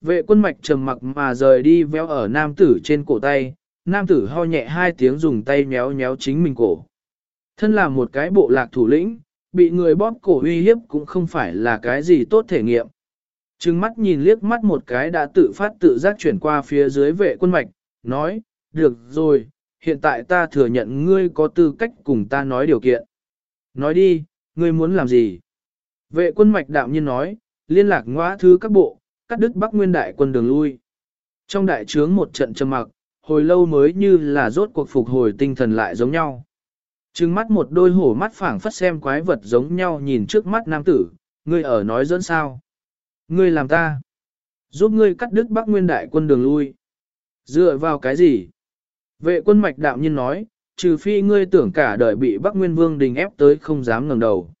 Vệ quân mạch trầm mặc mà rời đi véo ở nam tử trên cổ tay, nam tử ho nhẹ hai tiếng dùng tay méo méo chính mình cổ. Thân là một cái bộ lạc thủ lĩnh, bị người bóp cổ uy hiếp cũng không phải là cái gì tốt thể nghiệm. Trừng mắt nhìn liếc mắt một cái đã tự phát tự giác chuyển qua phía dưới vệ quân mạch, nói, được rồi, hiện tại ta thừa nhận ngươi có tư cách cùng ta nói điều kiện. Nói đi, ngươi muốn làm gì? Vệ quân mạch đạm nhiên nói, liên lạc ngõa thứ các bộ, cắt đứt Bắc Nguyên đại quân đường lui. Trong đại trướng một trận trầm mặc, hồi lâu mới như là rốt cuộc phục hồi tinh thần lại giống nhau. Trừng mắt một đôi hổ mắt phảng phất xem quái vật giống nhau nhìn trước mắt nam tử, ngươi ở nói dẫn sao. Ngươi làm ta, giúp ngươi cắt đứt Bắc Nguyên đại quân đường lui. Dựa vào cái gì? Vệ quân mạch đạo nhiên nói, trừ phi ngươi tưởng cả đời bị Bắc Nguyên Vương đình ép tới không dám ngẩng đầu.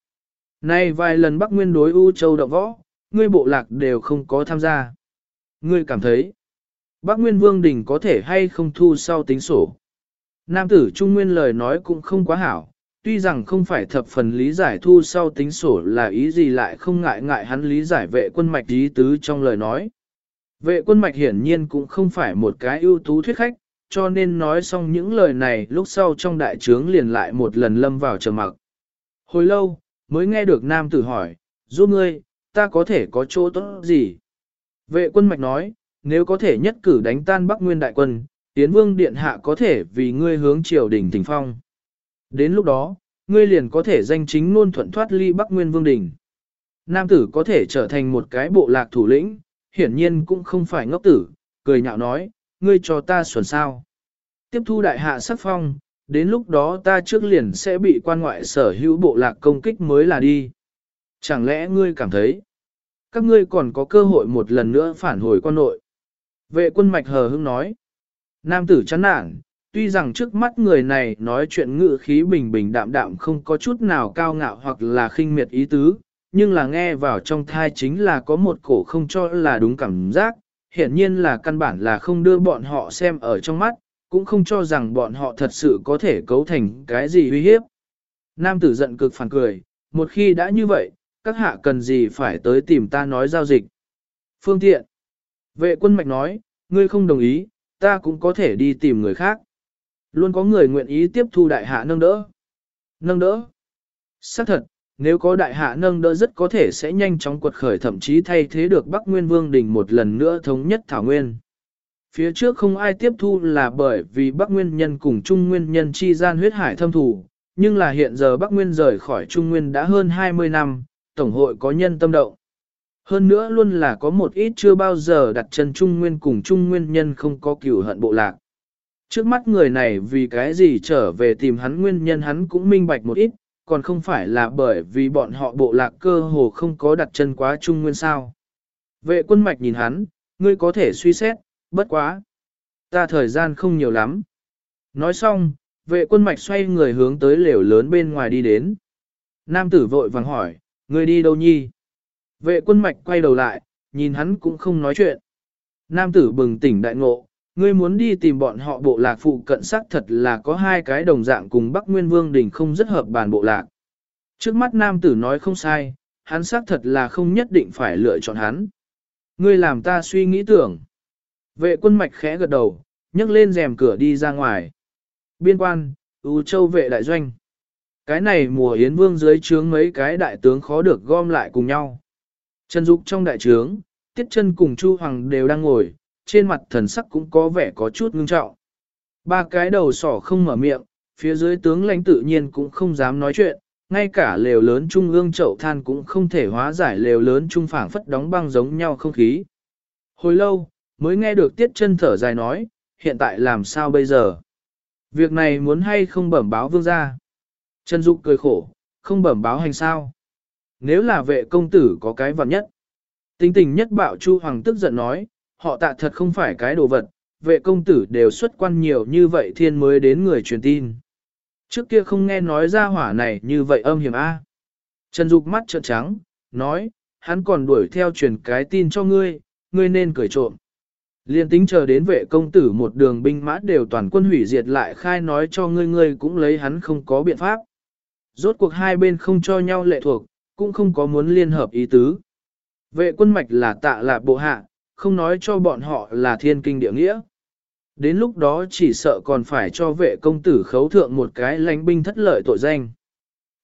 Nay vài lần Bắc Nguyên đối U Châu động võ, ngươi bộ lạc đều không có tham gia. Ngươi cảm thấy, Bắc Nguyên Vương Đình có thể hay không thu sau tính sổ. Nam tử Trung Nguyên lời nói cũng không quá hảo, tuy rằng không phải thập phần lý giải thu sau tính sổ là ý gì lại không ngại ngại hắn lý giải vệ quân mạch ý tứ trong lời nói. Vệ quân mạch hiển nhiên cũng không phải một cái ưu tú thuyết khách, cho nên nói xong những lời này lúc sau trong đại trướng liền lại một lần lâm vào trầm mặc. Hồi lâu, mới nghe được nam tử hỏi, giúp ngươi, ta có thể có chỗ tốt gì? Vệ quân mạch nói, nếu có thể nhất cử đánh tan Bắc Nguyên đại quân, Tiến Vương Điện Hạ có thể vì ngươi hướng triều đình thỉnh phong. Đến lúc đó, ngươi liền có thể danh chính luôn thuận thoát ly Bắc Nguyên Vương Đình. Nam tử có thể trở thành một cái bộ lạc thủ lĩnh, hiển nhiên cũng không phải ngốc tử, cười nhạo nói, ngươi cho ta xuẩn sao. Tiếp thu đại hạ sắc phong, đến lúc đó ta trước liền sẽ bị quan ngoại sở hữu bộ lạc công kích mới là đi. Chẳng lẽ ngươi cảm thấy, các ngươi còn có cơ hội một lần nữa phản hồi quan nội? Vệ quân mạch hờ hững nói, nam tử chán nản, tuy rằng trước mắt người này nói chuyện ngự khí bình bình đạm đạm không có chút nào cao ngạo hoặc là khinh miệt ý tứ, nhưng là nghe vào trong thai chính là có một cổ không cho là đúng cảm giác, hiển nhiên là căn bản là không đưa bọn họ xem ở trong mắt, cũng không cho rằng bọn họ thật sự có thể cấu thành cái gì uy hiếp. Nam tử giận cực phản cười, một khi đã như vậy, các hạ cần gì phải tới tìm ta nói giao dịch. Phương tiện. Vệ quân mạch nói, ngươi không đồng ý, ta cũng có thể đi tìm người khác. Luôn có người nguyện ý tiếp thu đại hạ nâng đỡ. Nâng đỡ. Xác thật, nếu có đại hạ nâng đỡ rất có thể sẽ nhanh chóng quật khởi thậm chí thay thế được Bắc Nguyên Vương Đình một lần nữa thống nhất Thảo Nguyên. Phía trước không ai tiếp thu là bởi vì Bắc Nguyên nhân cùng Trung Nguyên nhân chi gian huyết hải thâm thủ, nhưng là hiện giờ Bắc Nguyên rời khỏi Trung Nguyên đã hơn 20 năm, Tổng hội có nhân tâm động. Hơn nữa luôn là có một ít chưa bao giờ đặt chân Trung Nguyên cùng Trung Nguyên nhân không có cửu hận bộ lạc. Trước mắt người này vì cái gì trở về tìm hắn nguyên nhân hắn cũng minh bạch một ít, còn không phải là bởi vì bọn họ bộ lạc cơ hồ không có đặt chân quá Trung Nguyên sao. Vệ quân mạch nhìn hắn, ngươi có thể suy xét, bất quá. Ta thời gian không nhiều lắm. Nói xong, vệ quân mạch xoay người hướng tới lều lớn bên ngoài đi đến. Nam tử vội vàng hỏi, ngươi đi đâu nhi? Vệ quân mạch quay đầu lại, nhìn hắn cũng không nói chuyện. Nam tử bừng tỉnh đại ngộ, ngươi muốn đi tìm bọn họ bộ lạc phụ cận sắc thật là có hai cái đồng dạng cùng Bắc Nguyên Vương Đình không rất hợp bàn bộ lạc. Trước mắt nam tử nói không sai, hắn xác thật là không nhất định phải lựa chọn hắn. Ngươi làm ta suy nghĩ tưởng. Vệ quân mạch khẽ gật đầu, nhấc lên rèm cửa đi ra ngoài. Biên quan, U Châu vệ đại doanh. Cái này mùa Yến Vương dưới trướng mấy cái đại tướng khó được gom lại cùng nhau. Trần Dục trong đại trướng, Tiết chân cùng Chu Hoàng đều đang ngồi, trên mặt thần sắc cũng có vẻ có chút ngưng trọng. Ba cái đầu sỏ không mở miệng, phía dưới tướng lãnh tự nhiên cũng không dám nói chuyện, ngay cả lều lớn trung ương chậu than cũng không thể hóa giải lều lớn trung phảng phất đóng băng giống nhau không khí. Hồi lâu, mới nghe được tiết chân thở dài nói, hiện tại làm sao bây giờ? Việc này muốn hay không bẩm báo vương gia? Trần Dục cười khổ, không bẩm báo hành sao? Nếu là vệ công tử có cái vật nhất. Tính tình nhất bạo Chu Hoàng tức giận nói, họ tạ thật không phải cái đồ vật, vệ công tử đều xuất quan nhiều như vậy thiên mới đến người truyền tin. Trước kia không nghe nói ra hỏa này như vậy âm hiểm a. Trần Dục mắt trợn trắng, nói, hắn còn đuổi theo truyền cái tin cho ngươi, ngươi nên cười trộm. Liên tính chờ đến vệ công tử một đường binh mã đều toàn quân hủy diệt lại khai nói cho ngươi ngươi cũng lấy hắn không có biện pháp. Rốt cuộc hai bên không cho nhau lệ thuộc, cũng không có muốn liên hợp ý tứ. Vệ quân mạch là tạ lạc bộ hạ, không nói cho bọn họ là thiên kinh địa nghĩa. Đến lúc đó chỉ sợ còn phải cho vệ công tử khấu thượng một cái lãnh binh thất lợi tội danh.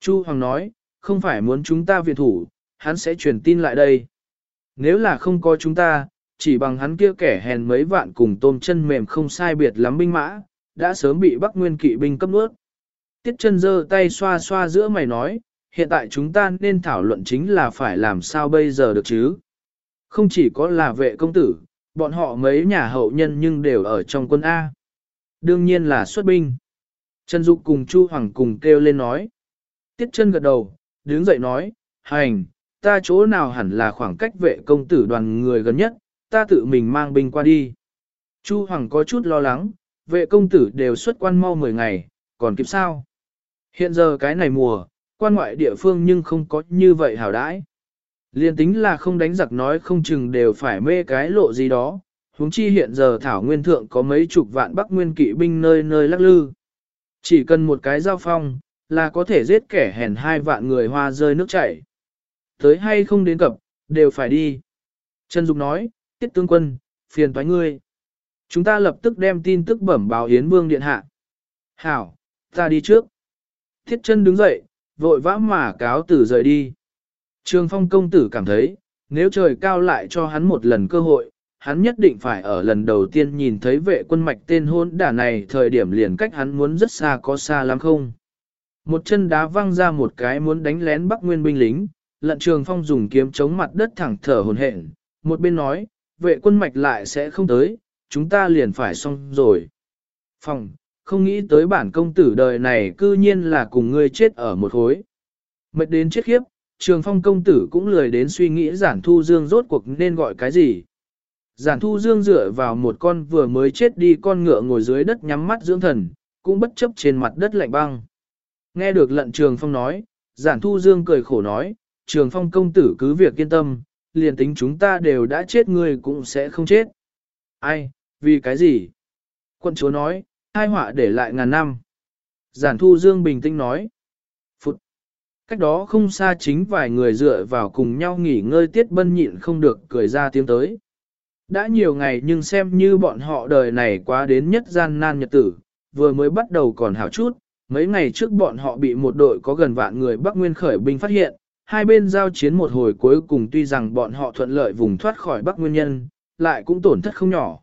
Chu Hoàng nói, không phải muốn chúng ta viện thủ, hắn sẽ truyền tin lại đây. Nếu là không có chúng ta, chỉ bằng hắn kia kẻ hèn mấy vạn cùng tôm chân mềm không sai biệt lắm binh mã, đã sớm bị Bắc Nguyên kỵ binh cấp nuốt. Tiết chân giơ tay xoa xoa giữa mày nói, hiện tại chúng ta nên thảo luận chính là phải làm sao bây giờ được chứ. Không chỉ có là vệ công tử, bọn họ mấy nhà hậu nhân nhưng đều ở trong quân A. Đương nhiên là xuất binh. Trần Dục cùng Chu Hoàng cùng kêu lên nói. Tiết chân gật đầu, đứng dậy nói, hành, ta chỗ nào hẳn là khoảng cách vệ công tử đoàn người gần nhất, ta tự mình mang binh qua đi. Chu Hoàng có chút lo lắng, vệ công tử đều xuất quan mau 10 ngày, còn kịp sao? Hiện giờ cái này mùa, quan ngoại địa phương nhưng không có như vậy hảo đãi. Liên tính là không đánh giặc nói không chừng đều phải mê cái lộ gì đó, huống chi hiện giờ Thảo Nguyên Thượng có mấy chục vạn Bắc Nguyên kỵ binh nơi nơi lắc lư. Chỉ cần một cái giao phong, là có thể giết kẻ hèn hai vạn người hoa rơi nước chảy. Tới hay không đến cập, đều phải đi. Trần Dục nói, tiết tướng quân, phiền toái ngươi. Chúng ta lập tức đem tin tức bẩm báo Yến Vương Điện Hạ. Hảo, ta đi trước. Thiết chân đứng dậy, vội vã mà cáo tử rời đi. Trường phong công tử cảm thấy, nếu trời cao lại cho hắn một lần cơ hội, hắn nhất định phải ở lần đầu tiên nhìn thấy vệ quân mạch tên hôn đả này thời điểm liền cách hắn muốn rất xa có xa lắm không. Một chân đá văng ra một cái muốn đánh lén bắc nguyên binh lính, lận trường phong dùng kiếm chống mặt đất thẳng thở hồn hển, một bên nói, vệ quân mạch lại sẽ không tới, chúng ta liền phải xong rồi. Phòng, không nghĩ tới bản công tử đời này cư nhiên là cùng ngươi chết ở một khối. Mệt đến chết khiếp, trường phong công tử cũng lười đến suy nghĩ giản thu dương rốt cuộc nên gọi cái gì. Giản thu dương dựa vào một con vừa mới chết đi con ngựa ngồi dưới đất nhắm mắt dưỡng thần, cũng bất chấp trên mặt đất lạnh băng. Nghe được lận trường phong nói, giản thu dương cười khổ nói, trường phong công tử cứ việc yên tâm, liền tính chúng ta đều đã chết người cũng sẽ không chết. Ai, vì cái gì? Quân chúa nói, hai họa để lại ngàn năm. Giản thu dương bình tĩnh nói. Phụt. Cách đó không xa chính vài người dựa vào cùng nhau nghỉ ngơi tiết bân nhịn không được cười ra tiếng tới. Đã nhiều ngày nhưng xem như bọn họ đời này quá đến nhất gian nan nhật tử, vừa mới bắt đầu còn hảo chút, mấy ngày trước bọn họ bị một đội có gần vạn người Bắc Nguyên khởi binh phát hiện, hai bên giao chiến một hồi cuối cùng tuy rằng bọn họ thuận lợi vùng thoát khỏi Bắc Nguyên nhân, lại cũng tổn thất không nhỏ.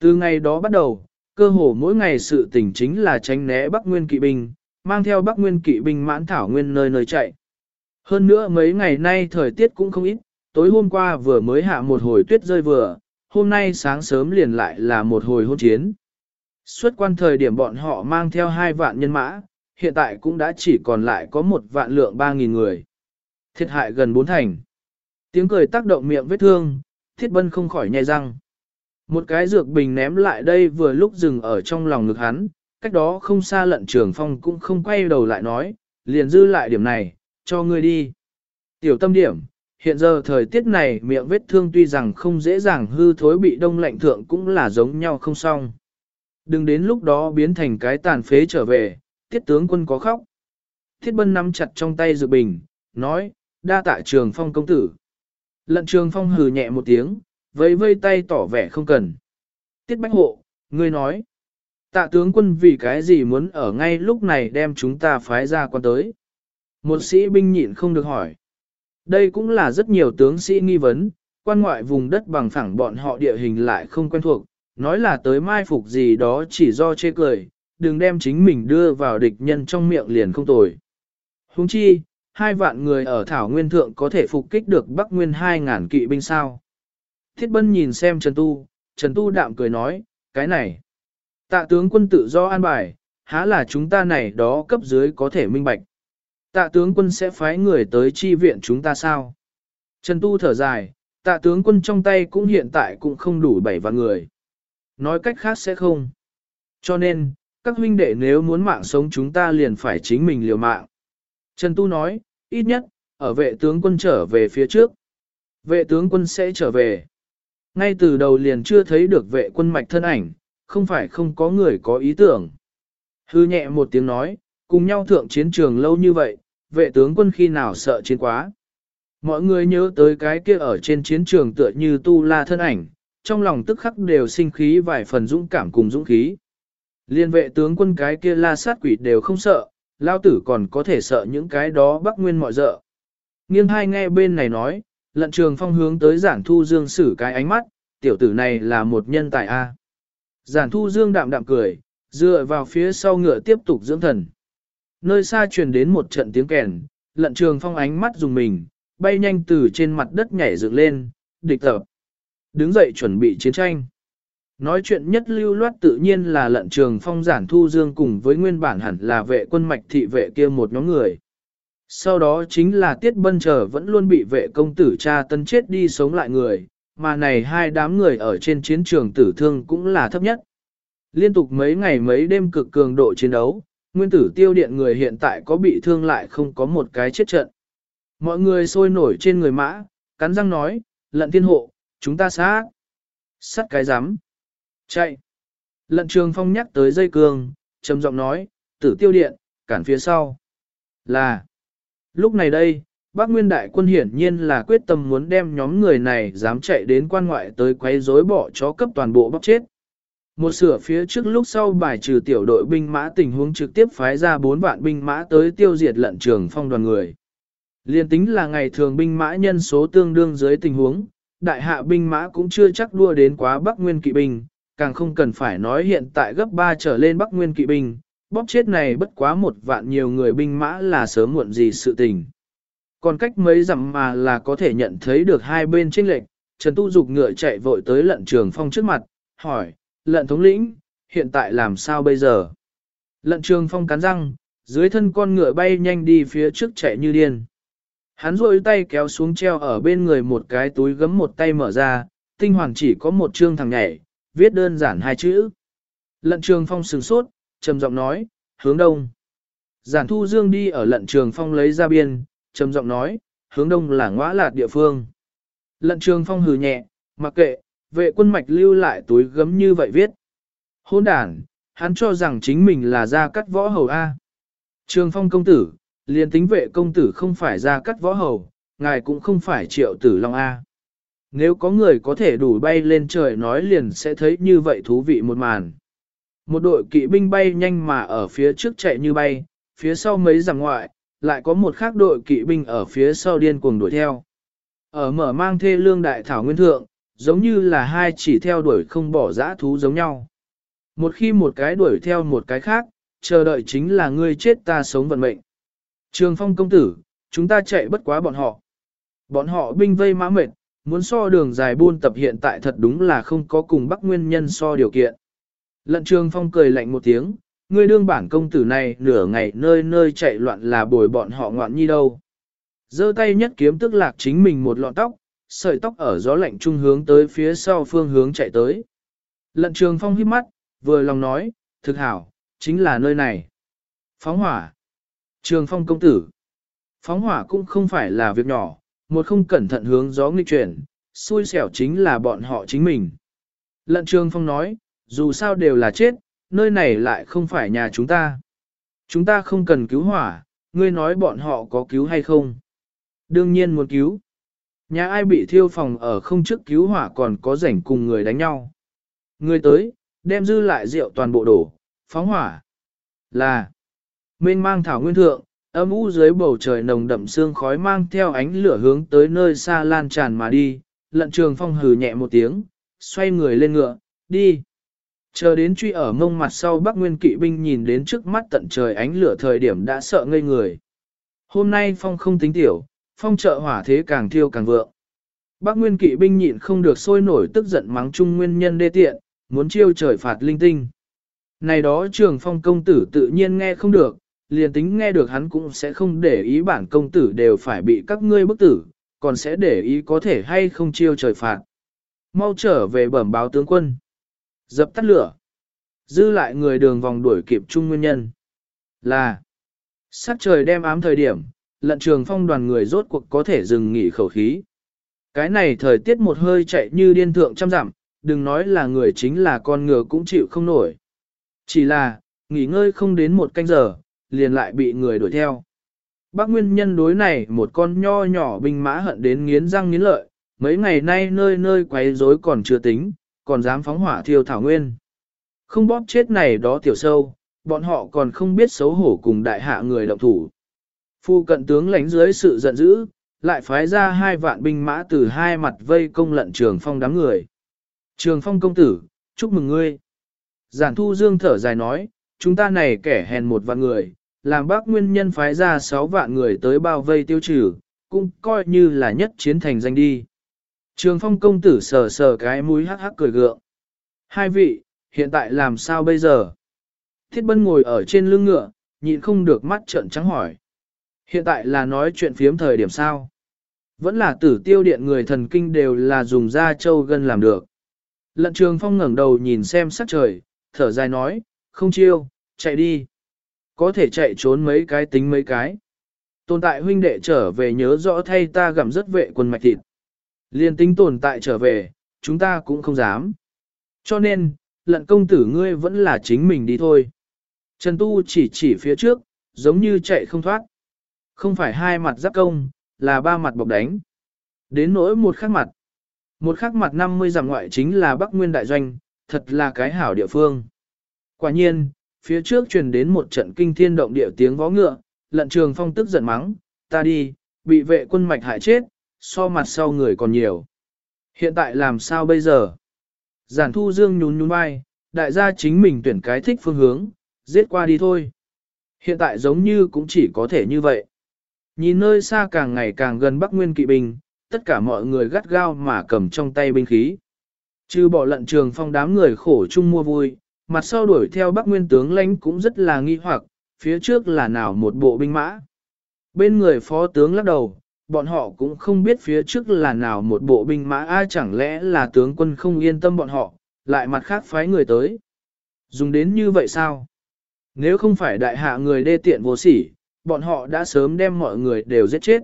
Từ ngày đó bắt đầu, cơ hồ mỗi ngày sự tình chính là tránh né Bắc Nguyên kỵ binh, mang theo Bắc Nguyên kỵ binh mãn thảo nguyên nơi nơi chạy. Hơn nữa mấy ngày nay thời tiết cũng không ít, tối hôm qua vừa mới hạ một hồi tuyết rơi vừa, hôm nay sáng sớm liền lại là một hồi hôn chiến. Xuất quan thời điểm bọn họ mang theo hai vạn nhân mã, hiện tại cũng đã chỉ còn lại có một vạn lượng ba nghìn người. Thiệt hại gần bốn thành. Tiếng cười tác động miệng vết thương, thiết bân không khỏi nhai răng. Một cái dược bình ném lại đây vừa lúc dừng ở trong lòng ngực hắn, cách đó không xa lận trường phong cũng không quay đầu lại nói, liền dư lại điểm này, cho ngươi đi. Tiểu tâm điểm, hiện giờ thời tiết này miệng vết thương tuy rằng không dễ dàng hư thối bị đông lạnh thượng cũng là giống nhau không xong. Đừng đến lúc đó biến thành cái tàn phế trở về, tiết tướng quân có khóc. Thiết bân nắm chặt trong tay dược bình, nói, đa tạ trường phong công tử. Lận trường phong hừ nhẹ một tiếng, vẫy vây tay tỏ vẻ không cần. Tiết bách hộ, ngươi nói, tạ tướng quân vì cái gì muốn ở ngay lúc này đem chúng ta phái ra quan tới. Một sĩ binh nhịn không được hỏi. Đây cũng là rất nhiều tướng sĩ nghi vấn, quan ngoại vùng đất bằng phẳng bọn họ địa hình lại không quen thuộc, nói là tới mai phục gì đó chỉ do chê cười, đừng đem chính mình đưa vào địch nhân trong miệng liền không tồi. Huống chi, hai vạn người ở Thảo Nguyên Thượng có thể phục kích được Bắc Nguyên hai ngàn kỵ binh sao. Thiết Bân nhìn xem Trần Tu, Trần Tu đạm cười nói, cái này. Tạ tướng quân tự do an bài, há là chúng ta này đó cấp dưới có thể minh bạch. Tạ tướng quân sẽ phái người tới chi viện chúng ta sao? Trần Tu thở dài, tạ tướng quân trong tay cũng hiện tại cũng không đủ bảy vạn người. Nói cách khác sẽ không. Cho nên, các huynh đệ nếu muốn mạng sống chúng ta liền phải chính mình liều mạng. Trần Tu nói, ít nhất, ở vệ tướng quân trở về phía trước. Vệ tướng quân sẽ trở về. Ngay từ đầu liền chưa thấy được vệ quân mạch thân ảnh, không phải không có người có ý tưởng. Hư nhẹ một tiếng nói, cùng nhau thượng chiến trường lâu như vậy, vệ tướng quân khi nào sợ chiến quá. Mọi người nhớ tới cái kia ở trên chiến trường tựa như tu la thân ảnh, trong lòng tức khắc đều sinh khí vài phần dũng cảm cùng dũng khí. Liên vệ tướng quân cái kia la sát quỷ đều không sợ, lao tử còn có thể sợ những cái đó bắc nguyên mọi dợ. Nghiêng hai nghe bên này nói, lận trường phong hướng tới giản thu dương xử cái ánh mắt, tiểu tử này là một nhân tài A. Giản thu dương đạm đạm cười, dựa vào phía sau ngựa tiếp tục dưỡng thần. Nơi xa truyền đến một trận tiếng kèn, lận trường phong ánh mắt dùng mình, bay nhanh từ trên mặt đất nhảy dựng lên, địch tập. Đứng dậy chuẩn bị chiến tranh. Nói chuyện nhất lưu loát tự nhiên là lận trường phong giản thu dương cùng với nguyên bản hẳn là vệ quân mạch thị vệ kia một nhóm người. Sau đó chính là tiết bân chờ vẫn luôn bị vệ công tử cha tân chết đi sống lại người, mà này hai đám người ở trên chiến trường tử thương cũng là thấp nhất. Liên tục mấy ngày mấy đêm cực cường độ chiến đấu, nguyên tử tiêu điện người hiện tại có bị thương lại không có một cái chết trận. Mọi người sôi nổi trên người mã, cắn răng nói, lận thiên hộ, chúng ta sát. Sát cái rắm Chạy. Lận trường phong nhắc tới dây cương, trầm giọng nói, tử tiêu điện, cản phía sau. Là. Lúc này đây, bác Nguyên Đại quân hiển nhiên là quyết tâm muốn đem nhóm người này dám chạy đến quan ngoại tới quấy rối bỏ chó cấp toàn bộ bóc chết. Một sửa phía trước lúc sau bài trừ tiểu đội binh mã tình huống trực tiếp phái ra 4 vạn binh mã tới tiêu diệt lận trường phong đoàn người. Liên tính là ngày thường binh mã nhân số tương đương dưới tình huống, đại hạ binh mã cũng chưa chắc đua đến quá Bắc Nguyên kỵ binh, càng không cần phải nói hiện tại gấp 3 trở lên Bắc Nguyên kỵ binh, bóp chết này bất quá một vạn nhiều người binh mã là sớm muộn gì sự tình. Còn cách mấy dặm mà là có thể nhận thấy được hai bên chênh lệch, Trần Tu Dục ngựa chạy vội tới lận trường phong trước mặt, hỏi, lận thống lĩnh, hiện tại làm sao bây giờ? Lận trường phong cắn răng, dưới thân con ngựa bay nhanh đi phía trước chạy như điên. Hắn rôi tay kéo xuống treo ở bên người một cái túi gấm một tay mở ra, tinh hoàng chỉ có một chương thằng nhảy, viết đơn giản hai chữ. Lận trường phong sừng sốt, trầm giọng nói, hướng đông. Giản thu dương đi ở lận trường phong lấy ra biên, trầm giọng nói, hướng đông là ngõa lạt địa phương. Lận trường phong hừ nhẹ, mặc kệ, vệ quân mạch lưu lại túi gấm như vậy viết. Hôn đàn, hắn cho rằng chính mình là gia cắt võ hầu A. Trường phong công tử, liền tính vệ công tử không phải gia cắt võ hầu, ngài cũng không phải triệu tử long A. Nếu có người có thể đủ bay lên trời nói liền sẽ thấy như vậy thú vị một màn. Một đội kỵ binh bay nhanh mà ở phía trước chạy như bay, phía sau mấy rằng ngoại, lại có một khác đội kỵ binh ở phía sau điên cuồng đuổi theo. Ở mở mang thê lương đại thảo nguyên thượng, giống như là hai chỉ theo đuổi không bỏ dã thú giống nhau. Một khi một cái đuổi theo một cái khác, chờ đợi chính là ngươi chết ta sống vận mệnh. Trường phong công tử, chúng ta chạy bất quá bọn họ. Bọn họ binh vây mã mệt, muốn so đường dài buôn tập hiện tại thật đúng là không có cùng Bắc Nguyên nhân so điều kiện. Lận trường phong cười lạnh một tiếng, ngươi đương bản công tử này nửa ngày nơi nơi chạy loạn là bồi bọn họ ngoạn nhi đâu. giơ tay nhất kiếm tức lạc chính mình một lọn tóc, sợi tóc ở gió lạnh trung hướng tới phía sau phương hướng chạy tới. Lận trường phong hít mắt, vừa lòng nói, thực hảo, chính là nơi này. Phóng hỏa. Trường phong công tử. Phóng hỏa cũng không phải là việc nhỏ, một không cẩn thận hướng gió nghịch chuyển, xui xẻo chính là bọn họ chính mình. Lận trường phong nói, dù sao đều là chết, nơi này lại không phải nhà chúng ta. Chúng ta không cần cứu hỏa, ngươi nói bọn họ có cứu hay không? Đương nhiên muốn cứu. Nhà ai bị thiêu phòng ở không trước cứu hỏa còn có rảnh cùng người đánh nhau. Người tới, đem dư lại rượu toàn bộ đổ, phóng hỏa. Là, mênh mang thảo nguyên thượng, âm u dưới bầu trời nồng đậm sương khói mang theo ánh lửa hướng tới nơi xa lan tràn mà đi, lận trường phong hừ nhẹ một tiếng, xoay người lên ngựa, đi. Chờ đến truy ở mông mặt sau Bắc Nguyên kỵ binh nhìn đến trước mắt tận trời ánh lửa thời điểm đã sợ ngây người. Hôm nay phong không tính tiểu, phong trợ hỏa thế càng thiêu càng vượng. Bắc Nguyên kỵ binh nhịn không được sôi nổi tức giận mắng chung nguyên nhân đê tiện, muốn chiêu trời phạt linh tinh. Này đó trường phong công tử tự nhiên nghe không được, liền tính nghe được hắn cũng sẽ không để ý bản công tử đều phải bị các ngươi bức tử, còn sẽ để ý có thể hay không chiêu trời phạt. Mau trở về bẩm báo tướng quân. Dập tắt lửa. Dư lại người đường vòng đuổi kịp chung nguyên nhân. Là. Sắc trời đem ám thời điểm, lận trường phong đoàn người rốt cuộc có thể dừng nghỉ khẩu khí. Cái này thời tiết một hơi chạy như điên thượng trăm dặm, đừng nói là người chính là con ngựa cũng chịu không nổi. Chỉ là, nghỉ ngơi không đến một canh giờ, liền lại bị người đuổi theo. Bác Nguyên nhân đối này một con nho nhỏ binh mã hận đến nghiến răng nghiến lợi, mấy ngày nay nơi nơi quấy rối còn chưa tính, còn dám phóng hỏa thiêu thảo nguyên. Không bóp chết này đó tiểu sâu, bọn họ còn không biết xấu hổ cùng đại hạ người động thủ. Phu cận tướng lãnh dưới sự giận dữ, lại phái ra hai vạn binh mã từ hai mặt vây công lận trường phong đám người. Trường phong công tử, chúc mừng ngươi. Giản thu dương thở dài nói, chúng ta này kẻ hèn một vạn người, làm bác nguyên nhân phái ra sáu vạn người tới bao vây tiêu trừ, cũng coi như là nhất chiến thành danh đi. Trường phong công tử sờ sờ cái mũi hắc hắc cười gượng. Hai vị, hiện tại làm sao bây giờ? Thiết bân ngồi ở trên lưng ngựa, nhịn không được mắt trợn trắng hỏi. Hiện tại là nói chuyện phiếm thời điểm sao? Vẫn là tử tiêu điện người thần kinh đều là dùng da châu gân làm được. Lận trường phong ngẩng đầu nhìn xem sắc trời, thở dài nói, không chiêu, chạy đi. Có thể chạy trốn mấy cái tính mấy cái. Tồn tại huynh đệ trở về nhớ rõ thay ta gặm rất vệ quân mạch thịt. Liên tính tồn tại trở về, chúng ta cũng không dám. Cho nên, lận công tử ngươi vẫn là chính mình đi thôi. Trần Tu chỉ chỉ phía trước, giống như chạy không thoát. Không phải hai mặt giáp công, là ba mặt bọc đánh. Đến nỗi một khắc mặt. Một khắc mặt 50 giảm ngoại chính là Bắc Nguyên Đại Doanh, thật là cái hảo địa phương. Quả nhiên, phía trước truyền đến một trận kinh thiên động địa tiếng vó ngựa, lận trường phong tức giận mắng, ta đi, bị vệ quân mạch hại chết, so mặt sau người còn nhiều. Hiện tại làm sao bây giờ? Giản thu dương nhún nhún vai, đại gia chính mình tuyển cái thích phương hướng, giết qua đi thôi. Hiện tại giống như cũng chỉ có thể như vậy. Nhìn nơi xa càng ngày càng gần Bắc Nguyên kỵ binh, tất cả mọi người gắt gao mà cầm trong tay binh khí. Trừ bỏ lận trường phong đám người khổ chung mua vui, mặt sau đuổi theo Bắc Nguyên tướng lãnh cũng rất là nghi hoặc, phía trước là nào một bộ binh mã. Bên người phó tướng lắc đầu, bọn họ cũng không biết phía trước là nào một bộ binh mã ai chẳng lẽ là tướng quân không yên tâm bọn họ, lại mặt khác phái người tới. Dùng đến như vậy sao? Nếu không phải đại hạ người đê tiện vô sỉ, bọn họ đã sớm đem mọi người đều giết chết.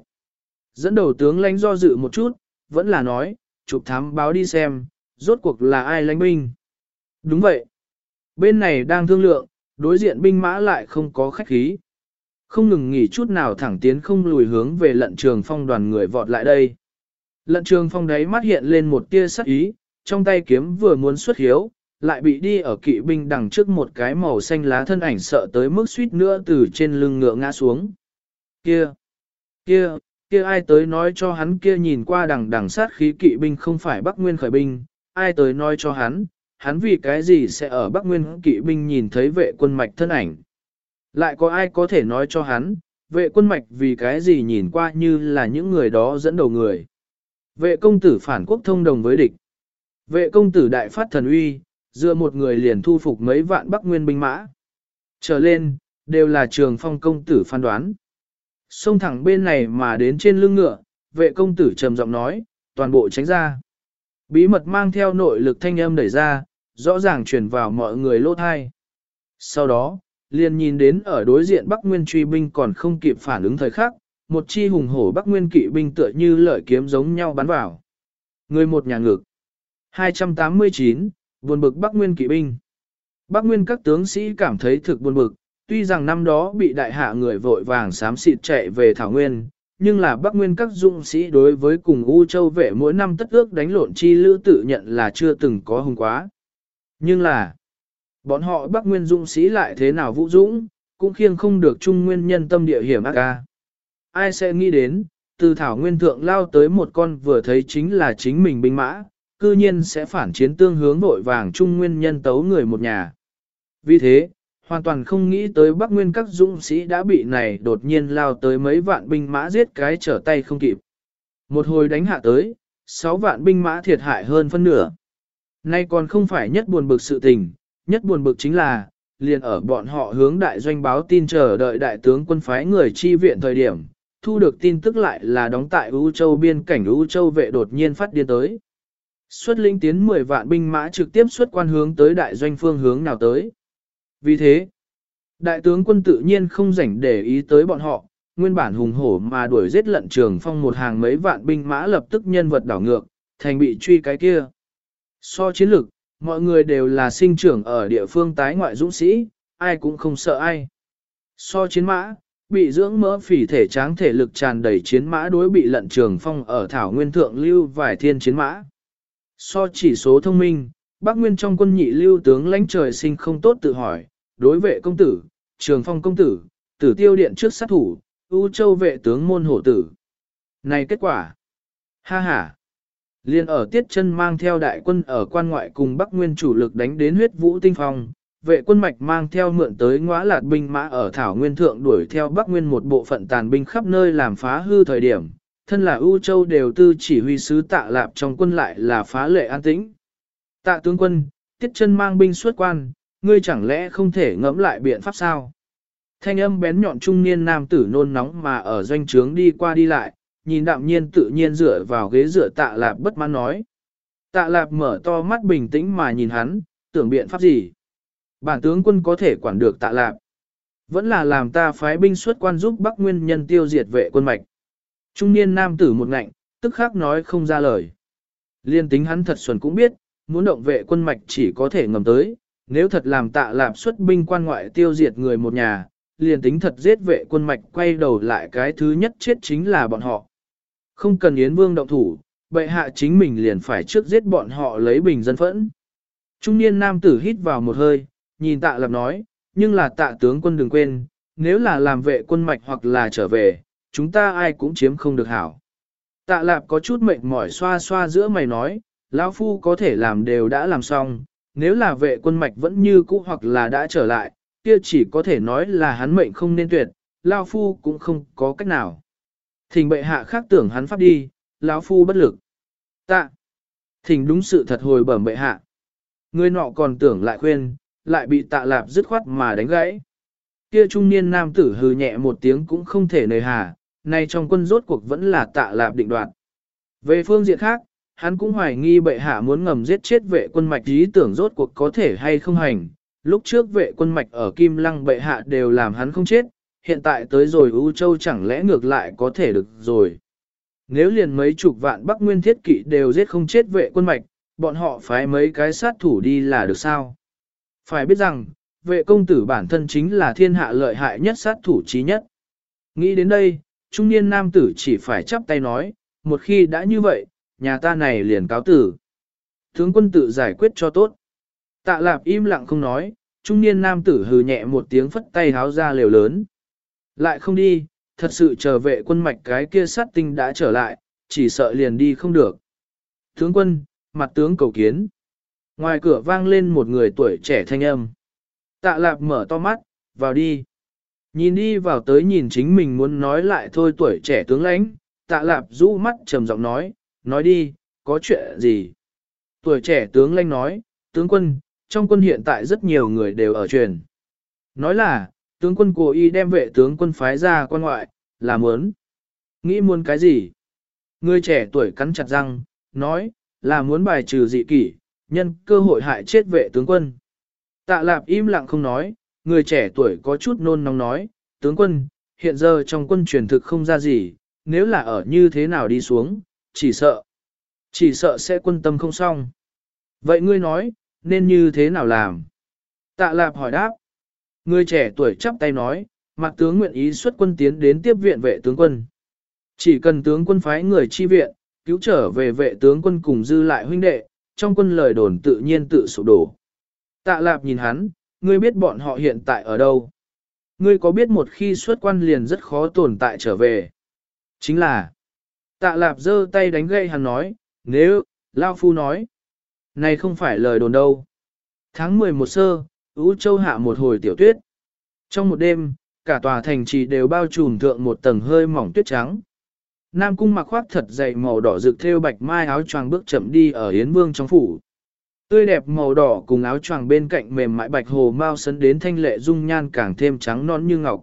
Dẫn đầu tướng lãnh do dự một chút, vẫn là nói, chụp thám báo đi xem, rốt cuộc là ai lãnh binh. Đúng vậy. Bên này đang thương lượng, đối diện binh mã lại không có khách khí. Không ngừng nghỉ chút nào thẳng tiến không lùi hướng về lận trường phong đoàn người vọt lại đây. Lận trường phong đấy mắt hiện lên một tia sắc ý, trong tay kiếm vừa muốn xuất hiếu, lại bị đi ở kỵ binh đằng trước một cái màu xanh lá thân ảnh sợ tới mức suýt nữa từ trên lưng ngựa ngã xuống. Kia! Kia! Kia ai tới nói cho hắn kia nhìn qua đằng đằng sát khí kỵ binh không phải Bắc Nguyên khởi binh, ai tới nói cho hắn, hắn vì cái gì sẽ ở Bắc Nguyên kỵ binh nhìn thấy vệ quân mạch thân ảnh. Lại có ai có thể nói cho hắn, vệ quân mạch vì cái gì nhìn qua như là những người đó dẫn đầu người. Vệ công tử phản quốc thông đồng với địch. Vệ công tử đại phát thần uy, dựa một người liền thu phục mấy vạn Bắc Nguyên binh mã. Trở lên, đều là trường phong công tử phán đoán. Xông thẳng bên này mà đến trên lưng ngựa, vệ công tử trầm giọng nói, toàn bộ tránh ra. Bí mật mang theo nội lực thanh âm đẩy ra, rõ ràng truyền vào mọi người lỗ thai. Sau đó, liền nhìn đến ở đối diện Bắc Nguyên truy binh còn không kịp phản ứng thời khắc, một chi hùng hổ Bắc Nguyên kỵ binh tựa như lợi kiếm giống nhau bắn vào. Người một nhà ngực. 289, buồn bực Bắc Nguyên kỵ binh. Bắc Nguyên các tướng sĩ cảm thấy thực buồn bực, tuy rằng năm đó bị đại hạ người vội vàng xám xịt chạy về Thảo Nguyên, nhưng là Bắc Nguyên các dũng sĩ đối với cùng U Châu vệ mỗi năm tất ước đánh lộn chi lữ tự nhận là chưa từng có hùng quá. Nhưng là, bọn họ Bắc Nguyên dũng sĩ lại thế nào vũ dũng, cũng khiêng không được trung nguyên nhân tâm địa hiểm ác ca. Ai sẽ nghĩ đến, từ Thảo Nguyên Thượng lao tới một con vừa thấy chính là chính mình binh mã, cư nhiên sẽ phản chiến tương hướng vội vàng trung nguyên nhân tấu người một nhà. Vì thế, hoàn toàn không nghĩ tới Bắc Nguyên các dũng sĩ đã bị này đột nhiên lao tới mấy vạn binh mã giết cái trở tay không kịp. Một hồi đánh hạ tới, 6 vạn binh mã thiệt hại hơn phân nửa. Nay còn không phải nhất buồn bực sự tình, nhất buồn bực chính là, liền ở bọn họ hướng đại doanh báo tin chờ đợi đại tướng quân phái người chi viện thời điểm, thu được tin tức lại là đóng tại U Châu biên cảnh U Châu vệ đột nhiên phát điên tới. Xuất linh tiến 10 vạn binh mã trực tiếp xuất quan hướng tới đại doanh phương hướng nào tới. Vì thế, đại tướng quân tự nhiên không rảnh để ý tới bọn họ, nguyên bản hùng hổ mà đuổi giết lận trường phong một hàng mấy vạn binh mã lập tức nhân vật đảo ngược, thành bị truy cái kia. So chiến lược, mọi người đều là sinh trưởng ở địa phương tái ngoại dũng sĩ, ai cũng không sợ ai. So chiến mã, bị dưỡng mỡ phỉ thể tráng thể lực tràn đầy chiến mã đối bị lận trường phong ở thảo nguyên thượng lưu vài thiên chiến mã. So chỉ số thông minh, bác nguyên trong quân nhị lưu tướng lãnh trời sinh không tốt tự hỏi, đối vệ công tử, trường phong công tử, tử tiêu điện trước sát thủ, ưu châu vệ tướng môn hổ tử. Này kết quả! Ha ha! Liên ở tiết chân mang theo đại quân ở quan ngoại cùng Bắc Nguyên chủ lực đánh đến huyết vũ tinh phong, vệ quân mạch mang theo mượn tới ngõa lạt binh mã ở Thảo Nguyên Thượng đuổi theo Bắc Nguyên một bộ phận tàn binh khắp nơi làm phá hư thời điểm, thân là ưu châu đều tư chỉ huy sứ tạ lạp trong quân lại là phá lệ an tĩnh. Tạ tướng quân, tiết chân mang binh xuất quan, ngươi chẳng lẽ không thể ngẫm lại biện pháp sao? Thanh âm bén nhọn trung niên nam tử nôn nóng mà ở doanh trướng đi qua đi lại, nhìn đạm nhiên tự nhiên dựa vào ghế dựa tạ lạp bất mãn nói. Tạ lạp mở to mắt bình tĩnh mà nhìn hắn, tưởng biện pháp gì? Bản tướng quân có thể quản được tạ lạp. Vẫn là làm ta phái binh xuất quan giúp Bắc Nguyên nhân tiêu diệt vệ quân mạch. Trung niên nam tử một ngạnh, tức khắc nói không ra lời. Liên tính hắn thật xuẩn cũng biết, muốn động vệ quân mạch chỉ có thể ngầm tới, nếu thật làm tạ lạp xuất binh quan ngoại tiêu diệt người một nhà, liền tính thật giết vệ quân mạch quay đầu lại cái thứ nhất chết chính là bọn họ. Không cần Yến Vương động thủ, bệ hạ chính mình liền phải trước giết bọn họ lấy bình dân phẫn. Trung niên nam tử hít vào một hơi, nhìn tạ lạp nói, nhưng là tạ tướng quân đừng quên, nếu là làm vệ quân mạch hoặc là trở về, chúng ta ai cũng chiếm không được hảo. Tạ lạp có chút mệt mỏi xoa xoa giữa mày nói, lão phu có thể làm đều đã làm xong, nếu là vệ quân mạch vẫn như cũ hoặc là đã trở lại, kia chỉ có thể nói là hắn mệnh không nên tuyệt, lão phu cũng không có cách nào. Thỉnh bệ hạ khác tưởng hắn pháp đi, lão phu bất lực. Tạ. Thỉnh đúng sự thật hồi bẩm bệ hạ. Người nọ còn tưởng lại khuyên, lại bị tạ lạp dứt khoát mà đánh gãy. Kia trung niên nam tử hừ nhẹ một tiếng cũng không thể nề hà, nay trong quân rốt cuộc vẫn là tạ lạp định đoạt. Về phương diện khác, hắn cũng hoài nghi bệ hạ muốn ngầm giết chết vệ quân mạch ý tưởng rốt cuộc có thể hay không hành. Lúc trước vệ quân mạch ở Kim Lăng bệ hạ đều làm hắn không chết, hiện tại tới rồi U Châu chẳng lẽ ngược lại có thể được rồi. Nếu liền mấy chục vạn Bắc Nguyên thiết kỵ đều giết không chết vệ quân mạch, bọn họ phải mấy cái sát thủ đi là được sao? Phải biết rằng, vệ công tử bản thân chính là thiên hạ lợi hại nhất sát thủ trí nhất. Nghĩ đến đây, trung niên nam tử chỉ phải chắp tay nói, một khi đã như vậy, nhà ta này liền cáo tử. Tướng quân tự giải quyết cho tốt. Tạ lạp im lặng không nói, trung niên nam tử hừ nhẹ một tiếng phất tay háo ra lều lớn. Lại không đi, thật sự chờ vệ quân mạch cái kia sát tinh đã trở lại, chỉ sợ liền đi không được. Tướng quân, mặt tướng cầu kiến. Ngoài cửa vang lên một người tuổi trẻ thanh âm. Tạ lạp mở to mắt, vào đi. Nhìn đi vào tới nhìn chính mình muốn nói lại thôi tuổi trẻ tướng lãnh, tạ lạp rũ mắt trầm giọng nói, nói đi, có chuyện gì? Tuổi trẻ tướng lãnh nói, tướng quân, trong quân hiện tại rất nhiều người đều ở truyền. Nói là, tướng quân cố ý đem vệ tướng quân phái ra quan ngoại, là muốn. Nghĩ muốn cái gì? Người trẻ tuổi cắn chặt răng, nói, là muốn bài trừ dị kỷ, nhân cơ hội hại chết vệ tướng quân. Tạ lạp im lặng không nói, người trẻ tuổi có chút nôn nóng nói, tướng quân, hiện giờ trong quân truyền thực không ra gì, nếu là ở như thế nào đi xuống, chỉ sợ, chỉ sợ sẽ quân tâm không xong. Vậy ngươi nói, nên như thế nào làm? Tạ lạp hỏi đáp. Người trẻ tuổi chắp tay nói, mặt tướng nguyện ý xuất quân tiến đến tiếp viện vệ tướng quân. Chỉ cần tướng quân phái người chi viện, cứu trở về vệ tướng quân cùng dư lại huynh đệ, trong quân lời đồn tự nhiên tự sụp đổ. Tạ lạp nhìn hắn, ngươi biết bọn họ hiện tại ở đâu. Ngươi có biết một khi xuất quan liền rất khó tồn tại trở về. Chính là, tạ lạp giơ tay đánh gậy hắn nói, nếu, Lao Phu nói, này không phải lời đồn đâu. Tháng 11 sơ, Ú Châu hạ một hồi tiểu tuyết. Trong một đêm, cả tòa thành trì đều bao trùm thượng một tầng hơi mỏng tuyết trắng. Nam cung mặc khoác thật dày màu đỏ rực thêu bạch mai áo choàng bước chậm đi ở Yến Vương trong phủ. Tươi đẹp màu đỏ cùng áo choàng bên cạnh mềm mại bạch hồ mau sấn đến thanh lệ dung nhan càng thêm trắng non như ngọc.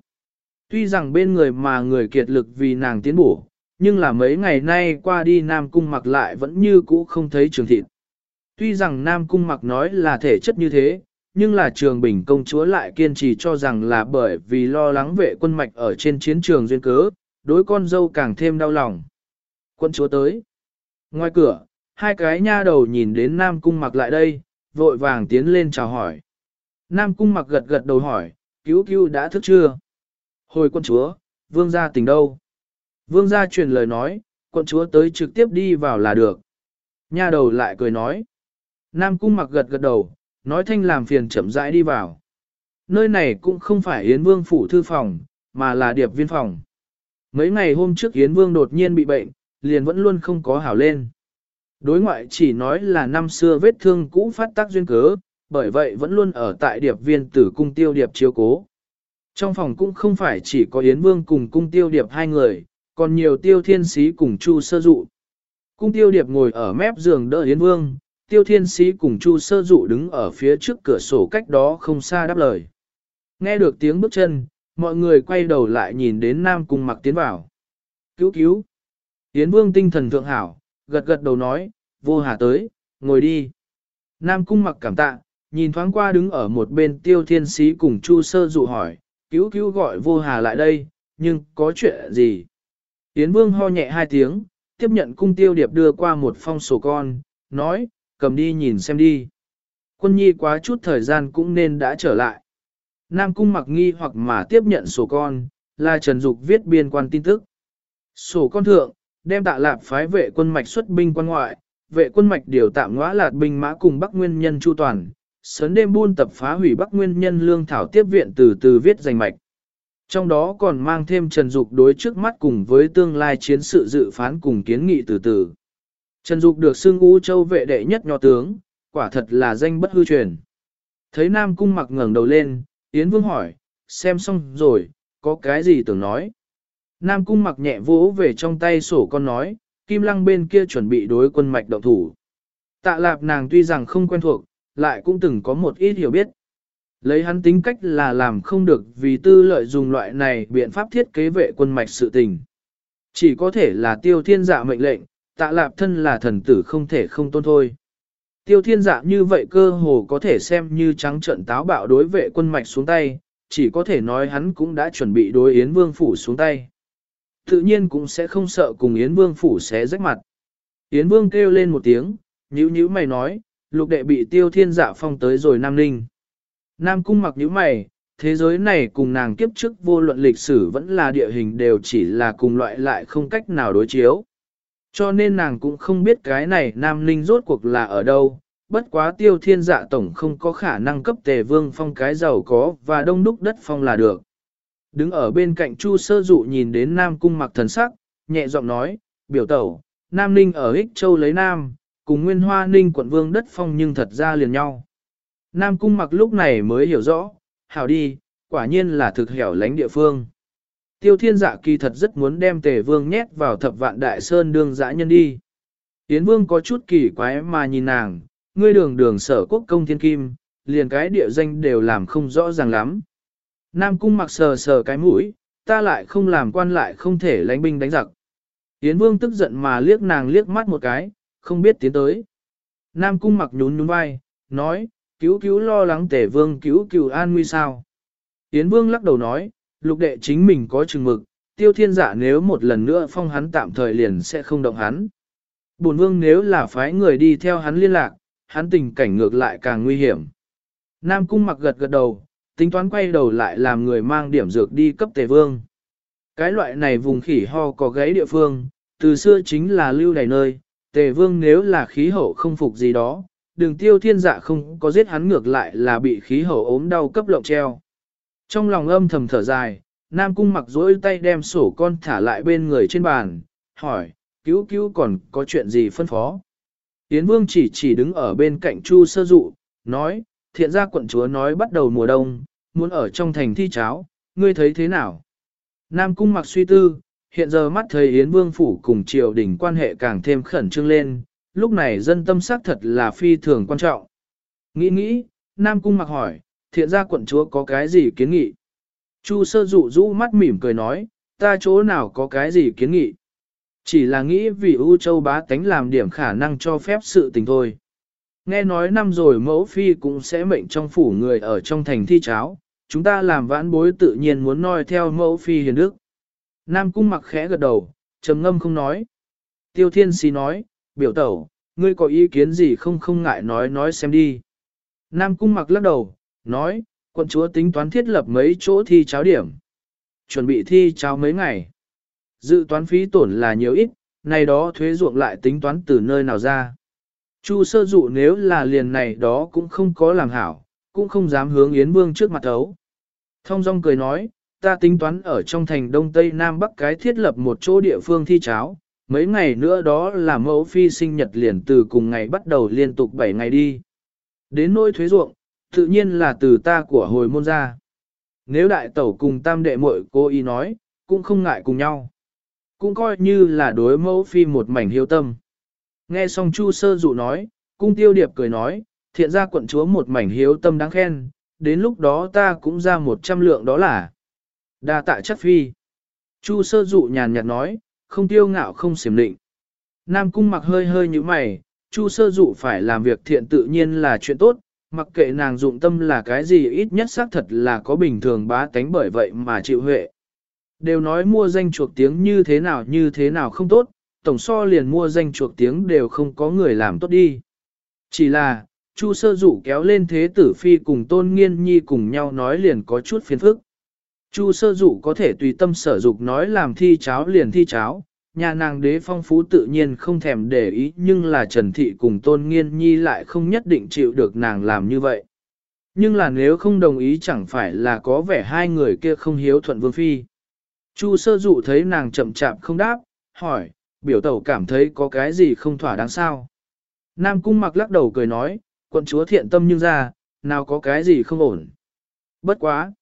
Tuy rằng bên người mà người kiệt lực vì nàng tiến bổ, nhưng là mấy ngày nay qua đi Nam Cung mặc lại vẫn như cũ không thấy trường thịt. Tuy rằng Nam Cung mặc nói là thể chất như thế, nhưng là trường bình công chúa lại kiên trì cho rằng là bởi vì lo lắng vệ quân mạch ở trên chiến trường duyên cớ, đối con dâu càng thêm đau lòng. Quân chúa tới. Ngoài cửa, hai cái nha đầu nhìn đến Nam Cung mặc lại đây, vội vàng tiến lên chào hỏi. Nam Cung mặc gật gật đầu hỏi, cứu cứu đã thức chưa? Hồi quân chúa, vương gia tỉnh đâu? Vương gia truyền lời nói, quân chúa tới trực tiếp đi vào là được. Nha đầu lại cười nói. Nam cung mặc gật gật đầu, nói thanh làm phiền chậm rãi đi vào. Nơi này cũng không phải Yến Vương phủ thư phòng, mà là điệp viên phòng. Mấy ngày hôm trước Yến Vương đột nhiên bị bệnh, liền vẫn luôn không có hảo lên. Đối ngoại chỉ nói là năm xưa vết thương cũ phát tác duyên cớ, bởi vậy vẫn luôn ở tại điệp viên tử cung tiêu điệp chiếu cố. Trong phòng cũng không phải chỉ có Yến Vương cùng cung tiêu điệp hai người, còn nhiều tiêu thiên sĩ cùng Chu sơ dụ. Cung tiêu điệp ngồi ở mép giường đỡ Yến Vương, tiêu thiên sĩ cùng Chu sơ dụ đứng ở phía trước cửa sổ cách đó không xa đáp lời. Nghe được tiếng bước chân, mọi người quay đầu lại nhìn đến Nam Cung mặc tiến vào. Cứu cứu! Yến Vương tinh thần thượng hảo, gật gật đầu nói, vô hà tới, ngồi đi. Nam Cung mặc cảm tạ, nhìn thoáng qua đứng ở một bên tiêu thiên sĩ cùng Chu sơ dụ hỏi, cứu cứu gọi vô hà lại đây, nhưng có chuyện gì? Yến Vương ho nhẹ hai tiếng, tiếp nhận cung tiêu điệp đưa qua một phong sổ con, nói, cầm đi nhìn xem đi. Quân nhi quá chút thời gian cũng nên đã trở lại. Nam cung mặc nghi hoặc mà tiếp nhận sổ con, là Trần Dục viết biên quan tin tức. Sổ con thượng, đem tạ lạp phái vệ quân mạch xuất binh quan ngoại, vệ quân mạch điều tạm ngõa lạt binh mã cùng Bắc Nguyên nhân chu toàn, sớm đêm buôn tập phá hủy Bắc Nguyên nhân lương thảo tiếp viện từ từ viết danh mạch. Trong đó còn mang thêm Trần Dục đối trước mắt cùng với tương lai chiến sự dự phán cùng kiến nghị từ từ. Trần Dục được xưng U Châu vệ đệ nhất nho tướng, quả thật là danh bất hư truyền. Thấy Nam Cung mặc ngẩng đầu lên, Yến Vương hỏi, xem xong rồi, có cái gì tưởng nói. Nam Cung mặc nhẹ vỗ về trong tay sổ con nói, Kim Lăng bên kia chuẩn bị đối quân mạch động thủ. Tạ lạp nàng tuy rằng không quen thuộc, lại cũng từng có một ít hiểu biết. Lấy hắn tính cách là làm không được vì tư lợi dùng loại này biện pháp thiết kế vệ quân mạch sự tình. Chỉ có thể là tiêu thiên dạ mệnh lệnh, tạ lạp thân là thần tử không thể không tôn thôi. Tiêu thiên dạ như vậy cơ hồ có thể xem như trắng trận táo bạo đối vệ quân mạch xuống tay, chỉ có thể nói hắn cũng đã chuẩn bị đối Yến Vương Phủ xuống tay. Tự nhiên cũng sẽ không sợ cùng Yến Vương Phủ xé rách mặt. Yến Vương kêu lên một tiếng, nhíu nhíu mày nói, lục đệ bị tiêu thiên dạ phong tới rồi Nam Ninh. Nam Cung mặc nhíu mày, thế giới này cùng nàng kiếp trước vô luận lịch sử vẫn là địa hình đều chỉ là cùng loại lại không cách nào đối chiếu. Cho nên nàng cũng không biết cái này Nam Ninh rốt cuộc là ở đâu, bất quá tiêu thiên dạ tổng không có khả năng cấp tề vương phong cái giàu có và đông đúc đất phong là được. Đứng ở bên cạnh Chu sơ dụ nhìn đến Nam Cung mặc thần sắc, nhẹ giọng nói, biểu tẩu, Nam Ninh ở Ích Châu lấy Nam, cùng Nguyên Hoa Ninh quận vương đất phong nhưng thật ra liền nhau. Nam Cung mặc lúc này mới hiểu rõ, hảo đi, quả nhiên là thực hẻo lánh địa phương. Tiêu thiên dạ kỳ thật rất muốn đem tề vương nhét vào thập vạn đại sơn đương dã nhân đi. Yến vương có chút kỳ quái mà nhìn nàng, ngươi đường đường sở quốc công thiên kim, liền cái địa danh đều làm không rõ ràng lắm. Nam cung mặc sờ sờ cái mũi, ta lại không làm quan lại không thể lánh binh đánh giặc. Yến vương tức giận mà liếc nàng liếc mắt một cái, không biết tiến tới. Nam cung mặc nhún nhún vai, nói, cứu cứu lo lắng tể vương cứu cứu an nguy sao. Yến vương lắc đầu nói, lục đệ chính mình có chừng mực, tiêu thiên giả nếu một lần nữa phong hắn tạm thời liền sẽ không động hắn. Bổn vương nếu là phái người đi theo hắn liên lạc, hắn tình cảnh ngược lại càng nguy hiểm. Nam cung mặc gật gật đầu, tính toán quay đầu lại làm người mang điểm dược đi cấp tề vương. Cái loại này vùng khỉ ho có gáy địa phương, từ xưa chính là lưu đầy nơi, tề vương nếu là khí hậu không phục gì đó, đường tiêu thiên dạ không có giết hắn ngược lại là bị khí hậu ốm đau cấp lộng treo. Trong lòng âm thầm thở dài, Nam Cung mặc dối tay đem sổ con thả lại bên người trên bàn, hỏi, cứu cứu còn có chuyện gì phân phó. Yến Vương chỉ chỉ đứng ở bên cạnh Chu sơ dụ, nói, thiện gia quận chúa nói bắt đầu mùa đông, muốn ở trong thành thi cháo, ngươi thấy thế nào? Nam Cung mặc suy tư, hiện giờ mắt thấy Yến Vương phủ cùng triều đình quan hệ càng thêm khẩn trương lên, lúc này dân tâm xác thật là phi thường quan trọng. Nghĩ nghĩ, Nam Cung mặc hỏi, thiện gia quận chúa có cái gì kiến nghị? Chu sơ dụ rũ mắt mỉm cười nói, ta chỗ nào có cái gì kiến nghị? Chỉ là nghĩ vì U Châu bá tánh làm điểm khả năng cho phép sự tình thôi. Nghe nói năm rồi mẫu phi cũng sẽ mệnh trong phủ người ở trong thành thi cháo, chúng ta làm vãn bối tự nhiên muốn noi theo mẫu phi hiền đức. Nam cung mặc khẽ gật đầu, trầm ngâm không nói. Tiêu thiên sĩ nói, biểu tẩu, ngươi có ý kiến gì không không ngại nói nói xem đi. Nam cung mặc lắc đầu, nói, quận chúa tính toán thiết lập mấy chỗ thi cháo điểm. Chuẩn bị thi cháo mấy ngày. Dự toán phí tổn là nhiều ít, này đó thuế ruộng lại tính toán từ nơi nào ra. Chu sơ dụ nếu là liền này đó cũng không có làm hảo, cũng không dám hướng Yến Vương trước mặt thấu. Thông dong cười nói, ta tính toán ở trong thành Đông Tây Nam Bắc cái thiết lập một chỗ địa phương thi cháo, mấy ngày nữa đó là mẫu phi sinh nhật liền từ cùng ngày bắt đầu liên tục 7 ngày đi. Đến nỗi thuế ruộng, tự nhiên là từ ta của hồi môn ra. Nếu đại tẩu cùng tam đệ muội cô ý nói, cũng không ngại cùng nhau. Cũng coi như là đối mẫu phi một mảnh hiếu tâm. Nghe xong Chu sơ dụ nói, cung tiêu điệp cười nói, thiện ra quận chúa một mảnh hiếu tâm đáng khen, đến lúc đó ta cũng ra một trăm lượng đó là đa tạ chất phi. Chu sơ dụ nhàn nhạt nói, không tiêu ngạo không xiểm định. Nam cung mặc hơi hơi như mày, chu sơ dụ phải làm việc thiện tự nhiên là chuyện tốt, mặc kệ nàng dụng tâm là cái gì ít nhất xác thật là có bình thường bá tánh bởi vậy mà chịu huệ. Đều nói mua danh chuộc tiếng như thế nào như thế nào không tốt, tổng so liền mua danh chuộc tiếng đều không có người làm tốt đi. Chỉ là, Chu sơ dụ kéo lên thế tử phi cùng tôn nghiên nhi cùng nhau nói liền có chút phiền phức. Chu sơ dụ có thể tùy tâm sở dục nói làm thi cháo liền thi cháo, nhà nàng đế phong phú tự nhiên không thèm để ý nhưng là Trần Thị cùng Tôn Nghiên Nhi lại không nhất định chịu được nàng làm như vậy. Nhưng là nếu không đồng ý chẳng phải là có vẻ hai người kia không hiếu thuận vương phi. Chu sơ dụ thấy nàng chậm chạp không đáp, hỏi, biểu tẩu cảm thấy có cái gì không thỏa đáng sao. Nam cung mặc lắc đầu cười nói, quận chúa thiện tâm nhưng ra, nào có cái gì không ổn. Bất quá.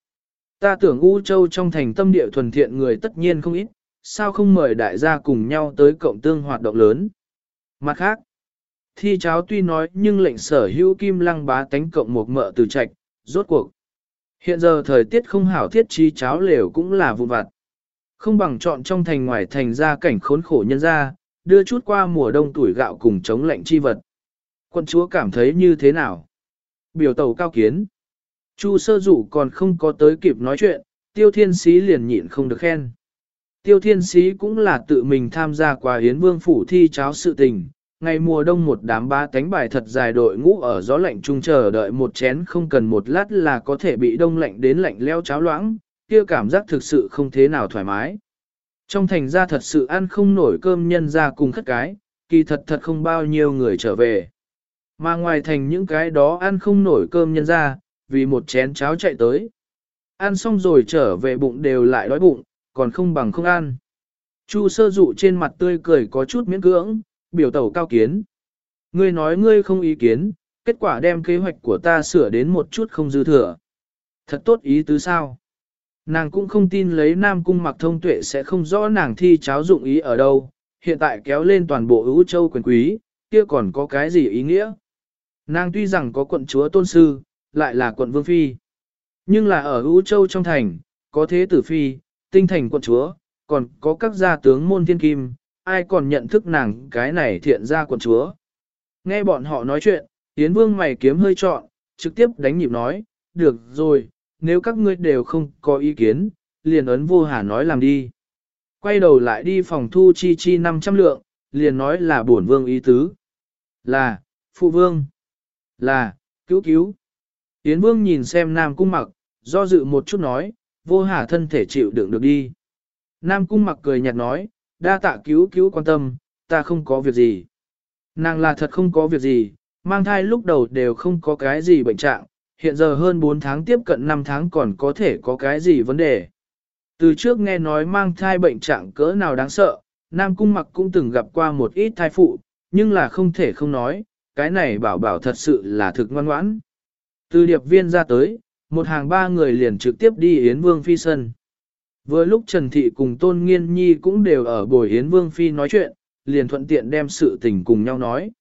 Ta tưởng U Châu trong thành tâm địa thuần thiện người tất nhiên không ít, sao không mời đại gia cùng nhau tới cộng tương hoạt động lớn. Mặt khác, thi cháo tuy nói nhưng lệnh sở hữu kim lăng bá tánh cộng một mợ từ trạch, rốt cuộc. Hiện giờ thời tiết không hảo thiết chi cháo lều cũng là vụ vặt. Không bằng chọn trong thành ngoài thành ra cảnh khốn khổ nhân ra, đưa chút qua mùa đông tuổi gạo cùng chống lạnh chi vật. Quân chúa cảm thấy như thế nào? Biểu tàu cao kiến. Chu sơ dụ còn không có tới kịp nói chuyện, tiêu thiên sĩ liền nhịn không được khen. Tiêu thiên sĩ cũng là tự mình tham gia qua hiến vương phủ thi cháo sự tình. Ngày mùa đông một đám ba cánh bài thật dài đội ngũ ở gió lạnh trung chờ đợi một chén không cần một lát là có thể bị đông lạnh đến lạnh leo cháo loãng, kia cảm giác thực sự không thế nào thoải mái. Trong thành ra thật sự ăn không nổi cơm nhân ra cùng khất cái, kỳ thật thật không bao nhiêu người trở về. Mà ngoài thành những cái đó ăn không nổi cơm nhân ra, vì một chén cháo chạy tới. Ăn xong rồi trở về bụng đều lại đói bụng, còn không bằng không ăn. Chu sơ dụ trên mặt tươi cười có chút miễn cưỡng, biểu tẩu cao kiến. Ngươi nói ngươi không ý kiến, kết quả đem kế hoạch của ta sửa đến một chút không dư thừa. Thật tốt ý tứ sao? Nàng cũng không tin lấy Nam Cung mặc thông tuệ sẽ không rõ nàng thi cháo dụng ý ở đâu, hiện tại kéo lên toàn bộ ưu châu quyền quý, kia còn có cái gì ý nghĩa? Nàng tuy rằng có quận chúa tôn sư, lại là quận vương phi. Nhưng là ở ưu châu trong thành, có thế tử phi, tinh thành quận chúa, còn có các gia tướng môn thiên kim, ai còn nhận thức nàng cái này thiện gia quận chúa. Nghe bọn họ nói chuyện, Yến Vương mày kiếm hơi trọn, trực tiếp đánh nhịp nói, được rồi, nếu các ngươi đều không có ý kiến, liền ấn vô hà nói làm đi. Quay đầu lại đi phòng thu chi chi 500 lượng, liền nói là bổn vương ý tứ. Là, phụ vương. Là, cứu cứu. Yến vương nhìn xem Nam Cung mặc, do dự một chút nói, vô hà thân thể chịu đựng được đi. Nam Cung mặc cười nhạt nói, đa tạ cứu cứu quan tâm, ta không có việc gì. Nàng là thật không có việc gì, mang thai lúc đầu đều không có cái gì bệnh trạng, hiện giờ hơn 4 tháng tiếp cận 5 tháng còn có thể có cái gì vấn đề. Từ trước nghe nói mang thai bệnh trạng cỡ nào đáng sợ, Nam Cung mặc cũng từng gặp qua một ít thai phụ, nhưng là không thể không nói, cái này bảo bảo thật sự là thực ngoan ngoãn. Từ điệp viên ra tới, một hàng ba người liền trực tiếp đi Yến Vương Phi sân. Vừa lúc Trần Thị cùng Tôn Nghiên Nhi cũng đều ở bồi Yến Vương Phi nói chuyện, liền thuận tiện đem sự tình cùng nhau nói.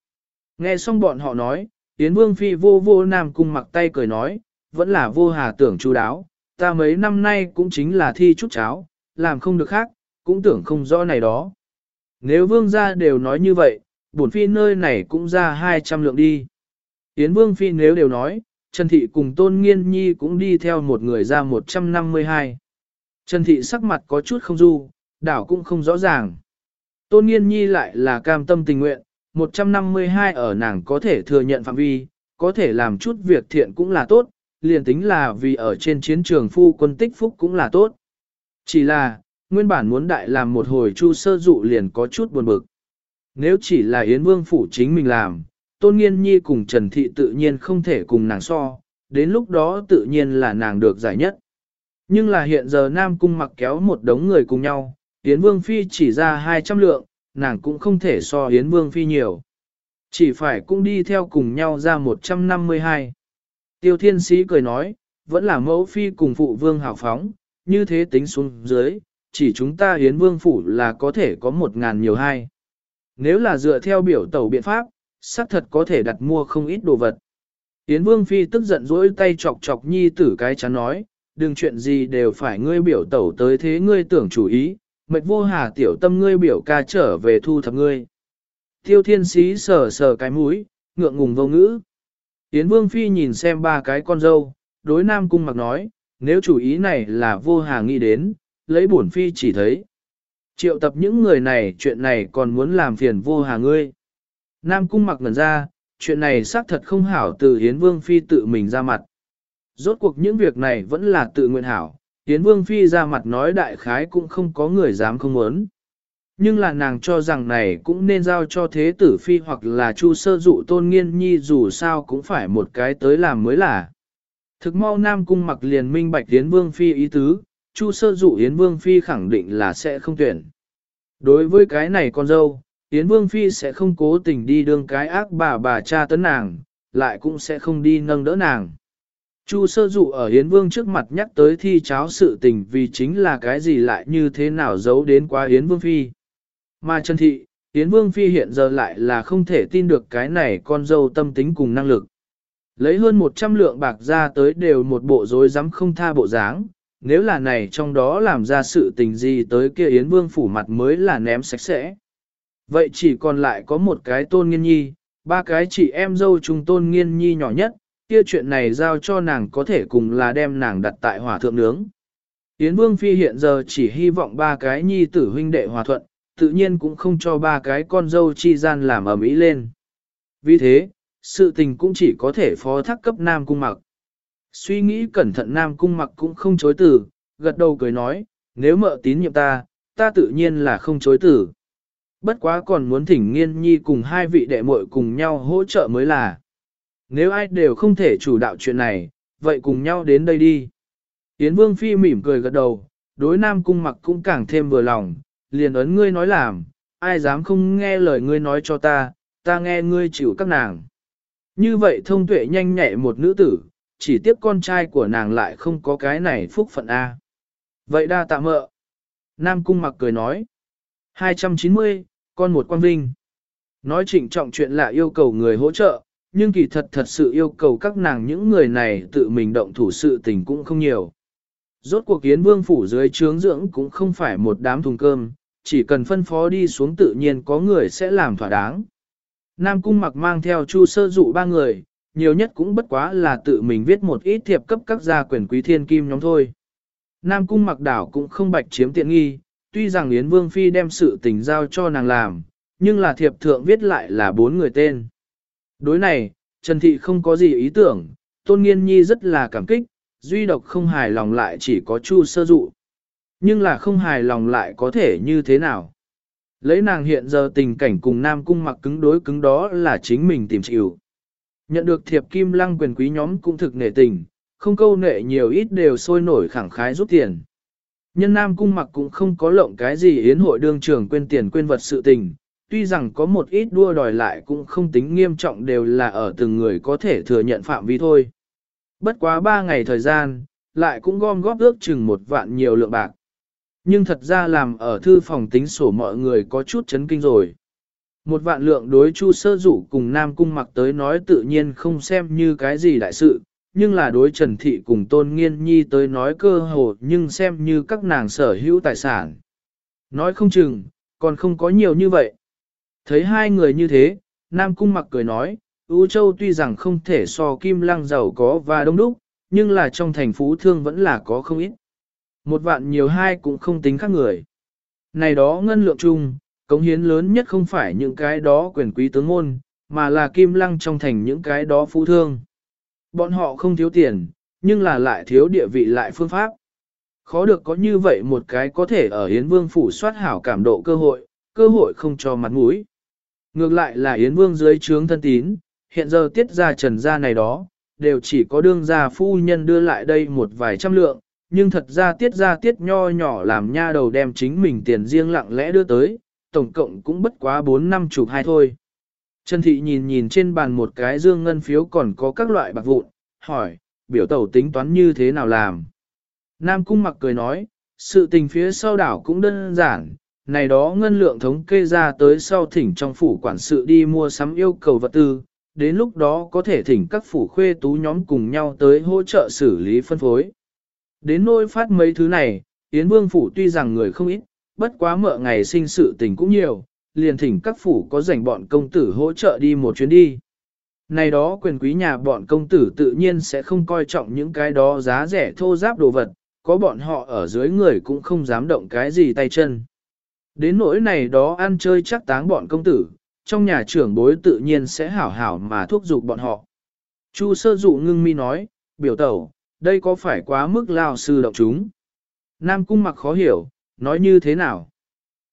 Nghe xong bọn họ nói, Yến Vương Phi vô vô Nam Cung mặc tay cười nói, vẫn là vô hà tưởng chú đáo, ta mấy năm nay cũng chính là thi chút cháo, làm không được khác, cũng tưởng không rõ này đó. Nếu Vương gia đều nói như vậy, bổn Phi nơi này cũng ra 200 lượng đi. Yến Vương Phi nếu đều nói, Trần Thị cùng Tôn Nghiên Nhi cũng đi theo một người ra 152. Trần Thị sắc mặt có chút không du, đảo cũng không rõ ràng. Tôn Nghiên Nhi lại là cam tâm tình nguyện, 152 ở nàng có thể thừa nhận phạm vi, có thể làm chút việc thiện cũng là tốt, liền tính là vì ở trên chiến trường phu quân tích phúc cũng là tốt. Chỉ là, nguyên bản muốn đại làm một hồi chu sơ dụ liền có chút buồn bực. Nếu chỉ là Yến Vương Phủ chính mình làm, Tôn Nghiên Nhi cùng Trần Thị tự nhiên không thể cùng nàng so, đến lúc đó tự nhiên là nàng được giải nhất. Nhưng là hiện giờ Nam Cung mặc kéo một đống người cùng nhau, Yến Vương Phi chỉ ra 200 lượng, nàng cũng không thể so Yến Vương Phi nhiều. Chỉ phải cũng đi theo cùng nhau ra 152. Tiêu Thiên Sĩ cười nói, vẫn là mẫu Phi cùng phụ Vương hào phóng, như thế tính xuống dưới, chỉ chúng ta Yến Vương Phủ là có thể có một ngàn nhiều hai. Nếu là dựa theo biểu tẩu biện pháp, xác thật có thể đặt mua không ít đồ vật. Yến Vương Phi tức giận dỗi tay chọc chọc nhi tử cái chán nói, đừng chuyện gì đều phải ngươi biểu tẩu tới thế ngươi tưởng chủ ý, mệt vô hà tiểu tâm ngươi biểu ca trở về thu thập ngươi. Tiêu thiên sĩ sờ sờ cái mũi, ngượng ngùng vô ngữ. Yến Vương Phi nhìn xem ba cái con dâu, đối Nam Cung mặc nói, nếu chủ ý này là vô hà nghĩ đến, lấy bổn Phi chỉ thấy. Triệu tập những người này chuyện này còn muốn làm phiền vô hà ngươi. Nam Cung mặc ngẩn ra, chuyện này xác thật không hảo từ Yến Vương Phi tự mình ra mặt. Rốt cuộc những việc này vẫn là tự nguyện hảo, Yến Vương Phi ra mặt nói đại khái cũng không có người dám không muốn. Nhưng là nàng cho rằng này cũng nên giao cho thế tử Phi hoặc là chu sơ dụ tôn nghiên nhi dù sao cũng phải một cái tới làm mới là. Thực mau Nam Cung mặc liền minh bạch Yến Vương Phi ý tứ, chu sơ dụ Yến Vương Phi khẳng định là sẽ không tuyển. Đối với cái này con dâu, Yến Vương Phi sẽ không cố tình đi đương cái ác bà bà cha tấn nàng, lại cũng sẽ không đi nâng đỡ nàng. Chu sơ dụ ở Yến Vương trước mặt nhắc tới thi cháo sự tình vì chính là cái gì lại như thế nào giấu đến quá Yến Vương Phi. Mà chân thị, Yến Vương Phi hiện giờ lại là không thể tin được cái này con dâu tâm tính cùng năng lực. Lấy hơn 100 lượng bạc ra tới đều một bộ rối rắm không tha bộ dáng, nếu là này trong đó làm ra sự tình gì tới kia Yến Vương phủ mặt mới là ném sạch sẽ. Vậy chỉ còn lại có một cái tôn nghiên nhi, ba cái chị em dâu chúng tôn nghiên nhi nhỏ nhất, kia chuyện này giao cho nàng có thể cùng là đem nàng đặt tại hỏa thượng nướng. Yến Vương Phi hiện giờ chỉ hy vọng ba cái nhi tử huynh đệ hòa thuận, tự nhiên cũng không cho ba cái con dâu chi gian làm ầm ĩ lên. Vì thế, sự tình cũng chỉ có thể phó thác cấp Nam Cung Mặc. Suy nghĩ cẩn thận Nam Cung Mặc cũng không chối từ, gật đầu cười nói, nếu mợ tín nhiệm ta, ta tự nhiên là không chối từ bất quá còn muốn thỉnh nghiên nhi cùng hai vị đệ muội cùng nhau hỗ trợ mới là. Nếu ai đều không thể chủ đạo chuyện này, vậy cùng nhau đến đây đi. Yến Vương Phi mỉm cười gật đầu, đối Nam Cung mặc cũng càng thêm vừa lòng, liền ấn ngươi nói làm, ai dám không nghe lời ngươi nói cho ta, ta nghe ngươi chịu các nàng. Như vậy thông tuệ nhanh nhẹ một nữ tử, chỉ tiếp con trai của nàng lại không có cái này phúc phận A. Vậy đa tạ mợ. Nam Cung mặc cười nói. 290, con một quan vinh. Nói trịnh trọng chuyện lạ yêu cầu người hỗ trợ, nhưng kỳ thật thật sự yêu cầu các nàng những người này tự mình động thủ sự tình cũng không nhiều. Rốt cuộc kiến vương phủ dưới trướng dưỡng cũng không phải một đám thùng cơm, chỉ cần phân phó đi xuống tự nhiên có người sẽ làm thỏa đáng. Nam cung mặc mang theo chu sơ dụ ba người, nhiều nhất cũng bất quá là tự mình viết một ít thiệp cấp các gia quyền quý thiên kim nhóm thôi. Nam cung mặc đảo cũng không bạch chiếm tiện nghi, tuy rằng Yến Vương Phi đem sự tình giao cho nàng làm, nhưng là thiệp thượng viết lại là bốn người tên. Đối này, Trần Thị không có gì ý tưởng, Tôn Nghiên Nhi rất là cảm kích, duy độc không hài lòng lại chỉ có Chu sơ dụ. Nhưng là không hài lòng lại có thể như thế nào? Lấy nàng hiện giờ tình cảnh cùng Nam Cung mặc cứng đối cứng đó là chính mình tìm chịu. Nhận được thiệp kim lăng quyền quý nhóm cũng thực nể tình, không câu nệ nhiều ít đều sôi nổi khẳng khái rút tiền. Nhân Nam Cung mặc cũng không có lộng cái gì yến hội đương trưởng quên tiền quên vật sự tình, tuy rằng có một ít đua đòi lại cũng không tính nghiêm trọng đều là ở từng người có thể thừa nhận phạm vi thôi. Bất quá ba ngày thời gian, lại cũng gom góp ước chừng một vạn nhiều lượng bạc. Nhưng thật ra làm ở thư phòng tính sổ mọi người có chút chấn kinh rồi. Một vạn lượng đối chu sơ dụ cùng Nam Cung mặc tới nói tự nhiên không xem như cái gì đại sự, nhưng là đối Trần Thị cùng Tôn Nghiên Nhi tới nói cơ hồ nhưng xem như các nàng sở hữu tài sản. Nói không chừng, còn không có nhiều như vậy. Thấy hai người như thế, Nam Cung mặc cười nói, U Châu tuy rằng không thể so kim lăng giàu có và đông đúc, nhưng là trong thành phú thương vẫn là có không ít. Một vạn nhiều hai cũng không tính khác người. Này đó ngân lượng chung, cống hiến lớn nhất không phải những cái đó quyền quý tướng môn, mà là kim lăng trong thành những cái đó phú thương. Bọn họ không thiếu tiền, nhưng là lại thiếu địa vị lại phương pháp. Khó được có như vậy một cái có thể ở Yến Vương phủ soát hảo cảm độ cơ hội, cơ hội không cho mặt mũi. Ngược lại là Yến Vương dưới trướng thân tín, hiện giờ tiết ra trần gia này đó, đều chỉ có đương gia phu nhân đưa lại đây một vài trăm lượng, nhưng thật ra tiết ra tiết nho nhỏ làm nha đầu đem chính mình tiền riêng lặng lẽ đưa tới, tổng cộng cũng bất quá 4 năm chục hai thôi. Trần Thị nhìn nhìn trên bàn một cái dương ngân phiếu còn có các loại bạc vụn, hỏi, biểu tẩu tính toán như thế nào làm. Nam Cung mặc cười nói, sự tình phía sau đảo cũng đơn giản, này đó ngân lượng thống kê ra tới sau thỉnh trong phủ quản sự đi mua sắm yêu cầu vật tư, đến lúc đó có thể thỉnh các phủ khuê tú nhóm cùng nhau tới hỗ trợ xử lý phân phối. Đến nỗi phát mấy thứ này, Yến Vương phủ tuy rằng người không ít, bất quá mợ ngày sinh sự tình cũng nhiều, liền thỉnh các phủ có dành bọn công tử hỗ trợ đi một chuyến đi. Này đó quyền quý nhà bọn công tử tự nhiên sẽ không coi trọng những cái đó giá rẻ thô giáp đồ vật, có bọn họ ở dưới người cũng không dám động cái gì tay chân. Đến nỗi này đó ăn chơi chắc táng bọn công tử, trong nhà trưởng bối tự nhiên sẽ hảo hảo mà thúc giục bọn họ. Chu sơ dụ ngưng mi nói, biểu tẩu, đây có phải quá mức lao sư động chúng? Nam cung mặc khó hiểu, nói như thế nào?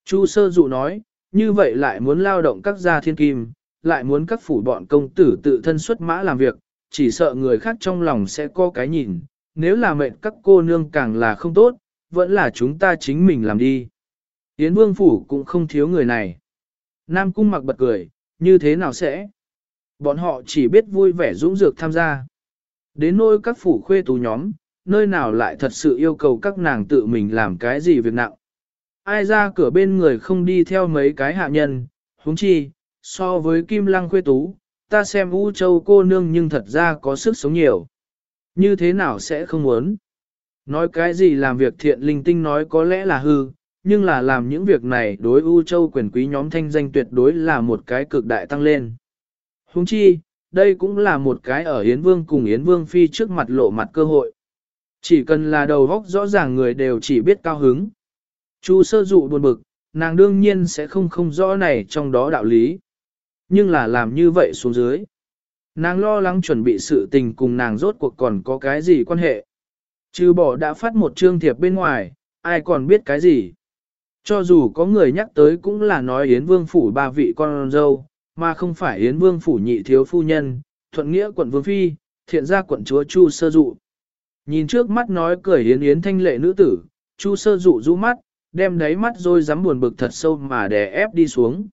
Chu sơ dụ nói, như vậy lại muốn lao động các gia thiên kim, lại muốn các phủ bọn công tử tự thân xuất mã làm việc, chỉ sợ người khác trong lòng sẽ có cái nhìn, nếu là mệnh các cô nương càng là không tốt, vẫn là chúng ta chính mình làm đi. Yến Vương Phủ cũng không thiếu người này. Nam Cung mặc bật cười, như thế nào sẽ? Bọn họ chỉ biết vui vẻ dũng dược tham gia. Đến nôi các phủ khuê tú nhóm, nơi nào lại thật sự yêu cầu các nàng tự mình làm cái gì việc nặng. Ai ra cửa bên người không đi theo mấy cái hạ nhân, huống chi, so với kim lăng khuê tú, ta xem U Châu cô nương nhưng thật ra có sức sống nhiều. Như thế nào sẽ không muốn? Nói cái gì làm việc thiện linh tinh nói có lẽ là hư, nhưng là làm những việc này đối U Châu quyền quý nhóm thanh danh tuyệt đối là một cái cực đại tăng lên. Huống chi, đây cũng là một cái ở Yến Vương cùng Yến Vương Phi trước mặt lộ mặt cơ hội. Chỉ cần là đầu góc rõ ràng người đều chỉ biết cao hứng. Chu sơ dụ buồn bực, nàng đương nhiên sẽ không không rõ này trong đó đạo lý. Nhưng là làm như vậy xuống dưới. Nàng lo lắng chuẩn bị sự tình cùng nàng rốt cuộc còn có cái gì quan hệ. Trừ bỏ đã phát một chương thiệp bên ngoài, ai còn biết cái gì. Cho dù có người nhắc tới cũng là nói Yến Vương Phủ ba vị con dâu, mà không phải Yến Vương Phủ nhị thiếu phu nhân, thuận nghĩa quận Vương Phi, thiện gia quận chúa Chu Sơ Dụ. Nhìn trước mắt nói cười Yến Yến thanh lệ nữ tử, Chu Sơ Dụ rũ mắt, đem đáy mắt rồi dám buồn bực thật sâu mà đè ép đi xuống.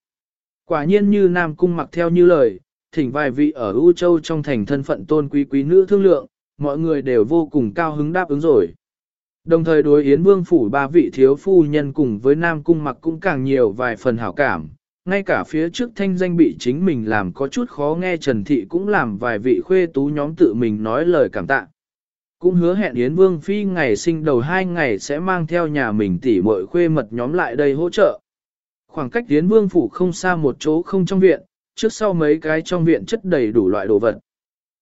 Quả nhiên như Nam Cung mặc theo như lời, thỉnh vài vị ở U Châu trong thành thân phận tôn quý quý nữ thương lượng, mọi người đều vô cùng cao hứng đáp ứng rồi. Đồng thời đối Yến Vương phủ ba vị thiếu phu nhân cùng với Nam Cung mặc cũng càng nhiều vài phần hảo cảm, ngay cả phía trước thanh danh bị chính mình làm có chút khó nghe Trần Thị cũng làm vài vị khuê tú nhóm tự mình nói lời cảm tạ. Cũng hứa hẹn Yến Vương Phi ngày sinh đầu hai ngày sẽ mang theo nhà mình tỉ mội khuê mật nhóm lại đây hỗ trợ. Khoảng cách Yến Vương Phủ không xa một chỗ không trong viện, trước sau mấy cái trong viện chất đầy đủ loại đồ vật.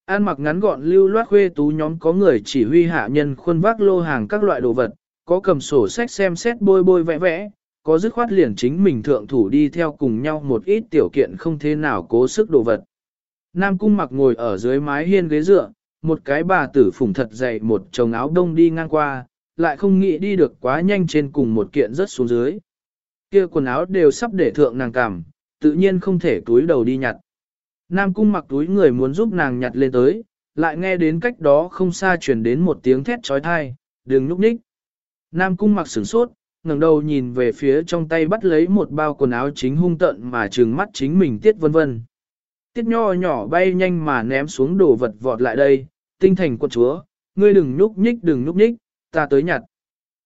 An mặc ngắn gọn lưu loát khuê tú nhóm có người chỉ huy hạ nhân khuôn vác lô hàng các loại đồ vật, có cầm sổ sách xem xét bôi bôi vẽ vẽ, có dứt khoát liền chính mình thượng thủ đi theo cùng nhau một ít tiểu kiện không thế nào cố sức đồ vật. Nam cung mặc ngồi ở dưới mái hiên ghế dựa, một cái bà tử phủng thật dày một chồng áo đông đi ngang qua, lại không nghĩ đi được quá nhanh trên cùng một kiện rất xuống dưới. Kia quần áo đều sắp để thượng nàng cảm, tự nhiên không thể túi đầu đi nhặt. Nam cung mặc túi người muốn giúp nàng nhặt lên tới, lại nghe đến cách đó không xa truyền đến một tiếng thét trói thai, đừng núp ních. Nam cung mặc sửng sốt, ngẩng đầu nhìn về phía trong tay bắt lấy một bao quần áo chính hung tận mà trừng mắt chính mình tiết vân vân. Tiết nho nhỏ bay nhanh mà ném xuống đồ vật vọt lại đây, tinh thành quân chúa, ngươi đừng núp nhích đừng núp nhích, ta tới nhặt.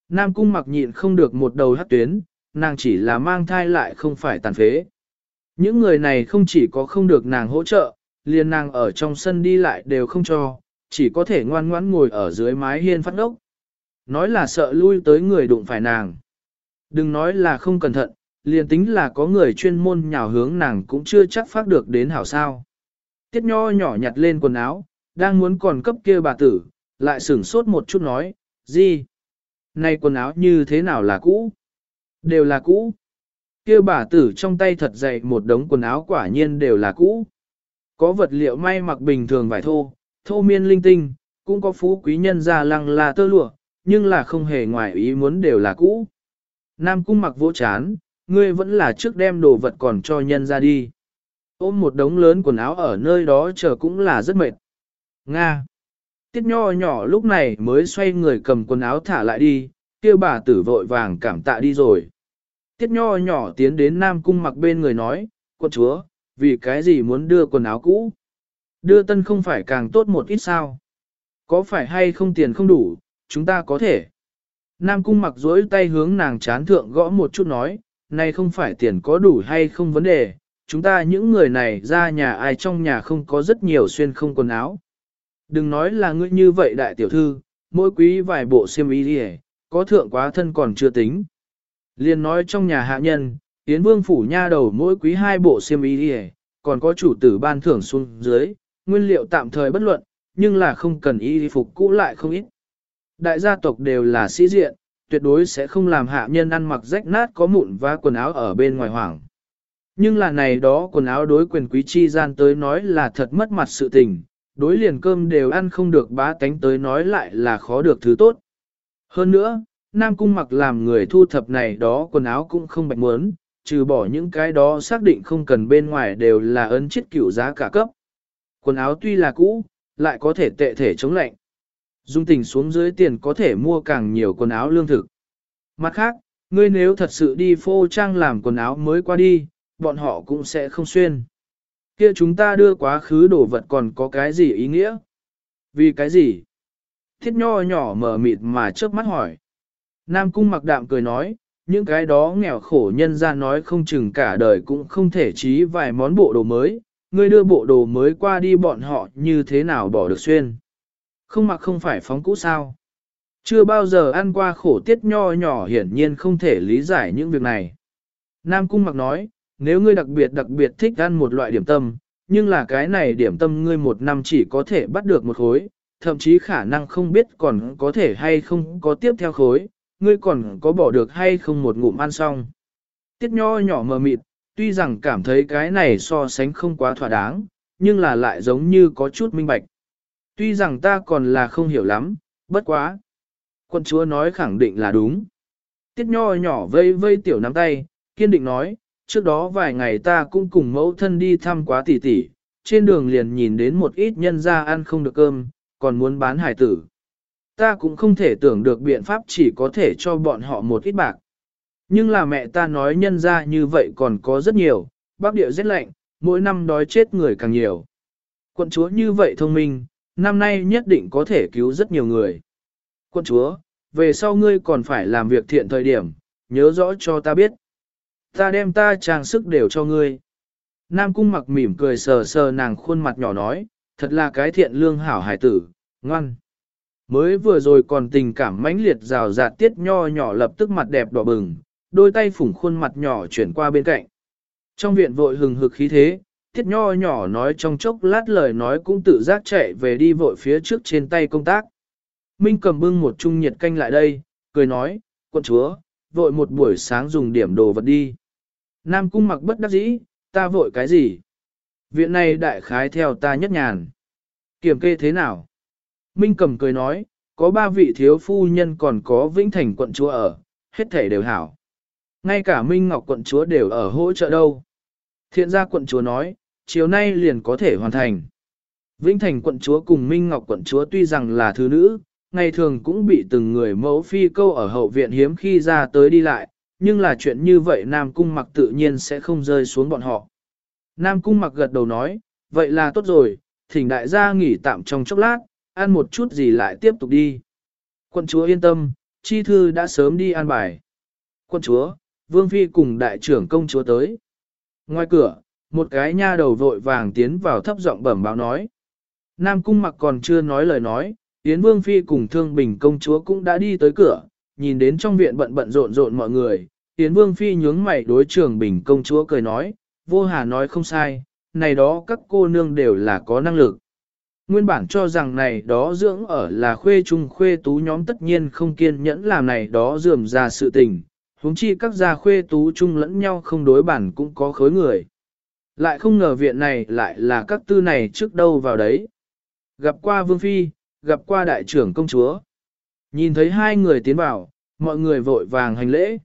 Nam cung mặc nhịn không được một đầu hát tuyến, nàng chỉ là mang thai lại không phải tàn phế. Những người này không chỉ có không được nàng hỗ trợ, liền nàng ở trong sân đi lại đều không cho, chỉ có thể ngoan ngoãn ngồi ở dưới mái hiên phát ốc. Nói là sợ lui tới người đụng phải nàng. Đừng nói là không cẩn thận, liền tính là có người chuyên môn nhào hướng nàng cũng chưa chắc phát được đến hảo sao. Tiết nho nhỏ nhặt lên quần áo, đang muốn còn cấp kia bà tử, lại sửng sốt một chút nói, gì? Này quần áo như thế nào là cũ? Đều là cũ. Kia bà tử trong tay thật dày một đống quần áo quả nhiên đều là cũ. Có vật liệu may mặc bình thường vải thô, thô miên linh tinh, cũng có phú quý nhân gia lăng là tơ lụa, nhưng là không hề ngoài ý muốn đều là cũ. Nam cung mặc vỗ chán, ngươi vẫn là trước đem đồ vật còn cho nhân ra đi. Ôm một đống lớn quần áo ở nơi đó chờ cũng là rất mệt. Nga. Tiết nho nhỏ lúc này mới xoay người cầm quần áo thả lại đi, kêu bà tử vội vàng cảm tạ đi rồi. Tiết nho nhỏ tiến đến Nam Cung mặc bên người nói, quân chúa, vì cái gì muốn đưa quần áo cũ? Đưa tân không phải càng tốt một ít sao? Có phải hay không tiền không đủ, chúng ta có thể. Nam Cung mặc dối tay hướng nàng chán thượng gõ một chút nói, này không phải tiền có đủ hay không vấn đề, chúng ta những người này ra nhà ai trong nhà không có rất nhiều xuyên không quần áo. Đừng nói là ngươi như vậy đại tiểu thư, mỗi quý vài bộ xiêm y đi có thượng quá thân còn chưa tính. Liên nói trong nhà hạ nhân, Yến Vương phủ nha đầu mỗi quý hai bộ xiêm y đi còn có chủ tử ban thưởng xuống dưới, nguyên liệu tạm thời bất luận, nhưng là không cần y phục cũ lại không ít. Đại gia tộc đều là sĩ diện, tuyệt đối sẽ không làm hạ nhân ăn mặc rách nát có mụn và quần áo ở bên ngoài hoảng. Nhưng là này đó quần áo đối quyền quý chi gian tới nói là thật mất mặt sự tình, đối liền cơm đều ăn không được bá tánh tới nói lại là khó được thứ tốt. Hơn nữa, Nam Cung mặc làm người thu thập này đó quần áo cũng không bạch muốn, trừ bỏ những cái đó xác định không cần bên ngoài đều là ấn chiết cửu giá cả cấp. Quần áo tuy là cũ, lại có thể tệ thể chống lạnh. Dung tình xuống dưới tiền có thể mua càng nhiều quần áo lương thực. Mặt khác, ngươi nếu thật sự đi phô trang làm quần áo mới qua đi, bọn họ cũng sẽ không xuyên. Kia chúng ta đưa quá khứ đồ vật còn có cái gì ý nghĩa? Vì cái gì? Thiết nho nhỏ mở mịt mà chớp mắt hỏi. Nam cung mặc đạm cười nói, những cái đó nghèo khổ nhân ra nói không chừng cả đời cũng không thể trí vài món bộ đồ mới, ngươi đưa bộ đồ mới qua đi bọn họ như thế nào bỏ được xuyên. Không mặc không phải phóng cũ sao. Chưa bao giờ ăn qua khổ tiết nho nhỏ hiển nhiên không thể lý giải những việc này. Nam Cung mặc nói, nếu ngươi đặc biệt đặc biệt thích ăn một loại điểm tâm, nhưng là cái này điểm tâm ngươi một năm chỉ có thể bắt được một khối, thậm chí khả năng không biết còn có thể hay không có tiếp theo khối, ngươi còn có bỏ được hay không một ngụm ăn xong. Tiết nho nhỏ mờ mịt, tuy rằng cảm thấy cái này so sánh không quá thỏa đáng, nhưng là lại giống như có chút minh bạch. Tuy rằng ta còn là không hiểu lắm, bất quá. Quân chúa nói khẳng định là đúng. Tiết nho nhỏ vây vây tiểu nắm tay, kiên định nói, trước đó vài ngày ta cũng cùng mẫu thân đi thăm quá tỷ tỷ, trên đường liền nhìn đến một ít nhân gia ăn không được cơm, còn muốn bán hải tử. Ta cũng không thể tưởng được biện pháp chỉ có thể cho bọn họ một ít bạc. Nhưng là mẹ ta nói nhân gia như vậy còn có rất nhiều, bác địa rất lạnh, mỗi năm đói chết người càng nhiều. Quận chúa như vậy thông minh, năm nay nhất định có thể cứu rất nhiều người. Quân chúa, về sau ngươi còn phải làm việc thiện thời điểm, nhớ rõ cho ta biết. Ta đem ta trang sức đều cho ngươi. Nam cung mặc mỉm cười sờ sờ nàng khuôn mặt nhỏ nói, thật là cái thiện lương hảo hải tử, ngoan. Mới vừa rồi còn tình cảm mãnh liệt rào rạt tiết nho nhỏ lập tức mặt đẹp đỏ bừng, đôi tay phủng khuôn mặt nhỏ chuyển qua bên cạnh. Trong viện vội hừng hực khí thế, tiết nho nhỏ nói trong chốc lát lời nói cũng tự giác chạy về đi vội phía trước trên tay công tác. Minh cầm bưng một chung nhiệt canh lại đây, cười nói, quân chúa, vội một buổi sáng dùng điểm đồ vật đi. Nam cung mặc bất đắc dĩ, ta vội cái gì? Viện này đại khái theo ta nhất nhàn. Kiểm kê thế nào? Minh cầm cười nói, có ba vị thiếu phu nhân còn có vĩnh thành quận chúa ở, hết thể đều hảo. Ngay cả Minh Ngọc quận chúa đều ở hỗ trợ đâu. Thiện gia quận chúa nói, chiều nay liền có thể hoàn thành. Vĩnh Thành quận chúa cùng Minh Ngọc quận chúa tuy rằng là thứ nữ, ngày thường cũng bị từng người mẫu phi câu ở hậu viện hiếm khi ra tới đi lại, nhưng là chuyện như vậy Nam Cung mặc tự nhiên sẽ không rơi xuống bọn họ. Nam Cung mặc gật đầu nói, vậy là tốt rồi, thỉnh đại gia nghỉ tạm trong chốc lát, ăn một chút gì lại tiếp tục đi. quân chúa yên tâm, chi thư đã sớm đi an bài. quân chúa, Vương Phi cùng đại trưởng công chúa tới. Ngoài cửa, một cái nha đầu vội vàng tiến vào thấp giọng bẩm báo nói. Nam Cung mặc còn chưa nói lời nói, Yến Vương Phi cùng Thương Bình công chúa cũng đã đi tới cửa, nhìn đến trong viện bận bận rộn rộn mọi người. Yến Vương Phi nhướng mày đối trường Bình công chúa cười nói, vô hà nói không sai, này đó các cô nương đều là có năng lực. Nguyên bản cho rằng này đó dưỡng ở là khuê trung khuê tú nhóm tất nhiên không kiên nhẫn làm này đó dườm ra sự tình, huống chi các gia khuê tú chung lẫn nhau không đối bản cũng có khối người. Lại không ngờ viện này lại là các tư này trước đâu vào đấy. Gặp qua Vương Phi, gặp qua đại trưởng công chúa. Nhìn thấy hai người tiến vào, mọi người vội vàng hành lễ.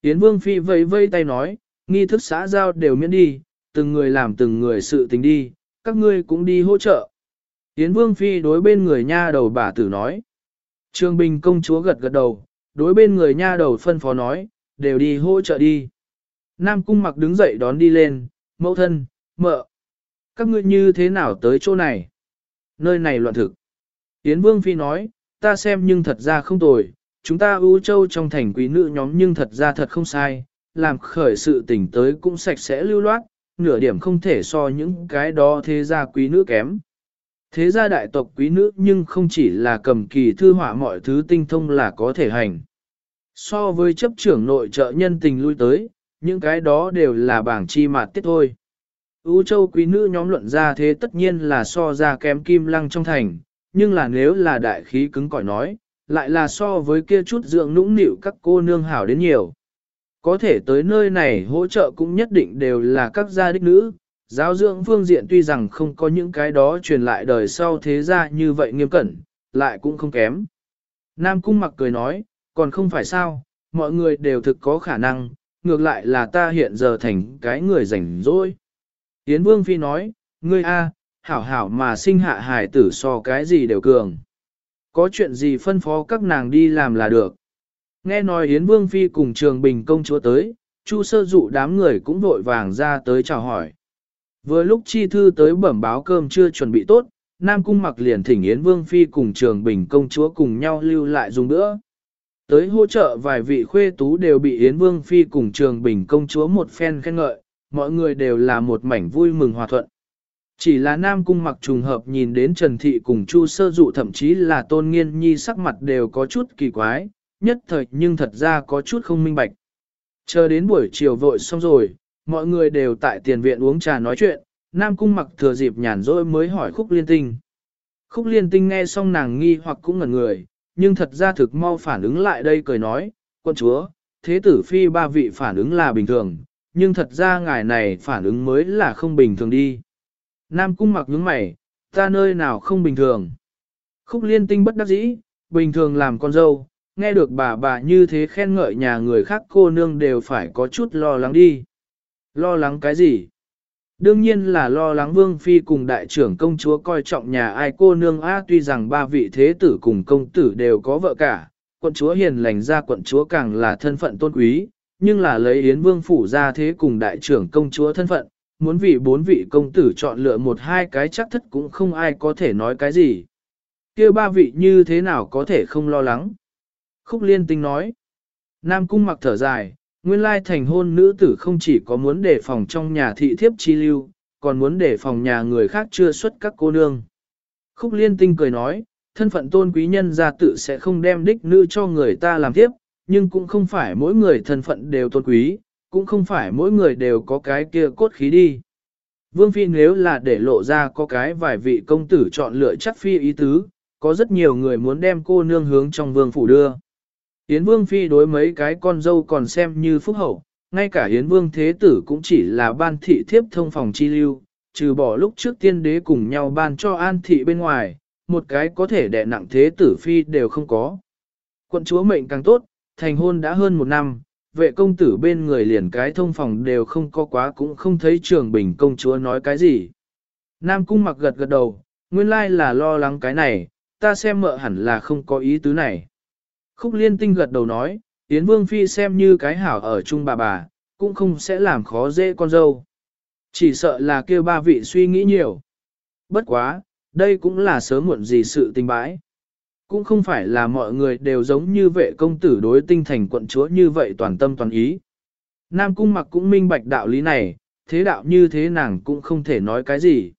Yến Vương Phi vây vây tay nói, nghi thức xã giao đều miễn đi, từng người làm từng người sự tình đi, các ngươi cũng đi hỗ trợ. Yến Vương Phi đối bên người nha đầu bà tử nói. Trương Bình công chúa gật gật đầu, đối bên người nha đầu phân phó nói, đều đi hỗ trợ đi. Nam Cung mặc đứng dậy đón đi lên, mẫu thân, mợ. Các ngươi như thế nào tới chỗ này? Nơi này loạn thực. Yến Vương Phi nói, ta xem nhưng thật ra không tồi, chúng ta ưu châu trong thành quý nữ nhóm nhưng thật ra thật không sai, làm khởi sự tỉnh tới cũng sạch sẽ lưu loát, nửa điểm không thể so những cái đó thế gia quý nữ kém. Thế gia đại tộc quý nữ nhưng không chỉ là cầm kỳ thư họa mọi thứ tinh thông là có thể hành. So với chấp trưởng nội trợ nhân tình lui tới, những cái đó đều là bảng chi mạt tiết thôi. Ú châu quý nữ nhóm luận ra thế tất nhiên là so ra kém kim lăng trong thành, nhưng là nếu là đại khí cứng cỏi nói, lại là so với kia chút dưỡng nũng nịu các cô nương hảo đến nhiều. Có thể tới nơi này hỗ trợ cũng nhất định đều là các gia đích nữ, giáo dưỡng phương diện tuy rằng không có những cái đó truyền lại đời sau thế gia như vậy nghiêm cẩn, lại cũng không kém. Nam Cung mặc cười nói, còn không phải sao, mọi người đều thực có khả năng, ngược lại là ta hiện giờ thành cái người rảnh rỗi. Yến Vương Phi nói, ngươi a, hảo hảo mà sinh hạ hài tử so cái gì đều cường. Có chuyện gì phân phó các nàng đi làm là được. Nghe nói Yến Vương Phi cùng Trường Bình công chúa tới, Chu sơ dụ đám người cũng vội vàng ra tới chào hỏi. Vừa lúc chi thư tới bẩm báo cơm chưa chuẩn bị tốt, Nam Cung mặc liền thỉnh Yến Vương Phi cùng Trường Bình công chúa cùng nhau lưu lại dùng nữa. Tới hỗ trợ vài vị khuê tú đều bị Yến Vương Phi cùng Trường Bình công chúa một phen khen ngợi, mọi người đều là một mảnh vui mừng hòa thuận. Chỉ là Nam Cung mặc trùng hợp nhìn đến Trần Thị cùng Chu sơ dụ thậm chí là tôn nghiên nhi sắc mặt đều có chút kỳ quái, nhất thời nhưng thật ra có chút không minh bạch. Chờ đến buổi chiều vội xong rồi, mọi người đều tại tiền viện uống trà nói chuyện, Nam Cung mặc thừa dịp nhàn rỗi mới hỏi Khúc Liên Tinh. Khúc Liên Tinh nghe xong nàng nghi hoặc cũng ngẩn người, nhưng thật ra thực mau phản ứng lại đây cười nói, quân chúa, thế tử phi ba vị phản ứng là bình thường, nhưng thật ra ngài này phản ứng mới là không bình thường đi. Nam Cung mặc nhướng mày, ta nơi nào không bình thường. Khúc Liên Tinh bất đắc dĩ, bình thường làm con dâu, nghe được bà bà như thế khen ngợi nhà người khác cô nương đều phải có chút lo lắng đi. Lo lắng cái gì? Đương nhiên là lo lắng Vương Phi cùng đại trưởng công chúa coi trọng nhà ai cô nương A tuy rằng ba vị thế tử cùng công tử đều có vợ cả, quận chúa hiền lành ra quận chúa càng là thân phận tôn quý, nhưng là lấy Yến Vương Phủ ra thế cùng đại trưởng công chúa thân phận, muốn vì bốn vị công tử chọn lựa một hai cái chắc thất cũng không ai có thể nói cái gì. kia ba vị như thế nào có thể không lo lắng? Khúc liên tinh nói. Nam cung mặc thở dài, nguyên lai thành hôn nữ tử không chỉ có muốn đề phòng trong nhà thị thiếp chi lưu, còn muốn đề phòng nhà người khác chưa xuất các cô nương. Khúc liên tinh cười nói, thân phận tôn quý nhân gia tự sẽ không đem đích nữ cho người ta làm tiếp, nhưng cũng không phải mỗi người thân phận đều tôn quý, cũng không phải mỗi người đều có cái kia cốt khí đi. Vương Phi nếu là để lộ ra có cái vài vị công tử chọn lựa chắc Phi ý tứ, có rất nhiều người muốn đem cô nương hướng trong vương phủ đưa. Yến Vương Phi đối mấy cái con dâu còn xem như phúc hậu, ngay cả Yến Vương Thế Tử cũng chỉ là ban thị thiếp thông phòng chi lưu, trừ bỏ lúc trước tiên đế cùng nhau ban cho an thị bên ngoài, một cái có thể đè nặng Thế Tử Phi đều không có. Quận chúa mệnh càng tốt, thành hôn đã hơn một năm, vệ công tử bên người liền cái thông phòng đều không có quá cũng không thấy trường bình công chúa nói cái gì. Nam cung mặc gật gật đầu, nguyên lai là lo lắng cái này, ta xem mợ hẳn là không có ý tứ này. Khúc liên tinh gật đầu nói, Yến Vương Phi xem như cái hảo ở chung bà bà, cũng không sẽ làm khó dễ con dâu. Chỉ sợ là kêu ba vị suy nghĩ nhiều. Bất quá, đây cũng là sớm muộn gì sự tình bãi. Cũng không phải là mọi người đều giống như vệ công tử đối tinh thành quận chúa như vậy toàn tâm toàn ý. Nam cung mặc cũng minh bạch đạo lý này, thế đạo như thế nàng cũng không thể nói cái gì.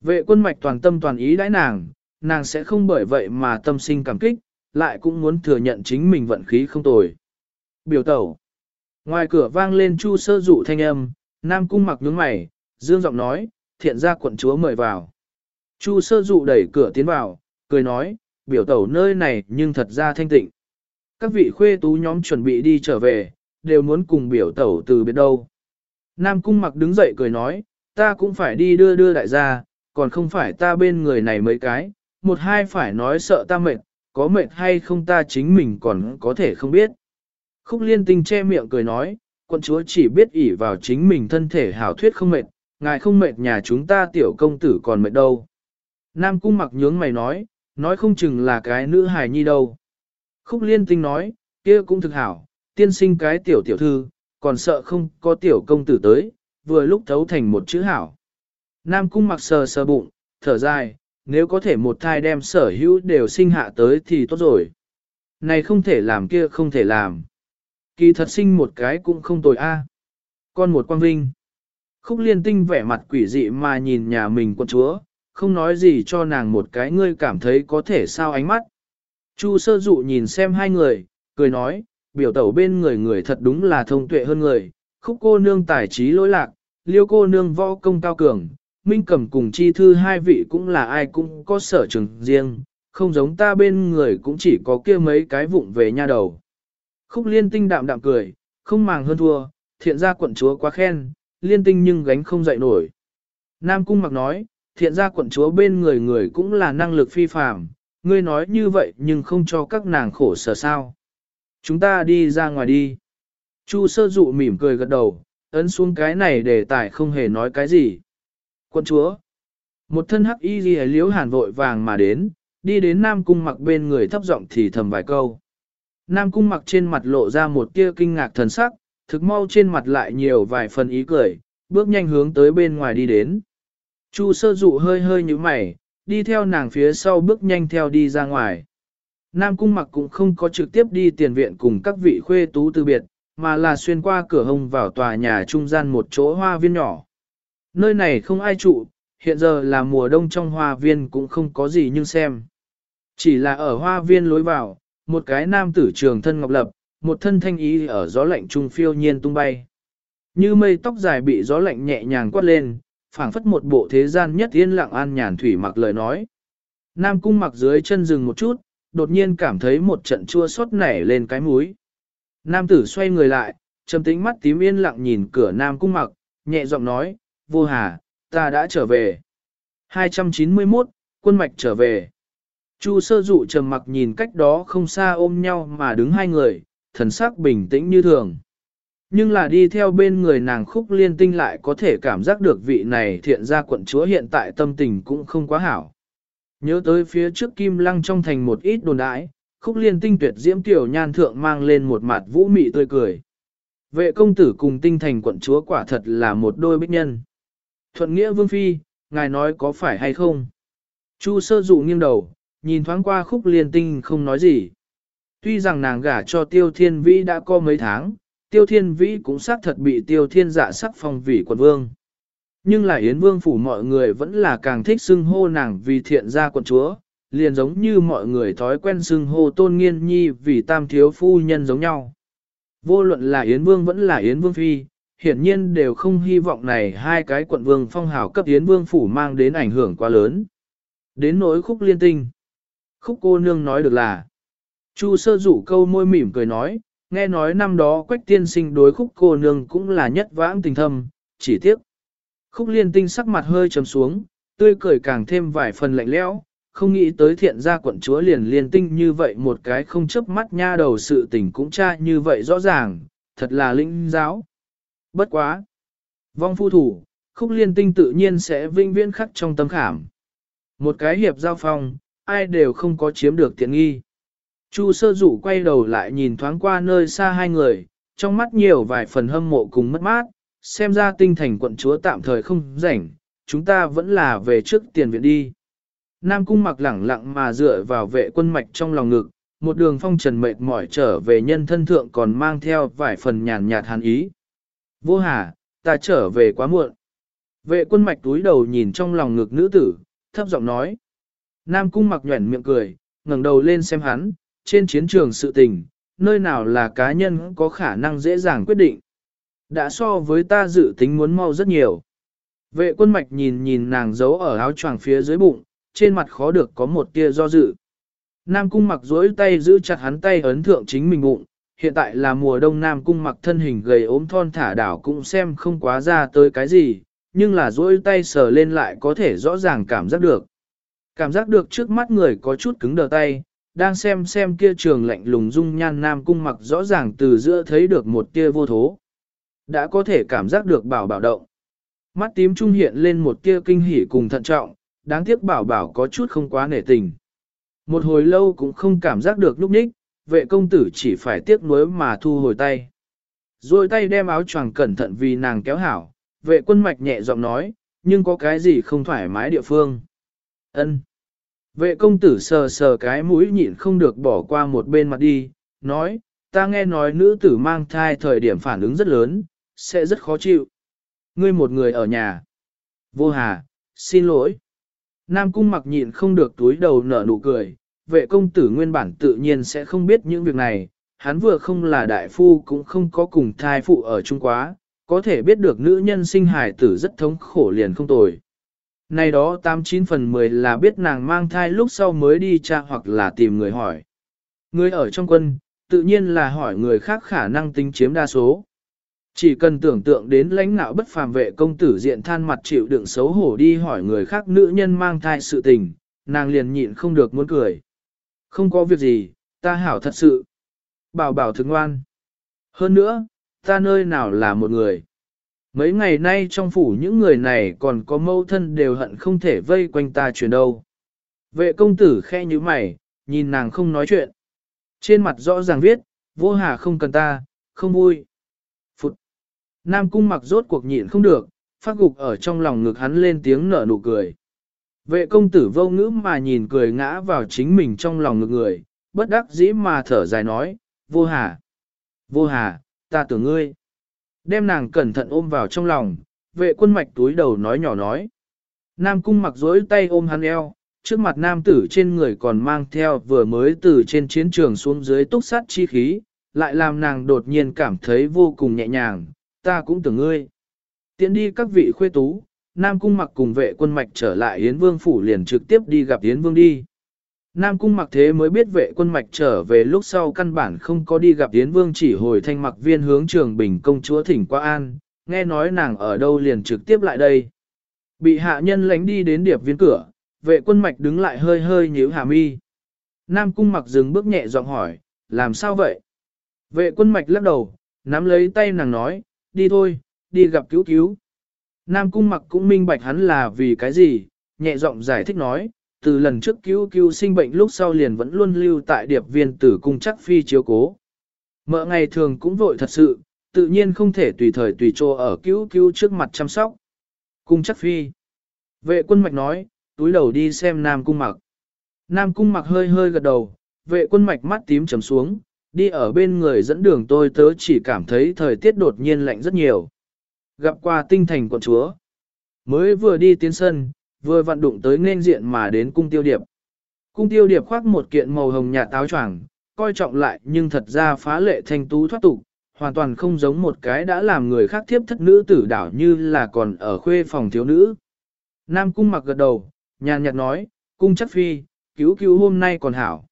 Vệ quân mạch toàn tâm toàn ý đãi nàng, nàng sẽ không bởi vậy mà tâm sinh cảm kích, lại cũng muốn thừa nhận chính mình vận khí không tồi. Biểu tẩu. Ngoài cửa vang lên chu sơ dụ thanh âm, Nam cung mặc nhướng mày, dương giọng nói, thiện ra quận chúa mời vào. Chu sơ dụ đẩy cửa tiến vào, cười nói, biểu tẩu nơi này nhưng thật ra thanh tịnh. Các vị khuê tú nhóm chuẩn bị đi trở về, đều muốn cùng biểu tẩu từ biệt đâu. Nam cung mặc đứng dậy cười nói, ta cũng phải đi đưa đưa đại gia, còn không phải ta bên người này mấy cái, một hai phải nói sợ ta mệt, có mệt hay không ta chính mình còn có thể không biết. Khúc liên tinh che miệng cười nói, quân chúa chỉ biết ỷ vào chính mình thân thể hảo thuyết không mệt, ngài không mệt nhà chúng ta tiểu công tử còn mệt đâu. Nam cung mặc nhướng mày nói, nói không chừng là cái nữ hài nhi đâu. Khúc liên tinh nói, kia cũng thực hảo, tiên sinh cái tiểu tiểu thư, còn sợ không có tiểu công tử tới, vừa lúc thấu thành một chữ hảo. Nam cung mặc sờ sờ bụng, thở dài, nếu có thể một thai đem sở hữu đều sinh hạ tới thì tốt rồi. Này không thể làm kia không thể làm. Kỳ thật sinh một cái cũng không tồi a. Con một quang vinh. Khúc liên tinh vẻ mặt quỷ dị mà nhìn nhà mình quân chúa, không nói gì cho nàng một cái ngươi cảm thấy có thể sao ánh mắt. Chu sơ dụ nhìn xem hai người, cười nói, biểu tẩu bên người người thật đúng là thông tuệ hơn người, khúc cô nương tài trí lỗi lạc, liêu cô nương võ công cao cường, minh cầm cùng chi thư hai vị cũng là ai cũng có sở trường riêng, không giống ta bên người cũng chỉ có kia mấy cái vụng về nha đầu. Khúc liên tinh đạm đạm cười, không màng hơn thua, thiện gia quận chúa quá khen, liên tinh nhưng gánh không dậy nổi. Nam cung mặc nói, thiện gia quận chúa bên người người cũng là năng lực phi phàm, ngươi nói như vậy nhưng không cho các nàng khổ sở sao. Chúng ta đi ra ngoài đi. Chu sơ dụ mỉm cười gật đầu, ấn xuống cái này để tải không hề nói cái gì. Quận chúa. Một thân hắc y ghi liếu hàn vội vàng mà đến, đi đến Nam Cung mặc bên người thấp giọng thì thầm vài câu. Nam Cung mặc trên mặt lộ ra một tia kinh ngạc thần sắc, thực mau trên mặt lại nhiều vài phần ý cười, bước nhanh hướng tới bên ngoài đi đến. Chu sơ dụ hơi hơi như mày, đi theo nàng phía sau bước nhanh theo đi ra ngoài. Nam Cung mặc cũng không có trực tiếp đi tiền viện cùng các vị khuê tú từ biệt, mà là xuyên qua cửa hông vào tòa nhà trung gian một chỗ hoa viên nhỏ. Nơi này không ai trụ, hiện giờ là mùa đông trong hoa viên cũng không có gì nhưng xem. Chỉ là ở hoa viên lối vào, một cái nam tử trường thân ngọc lập, một thân thanh ý ở gió lạnh trung phiêu nhiên tung bay. Như mây tóc dài bị gió lạnh nhẹ nhàng quát lên, phảng phất một bộ thế gian nhất yên lặng an nhàn thủy mặc lời nói. Nam cung mặc dưới chân dừng một chút, đột nhiên cảm thấy một trận chua xót nảy lên cái mũi. Nam tử xoay người lại, trầm tĩnh mắt tím yên lặng nhìn cửa Nam cung mặc, nhẹ giọng nói, vô hà, ta đã trở về. 291, quân mạch trở về. Chu sơ dụ trầm mặc nhìn cách đó không xa ôm nhau mà đứng hai người, thần sắc bình tĩnh như thường. Nhưng là đi theo bên người nàng khúc liên tinh lại có thể cảm giác được vị này thiện gia quận chúa hiện tại tâm tình cũng không quá hảo. Nhớ tới phía trước kim lăng trong thành một ít đồn đãi, khúc liên tinh tuyệt diễm tiểu nhan thượng mang lên một mặt vũ mị tươi cười. Vệ công tử cùng tinh thành quận chúa quả thật là một đôi bích nhân. Thuận nghĩa vương phi, ngài nói có phải hay không? Chu sơ dụ nghiêng đầu, nhìn thoáng qua khúc liên tinh không nói gì. Tuy rằng nàng gả cho tiêu thiên vĩ đã có mấy tháng, tiêu thiên vĩ cũng xác thật bị tiêu thiên dạ sắc phong vị quận vương. Nhưng là Yến Vương phủ mọi người vẫn là càng thích xưng hô nàng vì thiện gia quận chúa, liền giống như mọi người thói quen xưng hô tôn nghiên nhi vì tam thiếu phu nhân giống nhau. Vô luận là Yến Vương vẫn là Yến Vương Phi, hiển nhiên đều không hy vọng này hai cái quận vương phong hào cấp Yến Vương phủ mang đến ảnh hưởng quá lớn. Đến nỗi khúc liên tinh. Khúc cô nương nói được là. Chu sơ dụ câu môi mỉm cười nói, nghe nói năm đó quách tiên sinh đối khúc cô nương cũng là nhất vãng tình thâm, chỉ tiếc. Khúc liên tinh sắc mặt hơi trầm xuống, tươi cười càng thêm vài phần lạnh lẽo, không nghĩ tới thiện gia quận chúa liền liên tinh như vậy một cái không chớp mắt nha đầu sự tình cũng tra như vậy rõ ràng, thật là linh giáo. Bất quá. Vong phu thủ, khúc liên tinh tự nhiên sẽ vinh viễn khắc trong tâm khảm. Một cái hiệp giao phong, ai đều không có chiếm được tiện nghi. Chu sơ dụ quay đầu lại nhìn thoáng qua nơi xa hai người, trong mắt nhiều vài phần hâm mộ cùng mất mát, xem ra tinh thành quận chúa tạm thời không rảnh, chúng ta vẫn là về trước tiền viện đi. Nam cung mặc lẳng lặng mà dựa vào vệ quân mạch trong lòng ngực, một đường phong trần mệt mỏi trở về nhân thân thượng còn mang theo vài phần nhàn nhạt hàn ý. Vô hà, ta trở về quá muộn. Vệ quân mạch túi đầu nhìn trong lòng ngực nữ tử, thấp giọng nói. Nam cung mặc nhuẩn miệng cười, ngẩng đầu lên xem hắn, trên chiến trường sự tình, nơi nào là cá nhân có khả năng dễ dàng quyết định. Đã so với ta dự tính muốn mau rất nhiều. Vệ quân mạch nhìn nhìn nàng giấu ở áo choàng phía dưới bụng, trên mặt khó được có một tia do dự. Nam cung mặc duỗi tay giữ chặt hắn tay ấn thượng chính mình bụng, hiện tại là mùa đông Nam cung mặc thân hình gầy ốm thon thả đảo cũng xem không quá ra tới cái gì, nhưng là duỗi tay sờ lên lại có thể rõ ràng cảm giác được. Cảm giác được trước mắt người có chút cứng đờ tay, đang xem xem kia trường lạnh lùng dung nhan nam cung mặc rõ ràng từ giữa thấy được một tia vô thố. Đã có thể cảm giác được bảo bảo động. Mắt tím trung hiện lên một tia kinh hỉ cùng thận trọng, đáng tiếc bảo bảo có chút không quá nể tình. Một hồi lâu cũng không cảm giác được lúc ních, vệ công tử chỉ phải tiếc nuối mà thu hồi tay. Rồi tay đem áo choàng cẩn thận vì nàng kéo hảo, vệ quân mạch nhẹ giọng nói, nhưng có cái gì không thoải mái địa phương. ân Vệ công tử sờ sờ cái mũi nhịn không được bỏ qua một bên mặt đi, nói, ta nghe nói nữ tử mang thai thời điểm phản ứng rất lớn, sẽ rất khó chịu. Ngươi một người ở nhà. Vô hà, xin lỗi. Nam cung mặc nhịn không được túi đầu nở nụ cười, vệ công tử nguyên bản tự nhiên sẽ không biết những việc này, hắn vừa không là đại phu cũng không có cùng thai phụ ở Trung Quá, có thể biết được nữ nhân sinh hài tử rất thống khổ liền không tồi. Này đó 89 phần 10 là biết nàng mang thai lúc sau mới đi tra hoặc là tìm người hỏi. Người ở trong quân, tự nhiên là hỏi người khác khả năng tính chiếm đa số. Chỉ cần tưởng tượng đến lãnh nạo bất phàm vệ công tử diện than mặt chịu đựng xấu hổ đi hỏi người khác nữ nhân mang thai sự tình, nàng liền nhịn không được muốn cười. Không có việc gì, ta hảo thật sự. Bảo bảo thức ngoan. Hơn nữa, ta nơi nào là một người. Mấy ngày nay trong phủ những người này còn có mâu thân đều hận không thể vây quanh ta chuyển đâu. Vệ công tử khe như mày, nhìn nàng không nói chuyện. Trên mặt rõ ràng viết, vô hà không cần ta, không vui. Phụt. Nam cung mặc rốt cuộc nhịn không được, phát gục ở trong lòng ngực hắn lên tiếng nở nụ cười. Vệ công tử vô ngữ mà nhìn cười ngã vào chính mình trong lòng ngực người, bất đắc dĩ mà thở dài nói, vô hà. Vô hà, ta tưởng ngươi. Đem nàng cẩn thận ôm vào trong lòng, vệ quân mạch túi đầu nói nhỏ nói. Nam cung mặc dối tay ôm hắn eo, trước mặt nam tử trên người còn mang theo vừa mới từ trên chiến trường xuống dưới túc sát chi khí, lại làm nàng đột nhiên cảm thấy vô cùng nhẹ nhàng, ta cũng tưởng ngươi. Tiến đi các vị khuê tú, Nam Cung mặc cùng vệ quân mạch trở lại Yến Vương Phủ liền trực tiếp đi gặp Yến Vương đi. Nam Cung mặc thế mới biết vệ quân mạch trở về lúc sau căn bản không có đi gặp Yến Vương chỉ hồi thanh mặc viên hướng trường bình công chúa thỉnh qua an, nghe nói nàng ở đâu liền trực tiếp lại đây. Bị hạ nhân lánh đi đến điệp viên cửa, vệ quân mạch đứng lại hơi hơi nhíu hà mi. Nam Cung mặc dừng bước nhẹ giọng hỏi, làm sao vậy? Vệ quân mạch lắc đầu, nắm lấy tay nàng nói, đi thôi, đi gặp cứu cứu. Nam Cung mặc cũng minh bạch hắn là vì cái gì, nhẹ giọng giải thích nói, từ lần trước cứu cứu sinh bệnh lúc sau liền vẫn luôn lưu tại điệp viên tử cung chắc phi chiếu cố. Mợ ngày thường cũng vội thật sự, tự nhiên không thể tùy thời tùy chỗ ở cứu cứu trước mặt chăm sóc. Cung chắc phi. Vệ quân mạch nói, túi đầu đi xem Nam Cung mặc. Nam Cung mặc hơi hơi gật đầu, vệ quân mạch mắt tím trầm xuống, đi ở bên người dẫn đường tôi tớ chỉ cảm thấy thời tiết đột nhiên lạnh rất nhiều. Gặp qua tinh thành quận chúa. Mới vừa đi tiến sân, vừa vận đụng tới nên diện mà đến cung tiêu điệp. Cung tiêu điệp khoác một kiện màu hồng nhạt táo choàng, coi trọng lại nhưng thật ra phá lệ thanh tú thoát tục, hoàn toàn không giống một cái đã làm người khác tiếp thất nữ tử đảo như là còn ở khuê phòng thiếu nữ. Nam cung mặc gật đầu, nhàn nhạt nói, cung chắc phi, cứu cứu hôm nay còn hảo.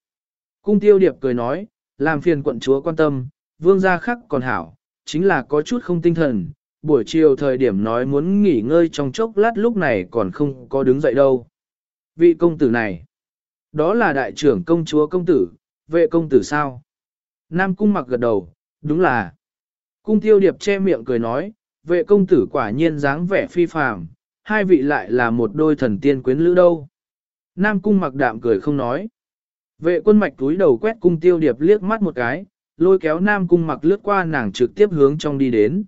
Cung tiêu điệp cười nói, làm phiền quận chúa quan tâm, vương gia khắc còn hảo, chính là có chút không tinh thần, buổi chiều thời điểm nói muốn nghỉ ngơi trong chốc lát lúc này còn không có đứng dậy đâu. Vị công tử này, đó là đại trưởng công chúa công tử, vệ công tử sao? Nam cung mặc gật đầu, đúng là. Cung tiêu điệp che miệng cười nói, vệ công tử quả nhiên dáng vẻ phi phàm, hai vị lại là một đôi thần tiên quyến lữ đâu. Nam cung mặc đạm cười không nói. Vệ quân mạch túi đầu quét cung tiêu điệp liếc mắt một cái, lôi kéo nam cung mặc lướt qua nàng trực tiếp hướng trong đi đến.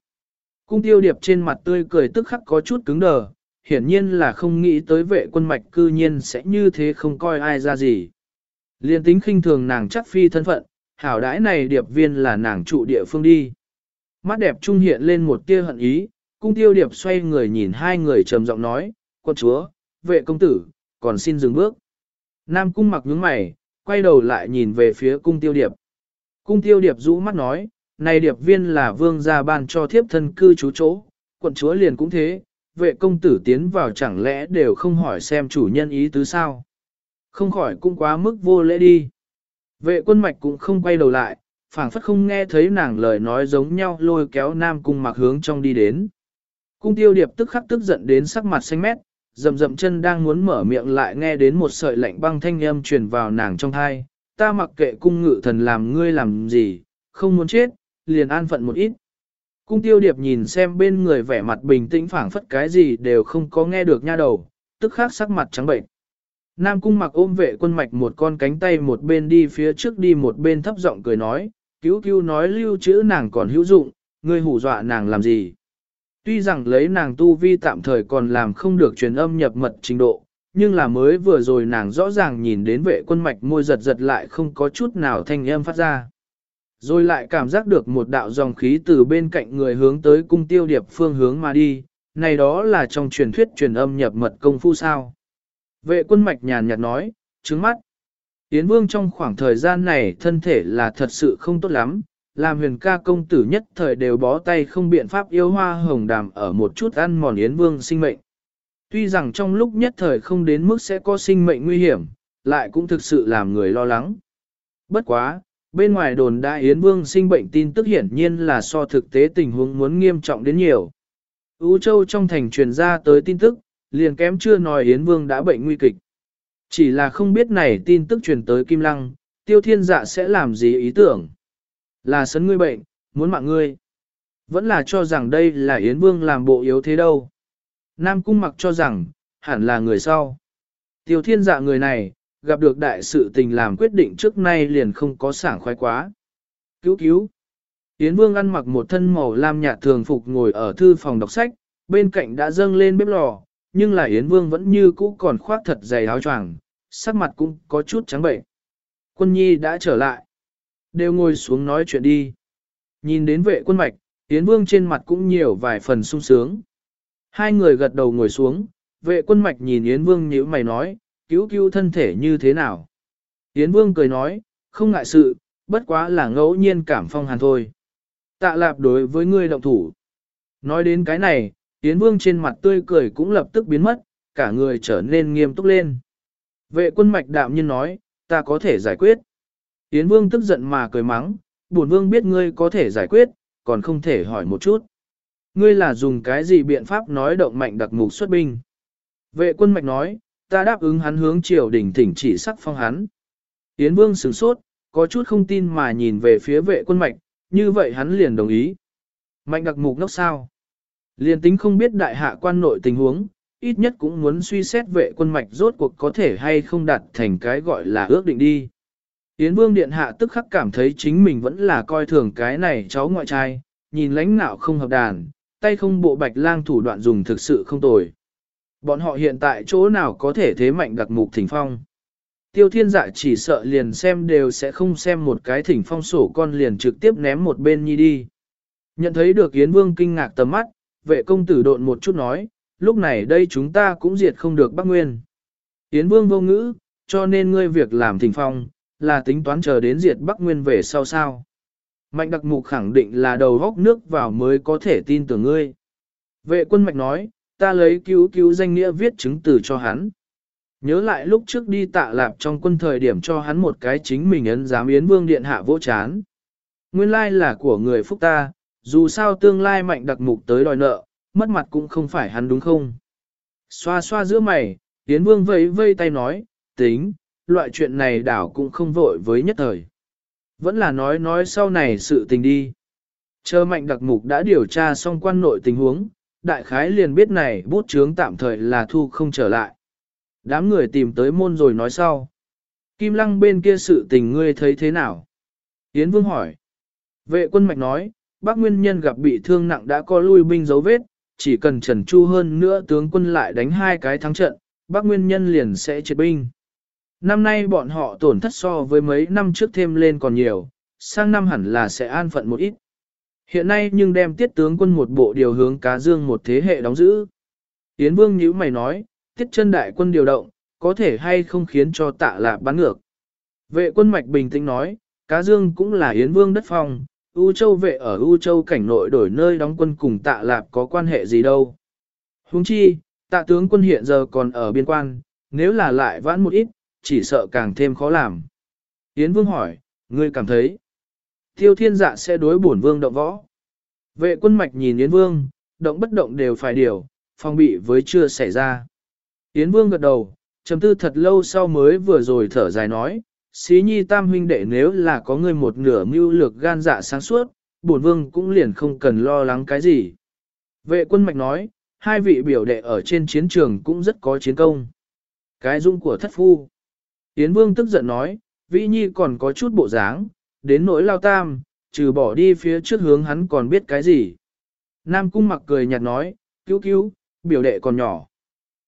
Cung tiêu điệp trên mặt tươi cười tức khắc có chút cứng đờ, hiển nhiên là không nghĩ tới vệ quân mạch cư nhiên sẽ như thế không coi ai ra gì. Liên tính khinh thường nàng chắc phi thân phận, hảo đãi này điệp viên là nàng trụ địa phương đi. Mắt đẹp trung hiện lên một tia hận ý, cung tiêu điệp xoay người nhìn hai người trầm giọng nói, quân chúa, vệ công tử, còn xin dừng bước. Nam cung mặc nhướng mày, quay đầu lại nhìn về phía cung tiêu điệp. Cung tiêu điệp rũ mắt nói, này điệp viên là vương gia ban cho thiếp thân cư trú chỗ, quận chúa liền cũng thế, vệ công tử tiến vào chẳng lẽ đều không hỏi xem chủ nhân ý tứ sao. Không khỏi cũng quá mức vô lễ đi. Vệ quân mạch cũng không quay đầu lại, phảng phất không nghe thấy nàng lời nói giống nhau lôi kéo nam cung mặc hướng trong đi đến. Cung tiêu điệp tức khắc tức giận đến sắc mặt xanh mét, rầm rầm chân đang muốn mở miệng lại nghe đến một sợi lạnh băng thanh âm truyền vào nàng trong thai, ta mặc kệ cung ngự thần làm ngươi làm gì, không muốn chết, liền an phận một ít. Cung tiêu điệp nhìn xem bên người vẻ mặt bình tĩnh phảng phất cái gì đều không có nghe được nha đầu, tức khắc sắc mặt trắng bệnh. Nam cung mặc ôm vệ quân mạch một con cánh tay một bên đi phía trước đi một bên thấp giọng cười nói, cứu cứu nói lưu trữ nàng còn hữu dụng, ngươi hù dọa nàng làm gì. Tuy rằng lấy nàng tu vi tạm thời còn làm không được truyền âm nhập mật trình độ, nhưng là mới vừa rồi nàng rõ ràng nhìn đến vệ quân mạch môi giật giật lại không có chút nào thanh âm phát ra. Rồi lại cảm giác được một đạo dòng khí từ bên cạnh người hướng tới cung tiêu điệp phương hướng mà đi, này đó là trong truyền thuyết truyền âm nhập mật công phu sao. Vệ quân mạch nhàn nhạt nói, trứng mắt. Yến Vương trong khoảng thời gian này thân thể là thật sự không tốt lắm, làm huyền ca công tử nhất thời đều bó tay không biện pháp yêu hoa hồng đàm ở một chút ăn mòn Yến Vương sinh mệnh. Tuy rằng trong lúc nhất thời không đến mức sẽ có sinh mệnh nguy hiểm, lại cũng thực sự làm người lo lắng. Bất quá, bên ngoài đồn đại Yến Vương sinh bệnh tin tức hiển nhiên là so thực tế tình huống muốn nghiêm trọng đến nhiều. Ú Châu trong thành truyền ra tới tin tức, liền kém chưa nói Yến Vương đã bệnh nguy kịch. Chỉ là không biết này tin tức truyền tới Kim Lăng, tiêu thiên dạ sẽ làm gì ý tưởng. Là sấn ngươi bệnh, muốn mạng ngươi. Vẫn là cho rằng đây là Yến Vương làm bộ yếu thế đâu. Nam Cung mặc cho rằng, hẳn là người sau. Tiêu thiên dạ người này, gặp được đại sự tình làm quyết định trước nay liền không có sảng khoái quá. Cứu cứu. Yến Vương ăn mặc một thân màu lam nhạt thường phục ngồi ở thư phòng đọc sách, bên cạnh đã dâng lên bếp lò, nhưng là Yến Vương vẫn như cũ còn khoác thật dày áo choàng, sắc mặt cũng có chút trắng bệnh. Quân nhi đã trở lại. Đều ngồi xuống nói chuyện đi. Nhìn đến vệ quân mạch, Yến Vương trên mặt cũng nhiều vài phần sung sướng. Hai người gật đầu ngồi xuống, vệ quân mạch nhìn Yến Vương nhíu mày nói, cứu cứu thân thể như thế nào. Yến Vương cười nói, không ngại sự, bất quá là ngẫu nhiên cảm phong hàn thôi. Tạ lạp đối với ngươi động thủ. Nói đến cái này, Yến Vương trên mặt tươi cười cũng lập tức biến mất, cả người trở nên nghiêm túc lên. Vệ quân mạch đạm nhiên nói, ta có thể giải quyết. Yến Vương tức giận mà cười mắng, bổn Vương biết ngươi có thể giải quyết, còn không thể hỏi một chút. Ngươi là dùng cái gì biện pháp nói động mạnh đặc mục xuất binh? Vệ quân mạch nói, ta đáp ứng hắn hướng triều đình thỉnh chỉ sắc phong hắn. Yến Vương sửng sốt, có chút không tin mà nhìn về phía vệ quân mạch, như vậy hắn liền đồng ý. Mạnh đặc mục nốc sao? Liền tính không biết đại hạ quan nội tình huống, ít nhất cũng muốn suy xét vệ quân mạch rốt cuộc có thể hay không đạt thành cái gọi là ước định đi. Yến Vương Điện Hạ tức khắc cảm thấy chính mình vẫn là coi thường cái này cháu ngoại trai, nhìn lãnh nạo không hợp đàn, tay không bộ bạch lang thủ đoạn dùng thực sự không tồi. Bọn họ hiện tại chỗ nào có thể thế mạnh đặc mục thỉnh phong. Tiêu thiên dạ chỉ sợ liền xem đều sẽ không xem một cái thỉnh phong sổ con liền trực tiếp ném một bên nhi đi. Nhận thấy được Yến Vương kinh ngạc tầm mắt, vệ công tử độn một chút nói, lúc này đây chúng ta cũng diệt không được Bắc Nguyên. Yến Vương vô ngữ, cho nên ngươi việc làm thỉnh phong, là tính toán chờ đến diệt Bắc Nguyên về sau sao. Mạnh đặc mục khẳng định là đầu góc nước vào mới có thể tin tưởng ngươi. Vệ quân mạch nói, ta lấy cứu cứu danh nghĩa viết chứng từ cho hắn. Nhớ lại lúc trước đi tạ lạp trong quân thời điểm cho hắn một cái chính mình ấn giám yến vương điện hạ vỗ chán. Nguyên lai là của người phúc ta, dù sao tương lai mạnh đặc mục tới đòi nợ, mất mặt cũng không phải hắn đúng không. Xoa xoa giữa mày, yến vương vẫy vây tay nói, tính, loại chuyện này đảo cũng không vội với nhất thời. Vẫn là nói nói sau này sự tình đi. Chờ mạnh đặc mục đã điều tra xong quan nội tình huống, đại khái liền biết này bút chướng tạm thời là thu không trở lại. Đám người tìm tới môn rồi nói sau. Kim lăng bên kia sự tình ngươi thấy thế nào? Yến Vương hỏi. Vệ quân mạch nói, bác nguyên nhân gặp bị thương nặng đã có lui binh dấu vết, chỉ cần trần chu hơn nữa tướng quân lại đánh hai cái thắng trận, bác nguyên nhân liền sẽ triệt binh. Năm nay bọn họ tổn thất so với mấy năm trước thêm lên còn nhiều, sang năm hẳn là sẽ an phận một ít. Hiện nay nhưng đem tiết tướng quân một bộ điều hướng cá dương một thế hệ đóng giữ. Yến Vương nhíu mày nói, tiết chân đại quân điều động, có thể hay không khiến cho tạ lạp bắn ngược. Vệ quân mạch bình tĩnh nói, cá dương cũng là Yến Vương đất phong, U Châu vệ ở U Châu cảnh nội đổi nơi đóng quân cùng tạ lạp có quan hệ gì đâu. Huống chi, tạ tướng quân hiện giờ còn ở biên quan, nếu là lại vãn một ít, chỉ sợ càng thêm khó làm. Yến Vương hỏi, ngươi cảm thấy, tiêu thiên dạ sẽ đối bổn vương động võ. Vệ quân mạch nhìn Yến Vương, động bất động đều phải điều, phòng bị với chưa xảy ra. Yến Vương gật đầu, trầm tư thật lâu sau mới vừa rồi thở dài nói, xí nhi tam huynh đệ nếu là có người một nửa mưu lược gan dạ sáng suốt, bổn vương cũng liền không cần lo lắng cái gì. Vệ quân mạch nói, hai vị biểu đệ ở trên chiến trường cũng rất có chiến công. Cái dung của thất phu. Yến vương tức giận nói, vĩ nhi còn có chút bộ dáng, đến nỗi lao tam, trừ bỏ đi phía trước hướng hắn còn biết cái gì. Nam cung mặc cười nhạt nói, cứu cứu, biểu đệ còn nhỏ.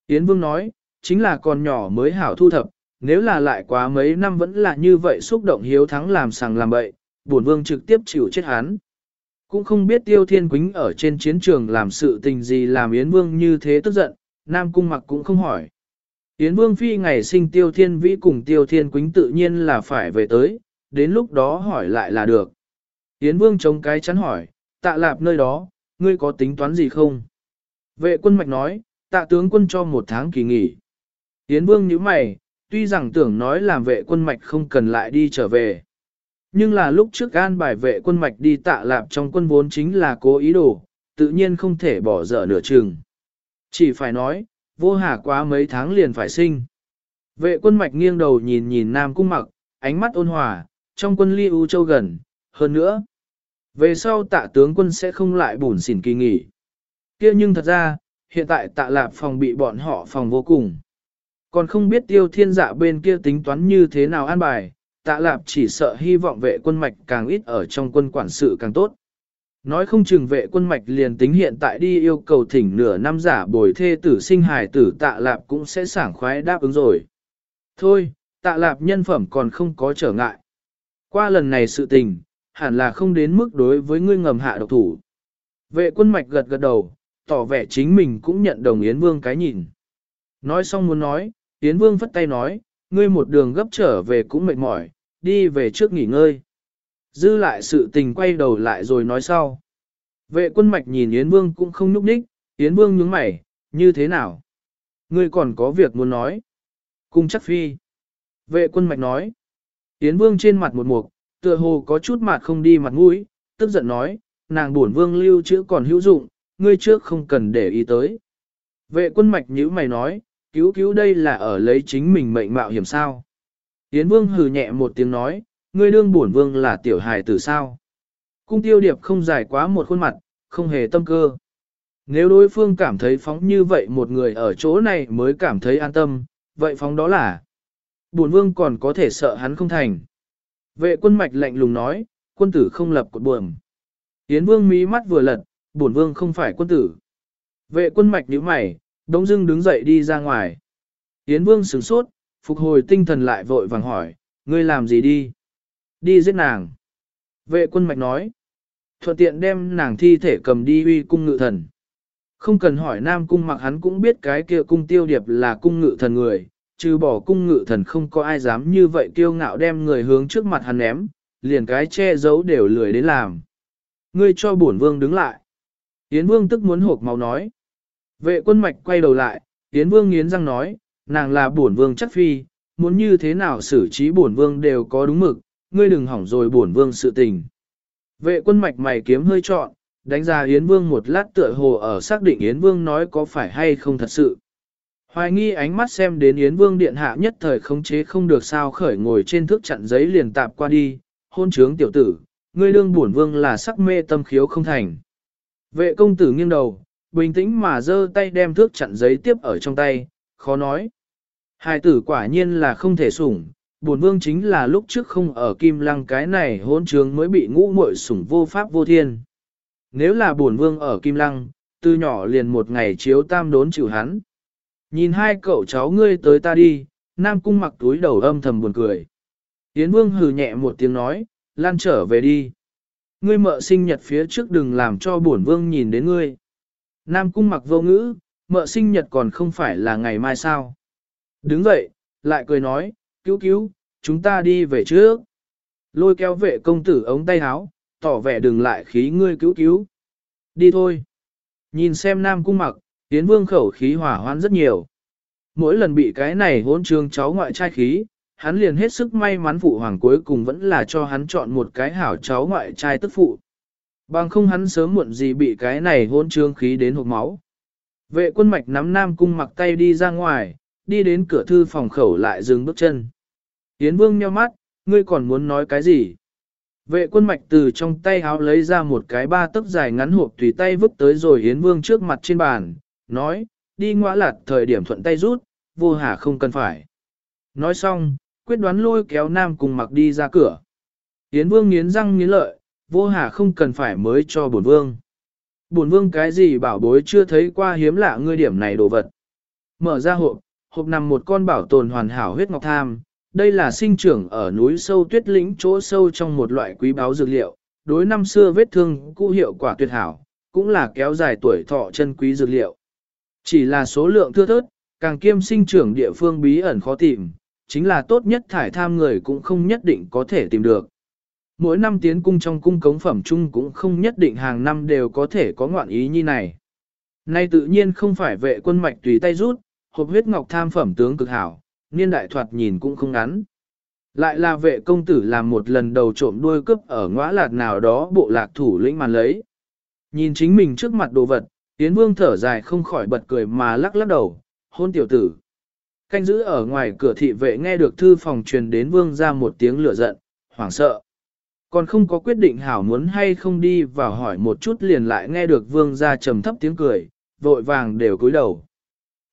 Yến vương nói, chính là còn nhỏ mới hảo thu thập, nếu là lại quá mấy năm vẫn là như vậy xúc động hiếu thắng làm sàng làm bậy, bổn vương trực tiếp chịu chết hắn. Cũng không biết Tiêu Thiên Quýnh ở trên chiến trường làm sự tình gì làm Yến Vương như thế tức giận, Nam Cung mặc cũng không hỏi. Yến Vương Phi ngày sinh Tiêu Thiên Vĩ cùng Tiêu Thiên Quýnh tự nhiên là phải về tới, đến lúc đó hỏi lại là được. Yến Vương chống cái chắn hỏi, tạ lạp nơi đó, ngươi có tính toán gì không? Vệ quân mạch nói, tạ tướng quân cho một tháng kỳ nghỉ. Yến Vương nhíu mày, tuy rằng tưởng nói làm vệ quân mạch không cần lại đi trở về. Nhưng là lúc trước an bài vệ quân mạch đi tạ lạp trong quân vốn chính là cố ý đồ, tự nhiên không thể bỏ dở nửa chừng. Chỉ phải nói, vô hà quá mấy tháng liền phải sinh. Vệ quân mạch nghiêng đầu nhìn nhìn nam cung mặc, ánh mắt ôn hòa, trong quân ly u châu gần, hơn nữa. Về sau tạ tướng quân sẽ không lại bùn xỉn kỳ nghỉ. kia nhưng thật ra, hiện tại tạ lạp phòng bị bọn họ phòng vô cùng. Còn không biết tiêu thiên dạ bên kia tính toán như thế nào an bài, tạ lạp chỉ sợ hy vọng vệ quân mạch càng ít ở trong quân quản sự càng tốt. Nói không chừng vệ quân mạch liền tính hiện tại đi yêu cầu thỉnh nửa năm giả bồi thê tử sinh hài tử tạ lạp cũng sẽ sảng khoái đáp ứng rồi. Thôi, tạ lạp nhân phẩm còn không có trở ngại. Qua lần này sự tình, hẳn là không đến mức đối với ngươi ngầm hạ độc thủ. Vệ quân mạch gật gật đầu, tỏ vẻ chính mình cũng nhận đồng Yến Vương cái nhìn. Nói xong muốn nói, Yến Vương phất tay nói, ngươi một đường gấp trở về cũng mệt mỏi, đi về trước nghỉ ngơi. Dư lại sự tình quay đầu lại rồi nói sau. Vệ quân mạch nhìn Yến Vương cũng không nhúc nhích, Yến Vương nhướng mày, như thế nào? Ngươi còn có việc muốn nói. Cung chắc phi. Vệ quân mạch nói. Yến Vương trên mặt một mục, tựa hồ có chút mặt không đi mặt mũi, tức giận nói, nàng buồn vương lưu chữ còn hữu dụng, ngươi trước không cần để ý tới. Vệ quân mạch nhíu mày nói, cứu cứu đây là ở lấy chính mình mệnh mạo hiểm sao. Yến vương hừ nhẹ một tiếng nói, ngươi đương bổn vương là tiểu hài tử sao. Cung tiêu điệp không dài quá một khuôn mặt, không hề tâm cơ. Nếu đối phương cảm thấy phóng như vậy một người ở chỗ này mới cảm thấy an tâm, vậy phóng đó là bổn vương còn có thể sợ hắn không thành. Vệ quân mạch lạnh lùng nói, quân tử không lập cột buồm. Yến vương mí mắt vừa lật, bổn vương không phải quân tử. Vệ quân mạch nhíu mày, đống dưng đứng dậy đi ra ngoài. Yến vương sửng sốt, phục hồi tinh thần lại vội vàng hỏi, ngươi làm gì đi? Đi giết nàng. Vệ quân mạch nói, thuận tiện đem nàng thi thể cầm đi uy cung ngự thần. Không cần hỏi nam cung mặc hắn cũng biết cái kia cung tiêu điệp là cung ngự thần người, trừ bỏ cung ngự thần không có ai dám như vậy kiêu ngạo đem người hướng trước mặt hắn ném, liền cái che giấu đều lười đến làm. Ngươi cho bổn vương đứng lại. Yến vương tức muốn hộp máu nói. Vệ quân mạch quay đầu lại, Yến vương nghiến răng nói, nàng là bổn vương chắc phi, muốn như thế nào xử trí bổn vương đều có đúng mực, ngươi đừng hỏng rồi bổn vương sự tình. Vệ quân mạch mày kiếm hơi trọn, đánh ra Yến Vương một lát tựa hồ ở xác định Yến Vương nói có phải hay không thật sự. Hoài nghi ánh mắt xem đến Yến Vương điện hạ nhất thời khống chế không được sao khởi ngồi trên thước chặn giấy liền tạp qua đi, hôn trướng tiểu tử, ngươi đương bổn vương là sắc mê tâm khiếu không thành. Vệ công tử nghiêng đầu, bình tĩnh mà giơ tay đem thước chặn giấy tiếp ở trong tay, khó nói. Hai tử quả nhiên là không thể sủng, bổn vương chính là lúc trước không ở kim lăng cái này hôn trướng mới bị ngũ muội sủng vô pháp vô thiên. Nếu là bổn vương ở kim lăng, từ nhỏ liền một ngày chiếu tam đốn chịu hắn. Nhìn hai cậu cháu ngươi tới ta đi, Nam Cung mặc túi đầu âm thầm buồn cười. Yến Vương hừ nhẹ một tiếng nói, lan trở về đi. Ngươi mợ sinh nhật phía trước đừng làm cho bổn vương nhìn đến ngươi. Nam Cung mặc vô ngữ, mợ sinh nhật còn không phải là ngày mai sao. Đứng dậy, lại cười nói, cứu cứu, chúng ta đi về trước. Lôi kéo vệ công tử ống tay áo, tỏ vẻ đừng lại khí ngươi cứu cứu. Đi thôi. Nhìn xem Nam Cung mặc, Yến Vương khẩu khí hỏa hoãn rất nhiều. Mỗi lần bị cái này hỗn trương cháu ngoại trai khí, hắn liền hết sức may mắn phụ hoàng cuối cùng vẫn là cho hắn chọn một cái hảo cháu ngoại trai tức phụ. Bằng không hắn sớm muộn gì bị cái này hỗn trương khí đến hộp máu. Vệ quân mạch nắm Nam Cung mặc tay đi ra ngoài, đi đến cửa thư phòng khẩu lại dừng bước chân. Yến Vương nheo mắt, ngươi còn muốn nói cái gì? Vệ quân mạch từ trong tay háo lấy ra một cái ba tấc dài ngắn hộp tùy tay vứt tới rồi Yến Vương trước mặt trên bàn, nói, đi ngõ lạt thời điểm thuận tay rút, vô hà không cần phải. Nói xong, quyết đoán lôi kéo Nam cùng mặc đi ra cửa. Yến Vương nghiến răng nghiến lợi, vô hà không cần phải mới cho bổn Vương. Bổn Vương cái gì bảo bối chưa thấy qua hiếm lạ ngươi điểm này đồ vật. Mở ra hộp, hộp nằm một con bảo tồn hoàn hảo huyết ngọc tham. Đây là sinh trưởng ở núi sâu tuyết lĩnh chỗ sâu trong một loại quý báu dược liệu, đối năm xưa vết thương cũ hiệu quả tuyệt hảo, cũng là kéo dài tuổi thọ chân quý dược liệu. Chỉ là số lượng thưa thớt, càng kiêm sinh trưởng địa phương bí ẩn khó tìm, chính là tốt nhất thải tham người cũng không nhất định có thể tìm được. Mỗi năm tiến cung trong cung cống phẩm chung cũng không nhất định hàng năm đều có thể có ngoạn ý như này. Nay tự nhiên không phải vệ quân mạch tùy tay rút, hộp huyết ngọc tham phẩm tướng cực hảo, niên đại thoạt nhìn cũng không ngắn. Lại là vệ công tử làm một lần đầu trộm đuôi cướp ở ngõ lạc nào đó bộ lạc thủ lĩnh màn lấy. Nhìn chính mình trước mặt đồ vật, Yến Vương thở dài không khỏi bật cười mà lắc lắc đầu, hôn tiểu tử. Canh giữ ở ngoài cửa thị vệ nghe được thư phòng truyền đến Vương ra một tiếng lửa giận, hoảng sợ. Còn không có quyết định hảo muốn hay không đi vào hỏi một chút liền lại nghe được Vương ra trầm thấp tiếng cười, vội vàng đều cúi đầu.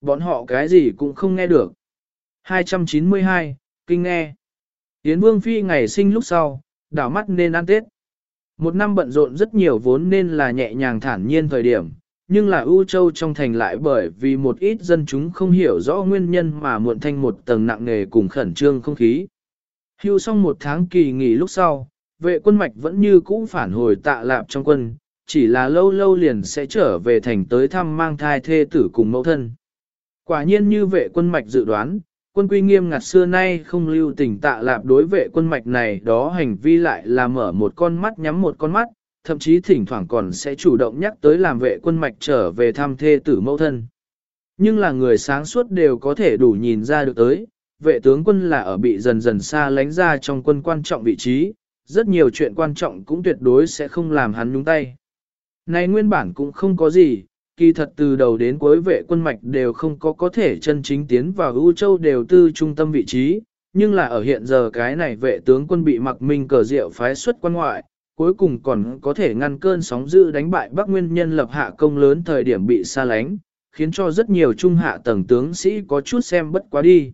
Bọn họ cái gì cũng không nghe được. 292, Kinh nghe. Yến Vương Phi ngày sinh lúc sau, đảo mắt nên ăn Tết. Một năm bận rộn rất nhiều vốn nên là nhẹ nhàng thản nhiên thời điểm, nhưng là ưu châu trong thành lại bởi vì một ít dân chúng không hiểu rõ nguyên nhân mà muộn thanh một tầng nặng nề cùng khẩn trương không khí. Hưu xong một tháng kỳ nghỉ lúc sau, vệ quân mạch vẫn như cũ phản hồi tạ lạp trong quân, chỉ là lâu lâu liền sẽ trở về thành tới thăm mang thai thê tử cùng mẫu thân. Quả nhiên như vệ quân mạch dự đoán, quân quy nghiêm ngặt xưa nay không lưu tình tạ lạp đối vệ quân mạch này đó hành vi lại là mở một con mắt nhắm một con mắt, thậm chí thỉnh thoảng còn sẽ chủ động nhắc tới làm vệ quân mạch trở về thăm thê tử mẫu thân. Nhưng là người sáng suốt đều có thể đủ nhìn ra được tới, vệ tướng quân là ở bị dần dần xa lánh ra trong quân quan trọng vị trí, rất nhiều chuyện quan trọng cũng tuyệt đối sẽ không làm hắn nhúng tay. Này nguyên bản cũng không có gì, kỳ thật từ đầu đến cuối vệ quân mạch đều không có có thể chân chính tiến vào ưu châu đều tư trung tâm vị trí, nhưng là ở hiện giờ cái này vệ tướng quân bị mặc minh cờ diệu phái xuất quan ngoại, cuối cùng còn có thể ngăn cơn sóng dữ đánh bại Bắc Nguyên nhân lập hạ công lớn thời điểm bị xa lánh, khiến cho rất nhiều trung hạ tầng tướng sĩ có chút xem bất quá đi.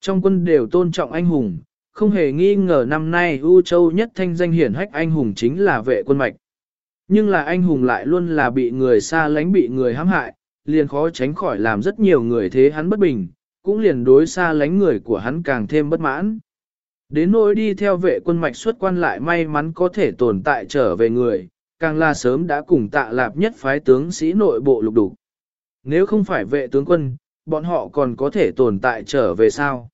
Trong quân đều tôn trọng anh hùng, không hề nghi ngờ năm nay U Châu nhất thanh danh hiển hách anh hùng chính là vệ quân mạch. Nhưng là anh hùng lại luôn là bị người xa lánh bị người hãm hại, liền khó tránh khỏi làm rất nhiều người thế hắn bất bình, cũng liền đối xa lánh người của hắn càng thêm bất mãn. Đến nỗi đi theo vệ quân mạch xuất quan lại may mắn có thể tồn tại trở về người, càng là sớm đã cùng tạ lạp nhất phái tướng sĩ nội bộ lục đủ. Nếu không phải vệ tướng quân, bọn họ còn có thể tồn tại trở về sao?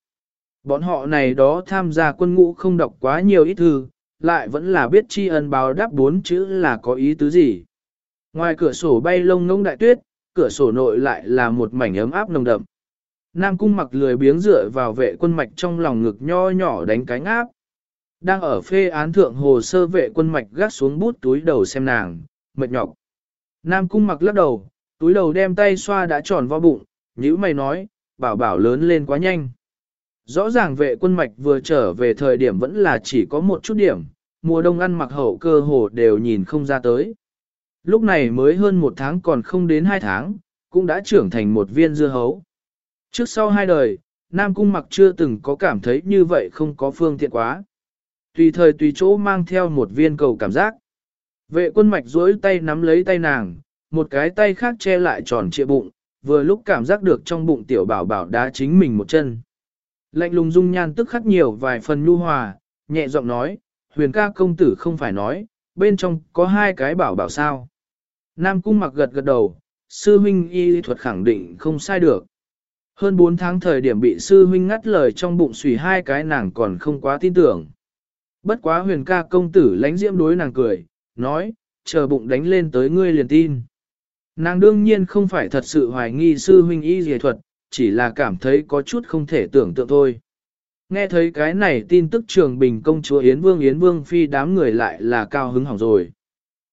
Bọn họ này đó tham gia quân ngũ không đọc quá nhiều ít thư, lại vẫn là biết tri ân báo đáp bốn chữ là có ý tứ gì. Ngoài cửa sổ bay lông ngông đại tuyết, cửa sổ nội lại là một mảnh ấm áp nồng đậm. Nam cung mặc lười biếng dựa vào vệ quân mạch trong lòng ngực nho nhỏ đánh cánh áp. Đang ở phê án thượng hồ sơ vệ quân mạch gác xuống bút túi đầu xem nàng, mệt nhọc. Nam cung mặc lắc đầu, túi đầu đem tay xoa đã tròn vào bụng, nhữ mày nói, bảo bảo lớn lên quá nhanh. Rõ ràng vệ quân mạch vừa trở về thời điểm vẫn là chỉ có một chút điểm, mùa đông ăn mặc hậu cơ hồ đều nhìn không ra tới. Lúc này mới hơn một tháng còn không đến hai tháng, cũng đã trưởng thành một viên dưa hấu. Trước sau hai đời, Nam Cung mặc chưa từng có cảm thấy như vậy không có phương tiện quá. Tùy thời tùy chỗ mang theo một viên cầu cảm giác. Vệ quân mạch duỗi tay nắm lấy tay nàng, một cái tay khác che lại tròn trịa bụng, vừa lúc cảm giác được trong bụng tiểu bảo bảo đá chính mình một chân. Lạnh lùng dung nhan tức khắc nhiều vài phần nhu hòa, nhẹ giọng nói, huyền ca công tử không phải nói, bên trong có hai cái bảo bảo sao. Nam cung mặc gật gật đầu, sư huynh y thuật khẳng định không sai được. Hơn 4 tháng thời điểm bị sư huynh ngắt lời trong bụng xùy hai cái nàng còn không quá tin tưởng. Bất quá huyền ca công tử lánh diễm đối nàng cười, nói, chờ bụng đánh lên tới ngươi liền tin. Nàng đương nhiên không phải thật sự hoài nghi sư huynh y dề thuật, chỉ là cảm thấy có chút không thể tưởng tượng thôi. Nghe thấy cái này tin tức trường bình công chúa Yến Vương Yến Vương phi đám người lại là cao hứng hỏng rồi.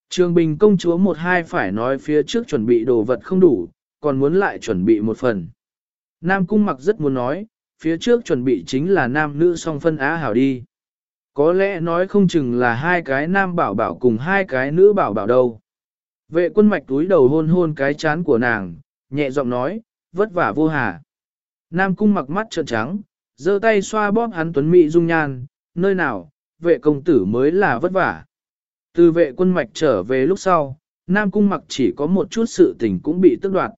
Trường bình công chúa một hai phải nói phía trước chuẩn bị đồ vật không đủ, còn muốn lại chuẩn bị một phần. Nam cung mặc rất muốn nói, phía trước chuẩn bị chính là nam nữ song phân á hảo đi. Có lẽ nói không chừng là hai cái nam bảo bảo cùng hai cái nữ bảo bảo đâu. Vệ quân mạch túi đầu hôn hôn cái chán của nàng, nhẹ giọng nói, vất vả vô hà. Nam cung mặc mắt trợn trắng, giơ tay xoa bóp hắn tuấn mỹ dung nhan, nơi nào, vệ công tử mới là vất vả. Từ vệ quân mạch trở về lúc sau, Nam cung mặc chỉ có một chút sự tình cũng bị tức đoạt.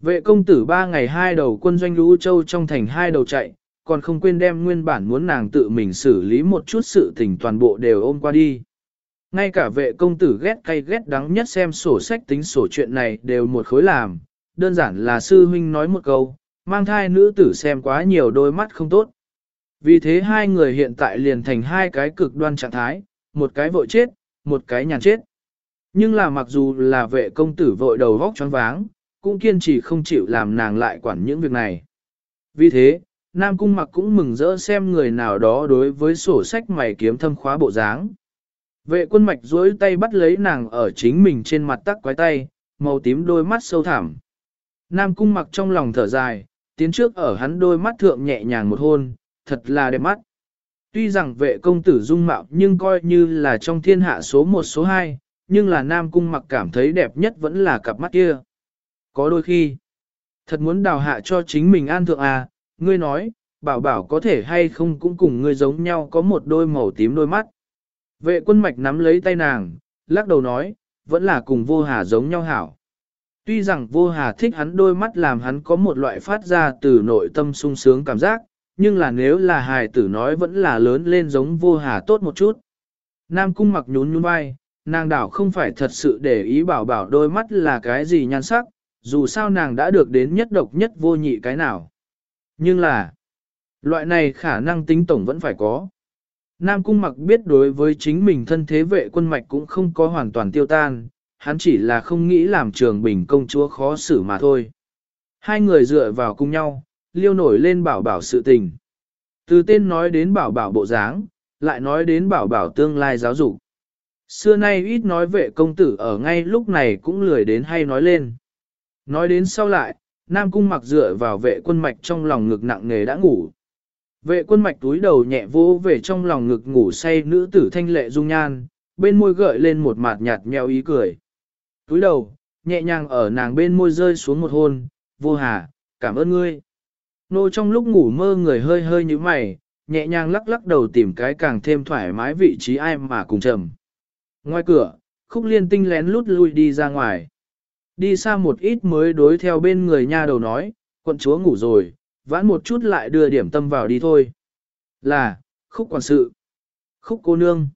Vệ công tử ba ngày hai đầu quân doanh lũ châu trong thành hai đầu chạy, còn không quên đem nguyên bản muốn nàng tự mình xử lý một chút sự tình toàn bộ đều ôm qua đi. Ngay cả vệ công tử ghét cay ghét đắng nhất xem sổ sách tính sổ chuyện này đều một khối làm, đơn giản là sư huynh nói một câu, mang thai nữ tử xem quá nhiều đôi mắt không tốt. Vì thế hai người hiện tại liền thành hai cái cực đoan trạng thái, một cái vội chết, một cái nhàn chết. Nhưng là mặc dù là vệ công tử vội đầu vóc choáng váng, cũng kiên trì không chịu làm nàng lại quản những việc này. Vì thế, Nam Cung mặc cũng mừng rỡ xem người nào đó đối với sổ sách mày kiếm thâm khóa bộ dáng. Vệ quân mạch duỗi tay bắt lấy nàng ở chính mình trên mặt tắc quái tay, màu tím đôi mắt sâu thẳm. Nam Cung mặc trong lòng thở dài, tiến trước ở hắn đôi mắt thượng nhẹ nhàng một hôn, thật là đẹp mắt. Tuy rằng vệ công tử dung mạo nhưng coi như là trong thiên hạ số một số hai, nhưng là Nam Cung mặc cảm thấy đẹp nhất vẫn là cặp mắt kia. Có đôi khi, thật muốn đào hạ cho chính mình an thượng à, ngươi nói, bảo bảo có thể hay không cũng cùng ngươi giống nhau có một đôi màu tím đôi mắt. Vệ quân mạch nắm lấy tay nàng, lắc đầu nói, vẫn là cùng vô hà giống nhau hảo. Tuy rằng vô hà thích hắn đôi mắt làm hắn có một loại phát ra từ nội tâm sung sướng cảm giác, nhưng là nếu là hài tử nói vẫn là lớn lên giống vô hà tốt một chút. Nam cung mặc nhún nhún vai, nàng đảo không phải thật sự để ý bảo bảo đôi mắt là cái gì nhan sắc, dù sao nàng đã được đến nhất độc nhất vô nhị cái nào. Nhưng là, loại này khả năng tính tổng vẫn phải có. Nam Cung mặc biết đối với chính mình thân thế vệ quân mạch cũng không có hoàn toàn tiêu tan, hắn chỉ là không nghĩ làm trường bình công chúa khó xử mà thôi. Hai người dựa vào cùng nhau, liêu nổi lên bảo bảo sự tình. Từ tên nói đến bảo bảo bộ dáng, lại nói đến bảo bảo tương lai giáo dục. Xưa nay ít nói vệ công tử ở ngay lúc này cũng lười đến hay nói lên. Nói đến sau lại, Nam Cung mặc dựa vào vệ quân mạch trong lòng ngực nặng nề đã ngủ. Vệ quân mạch túi đầu nhẹ vô về trong lòng ngực ngủ say nữ tử thanh lệ dung nhan, bên môi gợi lên một mạt nhạt nheo ý cười. Túi đầu, nhẹ nhàng ở nàng bên môi rơi xuống một hôn, vô hà, cảm ơn ngươi. Nô trong lúc ngủ mơ người hơi hơi như mày, nhẹ nhàng lắc lắc đầu tìm cái càng thêm thoải mái vị trí ai mà cùng trầm. Ngoài cửa, khúc liên tinh lén lút lui đi ra ngoài. Đi xa một ít mới đối theo bên người nha đầu nói, quận chúa ngủ rồi, vãn một chút lại đưa điểm tâm vào đi thôi. Là, khúc quản sự. Khúc cô nương.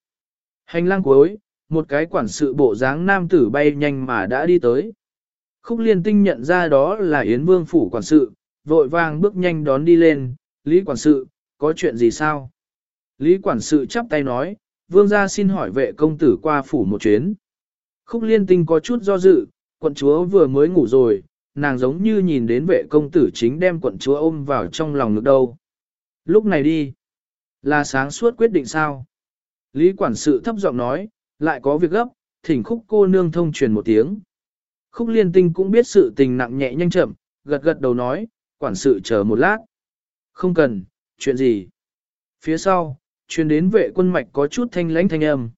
Hành lang cuối, một cái quản sự bộ dáng nam tử bay nhanh mà đã đi tới. Khúc liên tinh nhận ra đó là Yến Vương phủ quản sự, vội vàng bước nhanh đón đi lên, Lý quản sự, có chuyện gì sao? Lý quản sự chắp tay nói, Vương gia xin hỏi vệ công tử qua phủ một chuyến. Khúc liên tinh có chút do dự, quận chúa vừa mới ngủ rồi, nàng giống như nhìn đến vệ công tử chính đem quận chúa ôm vào trong lòng ngực đâu. Lúc này đi, là sáng suốt quyết định sao? Lý quản sự thấp giọng nói, lại có việc gấp, thỉnh khúc cô nương thông truyền một tiếng. Khúc liên tinh cũng biết sự tình nặng nhẹ nhanh chậm, gật gật đầu nói, quản sự chờ một lát. Không cần, chuyện gì? Phía sau, truyền đến vệ quân mạch có chút thanh lãnh thanh âm.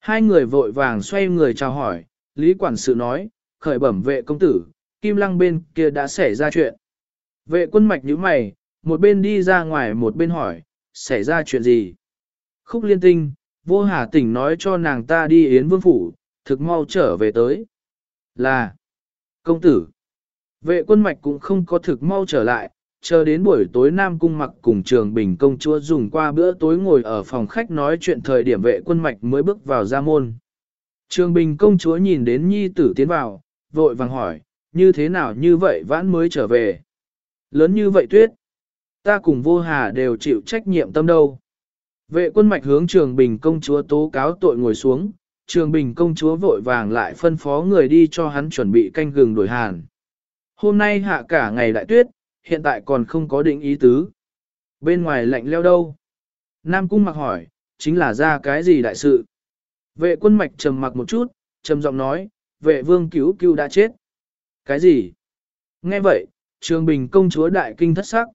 Hai người vội vàng xoay người chào hỏi, Lý quản sự nói, khởi bẩm vệ công tử, kim lăng bên kia đã xảy ra chuyện. Vệ quân mạch như mày, một bên đi ra ngoài một bên hỏi, xảy ra chuyện gì? Khúc liên tinh, vô hà tỉnh nói cho nàng ta đi yến vương phủ, thực mau trở về tới. Là, công tử, vệ quân mạch cũng không có thực mau trở lại, chờ đến buổi tối Nam Cung mặc cùng trường bình công chúa dùng qua bữa tối ngồi ở phòng khách nói chuyện thời điểm vệ quân mạch mới bước vào ra môn. Trường bình công chúa nhìn đến nhi tử tiến vào, vội vàng hỏi, như thế nào như vậy vãn mới trở về. Lớn như vậy tuyết, ta cùng vô hà đều chịu trách nhiệm tâm đâu. Vệ quân mạch hướng trường bình công chúa tố cáo tội ngồi xuống, trường bình công chúa vội vàng lại phân phó người đi cho hắn chuẩn bị canh gừng đổi hàn. Hôm nay hạ cả ngày đại tuyết, hiện tại còn không có định ý tứ. Bên ngoài lạnh leo đâu? Nam cung mặc hỏi, chính là ra cái gì đại sự? Vệ quân mạch trầm mặc một chút, trầm giọng nói, vệ vương cứu cứu đã chết. Cái gì? Nghe vậy, trường bình công chúa đại kinh thất sắc.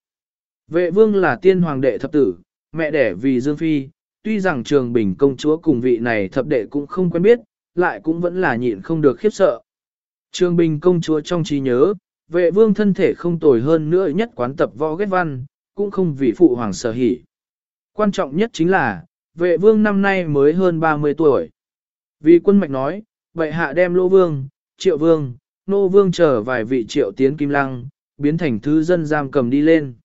Vệ vương là tiên hoàng đệ thập tử, mẹ đẻ vì Dương Phi, tuy rằng trường bình công chúa cùng vị này thập đệ cũng không quen biết, lại cũng vẫn là nhịn không được khiếp sợ. Trường bình công chúa trong trí nhớ, vệ vương thân thể không tồi hơn nữa nhất quán tập võ ghét văn, cũng không vì phụ hoàng sở hỉ. Quan trọng nhất chính là, vệ vương năm nay mới hơn 30 tuổi. Vì quân mạch nói, bệ hạ đem lô vương, triệu vương, nô vương trở vài vị triệu tiến kim lăng, biến thành thứ dân giam cầm đi lên.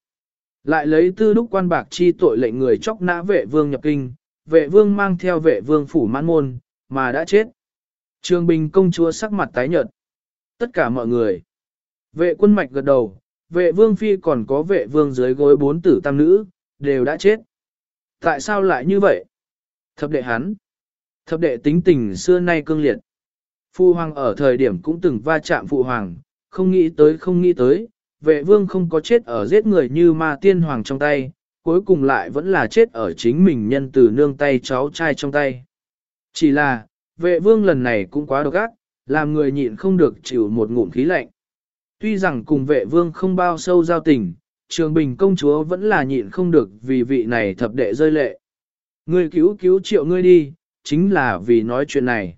Lại lấy tư đúc quan bạc chi tội lệnh người chóc nã vệ vương nhập kinh, vệ vương mang theo vệ vương phủ mãn môn, mà đã chết. trương Bình công chúa sắc mặt tái nhợt. Tất cả mọi người. Vệ quân mạch gật đầu, vệ vương phi còn có vệ vương dưới gối bốn tử tam nữ, đều đã chết. Tại sao lại như vậy? Thập đệ hắn. Thập đệ tính tình xưa nay cương liệt. Phu hoàng ở thời điểm cũng từng va chạm phụ hoàng, không nghĩ tới không nghĩ tới, vệ vương không có chết ở giết người như ma tiên hoàng trong tay, cuối cùng lại vẫn là chết ở chính mình nhân từ nương tay cháu trai trong tay. Chỉ là, vệ vương lần này cũng quá độc ác, làm người nhịn không được chịu một ngụm khí lạnh. Tuy rằng cùng vệ vương không bao sâu giao tình, trường bình công chúa vẫn là nhịn không được vì vị này thập đệ rơi lệ. Ngươi cứu cứu triệu ngươi đi, chính là vì nói chuyện này.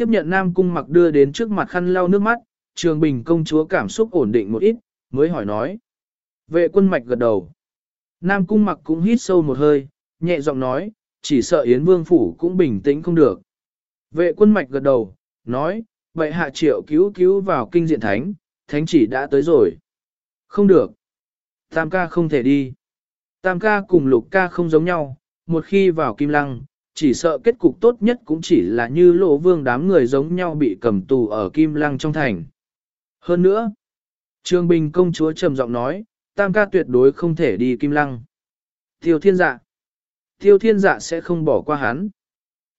Tiếp nhận Nam Cung mặc đưa đến trước mặt khăn lau nước mắt, trường bình công chúa cảm xúc ổn định một ít, mới hỏi nói. Vệ quân mạch gật đầu. Nam Cung mặc cũng hít sâu một hơi, nhẹ giọng nói, chỉ sợ Yến Vương Phủ cũng bình tĩnh không được. Vệ quân mạch gật đầu, nói, vậy hạ triệu cứu cứu vào kinh diện thánh, thánh chỉ đã tới rồi. Không được. Tam ca không thể đi. Tam ca cùng lục ca không giống nhau, một khi vào kim lăng, chỉ sợ kết cục tốt nhất cũng chỉ là như lộ vương đám người giống nhau bị cầm tù ở kim lăng trong thành. Hơn nữa, Trương Bình công chúa trầm giọng nói, tam ca tuyệt đối không thể đi kim lăng. Tiêu thiên dạ. Tiêu thiên dạ sẽ không bỏ qua hắn.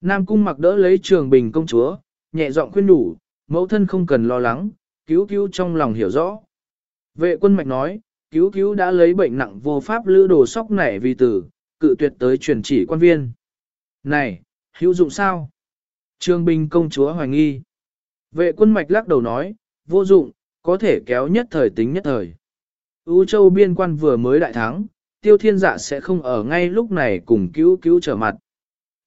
Nam cung mặc đỡ lấy trường bình công chúa, nhẹ giọng khuyên đủ, mẫu thân không cần lo lắng, cứu cứu trong lòng hiểu rõ. Vệ quân mạch nói, cứu cứu đã lấy bệnh nặng vô pháp lữ đồ sóc nảy vì tử, cự tuyệt tới truyền chỉ quan viên. Này, hữu dụng sao? Trương Bình công chúa hoài nghi. Vệ quân mạch lắc đầu nói, vô dụng, có thể kéo nhất thời tính nhất thời. U châu biên quan vừa mới đại thắng, tiêu thiên dạ sẽ không ở ngay lúc này cùng cứu cứu trở mặt.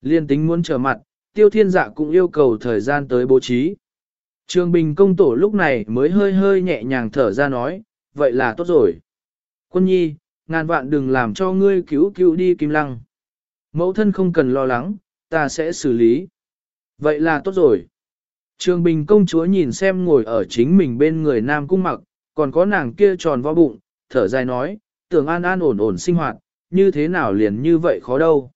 Liên tính muốn trở mặt, tiêu thiên dạ cũng yêu cầu thời gian tới bố trí. Trương Bình công tổ lúc này mới hơi hơi nhẹ nhàng thở ra nói, vậy là tốt rồi. Quân nhi, ngàn vạn đừng làm cho ngươi cứu cứu đi kim lăng. Mẫu thân không cần lo lắng, ta sẽ xử lý. Vậy là tốt rồi. Trường Bình công chúa nhìn xem ngồi ở chính mình bên người nam cung mặc, còn có nàng kia tròn vo bụng, thở dài nói, tưởng an an ổn ổn sinh hoạt, như thế nào liền như vậy khó đâu.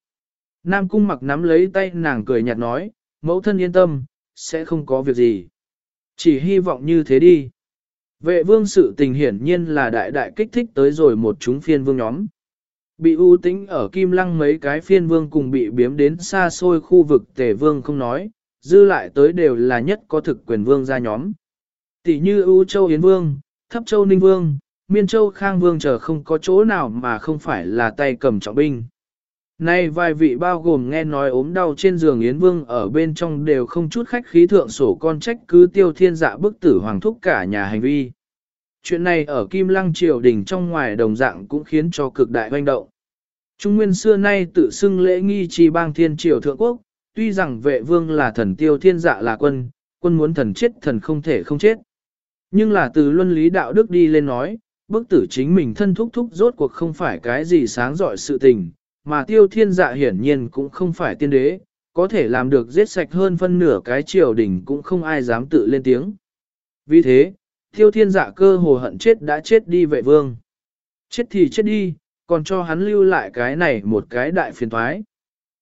Nam cung mặc nắm lấy tay nàng cười nhạt nói, mẫu thân yên tâm, sẽ không có việc gì. Chỉ hy vọng như thế đi. Vệ vương sự tình hiển nhiên là đại đại kích thích tới rồi một chúng phiên vương nhóm. Bị ưu tính ở Kim Lăng mấy cái phiên vương cùng bị biếm đến xa xôi khu vực tề vương không nói, dư lại tới đều là nhất có thực quyền vương gia nhóm. Tỷ như ưu châu Yến Vương, Thấp châu Ninh Vương, Miên châu Khang Vương chờ không có chỗ nào mà không phải là tay cầm trọng binh. Nay vài vị bao gồm nghe nói ốm đau trên giường Yến Vương ở bên trong đều không chút khách khí thượng sổ con trách cứ tiêu thiên dạ bức tử hoàng thúc cả nhà hành vi. Chuyện này ở Kim Lăng triều đình trong ngoài đồng dạng cũng khiến cho cực đại hoành động. Trung Nguyên xưa nay tự xưng lễ nghi trì bang thiên triều thượng quốc, tuy rằng vệ vương là thần tiêu thiên dạ là quân, quân muốn thần chết thần không thể không chết. Nhưng là từ luân lý đạo đức đi lên nói, bức tử chính mình thân thúc thúc rốt cuộc không phải cái gì sáng giỏi sự tình, mà tiêu thiên dạ hiển nhiên cũng không phải tiên đế, có thể làm được giết sạch hơn phân nửa cái triều đình cũng không ai dám tự lên tiếng. Vì thế, tiêu thiên dạ cơ hồ hận chết đã chết đi vệ vương. Chết thì chết đi, còn cho hắn lưu lại cái này một cái đại phiền thoái.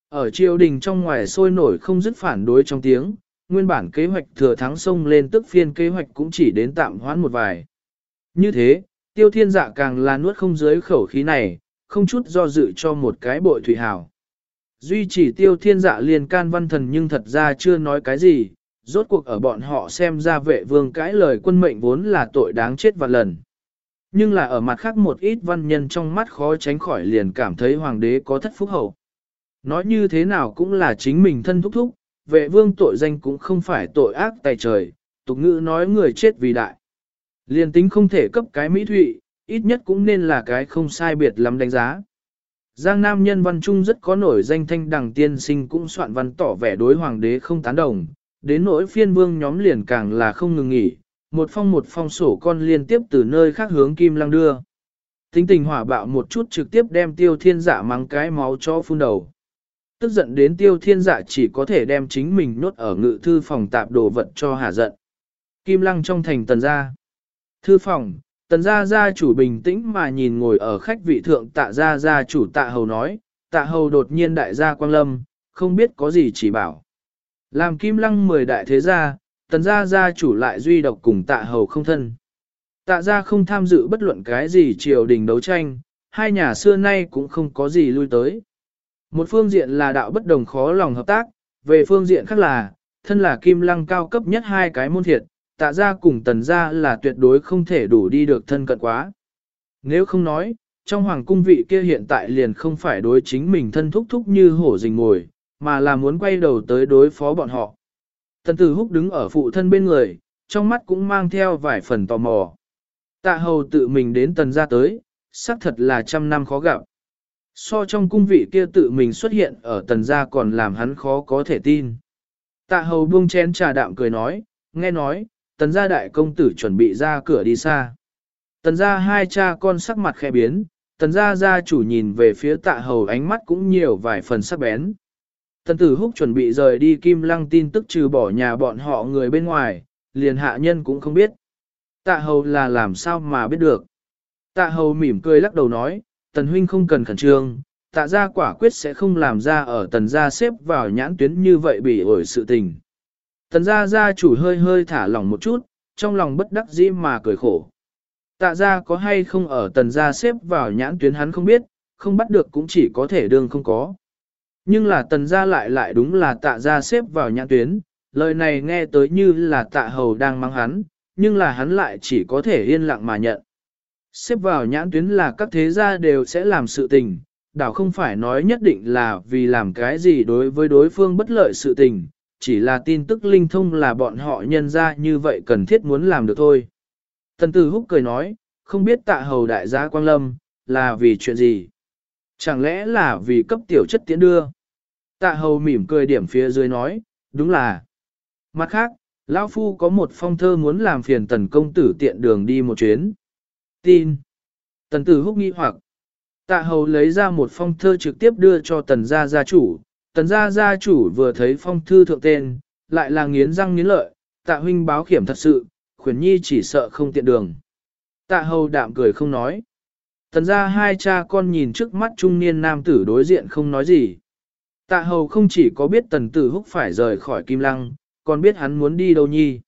Ở triều đình trong ngoài sôi nổi không dứt phản đối trong tiếng, nguyên bản kế hoạch thừa thắng sông lên tức phiên kế hoạch cũng chỉ đến tạm hoãn một vài. Như thế, tiêu thiên dạ càng là nuốt không dưới khẩu khí này, không chút do dự cho một cái bội thủy hào. Duy chỉ tiêu thiên dạ liền can văn thần nhưng thật ra chưa nói cái gì, rốt cuộc ở bọn họ xem ra vệ vương cãi lời quân mệnh vốn là tội đáng chết vạn lần. Nhưng là ở mặt khác một ít văn nhân trong mắt khó tránh khỏi liền cảm thấy hoàng đế có thất phúc hậu. Nói như thế nào cũng là chính mình thân thúc thúc, vệ vương tội danh cũng không phải tội ác tài trời, tục ngữ nói người chết vì đại. Liền tính không thể cấp cái mỹ thụy, ít nhất cũng nên là cái không sai biệt lắm đánh giá. Giang Nam nhân văn trung rất có nổi danh thanh đằng tiên sinh cũng soạn văn tỏ vẻ đối hoàng đế không tán đồng, đến nỗi phiên vương nhóm liền càng là không ngừng nghỉ, một phong một phong sổ con liên tiếp từ nơi khác hướng kim lăng đưa. Tính tình hỏa bạo một chút trực tiếp đem tiêu thiên dạ mang cái máu cho phun đầu. Tức giận đến tiêu thiên dạ chỉ có thể đem chính mình nốt ở ngự thư phòng tạp đồ vật cho hà giận. Kim lăng trong thành tần gia. Thư phòng, tần gia gia chủ bình tĩnh mà nhìn ngồi ở khách vị thượng tạ gia gia chủ tạ hầu nói, tạ hầu đột nhiên đại gia quang lâm, không biết có gì chỉ bảo. Làm kim lăng mười đại thế gia, tần gia gia chủ lại duy độc cùng tạ hầu không thân. Tạ gia không tham dự bất luận cái gì triều đình đấu tranh, hai nhà xưa nay cũng không có gì lui tới. Một phương diện là đạo bất đồng khó lòng hợp tác, về phương diện khác là, thân là kim lăng cao cấp nhất hai cái môn thiệt, tạ gia cùng tần gia là tuyệt đối không thể đủ đi được thân cận quá. Nếu không nói, trong hoàng cung vị kia hiện tại liền không phải đối chính mình thân thúc thúc như hổ rình ngồi, mà là muốn quay đầu tới đối phó bọn họ. Tần tử húc đứng ở phụ thân bên người, trong mắt cũng mang theo vài phần tò mò. Tạ hầu tự mình đến tần gia tới, xác thật là trăm năm khó gặp. So trong cung vị kia tự mình xuất hiện ở tần gia còn làm hắn khó có thể tin. Tạ hầu buông chén trà đạm cười nói, nghe nói, tần gia đại công tử chuẩn bị ra cửa đi xa. Tần gia hai cha con sắc mặt khẽ biến, tần gia gia chủ nhìn về phía tạ hầu ánh mắt cũng nhiều vài phần sắc bén. Tần tử húc chuẩn bị rời đi kim lăng tin tức trừ bỏ nhà bọn họ người bên ngoài, liền hạ nhân cũng không biết. Tạ hầu là làm sao mà biết được. Tạ hầu mỉm cười lắc đầu nói, tần huynh không cần khẩn trương, tạ gia quả quyết sẽ không làm ra ở tần gia xếp vào nhãn tuyến như vậy bị ổi sự tình. Tần gia gia chủ hơi hơi thả lỏng một chút, trong lòng bất đắc dĩ mà cười khổ. Tạ gia có hay không ở tần gia xếp vào nhãn tuyến hắn không biết, không bắt được cũng chỉ có thể đương không có. Nhưng là tần gia lại lại đúng là tạ gia xếp vào nhãn tuyến, lời này nghe tới như là tạ hầu đang mắng hắn, nhưng là hắn lại chỉ có thể yên lặng mà nhận. Xếp vào nhãn tuyến là các thế gia đều sẽ làm sự tình, đảo không phải nói nhất định là vì làm cái gì đối với đối phương bất lợi sự tình, chỉ là tin tức linh thông là bọn họ nhân ra như vậy cần thiết muốn làm được thôi. Tần tử húc cười nói, không biết tạ hầu đại gia Quang Lâm, là vì chuyện gì? Chẳng lẽ là vì cấp tiểu chất tiến đưa? Tạ hầu mỉm cười điểm phía dưới nói, đúng là. Mặt khác, Lão Phu có một phong thơ muốn làm phiền tần công tử tiện đường đi một chuyến. Tin. Tần tử húc nghi hoặc. Tạ hầu lấy ra một phong thơ trực tiếp đưa cho tần gia gia chủ. Tần gia gia chủ vừa thấy phong thư thượng tên, lại là nghiến răng nghiến lợi. Tạ huynh báo khiểm thật sự, khuyển nhi chỉ sợ không tiện đường. Tạ hầu đạm cười không nói. Tần gia hai cha con nhìn trước mắt trung niên nam tử đối diện không nói gì. Tạ hầu không chỉ có biết tần tử húc phải rời khỏi kim lăng, còn biết hắn muốn đi đâu nhi.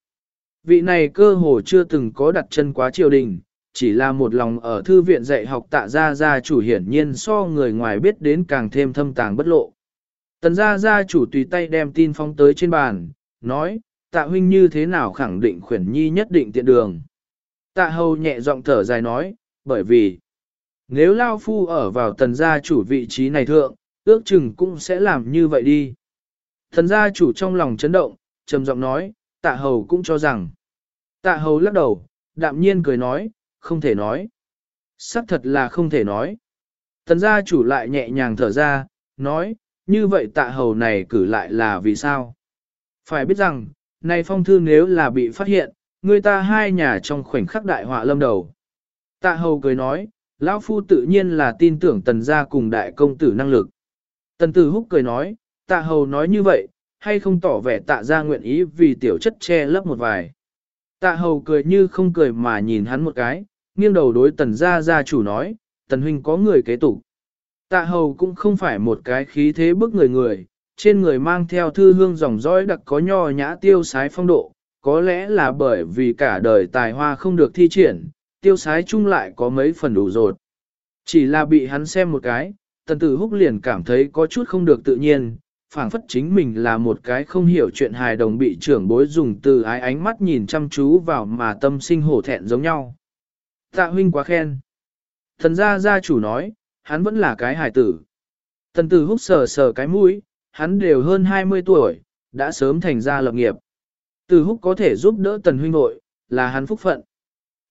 Vị này cơ hồ chưa từng có đặt chân quá triều đình, chỉ là một lòng ở thư viện dạy học tạ gia gia chủ hiển nhiên so người ngoài biết đến càng thêm thâm tàng bất lộ. Tần gia gia chủ tùy tay đem tin phong tới trên bàn, nói, tạ huynh như thế nào khẳng định khuyển nhi nhất định tiện đường. Tạ hầu nhẹ giọng thở dài nói, bởi vì, nếu Lao Phu ở vào tần gia chủ vị trí này thượng, ước chừng cũng sẽ làm như vậy đi. Thần gia chủ trong lòng chấn động, trầm giọng nói, tạ hầu cũng cho rằng. Tạ hầu lắc đầu, đạm nhiên cười nói, không thể nói. Sắc thật là không thể nói. thần gia chủ lại nhẹ nhàng thở ra, nói, như vậy tạ hầu này cử lại là vì sao? Phải biết rằng, này phong thư nếu là bị phát hiện, người ta hai nhà trong khoảnh khắc đại họa lâm đầu. Tạ hầu cười nói, lão phu tự nhiên là tin tưởng tần gia cùng đại công tử năng lực. Tần tử húc cười nói, tạ hầu nói như vậy, hay không tỏ vẻ tạ ra nguyện ý vì tiểu chất che lấp một vài. Tạ hầu cười như không cười mà nhìn hắn một cái, nghiêng đầu đối tần gia gia chủ nói, tần huynh có người kế tục. Tạ hầu cũng không phải một cái khí thế bức người người, trên người mang theo thư hương dòng dõi đặc có nho nhã tiêu sái phong độ, có lẽ là bởi vì cả đời tài hoa không được thi triển, tiêu sái chung lại có mấy phần đủ rột. Chỉ là bị hắn xem một cái, tần tử húc liền cảm thấy có chút không được tự nhiên, phảng phất chính mình là một cái không hiểu chuyện hài đồng bị trưởng bối dùng từ ái ánh mắt nhìn chăm chú vào mà tâm sinh hổ thẹn giống nhau. Tạ huynh quá khen. Thần gia gia chủ nói, hắn vẫn là cái hài tử. Tần tử húc sờ sờ cái mũi, hắn đều hơn 20 tuổi, đã sớm thành ra lập nghiệp. Tử húc có thể giúp đỡ tần huynh nội, là hắn phúc phận.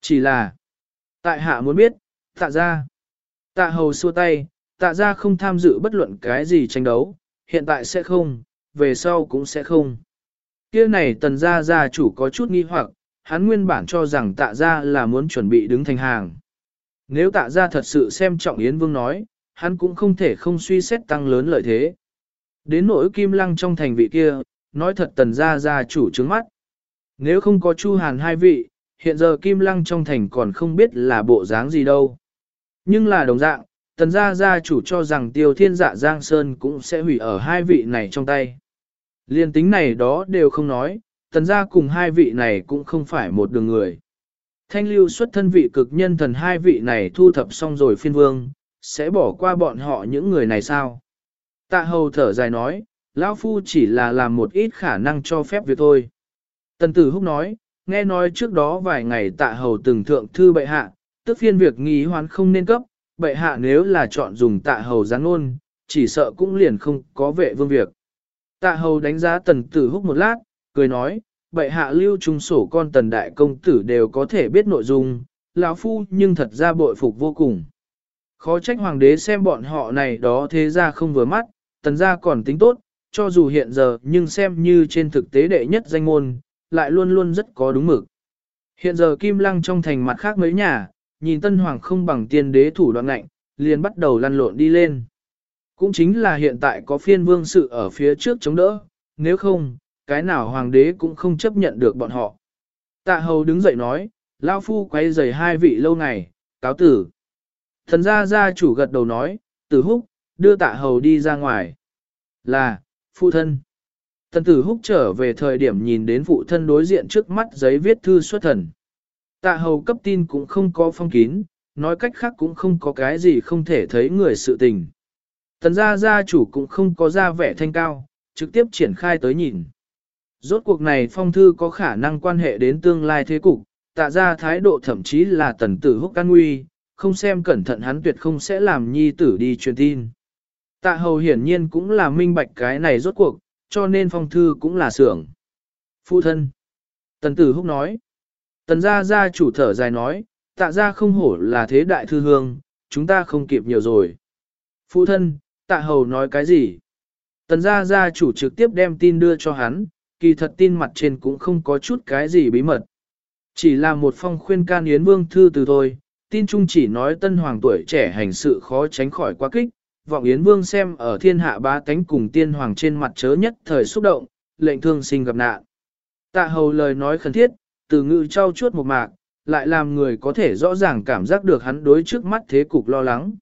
Chỉ là, Tại hạ muốn biết, tạ ra. Tạ hầu xua tay, tạ ra không tham dự bất luận cái gì tranh đấu, hiện tại sẽ không, về sau cũng sẽ không. Kia này tần gia gia chủ có chút nghi hoặc, hắn nguyên bản cho rằng tạ gia là muốn chuẩn bị đứng thành hàng. Nếu tạ gia thật sự xem trọng Yến Vương nói, hắn cũng không thể không suy xét tăng lớn lợi thế. Đến nỗi kim lăng trong thành vị kia, nói thật tần gia gia chủ trứng mắt. Nếu không có Chu Hàn hai vị, hiện giờ kim lăng trong thành còn không biết là bộ dáng gì đâu. Nhưng là đồng dạng, tần gia gia chủ cho rằng tiêu thiên dạ Giang Sơn cũng sẽ hủy ở hai vị này trong tay. Liên tính này đó đều không nói, tần gia cùng hai vị này cũng không phải một đường người. Thanh lưu xuất thân vị cực nhân thần hai vị này thu thập xong rồi phiên vương, sẽ bỏ qua bọn họ những người này sao? Tạ hầu thở dài nói, lão Phu chỉ là làm một ít khả năng cho phép việc thôi. Tần tử húc nói, nghe nói trước đó vài ngày tạ hầu từng thượng thư bệ hạ, tức phiên việc nghi hoán không nên cấp, bệ hạ nếu là chọn dùng tạ hầu gián ngôn chỉ sợ cũng liền không có vệ vương việc. Tạ hầu đánh giá tần tử húc một lát, cười nói, bệ hạ lưu trung sổ con tần đại công tử đều có thể biết nội dung, lão phu nhưng thật ra bội phục vô cùng. Khó trách hoàng đế xem bọn họ này đó thế ra không vừa mắt, tần gia còn tính tốt, cho dù hiện giờ nhưng xem như trên thực tế đệ nhất danh môn, lại luôn luôn rất có đúng mực. Hiện giờ kim lăng trong thành mặt khác mấy nhà, nhìn tân hoàng không bằng tiên đế thủ đoạn ngạnh, liền bắt đầu lăn lộn đi lên. Cũng chính là hiện tại có phiên vương sự ở phía trước chống đỡ, nếu không, cái nào hoàng đế cũng không chấp nhận được bọn họ. Tạ hầu đứng dậy nói, Lao Phu quay giày hai vị lâu ngày, cáo tử. Thần gia gia chủ gật đầu nói, tử húc, đưa tạ hầu đi ra ngoài. Là, phụ thân. Thần tử húc trở về thời điểm nhìn đến phụ thân đối diện trước mắt giấy viết thư xuất thần. Tạ hầu cấp tin cũng không có phong kín, nói cách khác cũng không có cái gì không thể thấy người sự tình. Tần gia gia chủ cũng không có ra vẻ thanh cao, trực tiếp triển khai tới nhìn. Rốt cuộc này phong thư có khả năng quan hệ đến tương lai thế cục, tạ ra thái độ thậm chí là tần tử húc can nguy, không xem cẩn thận hắn tuyệt không sẽ làm nhi tử đi truyền tin. Tạ hầu hiển nhiên cũng là minh bạch cái này rốt cuộc, cho nên phong thư cũng là sưởng. Phụ thân. Tần tử húc nói. Tần gia gia chủ thở dài nói, tạ gia không hổ là thế đại thư hương, chúng ta không kịp nhiều rồi. Phụ thân, tạ hầu nói cái gì? Tần gia gia chủ trực tiếp đem tin đưa cho hắn, kỳ thật tin mặt trên cũng không có chút cái gì bí mật. Chỉ là một phong khuyên can yến vương thư từ thôi, tin chung chỉ nói tân hoàng tuổi trẻ hành sự khó tránh khỏi quá kích, vọng yến vương xem ở thiên hạ ba tánh cùng tiên hoàng trên mặt chớ nhất thời xúc động, lệnh thương sinh gặp nạn. Tạ hầu lời nói khẩn thiết, từ ngữ trao chuốt một mạc, lại làm người có thể rõ ràng cảm giác được hắn đối trước mắt thế cục lo lắng.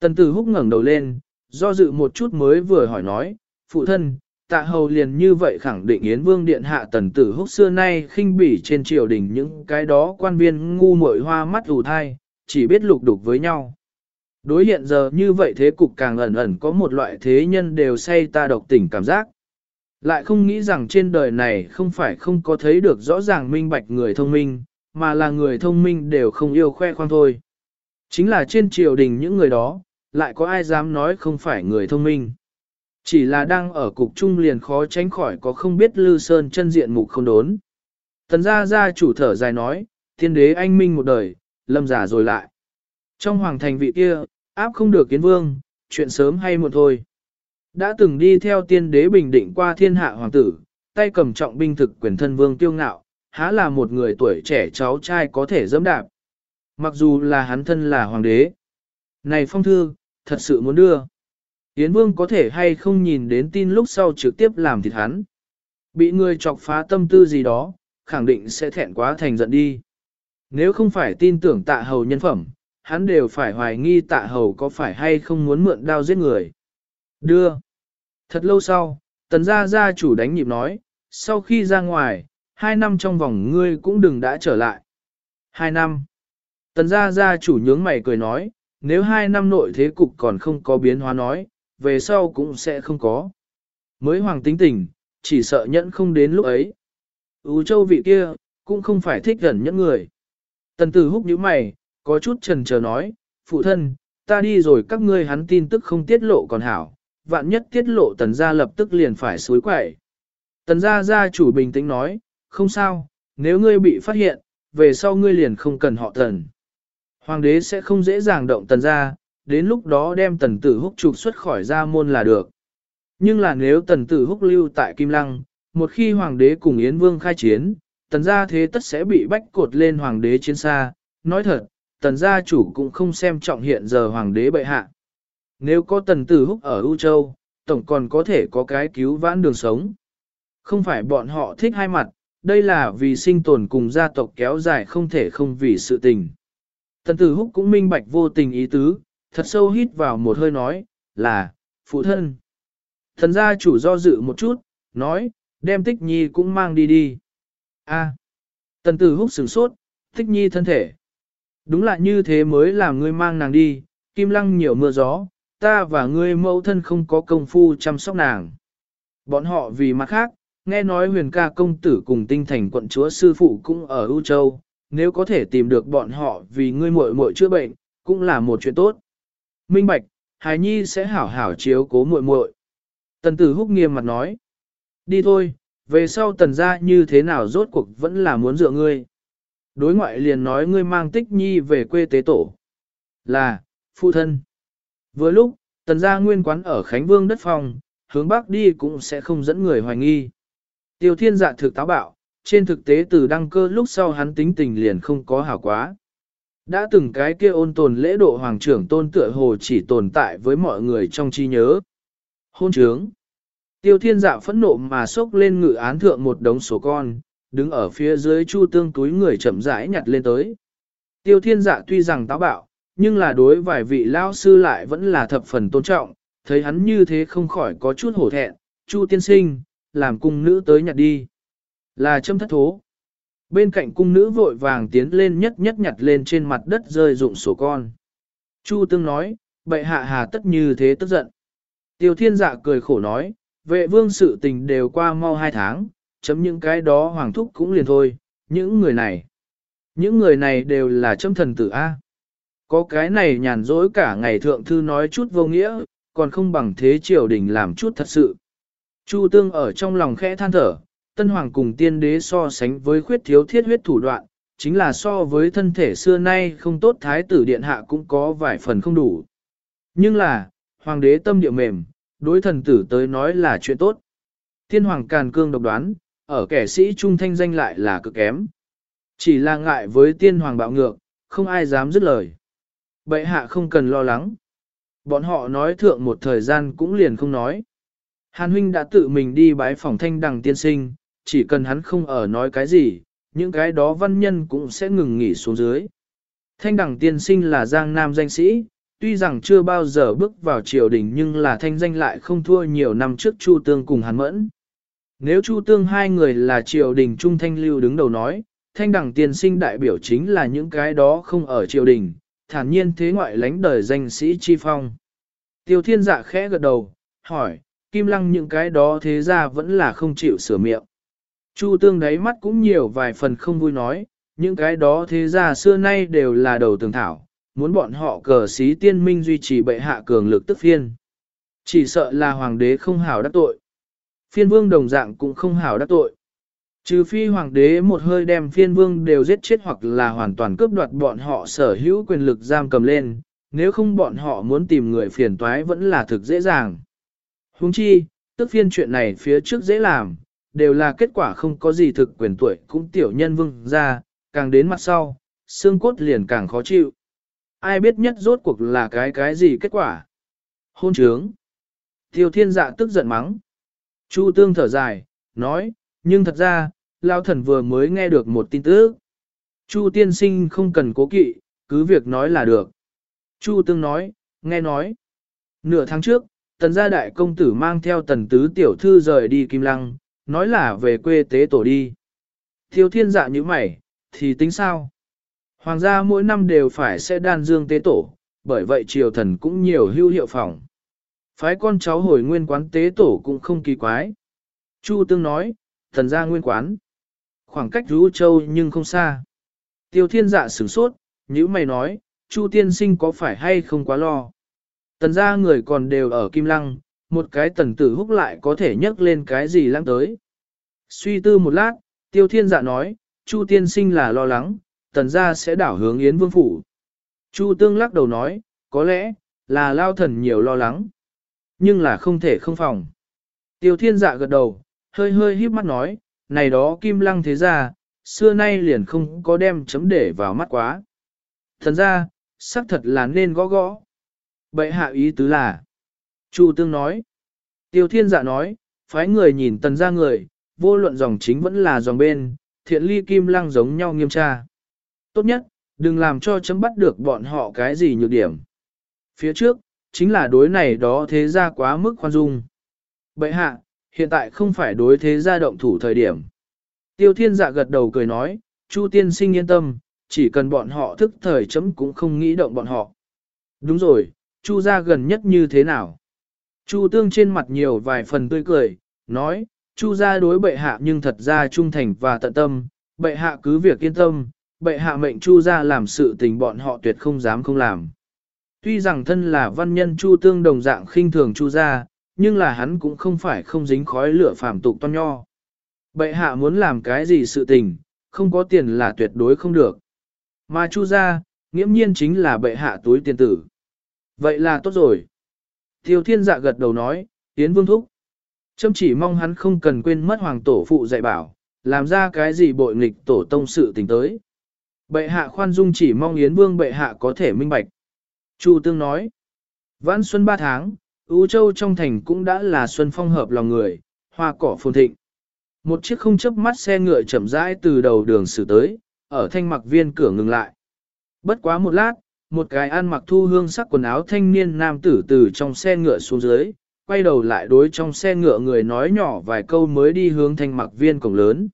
Tần tử húc ngẩng đầu lên, do dự một chút mới vừa hỏi nói, phụ thân, tạ hầu liền như vậy khẳng định Yến Vương Điện Hạ tần tử húc xưa nay khinh bỉ trên triều đình những cái đó quan viên ngu muội hoa mắt ù thai, chỉ biết lục đục với nhau. Đối hiện giờ như vậy thế cục càng ẩn ẩn có một loại thế nhân đều say ta độc tình cảm giác. Lại không nghĩ rằng trên đời này không phải không có thấy được rõ ràng minh bạch người thông minh, mà là người thông minh đều không yêu khoe khoang thôi. Chính là trên triều đình những người đó, lại có ai dám nói không phải người thông minh. Chỉ là đang ở cục trung liền khó tránh khỏi có không biết Lư Sơn chân diện mục không đốn. Tần gia gia chủ thở dài nói, thiên đế anh minh một đời, lâm giả rồi lại. Trong hoàng thành vị kia, áp không được kiến vương, chuyện sớm hay muộn thôi. Đã từng đi theo tiên đế bình định qua thiên hạ hoàng tử, tay cầm trọng binh thực quyền thân vương tiêu ngạo, há là một người tuổi trẻ cháu trai có thể dẫm đạp. Mặc dù là hắn thân là hoàng đế. Này phong thư, thật sự muốn đưa. Yến Vương có thể hay không nhìn đến tin lúc sau trực tiếp làm thịt hắn. Bị người chọc phá tâm tư gì đó, khẳng định sẽ thẹn quá thành giận đi. Nếu không phải tin tưởng tạ hầu nhân phẩm, hắn đều phải hoài nghi tạ hầu có phải hay không muốn mượn đao giết người. Đưa. Thật lâu sau, tần gia gia chủ đánh nhịp nói, sau khi ra ngoài, hai năm trong vòng ngươi cũng đừng đã trở lại. Hai năm. Tần gia gia chủ nhướng mày cười nói, nếu hai năm nội thế cục còn không có biến hóa nói, về sau cũng sẽ không có. Mới hoàng tính tình, chỉ sợ nhẫn không đến lúc ấy. Ú châu vị kia, cũng không phải thích gần nhẫn người. Tần tử húc nhíu mày, có chút trần chờ nói, phụ thân, ta đi rồi các ngươi hắn tin tức không tiết lộ còn hảo, vạn nhất tiết lộ tần gia lập tức liền phải suối quẩy. Tần gia gia chủ bình tĩnh nói, không sao, nếu ngươi bị phát hiện, về sau ngươi liền không cần họ tần. Hoàng đế sẽ không dễ dàng động tần gia. đến lúc đó đem tần tử húc trục xuất khỏi gia môn là được. Nhưng là nếu tần tử húc lưu tại Kim Lăng, một khi hoàng đế cùng Yến Vương khai chiến, tần gia thế tất sẽ bị bách cột lên hoàng đế chiến xa. Nói thật, tần gia chủ cũng không xem trọng hiện giờ hoàng đế bệ hạ. Nếu có tần tử húc ở U Châu, tổng còn có thể có cái cứu vãn đường sống. Không phải bọn họ thích hai mặt, đây là vì sinh tồn cùng gia tộc kéo dài không thể không vì sự tình. Tần tử húc cũng minh bạch vô tình ý tứ, thật sâu hít vào một hơi nói, là, phụ thân. Thần gia chủ do dự một chút, nói, đem tích nhi cũng mang đi đi. A. Tần tử húc sửng sốt, tích nhi thân thể. Đúng là như thế mới làm ngươi mang nàng đi, kim lăng nhiều mưa gió, ta và ngươi mẫu thân không có công phu chăm sóc nàng. Bọn họ vì mặt khác, nghe nói huyền ca công tử cùng tinh thành quận chúa sư phụ cũng ở U Châu, nếu có thể tìm được bọn họ vì ngươi muội muội chữa bệnh, cũng là một chuyện tốt. Minh Bạch, Hải Nhi sẽ hảo hảo chiếu cố muội muội. Tần tử húc nghiêm mặt nói. Đi thôi, về sau tần gia như thế nào rốt cuộc vẫn là muốn dựa ngươi. Đối ngoại liền nói ngươi mang tích nhi về quê tế tổ. Là, phụ thân. Vừa lúc, tần gia nguyên quán ở Khánh Vương đất phòng, hướng bắc đi cũng sẽ không dẫn người hoài nghi. Tiêu thiên dạ thực táo bạo, trên thực tế từ đăng cơ lúc sau hắn tính tình liền không có hảo quá. Đã từng cái kia ôn tồn lễ độ hoàng trưởng tôn tựa hồ chỉ tồn tại với mọi người trong trí nhớ. Hôn trướng. Tiêu thiên dạ phẫn nộ mà sốc lên ngự án thượng một đống số con, đứng ở phía dưới chu tương túi người chậm rãi nhặt lên tới. Tiêu thiên dạ tuy rằng táo bạo, nhưng là đối vài vị lao sư lại vẫn là thập phần tôn trọng, thấy hắn như thế không khỏi có chút hổ thẹn, chu tiên sinh, làm cung nữ tới nhặt đi. Là châm thất thố. Bên cạnh cung nữ vội vàng tiến lên nhất nhất nhặt lên trên mặt đất rơi dụng sổ con. Chu tương nói, bệ hạ hà tất như thế tức giận. Tiêu thiên dạ cười khổ nói, vệ vương sự tình đều qua mau hai tháng, chấm những cái đó hoàng thúc cũng liền thôi, những người này. Những người này đều là châm thần tử A. Có cái này nhàn rỗi cả ngày thượng thư nói chút vô nghĩa, còn không bằng thế triều đình làm chút thật sự. Chu tương ở trong lòng khẽ than thở, tân hoàng cùng tiên đế so sánh với khuyết thiếu thiết huyết thủ đoạn, chính là so với thân thể xưa nay không tốt thái tử điện hạ cũng có vài phần không đủ. Nhưng là, hoàng đế tâm địa mềm, đối thần tử tới nói là chuyện tốt. Tiên hoàng càn cương độc đoán, ở kẻ sĩ trung thanh danh lại là cực kém. Chỉ là ngại với tiên hoàng bạo ngược, không ai dám dứt lời. Bệ hạ không cần lo lắng. Bọn họ nói thượng một thời gian cũng liền không nói. Hàn huynh đã tự mình đi bái phòng thanh đằng tiên sinh, chỉ cần hắn không ở nói cái gì, những cái đó văn nhân cũng sẽ ngừng nghỉ xuống dưới. Thanh đằng tiên sinh là giang nam danh sĩ, tuy rằng chưa bao giờ bước vào triều đình nhưng là thanh danh lại không thua nhiều năm trước Chu Tương cùng hắn Mẫn. Nếu Chu Tương hai người là triều đình trung thanh lưu đứng đầu nói, thanh đẳng tiên sinh đại biểu chính là những cái đó không ở triều đình, thản nhiên thế ngoại lánh đời danh sĩ chi phong. Tiêu thiên dạ khẽ gật đầu, hỏi, kim lăng những cái đó thế ra vẫn là không chịu sửa miệng. Chu tương đáy mắt cũng nhiều vài phần không vui nói, những cái đó thế ra xưa nay đều là đầu tường thảo, muốn bọn họ cờ xí tiên minh duy trì bệ hạ cường lực tức phiên. Chỉ sợ là hoàng đế không hảo đắc tội. Phiên vương đồng dạng cũng không hảo đắc tội. Trừ phi hoàng đế một hơi đem phiên vương đều giết chết hoặc là hoàn toàn cướp đoạt bọn họ sở hữu quyền lực giam cầm lên, nếu không bọn họ muốn tìm người phiền toái vẫn là thực dễ dàng. Huống chi, tức phiên chuyện này phía trước dễ làm, đều là kết quả không có gì thực quyền tuổi cũng tiểu nhân vương ra, càng đến mặt sau, xương cốt liền càng khó chịu. Ai biết nhất rốt cuộc là cái cái gì kết quả? Hôn trướng. Tiêu thiên dạ tức giận mắng. Chu tương thở dài, nói, nhưng thật ra, lao thần vừa mới nghe được một tin tức. Chu tiên sinh không cần cố kỵ, cứ việc nói là được. Chu tương nói, nghe nói. Nửa tháng trước, tần gia đại công tử mang theo tần tứ tiểu thư rời đi Kim Lăng, nói là về quê tế tổ đi. thiếu thiên dạ như mày, thì tính sao? Hoàng gia mỗi năm đều phải sẽ đan dương tế tổ, bởi vậy triều thần cũng nhiều hưu hiệu phòng. Phái con cháu hồi nguyên quán tế tổ cũng không kỳ quái. Chu Tương nói, thần gia nguyên quán. Khoảng cách rú châu nhưng không xa. Tiêu thiên dạ sửng sốt, như mày nói, Chu tiên sinh có phải hay không quá lo. Tần gia người còn đều ở Kim Lăng, một cái tần tử húc lại có thể nhấc lên cái gì lăng tới. Suy tư một lát, tiêu thiên dạ nói, Chu tiên sinh là lo lắng, tần gia sẽ đảo hướng Yến Vương Phủ. Chu tương lắc đầu nói, có lẽ, là lao thần nhiều lo lắng. Nhưng là không thể không phòng. Tiêu thiên dạ gật đầu, hơi hơi híp mắt nói, này đó kim lăng thế ra, xưa nay liền không có đem chấm để vào mắt quá. Thần ra, xác thật là nên gõ gõ. Bệ hạ ý tứ là. Chu tương nói. Tiêu thiên dạ nói, phái người nhìn tần ra người, vô luận dòng chính vẫn là dòng bên, thiện ly kim lăng giống nhau nghiêm tra. Tốt nhất, đừng làm cho chấm bắt được bọn họ cái gì nhược điểm. Phía trước, chính là đối này đó thế ra quá mức khoan dung. Bệ hạ, hiện tại không phải đối thế gia động thủ thời điểm. Tiêu thiên dạ gật đầu cười nói, Chu tiên sinh yên tâm, chỉ cần bọn họ thức thời chấm cũng không nghĩ động bọn họ. Đúng rồi, Chu gia gần nhất như thế nào? Chu tương trên mặt nhiều vài phần tươi cười, nói, Chu gia đối bệ hạ nhưng thật ra trung thành và tận tâm, bệ hạ cứ việc yên tâm, bệ hạ mệnh Chu gia làm sự tình bọn họ tuyệt không dám không làm. Tuy rằng thân là văn nhân Chu tương đồng dạng khinh thường Chu gia, nhưng là hắn cũng không phải không dính khói lửa phàm tục to nho. Bệ hạ muốn làm cái gì sự tình, không có tiền là tuyệt đối không được. Mà chu gia, nghiễm nhiên chính là bệ hạ túi tiền tử. Vậy là tốt rồi. Tiêu thiên dạ gật đầu nói, tiến vương thúc. Châm chỉ mong hắn không cần quên mất hoàng tổ phụ dạy bảo, làm ra cái gì bội nghịch tổ tông sự tình tới. Bệ hạ khoan dung chỉ mong Yến Vương bệ hạ có thể minh bạch. Chu Tương nói, Vãn xuân ba tháng, U Châu trong thành cũng đã là xuân phong hợp lòng người, hoa cỏ phồn thịnh. Một chiếc không chấp mắt xe ngựa chậm rãi từ đầu đường xử tới, ở thanh mặc viên cửa ngừng lại. Bất quá một lát, một cái ăn mặc thu hương sắc quần áo thanh niên nam tử từ trong xe ngựa xuống dưới, quay đầu lại đối trong xe ngựa người nói nhỏ vài câu mới đi hướng thanh mặc viên cổng lớn.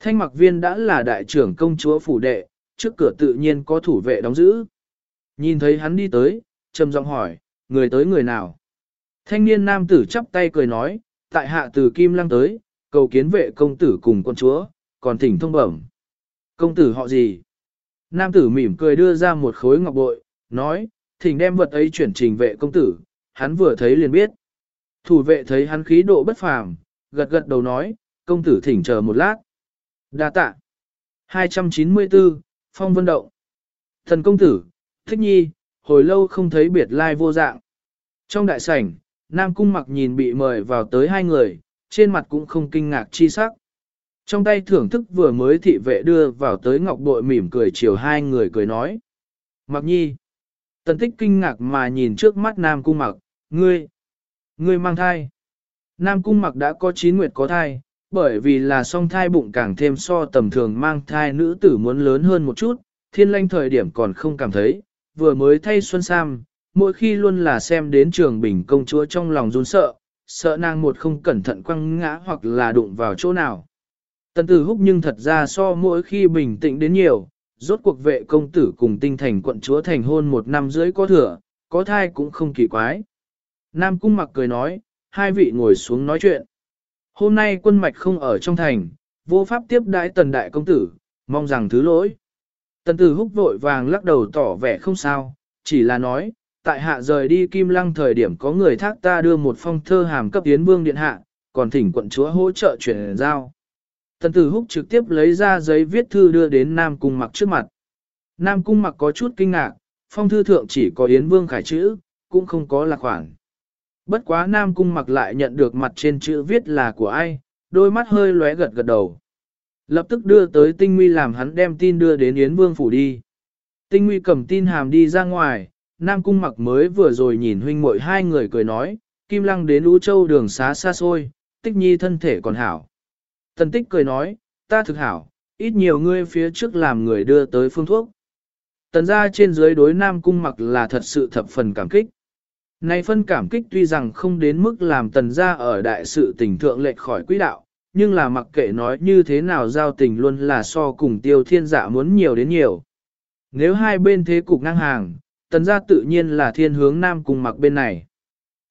Thanh mặc viên đã là đại trưởng công chúa phủ đệ, trước cửa tự nhiên có thủ vệ đóng giữ. Nhìn thấy hắn đi tới, trầm giọng hỏi, người tới người nào? Thanh niên nam tử chắp tay cười nói, tại hạ từ Kim Lăng tới, cầu kiến vệ công tử cùng con chúa, còn thỉnh thông bẩm. Công tử họ gì? Nam tử mỉm cười đưa ra một khối ngọc bội, nói, thỉnh đem vật ấy chuyển trình vệ công tử, hắn vừa thấy liền biết. Thủ vệ thấy hắn khí độ bất phàm, gật gật đầu nói, công tử thỉnh chờ một lát. Đa tạ. 294, Phong Vân Động. Thần công tử, thích nhi, hồi lâu không thấy biệt lai vô dạng. Trong đại sảnh, Nam Cung mặc nhìn bị mời vào tới hai người, trên mặt cũng không kinh ngạc chi sắc. Trong tay thưởng thức vừa mới thị vệ đưa vào tới ngọc bội mỉm cười chiều hai người cười nói. Mặc nhi. Tần tích kinh ngạc mà nhìn trước mắt Nam Cung mặc, ngươi, ngươi mang thai. Nam Cung mặc đã có chín nguyệt có thai, bởi vì là song thai bụng càng thêm so tầm thường mang thai nữ tử muốn lớn hơn một chút, thiên lanh thời điểm còn không cảm thấy, vừa mới thay xuân sam, mỗi khi luôn là xem đến trường bình công chúa trong lòng run sợ, sợ nàng một không cẩn thận quăng ngã hoặc là đụng vào chỗ nào. Tần tử húc nhưng thật ra so mỗi khi bình tĩnh đến nhiều, rốt cuộc vệ công tử cùng tinh thành quận chúa thành hôn một năm rưỡi có thừa, có thai cũng không kỳ quái. Nam cung mặc cười nói, hai vị ngồi xuống nói chuyện. Hôm nay quân mạch không ở trong thành, vô pháp tiếp đãi tần đại công tử, mong rằng thứ lỗi. Tần tử húc vội vàng lắc đầu tỏ vẻ không sao, chỉ là nói, tại hạ rời đi Kim Lăng thời điểm có người thác ta đưa một phong thơ hàm cấp tiến vương điện hạ, còn thỉnh quận chúa hỗ trợ chuyển giao. Tần tử húc trực tiếp lấy ra giấy viết thư đưa đến Nam Cung mặc trước mặt. Nam Cung mặc có chút kinh ngạc, phong thư thượng chỉ có Yến Vương khải chữ, cũng không có lạc khoản. Bất quá Nam Cung mặc lại nhận được mặt trên chữ viết là của ai, đôi mắt hơi lóe gật gật đầu. Lập tức đưa tới tinh nguy làm hắn đem tin đưa đến Yến Vương phủ đi. Tinh nguy cầm tin hàm đi ra ngoài, Nam Cung mặc mới vừa rồi nhìn huynh muội hai người cười nói, Kim Lăng đến Lũ Châu đường xá xa xôi, tích nhi thân thể còn hảo. Tần tích cười nói, ta thực hảo, ít nhiều ngươi phía trước làm người đưa tới phương thuốc. Tần ra trên dưới đối Nam Cung mặc là thật sự thập phần cảm kích. Này phân cảm kích tuy rằng không đến mức làm tần ra ở đại sự tình thượng lệch khỏi quỹ đạo, nhưng là mặc kệ nói như thế nào giao tình luôn là so cùng tiêu thiên dạ muốn nhiều đến nhiều. Nếu hai bên thế cục ngang hàng, tần gia tự nhiên là thiên hướng nam cùng mặc bên này.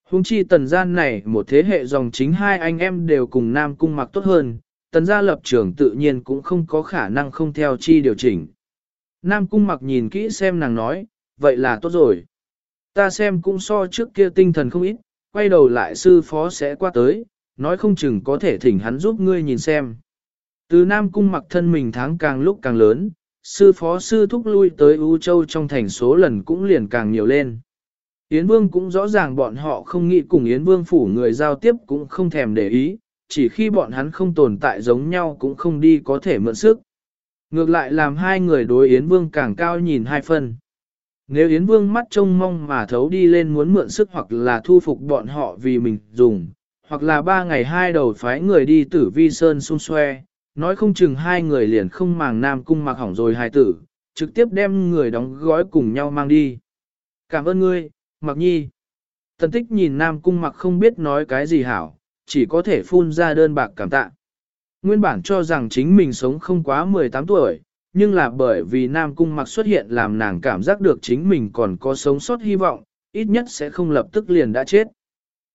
Hùng chi tần gia này một thế hệ dòng chính hai anh em đều cùng nam cung mặc tốt hơn, tần gia lập trường tự nhiên cũng không có khả năng không theo chi điều chỉnh. Nam cung mặc nhìn kỹ xem nàng nói, vậy là tốt rồi. Ta xem cũng so trước kia tinh thần không ít, quay đầu lại sư phó sẽ qua tới, nói không chừng có thể thỉnh hắn giúp ngươi nhìn xem. Từ Nam cung mặc thân mình tháng càng lúc càng lớn, sư phó sư thúc lui tới U Châu trong thành số lần cũng liền càng nhiều lên. Yến Vương cũng rõ ràng bọn họ không nghĩ cùng Yến Vương phủ người giao tiếp cũng không thèm để ý, chỉ khi bọn hắn không tồn tại giống nhau cũng không đi có thể mượn sức. Ngược lại làm hai người đối Yến Vương càng cao nhìn hai phần. Nếu Yến Vương mắt trông mong mà thấu đi lên muốn mượn sức hoặc là thu phục bọn họ vì mình dùng, hoặc là ba ngày hai đầu phái người đi tử vi sơn xung xoe, nói không chừng hai người liền không màng nam cung mặc hỏng rồi hài tử, trực tiếp đem người đóng gói cùng nhau mang đi. Cảm ơn ngươi, mặc nhi. Tần tích nhìn nam cung mặc không biết nói cái gì hảo, chỉ có thể phun ra đơn bạc cảm tạ. Nguyên bản cho rằng chính mình sống không quá 18 tuổi, nhưng là bởi vì Nam Cung mặc xuất hiện làm nàng cảm giác được chính mình còn có sống sót hy vọng, ít nhất sẽ không lập tức liền đã chết.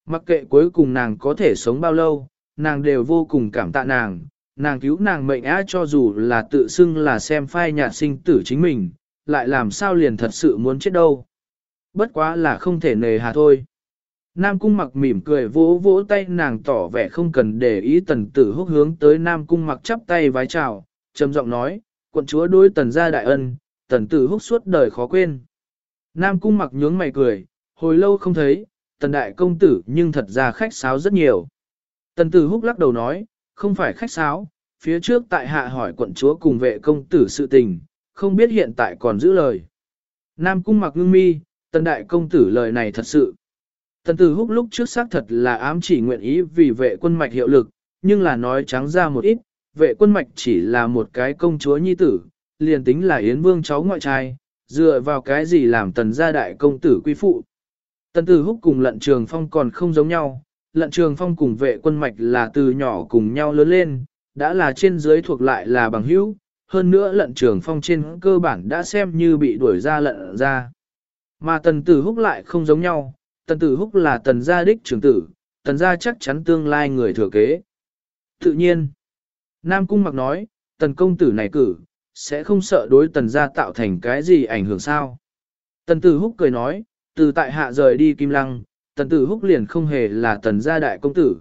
Mặc kệ cuối cùng nàng có thể sống bao lâu, nàng đều vô cùng cảm tạ nàng, nàng cứu nàng mệnh á cho dù là tự xưng là xem phai nhạt sinh tử chính mình, lại làm sao liền thật sự muốn chết đâu. Bất quá là không thể nề hà thôi. Nam cung mặc mỉm cười vỗ vỗ tay nàng tỏ vẻ không cần để ý tần tử húc hướng tới Nam cung mặc chắp tay vái chào, trầm giọng nói, quận chúa đối tần gia đại ân, tần tử húc suốt đời khó quên. Nam cung mặc nhướng mày cười, hồi lâu không thấy, tần đại công tử nhưng thật ra khách sáo rất nhiều. Tần tử húc lắc đầu nói, không phải khách sáo, phía trước tại hạ hỏi quận chúa cùng vệ công tử sự tình, không biết hiện tại còn giữ lời. Nam cung mặc ngưng mi, tần đại công tử lời này thật sự. Tần tử húc lúc trước xác thật là ám chỉ nguyện ý vì vệ quân mạch hiệu lực, nhưng là nói trắng ra một ít, vệ quân mạch chỉ là một cái công chúa nhi tử, liền tính là Yến Vương cháu ngoại trai, dựa vào cái gì làm tần gia đại công tử quy phụ. Tần tử húc cùng lận trường phong còn không giống nhau, lận trường phong cùng vệ quân mạch là từ nhỏ cùng nhau lớn lên, đã là trên dưới thuộc lại là bằng hữu, hơn nữa lận trường phong trên cơ bản đã xem như bị đuổi ra lận ra. Mà tần tử húc lại không giống nhau, tần tử húc là tần gia đích trưởng tử, tần gia chắc chắn tương lai người thừa kế. Tự nhiên, Nam Cung mặc nói, tần công tử này cử, sẽ không sợ đối tần gia tạo thành cái gì ảnh hưởng sao. Tần tử húc cười nói, từ tại hạ rời đi Kim Lăng, tần tử húc liền không hề là tần gia đại công tử.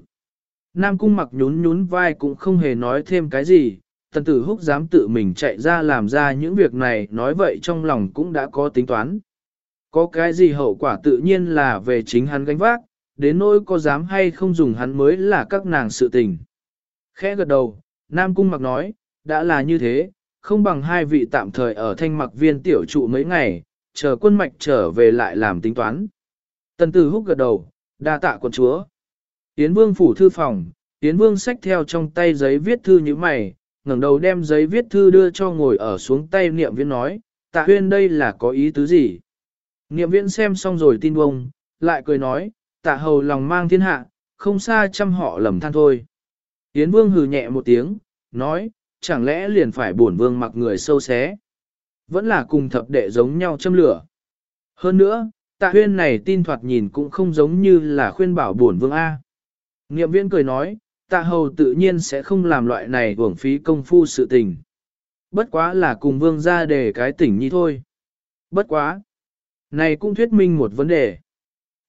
Nam Cung mặc nhún nhún vai cũng không hề nói thêm cái gì, tần tử húc dám tự mình chạy ra làm ra những việc này nói vậy trong lòng cũng đã có tính toán. Có cái gì hậu quả tự nhiên là về chính hắn gánh vác, đến nỗi có dám hay không dùng hắn mới là các nàng sự tình. Khẽ gật đầu, Nam Cung mặc nói, đã là như thế, không bằng hai vị tạm thời ở thanh mặc viên tiểu trụ mấy ngày, chờ quân mạch trở về lại làm tính toán. Tần tử húc gật đầu, đa tạ quân chúa. Yến vương phủ thư phòng, Yến vương xách theo trong tay giấy viết thư như mày, ngẩng đầu đem giấy viết thư đưa cho ngồi ở xuống tay niệm viên nói, tạ huyên đây là có ý tứ gì. Niệm viên xem xong rồi tin bông, lại cười nói, tạ hầu lòng mang thiên hạ, không xa chăm họ lầm than thôi. Yến Vương hừ nhẹ một tiếng, nói, chẳng lẽ liền phải bổn vương mặc người sâu xé. Vẫn là cùng thập đệ giống nhau châm lửa. Hơn nữa, tạ huyên này tin thoạt nhìn cũng không giống như là khuyên bảo bổn vương A. Niệm viên cười nói, tạ hầu tự nhiên sẽ không làm loại này uổng phí công phu sự tình. Bất quá là cùng vương ra để cái tỉnh nhi thôi. Bất quá. Này cũng thuyết minh một vấn đề.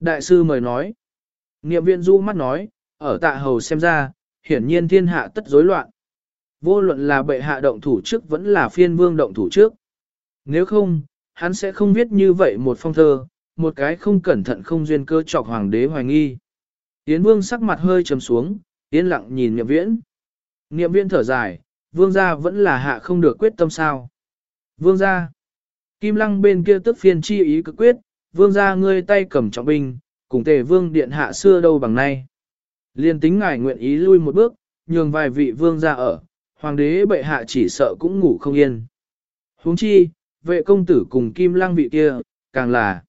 Đại sư mời nói. Niệm viên du mắt nói, ở tạ hầu xem ra, hiển nhiên thiên hạ tất rối loạn. Vô luận là bệ hạ động thủ trước vẫn là phiên vương động thủ trước. Nếu không, hắn sẽ không viết như vậy một phong thơ, một cái không cẩn thận không duyên cơ chọc hoàng đế hoài nghi. Yến vương sắc mặt hơi trầm xuống, yên lặng nhìn niệm viễn. Niệm viễn thở dài, vương gia vẫn là hạ không được quyết tâm sao. Vương gia. Kim lăng bên kia tức phiên chi ý cực quyết, vương gia ngươi tay cầm trọng binh, cùng tề vương điện hạ xưa đâu bằng nay. Liên tính ngài nguyện ý lui một bước, nhường vài vị vương gia ở, hoàng đế bệ hạ chỉ sợ cũng ngủ không yên. huống chi, vệ công tử cùng kim lăng vị kia, càng là.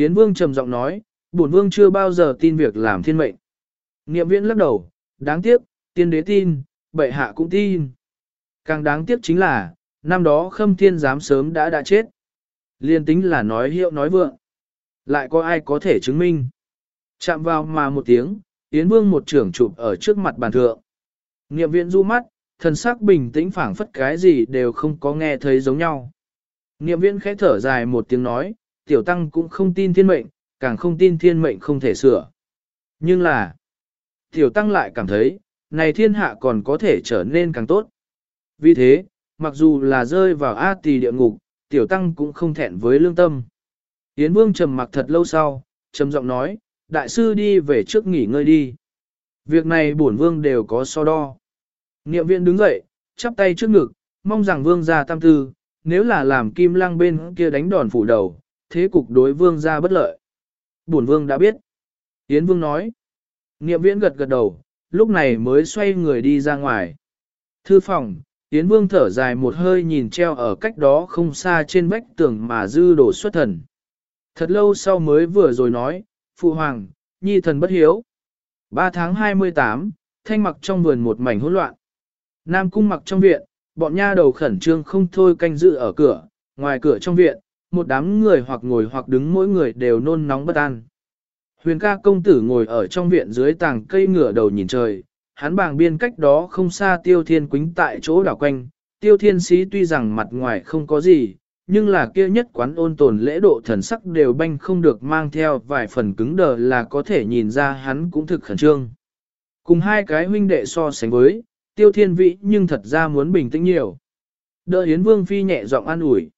Yến vương trầm giọng nói, bổn vương chưa bao giờ tin việc làm thiên mệnh. Niệm viễn lắc đầu, đáng tiếc, tiên đế tin, bệ hạ cũng tin. Càng đáng tiếc chính là, năm đó khâm thiên giám sớm đã đã chết. Liên tính là nói hiệu nói vượng. Lại có ai có thể chứng minh. Chạm vào mà một tiếng, Yến Vương một trưởng chụp ở trước mặt bàn thượng. Niệm viện du mắt, thần sắc bình tĩnh phảng phất cái gì đều không có nghe thấy giống nhau. Niệm viện khẽ thở dài một tiếng nói, tiểu tăng cũng không tin thiên mệnh, càng không tin thiên mệnh không thể sửa. Nhưng là, tiểu tăng lại cảm thấy, này thiên hạ còn có thể trở nên càng tốt. Vì thế, mặc dù là rơi vào A tỳ địa ngục, tiểu tăng cũng không thẹn với lương tâm. Yến Vương trầm mặc thật lâu sau, trầm giọng nói, đại sư đi về trước nghỉ ngơi đi. Việc này bổn vương đều có so đo. Niệm viện đứng dậy, chắp tay trước ngực, mong rằng vương gia tam tư, nếu là làm kim lăng bên kia đánh đòn phủ đầu, thế cục đối vương ra bất lợi. Bổn vương đã biết. Yến vương nói. Niệm viễn gật gật đầu, lúc này mới xoay người đi ra ngoài. Thư phòng, Yến vương thở dài một hơi nhìn treo ở cách đó không xa trên vách tường mà dư đổ xuất thần. Thật lâu sau mới vừa rồi nói, Phụ Hoàng, Nhi thần bất hiếu. 3 tháng 28, thanh mặc trong vườn một mảnh hỗn loạn. Nam cung mặc trong viện, bọn nha đầu khẩn trương không thôi canh giữ ở cửa, ngoài cửa trong viện, một đám người hoặc ngồi hoặc đứng mỗi người đều nôn nóng bất an. Huyền ca công tử ngồi ở trong viện dưới tàng cây ngửa đầu nhìn trời, hắn bàng biên cách đó không xa tiêu thiên quính tại chỗ đảo quanh, tiêu thiên sĩ tuy rằng mặt ngoài không có gì, nhưng là kia nhất quán ôn tồn lễ độ thần sắc đều banh không được mang theo vài phần cứng đờ là có thể nhìn ra hắn cũng thực khẩn trương. Cùng hai cái huynh đệ so sánh với, tiêu thiên vĩ nhưng thật ra muốn bình tĩnh nhiều. đỡ Yến Vương Phi nhẹ giọng an ủi.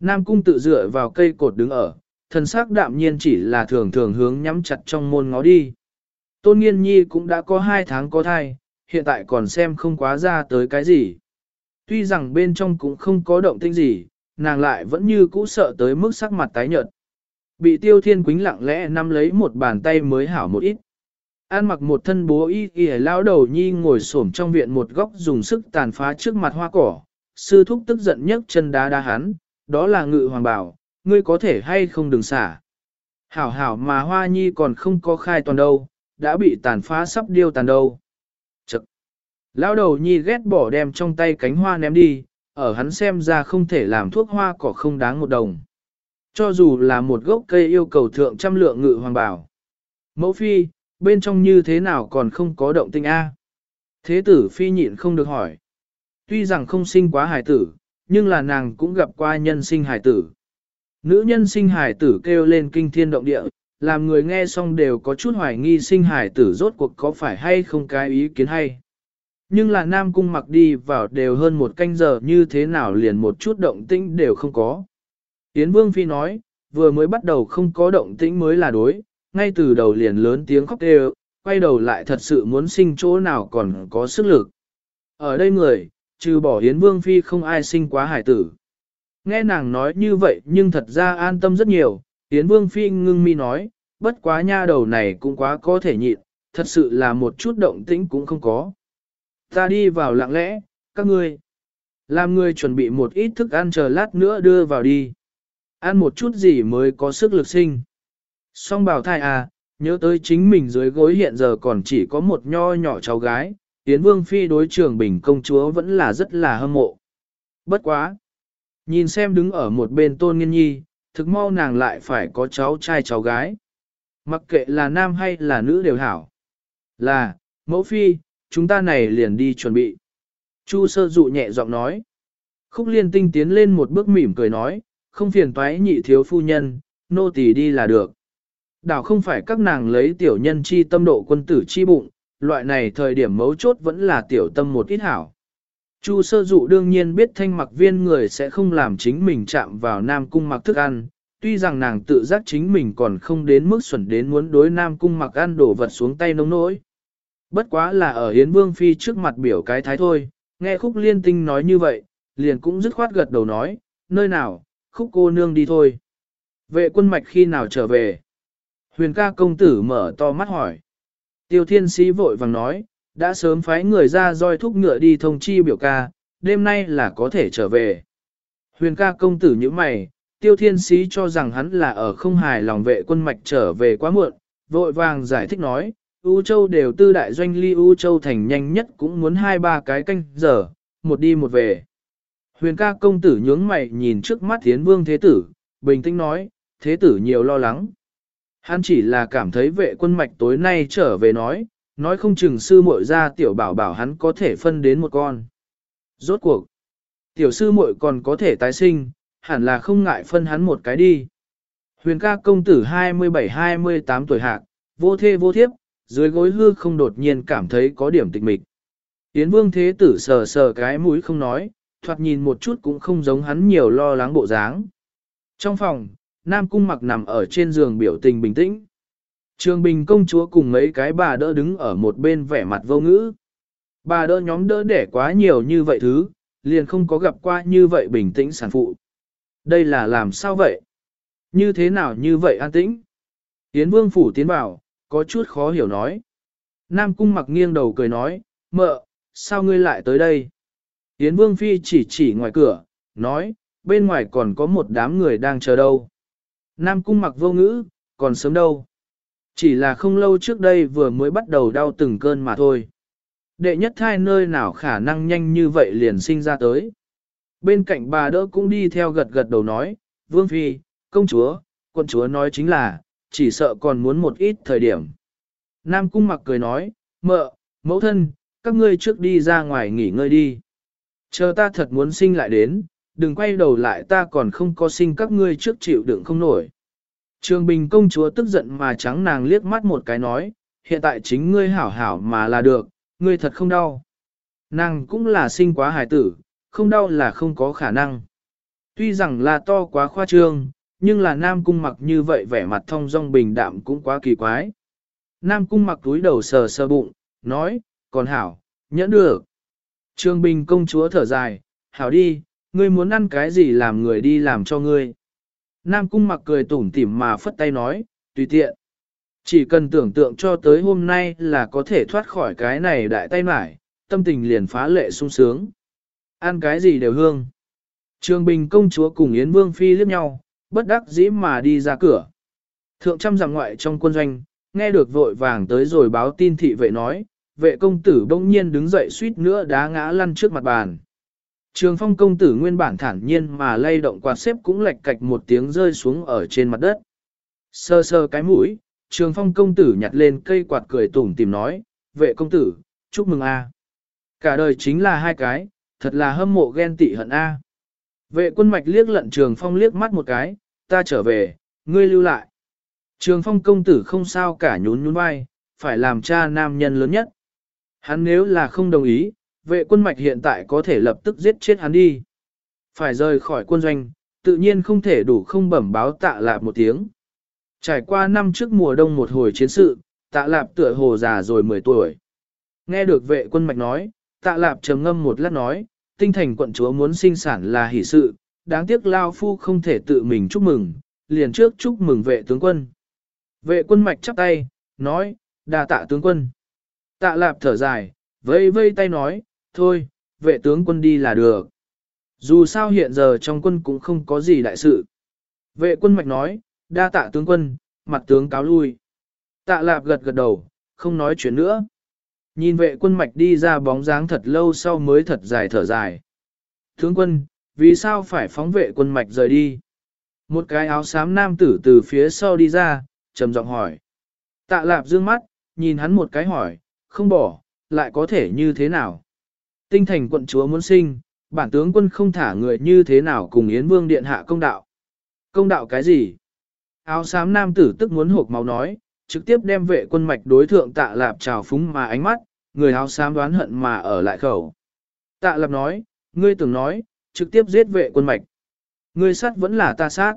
Nam Cung tự dựa vào cây cột đứng ở, thần sắc đạm nhiên chỉ là thường thường hướng nhắm chặt trong môn ngó đi. Tôn Nghiên Nhi cũng đã có hai tháng có thai, hiện tại còn xem không quá ra tới cái gì. Tuy rằng bên trong cũng không có động tĩnh gì, nàng lại vẫn như cũ sợ tới mức sắc mặt tái nhợt. Bị tiêu thiên quính lặng lẽ nắm lấy một bàn tay mới hảo một ít. An mặc một thân bố y y lao đầu nhi ngồi xổm trong viện một góc dùng sức tàn phá trước mặt hoa cỏ. Sư thúc tức giận nhấc chân đá đá hắn, đó là ngự hoàng bảo, ngươi có thể hay không đừng xả. Hảo hảo mà hoa nhi còn không có khai toàn đâu, đã bị tàn phá sắp điêu tàn đâu. Chật! Lao đầu nhi ghét bỏ đem trong tay cánh hoa ném đi, ở hắn xem ra không thể làm thuốc hoa cỏ không đáng một đồng. Cho dù là một gốc cây yêu cầu thượng trăm lượng ngự hoàng bảo. Mẫu phi, bên trong như thế nào còn không có động tinh A. Thế tử phi nhịn không được hỏi. Tuy rằng không sinh quá hài tử, nhưng là nàng cũng gặp qua nhân sinh hải tử. Nữ nhân sinh hải tử kêu lên kinh thiên động địa, làm người nghe xong đều có chút hoài nghi sinh hải tử rốt cuộc có phải hay không cái ý kiến hay. Nhưng là Nam Cung mặc đi vào đều hơn một canh giờ như thế nào liền một chút động tĩnh đều không có. Yến Vương Phi nói, vừa mới bắt đầu không có động tĩnh mới là đối, ngay từ đầu liền lớn tiếng khóc đều, quay đầu lại thật sự muốn sinh chỗ nào còn có sức lực. Ở đây người, trừ bỏ Yến Vương Phi không ai sinh quá hải tử. Nghe nàng nói như vậy nhưng thật ra an tâm rất nhiều, Yến Vương Phi ngưng mi nói, bất quá nha đầu này cũng quá có thể nhịn, thật sự là một chút động tĩnh cũng không có. Ta đi vào lặng lẽ, các ngươi. Làm người chuẩn bị một ít thức ăn chờ lát nữa đưa vào đi. Ăn một chút gì mới có sức lực sinh. Song bảo thai à, nhớ tới chính mình dưới gối hiện giờ còn chỉ có một nho nhỏ cháu gái, Tiến Vương Phi đối trường bình công chúa vẫn là rất là hâm mộ. Bất quá. Nhìn xem đứng ở một bên tôn nghiên nhi, thực mau nàng lại phải có cháu trai cháu gái. Mặc kệ là nam hay là nữ đều hảo. Là, mẫu phi, chúng ta này liền đi chuẩn bị. Chu sơ dụ nhẹ giọng nói. Khúc liên tinh tiến lên một bước mỉm cười nói, không phiền toái nhị thiếu phu nhân, nô tỳ đi là được. Đảo không phải các nàng lấy tiểu nhân chi tâm độ quân tử chi bụng, loại này thời điểm mấu chốt vẫn là tiểu tâm một ít hảo. Chu sơ dụ đương nhiên biết thanh mặc viên người sẽ không làm chính mình chạm vào nam cung mặc thức ăn, tuy rằng nàng tự giác chính mình còn không đến mức xuẩn đến muốn đối nam cung mặc ăn đổ vật xuống tay nông nỗi. Bất quá là ở Hiến Vương Phi trước mặt biểu cái thái thôi, nghe khúc liên tinh nói như vậy, liền cũng dứt khoát gật đầu nói, nơi nào, khúc cô nương đi thôi. Vệ quân mạch khi nào trở về? Huyền ca công tử mở to mắt hỏi. Tiêu thiên sĩ vội vàng nói, đã sớm phái người ra roi thúc ngựa đi thông chi biểu ca, đêm nay là có thể trở về. Huyền ca công tử như mày, tiêu thiên sĩ cho rằng hắn là ở không hài lòng vệ quân mạch trở về quá muộn, vội vàng giải thích nói, U Châu đều tư đại doanh ly U Châu thành nhanh nhất cũng muốn hai ba cái canh giờ, một đi một về. Huyền ca công tử nhướng mày nhìn trước mắt Thiến vương thế tử, bình tĩnh nói, thế tử nhiều lo lắng. Hắn chỉ là cảm thấy vệ quân mạch tối nay trở về nói, nói không chừng sư muội ra tiểu bảo bảo hắn có thể phân đến một con. Rốt cuộc, tiểu sư muội còn có thể tái sinh, hẳn là không ngại phân hắn một cái đi. Huyền ca công tử 27-28 tuổi hạc, vô thê vô thiếp, dưới gối hư không đột nhiên cảm thấy có điểm tịch mịch. Yến vương thế tử sờ sờ cái mũi không nói, thoạt nhìn một chút cũng không giống hắn nhiều lo lắng bộ dáng. Trong phòng, Nam Cung mặc nằm ở trên giường biểu tình bình tĩnh. Trường Bình công chúa cùng mấy cái bà đỡ đứng ở một bên vẻ mặt vô ngữ. Bà đỡ nhóm đỡ đẻ quá nhiều như vậy thứ, liền không có gặp qua như vậy bình tĩnh sản phụ. Đây là làm sao vậy? Như thế nào như vậy an tĩnh? Yến Vương Phủ tiến vào, có chút khó hiểu nói. Nam Cung mặc nghiêng đầu cười nói, mợ, sao ngươi lại tới đây? Yến Vương Phi chỉ chỉ ngoài cửa, nói, bên ngoài còn có một đám người đang chờ đâu. Nam Cung mặc vô ngữ, còn sớm đâu. Chỉ là không lâu trước đây vừa mới bắt đầu đau từng cơn mà thôi. Đệ nhất thai nơi nào khả năng nhanh như vậy liền sinh ra tới. Bên cạnh bà đỡ cũng đi theo gật gật đầu nói, Vương Phi, công chúa, quân chúa nói chính là, chỉ sợ còn muốn một ít thời điểm. Nam Cung mặc cười nói, mợ, mẫu thân, các ngươi trước đi ra ngoài nghỉ ngơi đi. Chờ ta thật muốn sinh lại đến, đừng quay đầu lại ta còn không có sinh các ngươi trước chịu đựng không nổi. Trường Bình công chúa tức giận mà trắng nàng liếc mắt một cái nói, hiện tại chính ngươi hảo hảo mà là được, ngươi thật không đau. Nàng cũng là sinh quá hài tử, không đau là không có khả năng. Tuy rằng là to quá khoa trương, nhưng là Nam Cung mặc như vậy vẻ mặt thông dong bình đạm cũng quá kỳ quái. Nam Cung mặc túi đầu sờ sờ bụng, nói, còn hảo, nhẫn được. Trường Bình công chúa thở dài, hảo đi, ngươi muốn ăn cái gì làm người đi làm cho ngươi. Nam Cung mặc cười tủm tỉm mà phất tay nói, tùy tiện. Chỉ cần tưởng tượng cho tới hôm nay là có thể thoát khỏi cái này đại tay mải, tâm tình liền phá lệ sung sướng. Ăn cái gì đều hương. Trường Bình công chúa cùng Yến Vương Phi liếc nhau, bất đắc dĩ mà đi ra cửa. Thượng trăm rằng ngoại trong quân doanh, nghe được vội vàng tới rồi báo tin thị vệ nói, vệ công tử bỗng nhiên đứng dậy suýt nữa đá ngã lăn trước mặt bàn. Trường phong công tử nguyên bản thản nhiên mà lay động quạt xếp cũng lệch cạch một tiếng rơi xuống ở trên mặt đất. Sơ sơ cái mũi, trường phong công tử nhặt lên cây quạt cười tủm tìm nói, vệ công tử, chúc mừng a. Cả đời chính là hai cái, thật là hâm mộ ghen tị hận a. Vệ quân mạch liếc lận trường phong liếc mắt một cái, ta trở về, ngươi lưu lại. Trường phong công tử không sao cả nhún nhún vai, phải làm cha nam nhân lớn nhất. Hắn nếu là không đồng ý, vệ quân mạch hiện tại có thể lập tức giết chết hắn đi. Phải rời khỏi quân doanh, tự nhiên không thể đủ không bẩm báo tạ lạp một tiếng. Trải qua năm trước mùa đông một hồi chiến sự, tạ lạp tựa hồ già rồi 10 tuổi. Nghe được vệ quân mạch nói, tạ lạp trầm ngâm một lát nói, tinh thành quận chúa muốn sinh sản là hỷ sự, đáng tiếc Lao Phu không thể tự mình chúc mừng, liền trước chúc mừng vệ tướng quân. Vệ quân mạch chắp tay, nói, đa tạ tướng quân. Tạ lạp thở dài, vây vây tay nói, thôi, vệ tướng quân đi là được. Dù sao hiện giờ trong quân cũng không có gì đại sự. Vệ quân mạch nói, đa tạ tướng quân, mặt tướng cáo lui. Tạ lạp gật gật đầu, không nói chuyện nữa. Nhìn vệ quân mạch đi ra bóng dáng thật lâu sau mới thật dài thở dài. Tướng quân, vì sao phải phóng vệ quân mạch rời đi? Một cái áo xám nam tử từ phía sau đi ra, trầm giọng hỏi. Tạ lạp dương mắt, nhìn hắn một cái hỏi, không bỏ, lại có thể như thế nào? Tinh thành quận chúa muốn sinh, bản tướng quân không thả người như thế nào cùng Yến Vương Điện hạ công đạo. Công đạo cái gì? Áo xám nam tử tức muốn hộp máu nói, trực tiếp đem vệ quân mạch đối thượng tạ lạp trào phúng mà ánh mắt, người áo xám đoán hận mà ở lại khẩu. Tạ lạp nói, ngươi tưởng nói, trực tiếp giết vệ quân mạch. Ngươi sát vẫn là ta sát.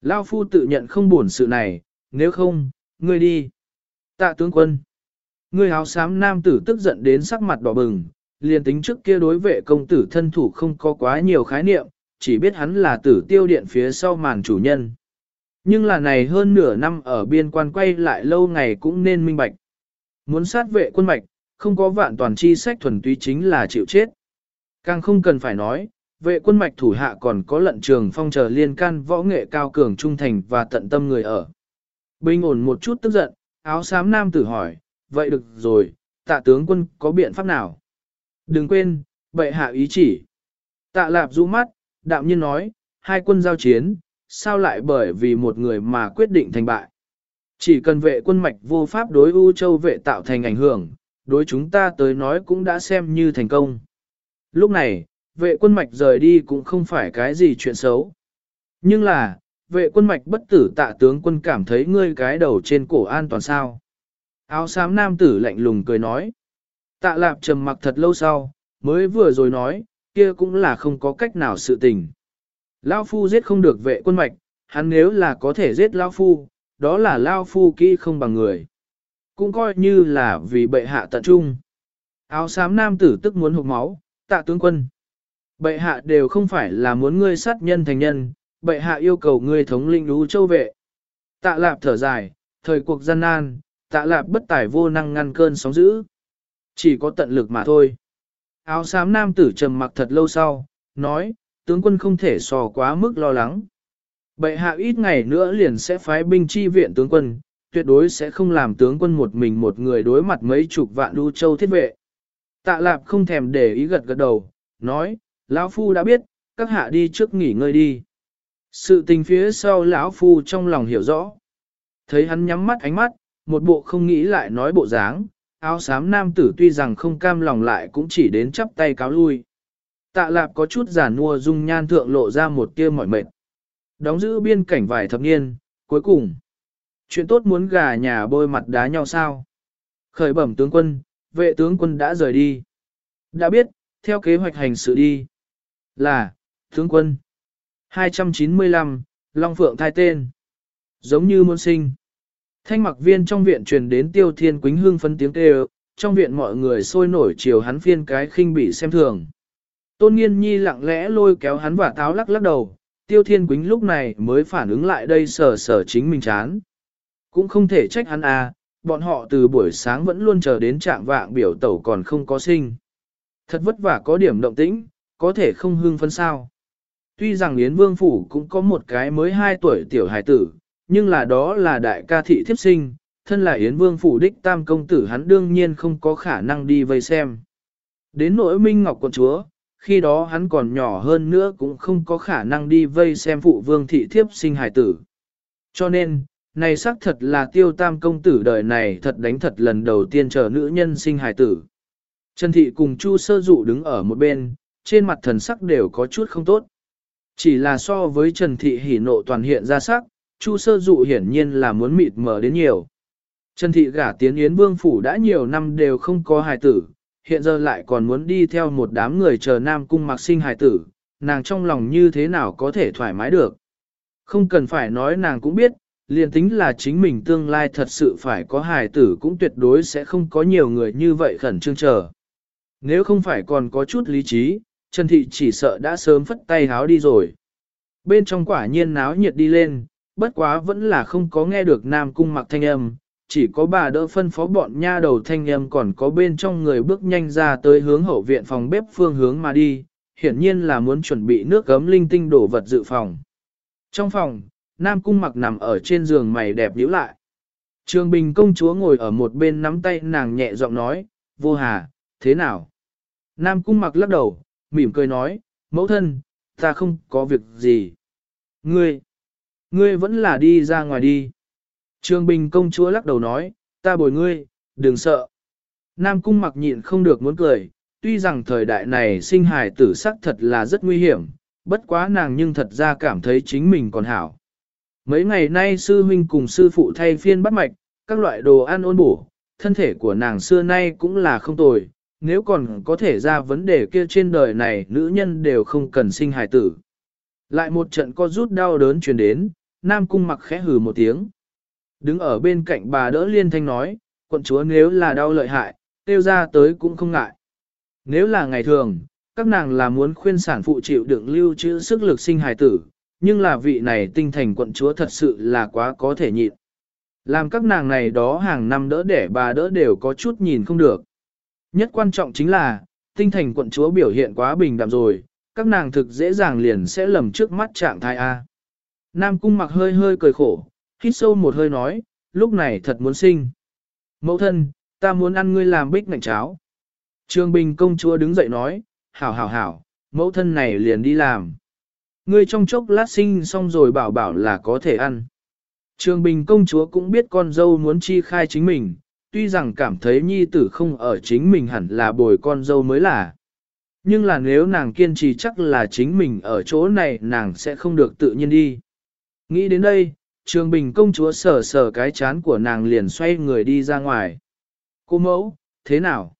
Lao phu tự nhận không buồn sự này, nếu không, ngươi đi. Tạ tướng quân. Ngươi áo xám nam tử tức giận đến sắc mặt đỏ bừng, liền tính trước kia đối vệ công tử thân thủ không có quá nhiều khái niệm, chỉ biết hắn là tử tiêu điện phía sau màn chủ nhân. Nhưng là này hơn nửa năm ở biên quan quay lại lâu ngày cũng nên minh bạch. Muốn sát vệ quân mạch, không có vạn toàn chi sách thuần túy chính là chịu chết. Càng không cần phải nói, vệ quân mạch thủ hạ còn có lận trường phong chờ liên can võ nghệ cao cường trung thành và tận tâm người ở. Bình ổn một chút tức giận, áo xám nam tử hỏi, vậy được rồi, tạ tướng quân có biện pháp nào? Đừng quên, bệ hạ ý chỉ. Tạ lạp rũ mắt, đạm nhiên nói, hai quân giao chiến, sao lại bởi vì một người mà quyết định thành bại. Chỉ cần vệ quân mạch vô pháp đối U Châu vệ tạo thành ảnh hưởng, đối chúng ta tới nói cũng đã xem như thành công. Lúc này, vệ quân mạch rời đi cũng không phải cái gì chuyện xấu. Nhưng là, vệ quân mạch bất tử tạ tướng quân cảm thấy ngươi cái đầu trên cổ an toàn sao. Áo xám nam tử lạnh lùng cười nói. Tạ lạp trầm mặc thật lâu sau, mới vừa rồi nói, kia cũng là không có cách nào sự tình. Lao Phu giết không được vệ quân mạch, hắn nếu là có thể giết Lao Phu, đó là Lao Phu kỹ không bằng người. Cũng coi như là vì bệ hạ tận trung. Áo xám nam tử tức muốn hụt máu, tạ tướng quân. Bệ hạ đều không phải là muốn ngươi sát nhân thành nhân, bệ hạ yêu cầu ngươi thống linh đú châu vệ. Tạ lạp thở dài, thời cuộc gian nan, tạ lạp bất tài vô năng ngăn cơn sóng dữ. Chỉ có tận lực mà thôi. Áo xám nam tử trầm mặc thật lâu sau, nói, tướng quân không thể so quá mức lo lắng. Bệ hạ ít ngày nữa liền sẽ phái binh chi viện tướng quân, tuyệt đối sẽ không làm tướng quân một mình một người đối mặt mấy chục vạn đu châu thiết vệ. Tạ lạp không thèm để ý gật gật đầu, nói, lão Phu đã biết, các hạ đi trước nghỉ ngơi đi. Sự tình phía sau lão Phu trong lòng hiểu rõ. Thấy hắn nhắm mắt ánh mắt, một bộ không nghĩ lại nói bộ dáng, áo xám nam tử tuy rằng không cam lòng lại cũng chỉ đến chắp tay cáo lui. Tạ lạp có chút giả nua dung nhan thượng lộ ra một tia mỏi mệt. Đóng giữ biên cảnh vài thập niên, cuối cùng. Chuyện tốt muốn gà nhà bôi mặt đá nhau sao? Khởi bẩm tướng quân, vệ tướng quân đã rời đi. Đã biết, theo kế hoạch hành sự đi. Là, tướng quân. 295, Long Phượng thai tên. Giống như muôn sinh. Thanh mặc viên trong viện truyền đến tiêu thiên quính hương phấn tiếng kêu, trong viện mọi người sôi nổi chiều hắn phiên cái khinh bị xem thường. Tôn nghiên nhi lặng lẽ lôi kéo hắn và táo lắc lắc đầu, tiêu thiên quính lúc này mới phản ứng lại đây sở sở chính mình chán. Cũng không thể trách hắn à, bọn họ từ buổi sáng vẫn luôn chờ đến trạng vạng biểu tẩu còn không có sinh. Thật vất vả có điểm động tĩnh, có thể không hương phấn sao. Tuy rằng Yến Vương Phủ cũng có một cái mới 2 tuổi tiểu hài tử, nhưng là đó là đại ca thị thiếp sinh, thân là Yến Vương Phủ đích tam công tử hắn đương nhiên không có khả năng đi vây xem. Đến nỗi Minh Ngọc quận chúa, khi đó hắn còn nhỏ hơn nữa cũng không có khả năng đi vây xem phụ vương thị thiếp sinh hài tử. Cho nên, này xác thật là tiêu tam công tử đời này thật đánh thật lần đầu tiên chờ nữ nhân sinh hài tử. Trần Thị cùng Chu sơ dụ đứng ở một bên, trên mặt thần sắc đều có chút không tốt. Chỉ là so với Trần Thị hỉ nộ toàn hiện ra sắc, Chu sơ dụ hiển nhiên là muốn mịt mờ đến nhiều. Trần Thị gả tiến Yến Vương Phủ đã nhiều năm đều không có hài tử, hiện giờ lại còn muốn đi theo một đám người chờ Nam Cung mặc sinh hài tử, nàng trong lòng như thế nào có thể thoải mái được. Không cần phải nói nàng cũng biết, liền tính là chính mình tương lai thật sự phải có hài tử cũng tuyệt đối sẽ không có nhiều người như vậy khẩn trương chờ. Nếu không phải còn có chút lý trí, Trần Thị chỉ sợ đã sớm phất tay háo đi rồi. Bên trong quả nhiên náo nhiệt đi lên, bất quá vẫn là không có nghe được Nam Cung mặc thanh âm, chỉ có bà đỡ phân phó bọn nha đầu thanh âm còn có bên trong người bước nhanh ra tới hướng hậu viện phòng bếp phương hướng mà đi, hiển nhiên là muốn chuẩn bị nước gấm linh tinh đổ vật dự phòng. Trong phòng, Nam Cung mặc nằm ở trên giường mày đẹp nhíu lại. Trường Bình công chúa ngồi ở một bên nắm tay nàng nhẹ giọng nói, vô hà, thế nào? Nam Cung mặc lắc đầu, mỉm cười nói, mẫu thân, ta không có việc gì. Ngươi, ngươi vẫn là đi ra ngoài đi. Trường Bình công chúa lắc đầu nói, ta bồi ngươi, đừng sợ. Nam Cung mặc nhịn không được muốn cười, tuy rằng thời đại này sinh hài tử sắc thật là rất nguy hiểm, bất quá nàng nhưng thật ra cảm thấy chính mình còn hảo. Mấy ngày nay sư huynh cùng sư phụ thay phiên bắt mạch, các loại đồ ăn ôn bổ, thân thể của nàng xưa nay cũng là không tồi, nếu còn có thể ra vấn đề kia trên đời này nữ nhân đều không cần sinh hài tử. Lại một trận co rút đau đớn truyền đến, Nam Cung mặc khẽ hừ một tiếng. Đứng ở bên cạnh bà đỡ liên thanh nói, quận chúa nếu là đau lợi hại, tiêu ra tới cũng không ngại. Nếu là ngày thường, các nàng là muốn khuyên sản phụ chịu đựng lưu trữ sức lực sinh hài tử, nhưng là vị này tinh thành quận chúa thật sự là quá có thể nhịn. Làm các nàng này đó hàng năm đỡ để bà đỡ đều có chút nhìn không được. Nhất quan trọng chính là, tinh thành quận chúa biểu hiện quá bình đạm rồi, các nàng thực dễ dàng liền sẽ lầm trước mắt trạng thái A. Nam cung mặc hơi hơi cười khổ, hít sâu một hơi nói, lúc này thật muốn sinh. Mẫu thân, ta muốn ăn ngươi làm bích ngạnh cháo. Trương Bình công chúa đứng dậy nói, hảo hảo hảo, mẫu thân này liền đi làm. Ngươi trong chốc lát sinh xong rồi bảo bảo là có thể ăn. Trương Bình công chúa cũng biết con dâu muốn chi khai chính mình, tuy rằng cảm thấy nhi tử không ở chính mình hẳn là bồi con dâu mới là. Nhưng là nếu nàng kiên trì chắc là chính mình ở chỗ này nàng sẽ không được tự nhiên đi. Nghĩ đến đây, Trường Bình công chúa sờ sờ cái chán của nàng liền xoay người đi ra ngoài. Cô mẫu, thế nào?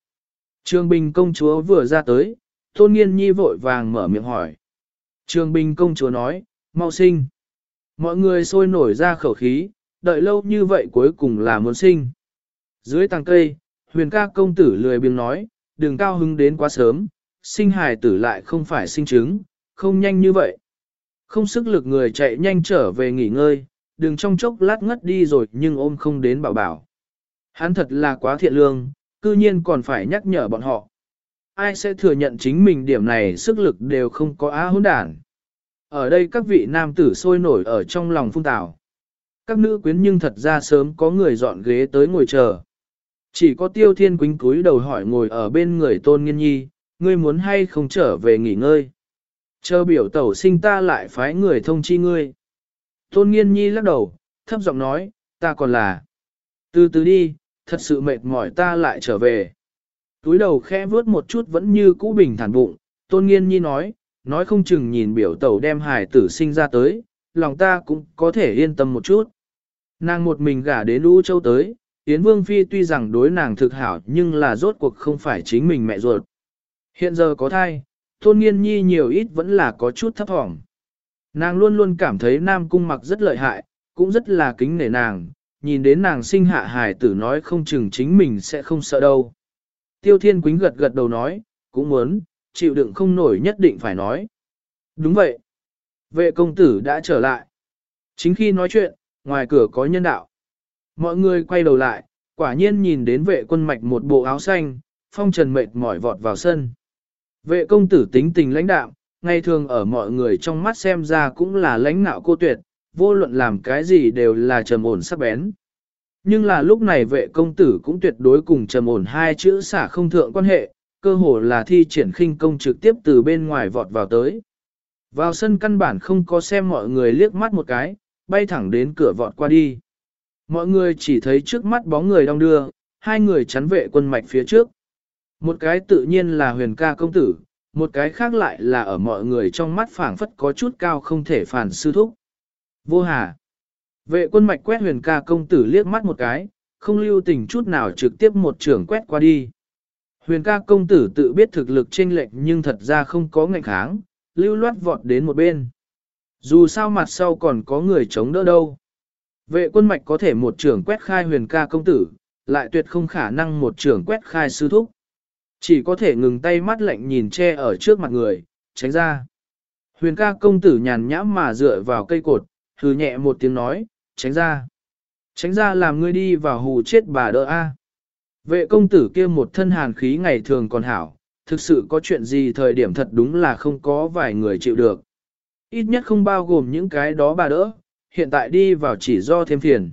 Trường Bình công chúa vừa ra tới, Tôn nghiên nhi vội vàng mở miệng hỏi. Trường Bình công chúa nói, mau sinh. Mọi người sôi nổi ra khẩu khí, đợi lâu như vậy cuối cùng là muốn sinh. Dưới tàng cây, huyền ca công tử lười biếng nói, đừng cao hứng đến quá sớm, sinh hài tử lại không phải sinh trứng, không nhanh như vậy. Không sức lực người chạy nhanh trở về nghỉ ngơi, đừng trong chốc lát ngất đi rồi nhưng ôm không đến bảo bảo. Hắn thật là quá thiện lương, cư nhiên còn phải nhắc nhở bọn họ. Ai sẽ thừa nhận chính mình điểm này sức lực đều không có á hỗn đản. Ở đây các vị nam tử sôi nổi ở trong lòng phung tào. Các nữ quyến nhưng thật ra sớm có người dọn ghế tới ngồi chờ. Chỉ có tiêu thiên quính cúi đầu hỏi ngồi ở bên người tôn nghiên nhi, ngươi muốn hay không trở về nghỉ ngơi. Chờ biểu tẩu sinh ta lại phái người thông chi ngươi. Tôn nghiên nhi lắc đầu, thấp giọng nói, ta còn là. Từ từ đi, thật sự mệt mỏi ta lại trở về. Túi đầu khẽ vớt một chút vẫn như cũ bình thản bụng, tôn nghiên nhi nói, nói không chừng nhìn biểu tẩu đem hài tử sinh ra tới, lòng ta cũng có thể yên tâm một chút. Nàng một mình gả đến Lũ Châu tới, Yến Vương Phi tuy rằng đối nàng thực hảo nhưng là rốt cuộc không phải chính mình mẹ ruột. Hiện giờ có thai, Tôn Nghiên Nhi nhiều ít vẫn là có chút thấp hỏng. Nàng luôn luôn cảm thấy Nam Cung mặc rất lợi hại, cũng rất là kính nể nàng, nhìn đến nàng sinh hạ hài tử nói không chừng chính mình sẽ không sợ đâu. Tiêu Thiên Quýnh gật gật đầu nói, cũng muốn, chịu đựng không nổi nhất định phải nói. Đúng vậy. Vệ công tử đã trở lại. Chính khi nói chuyện, ngoài cửa có nhân đạo. Mọi người quay đầu lại, quả nhiên nhìn đến vệ quân mạch một bộ áo xanh, phong trần mệt mỏi vọt vào sân. Vệ công tử tính tình lãnh đạm, ngày thường ở mọi người trong mắt xem ra cũng là lãnh nạo cô tuyệt, vô luận làm cái gì đều là trầm ổn sắc bén. Nhưng là lúc này vệ công tử cũng tuyệt đối cùng trầm ổn hai chữ xả không thượng quan hệ, cơ hồ là thi triển khinh công trực tiếp từ bên ngoài vọt vào tới. Vào sân căn bản không có xem mọi người liếc mắt một cái, bay thẳng đến cửa vọt qua đi. Mọi người chỉ thấy trước mắt bóng người đong đưa, hai người chắn vệ quân mạch phía trước. Một cái tự nhiên là huyền ca công tử, một cái khác lại là ở mọi người trong mắt phảng phất có chút cao không thể phản sư thúc. Vô hà. Vệ quân mạch quét huyền ca công tử liếc mắt một cái, không lưu tình chút nào trực tiếp một trưởng quét qua đi. Huyền ca công tử tự biết thực lực chênh lệch nhưng thật ra không có ngạnh kháng, lưu loát vọt đến một bên. Dù sao mặt sau còn có người chống đỡ đâu. Vệ quân mạch có thể một trưởng quét khai huyền ca công tử, lại tuyệt không khả năng một trưởng quét khai sư thúc. Chỉ có thể ngừng tay mắt lạnh nhìn che ở trước mặt người, tránh ra. Huyền ca công tử nhàn nhãm mà dựa vào cây cột, hừ nhẹ một tiếng nói, tránh ra. Tránh ra làm ngươi đi vào hù chết bà đỡ a. Vệ công tử kia một thân hàn khí ngày thường còn hảo, thực sự có chuyện gì thời điểm thật đúng là không có vài người chịu được. Ít nhất không bao gồm những cái đó bà đỡ, hiện tại đi vào chỉ do thêm phiền.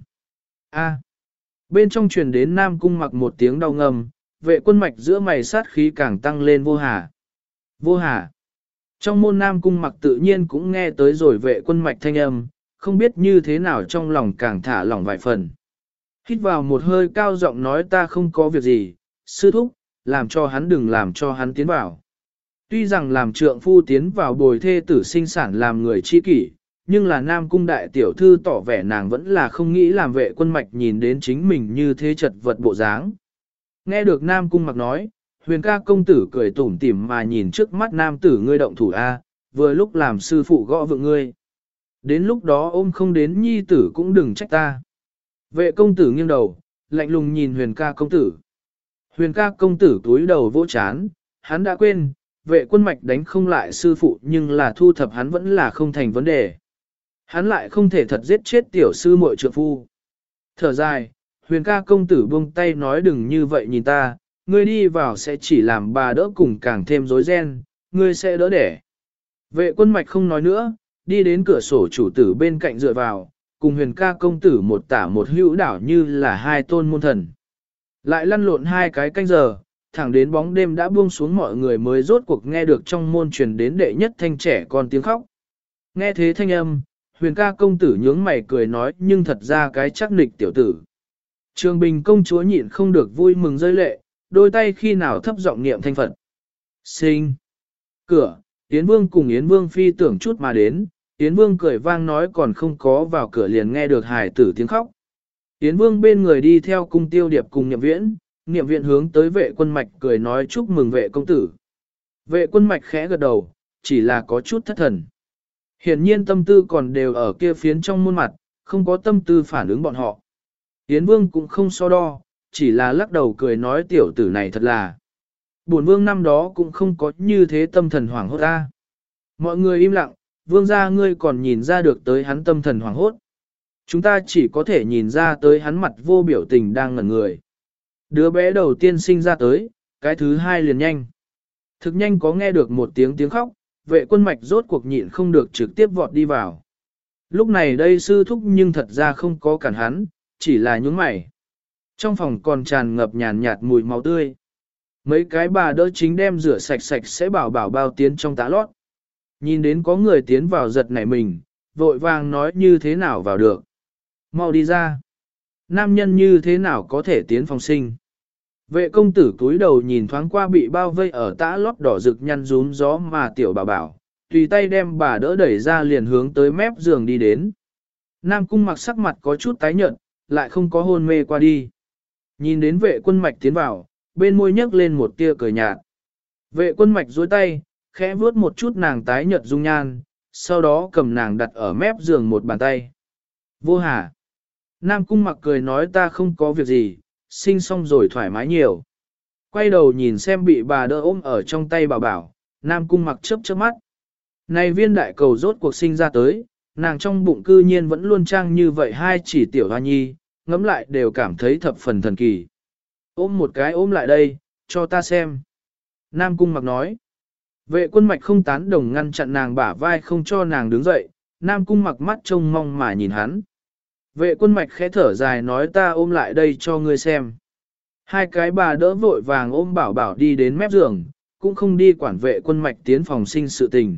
A. Bên trong truyền đến Nam Cung mặc một tiếng đau ngầm, vệ quân mạch giữa mày sát khí càng tăng lên vô hà. Vô hà. Trong môn Nam Cung mặc tự nhiên cũng nghe tới rồi vệ quân mạch thanh âm, không biết như thế nào trong lòng càng thả lỏng vài phần. Hít vào một hơi cao giọng nói ta không có việc gì, sư thúc, làm cho hắn đừng làm cho hắn tiến vào. Tuy rằng làm trượng phu tiến vào bồi thê tử sinh sản làm người chi kỷ, nhưng là nam cung đại tiểu thư tỏ vẻ nàng vẫn là không nghĩ làm vệ quân mạch nhìn đến chính mình như thế chật vật bộ dáng. Nghe được nam cung mặc nói, huyền ca công tử cười tủm tỉm mà nhìn trước mắt nam tử ngươi động thủ A, vừa lúc làm sư phụ gõ vượng ngươi. Đến lúc đó ôm không đến nhi tử cũng đừng trách ta. Vệ công tử nghiêng đầu, lạnh lùng nhìn huyền ca công tử. Huyền ca công tử túi đầu vỗ chán, hắn đã quên, vệ quân mạch đánh không lại sư phụ nhưng là thu thập hắn vẫn là không thành vấn đề. Hắn lại không thể thật giết chết tiểu sư muội trượng phu. Thở dài, huyền ca công tử buông tay nói đừng như vậy nhìn ta, ngươi đi vào sẽ chỉ làm bà đỡ cùng càng thêm rối ren, ngươi sẽ đỡ đẻ. Vệ quân mạch không nói nữa, đi đến cửa sổ chủ tử bên cạnh dựa vào, cùng huyền ca công tử một tả một hữu đảo như là hai tôn môn thần. Lại lăn lộn hai cái canh giờ, thẳng đến bóng đêm đã buông xuống mọi người mới rốt cuộc nghe được trong môn truyền đến đệ nhất thanh trẻ con tiếng khóc. Nghe thế thanh âm, huyền ca công tử nhướng mày cười nói nhưng thật ra cái chắc nịch tiểu tử. Trường bình công chúa nhịn không được vui mừng rơi lệ, đôi tay khi nào thấp giọng niệm thanh phật. Sinh! Cửa, Yến Vương cùng Yến Vương phi tưởng chút mà đến, Yến Vương cười vang nói còn không có vào cửa liền nghe được hài tử tiếng khóc. Yến Vương bên người đi theo cung tiêu điệp cùng nhậm viễn, nhậm viện hướng tới vệ quân mạch cười nói chúc mừng vệ công tử. Vệ quân mạch khẽ gật đầu, chỉ là có chút thất thần. Hiển nhiên tâm tư còn đều ở kia phiến trong muôn mặt, không có tâm tư phản ứng bọn họ. Yến Vương cũng không so đo, chỉ là lắc đầu cười nói tiểu tử này thật là. Bổn Vương năm đó cũng không có như thế tâm thần hoảng hốt ta. Mọi người im lặng, Vương gia ngươi còn nhìn ra được tới hắn tâm thần hoảng hốt. Chúng ta chỉ có thể nhìn ra tới hắn mặt vô biểu tình đang ngẩn người. Đứa bé đầu tiên sinh ra tới, cái thứ hai liền nhanh. Thực nhanh có nghe được một tiếng tiếng khóc, vệ quân mạch rốt cuộc nhịn không được trực tiếp vọt đi vào. Lúc này đây sư thúc nhưng thật ra không có cản hắn, chỉ là nhúng mày. Trong phòng còn tràn ngập nhàn nhạt mùi máu tươi. Mấy cái bà đỡ chính đem rửa sạch sạch sẽ bảo bảo bao tiến trong tá lót. Nhìn đến có người tiến vào giật nảy mình, vội vàng nói như thế nào vào được. Mau đi ra. Nam nhân như thế nào có thể tiến phòng sinh. Vệ công tử cúi đầu nhìn thoáng qua bị bao vây ở tã lót đỏ rực nhăn rún gió mà tiểu bà bảo, tùy tay đem bà đỡ đẩy ra liền hướng tới mép giường đi đến. Nam cung mặc sắc mặt có chút tái nhợt, lại không có hôn mê qua đi. Nhìn đến vệ quân mạch tiến vào, bên môi nhấc lên một tia cười nhạt. Vệ quân mạch dối tay, khẽ vuốt một chút nàng tái nhợt dung nhan, sau đó cầm nàng đặt ở mép giường một bàn tay. Vô hà. Nam cung mặc cười nói ta không có việc gì, sinh xong rồi thoải mái nhiều. Quay đầu nhìn xem bị bà đỡ ôm ở trong tay bảo bảo, Nam cung mặc chớp chớp mắt. Này viên đại cầu rốt cuộc sinh ra tới, nàng trong bụng cư nhiên vẫn luôn trang như vậy hai chỉ tiểu hoa nhi, ngẫm lại đều cảm thấy thập phần thần kỳ. Ôm một cái ôm lại đây, cho ta xem. Nam cung mặc nói. Vệ quân mạch không tán đồng ngăn chặn nàng bả vai không cho nàng đứng dậy, Nam cung mặc mắt trông mong mà nhìn hắn. Vệ quân mạch khẽ thở dài nói ta ôm lại đây cho ngươi xem. Hai cái bà đỡ vội vàng ôm bảo bảo đi đến mép giường, cũng không đi quản vệ quân mạch tiến phòng sinh sự tình.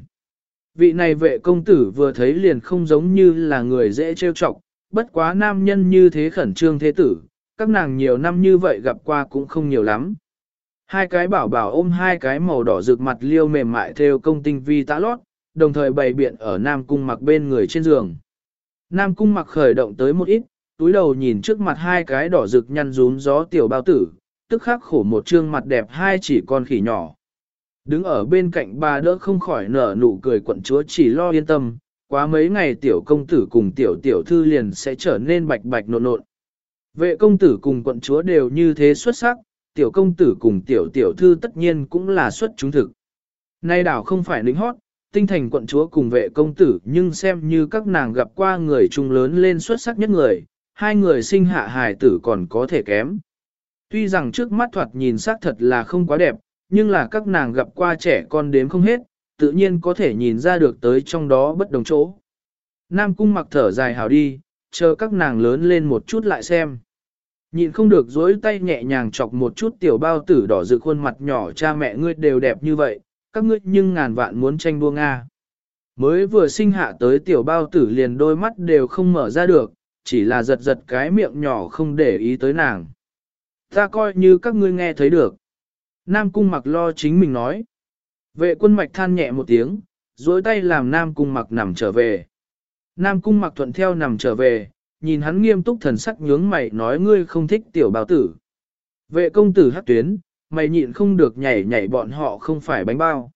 Vị này vệ công tử vừa thấy liền không giống như là người dễ trêu chọc, bất quá nam nhân như thế khẩn trương thế tử, các nàng nhiều năm như vậy gặp qua cũng không nhiều lắm. Hai cái bảo bảo ôm hai cái màu đỏ rực mặt liêu mềm mại theo công tinh vi tã lót, đồng thời bày biện ở Nam Cung mặc bên người trên giường. Nam Cung mặc khởi động tới một ít, túi đầu nhìn trước mặt hai cái đỏ rực nhăn rún gió tiểu bao tử, tức khắc khổ một trương mặt đẹp hai chỉ con khỉ nhỏ. Đứng ở bên cạnh bà đỡ không khỏi nở nụ cười quận chúa chỉ lo yên tâm, quá mấy ngày tiểu công tử cùng tiểu tiểu thư liền sẽ trở nên bạch bạch nộn nộn. Vệ công tử cùng quận chúa đều như thế xuất sắc, tiểu công tử cùng tiểu tiểu thư tất nhiên cũng là xuất chúng thực. Nay đảo không phải lính hót, tinh thành quận chúa cùng vệ công tử nhưng xem như các nàng gặp qua người trung lớn lên xuất sắc nhất người, hai người sinh hạ hài tử còn có thể kém. Tuy rằng trước mắt thoạt nhìn sắc thật là không quá đẹp, nhưng là các nàng gặp qua trẻ con đếm không hết, tự nhiên có thể nhìn ra được tới trong đó bất đồng chỗ. Nam cung mặc thở dài hào đi, chờ các nàng lớn lên một chút lại xem. Nhìn không được dối tay nhẹ nhàng chọc một chút tiểu bao tử đỏ dự khuôn mặt nhỏ cha mẹ ngươi đều đẹp như vậy, các ngươi nhưng ngàn vạn muốn tranh đua Nga. Mới vừa sinh hạ tới tiểu bao tử liền đôi mắt đều không mở ra được, chỉ là giật giật cái miệng nhỏ không để ý tới nàng. Ta coi như các ngươi nghe thấy được. Nam cung mặc lo chính mình nói. Vệ quân mạch than nhẹ một tiếng, dối tay làm Nam cung mặc nằm trở về. Nam cung mặc thuận theo nằm trở về, nhìn hắn nghiêm túc thần sắc nhướng mày nói ngươi không thích tiểu bào tử. Vệ công tử hát tuyến, mày nhịn không được nhảy nhảy bọn họ không phải bánh bao.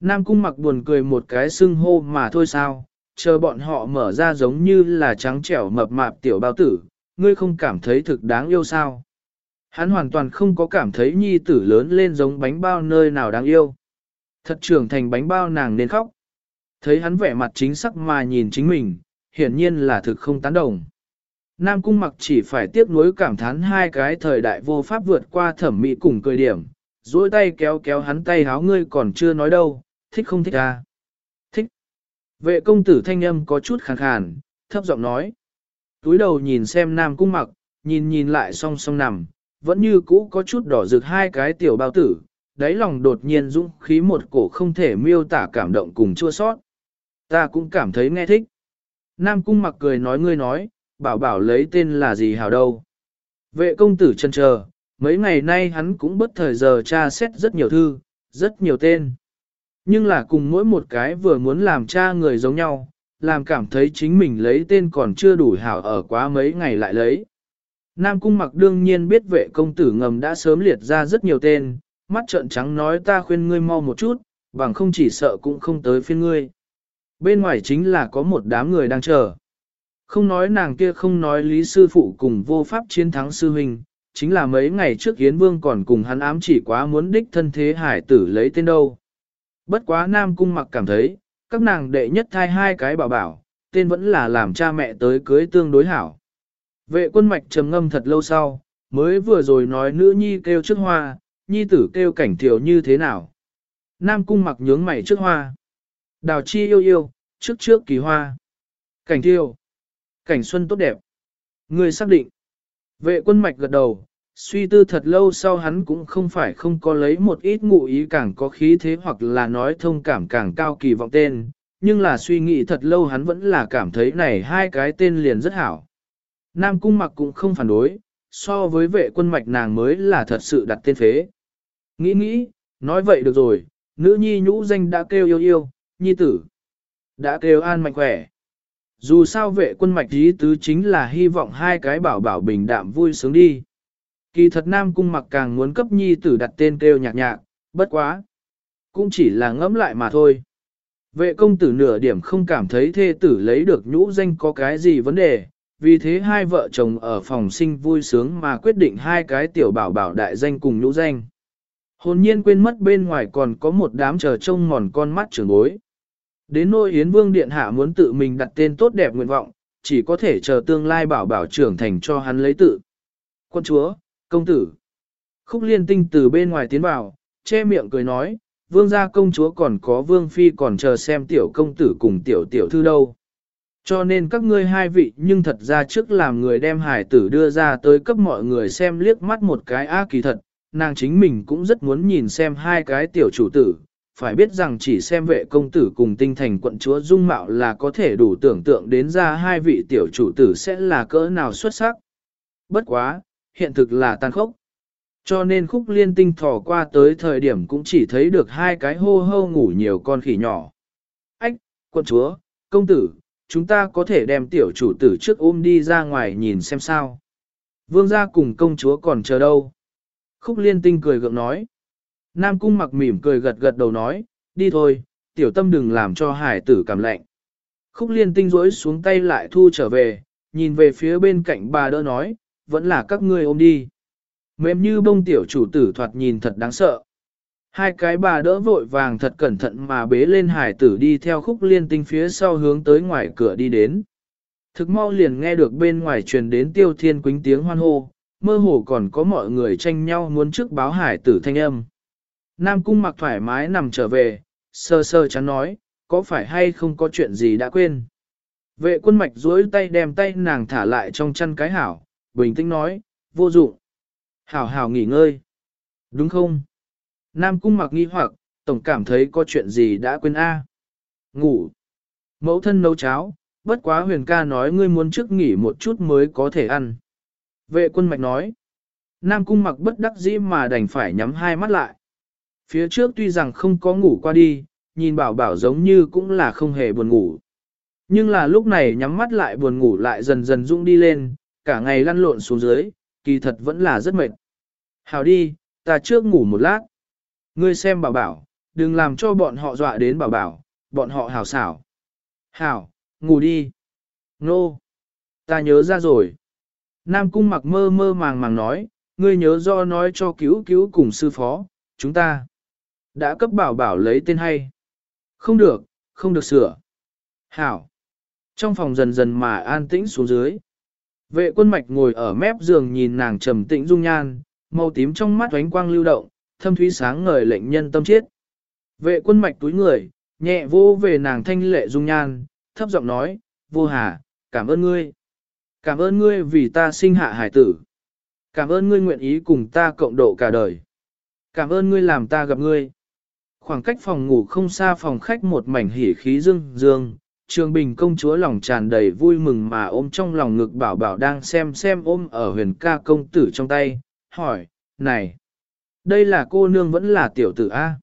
Nam cung mặc buồn cười một cái xưng hô mà thôi sao, chờ bọn họ mở ra giống như là trắng trẻo mập mạp tiểu bao tử, ngươi không cảm thấy thực đáng yêu sao. Hắn hoàn toàn không có cảm thấy nhi tử lớn lên giống bánh bao nơi nào đáng yêu. Thật trưởng thành bánh bao nàng nên khóc. Thấy hắn vẻ mặt chính sắc mà nhìn chính mình, hiển nhiên là thực không tán đồng. Nam Cung mặc chỉ phải tiếc nuối cảm thán hai cái thời đại vô pháp vượt qua thẩm mỹ cùng cười điểm, duỗi tay kéo kéo hắn tay háo ngươi còn chưa nói đâu, thích không thích à? Thích. Vệ công tử thanh âm có chút khàn khàn, thấp giọng nói. Túi đầu nhìn xem Nam Cung mặc, nhìn nhìn lại song song nằm, vẫn như cũ có chút đỏ rực hai cái tiểu bao tử, đáy lòng đột nhiên dũng khí một cổ không thể miêu tả cảm động cùng chua sót. Ta cũng cảm thấy nghe thích. Nam Cung mặc cười nói ngươi nói, bảo bảo lấy tên là gì hào đâu. Vệ công tử chân chờ, mấy ngày nay hắn cũng bất thời giờ tra xét rất nhiều thư, rất nhiều tên. Nhưng là cùng mỗi một cái vừa muốn làm cha người giống nhau, làm cảm thấy chính mình lấy tên còn chưa đủ hảo ở quá mấy ngày lại lấy. Nam Cung mặc đương nhiên biết vệ công tử ngầm đã sớm liệt ra rất nhiều tên, mắt trợn trắng nói ta khuyên ngươi mau một chút, bằng không chỉ sợ cũng không tới phiên ngươi. Bên ngoài chính là có một đám người đang chờ. Không nói nàng kia không nói lý sư phụ cùng vô pháp chiến thắng sư huynh, chính là mấy ngày trước Yến Vương còn cùng hắn ám chỉ quá muốn đích thân thế hải tử lấy tên đâu. Bất quá Nam Cung mặc cảm thấy, các nàng đệ nhất thai hai cái bảo bảo, tên vẫn là làm cha mẹ tới cưới tương đối hảo. Vệ quân mạch trầm ngâm thật lâu sau, mới vừa rồi nói nữ nhi kêu trước hoa, nhi tử kêu cảnh thiểu như thế nào. Nam Cung mặc nhướng mày trước hoa. Đào chi yêu yêu, trước trước kỳ hoa. Cảnh thiêu. Cảnh xuân tốt đẹp. Người xác định. Vệ quân mạch gật đầu, suy tư thật lâu sau hắn cũng không phải không có lấy một ít ngụ ý càng có khí thế hoặc là nói thông cảm càng cao kỳ vọng tên, nhưng là suy nghĩ thật lâu hắn vẫn là cảm thấy này hai cái tên liền rất hảo. Nam cung mặc cũng không phản đối, so với vệ quân mạch nàng mới là thật sự đặt tên phế. Nghĩ nghĩ, nói vậy được rồi, nữ nhi nhũ danh đã kêu yêu yêu, nhi tử. Đã kêu an mạnh khỏe. Dù sao vệ quân mạch ý tứ chính là hy vọng hai cái bảo bảo bình đạm vui sướng đi. Kỳ thật Nam Cung mặc càng muốn cấp nhi tử đặt tên kêu nhạc nhạc, bất quá. Cũng chỉ là ngẫm lại mà thôi. Vệ công tử nửa điểm không cảm thấy thê tử lấy được nhũ danh có cái gì vấn đề, vì thế hai vợ chồng ở phòng sinh vui sướng mà quyết định hai cái tiểu bảo bảo đại danh cùng nhũ danh. Hồn nhiên quên mất bên ngoài còn có một đám chờ trông mòn con mắt trưởng bối. Đến nôi Yến Vương Điện Hạ muốn tự mình đặt tên tốt đẹp nguyện vọng, chỉ có thể chờ tương lai bảo bảo trưởng thành cho hắn lấy tự. Quân chúa, công tử. Khúc liên tinh từ bên ngoài tiến vào, che miệng cười nói, vương gia công chúa còn có vương phi còn chờ xem tiểu công tử cùng tiểu tiểu thư đâu. Cho nên các ngươi hai vị nhưng thật ra trước làm người đem hải tử đưa ra tới cấp mọi người xem liếc mắt một cái á kỳ thật, nàng chính mình cũng rất muốn nhìn xem hai cái tiểu chủ tử, phải biết rằng chỉ xem vệ công tử cùng tinh thành quận chúa dung mạo là có thể đủ tưởng tượng đến ra hai vị tiểu chủ tử sẽ là cỡ nào xuất sắc. Bất quá, hiện thực là tàn khốc. Cho nên khúc liên tinh thò qua tới thời điểm cũng chỉ thấy được hai cái hô hô ngủ nhiều con khỉ nhỏ. Ách, quận chúa, công tử, chúng ta có thể đem tiểu chủ tử trước ôm đi ra ngoài nhìn xem sao. Vương gia cùng công chúa còn chờ đâu. Khúc liên tinh cười gượng nói. Nam cung mặc mỉm cười gật gật đầu nói, đi thôi, tiểu tâm đừng làm cho hải tử cảm lạnh. Khúc liên tinh rỗi xuống tay lại thu trở về, nhìn về phía bên cạnh bà đỡ nói, vẫn là các ngươi ôm đi. Mềm như bông tiểu chủ tử thoạt nhìn thật đáng sợ. Hai cái bà đỡ vội vàng thật cẩn thận mà bế lên hải tử đi theo khúc liên tinh phía sau hướng tới ngoài cửa đi đến. Thực mau liền nghe được bên ngoài truyền đến tiêu thiên quính tiếng hoan hô, mơ hồ còn có mọi người tranh nhau muốn trước báo hải tử thanh âm. Nam cung mặc thoải mái nằm trở về, sơ sơ chắn nói, có phải hay không có chuyện gì đã quên. Vệ quân mạch duỗi tay đem tay nàng thả lại trong chăn cái hảo, bình tĩnh nói, vô dụng. Hảo hảo nghỉ ngơi. Đúng không? Nam cung mặc nghi hoặc, tổng cảm thấy có chuyện gì đã quên a. Ngủ. Mẫu thân nấu cháo, bất quá huyền ca nói ngươi muốn trước nghỉ một chút mới có thể ăn. Vệ quân mạch nói. Nam cung mặc bất đắc dĩ mà đành phải nhắm hai mắt lại. Phía trước tuy rằng không có ngủ qua đi, nhìn bảo bảo giống như cũng là không hề buồn ngủ. Nhưng là lúc này nhắm mắt lại buồn ngủ lại dần dần rung đi lên, cả ngày lăn lộn xuống dưới, kỳ thật vẫn là rất mệt. Hào đi, ta trước ngủ một lát. Ngươi xem bảo bảo, đừng làm cho bọn họ dọa đến bảo bảo, bọn họ hào xảo. Hảo, ngủ đi. Nô, ta nhớ ra rồi. Nam cung mặc mơ mơ màng màng nói, ngươi nhớ do nói cho cứu cứu cùng sư phó, chúng ta. Đã cấp bảo bảo lấy tên hay. Không được, không được sửa. Hảo. Trong phòng dần dần mà an tĩnh xuống dưới. Vệ quân mạch ngồi ở mép giường nhìn nàng trầm tĩnh dung nhan, màu tím trong mắt ánh quang lưu động, thâm thúy sáng ngời lệnh nhân tâm chết. Vệ quân mạch túi người, nhẹ vô về nàng thanh lệ dung nhan, thấp giọng nói, vô hà, cảm ơn ngươi. Cảm ơn ngươi vì ta sinh hạ hải tử. Cảm ơn ngươi nguyện ý cùng ta cộng độ cả đời. Cảm ơn ngươi làm ta gặp ngươi. Khoảng cách phòng ngủ không xa phòng khách một mảnh hỉ khí dương dương, Trường Bình công chúa lòng tràn đầy vui mừng mà ôm trong lòng ngực bảo bảo đang xem xem ôm ở huyền ca công tử trong tay, hỏi, này, đây là cô nương vẫn là tiểu tử A.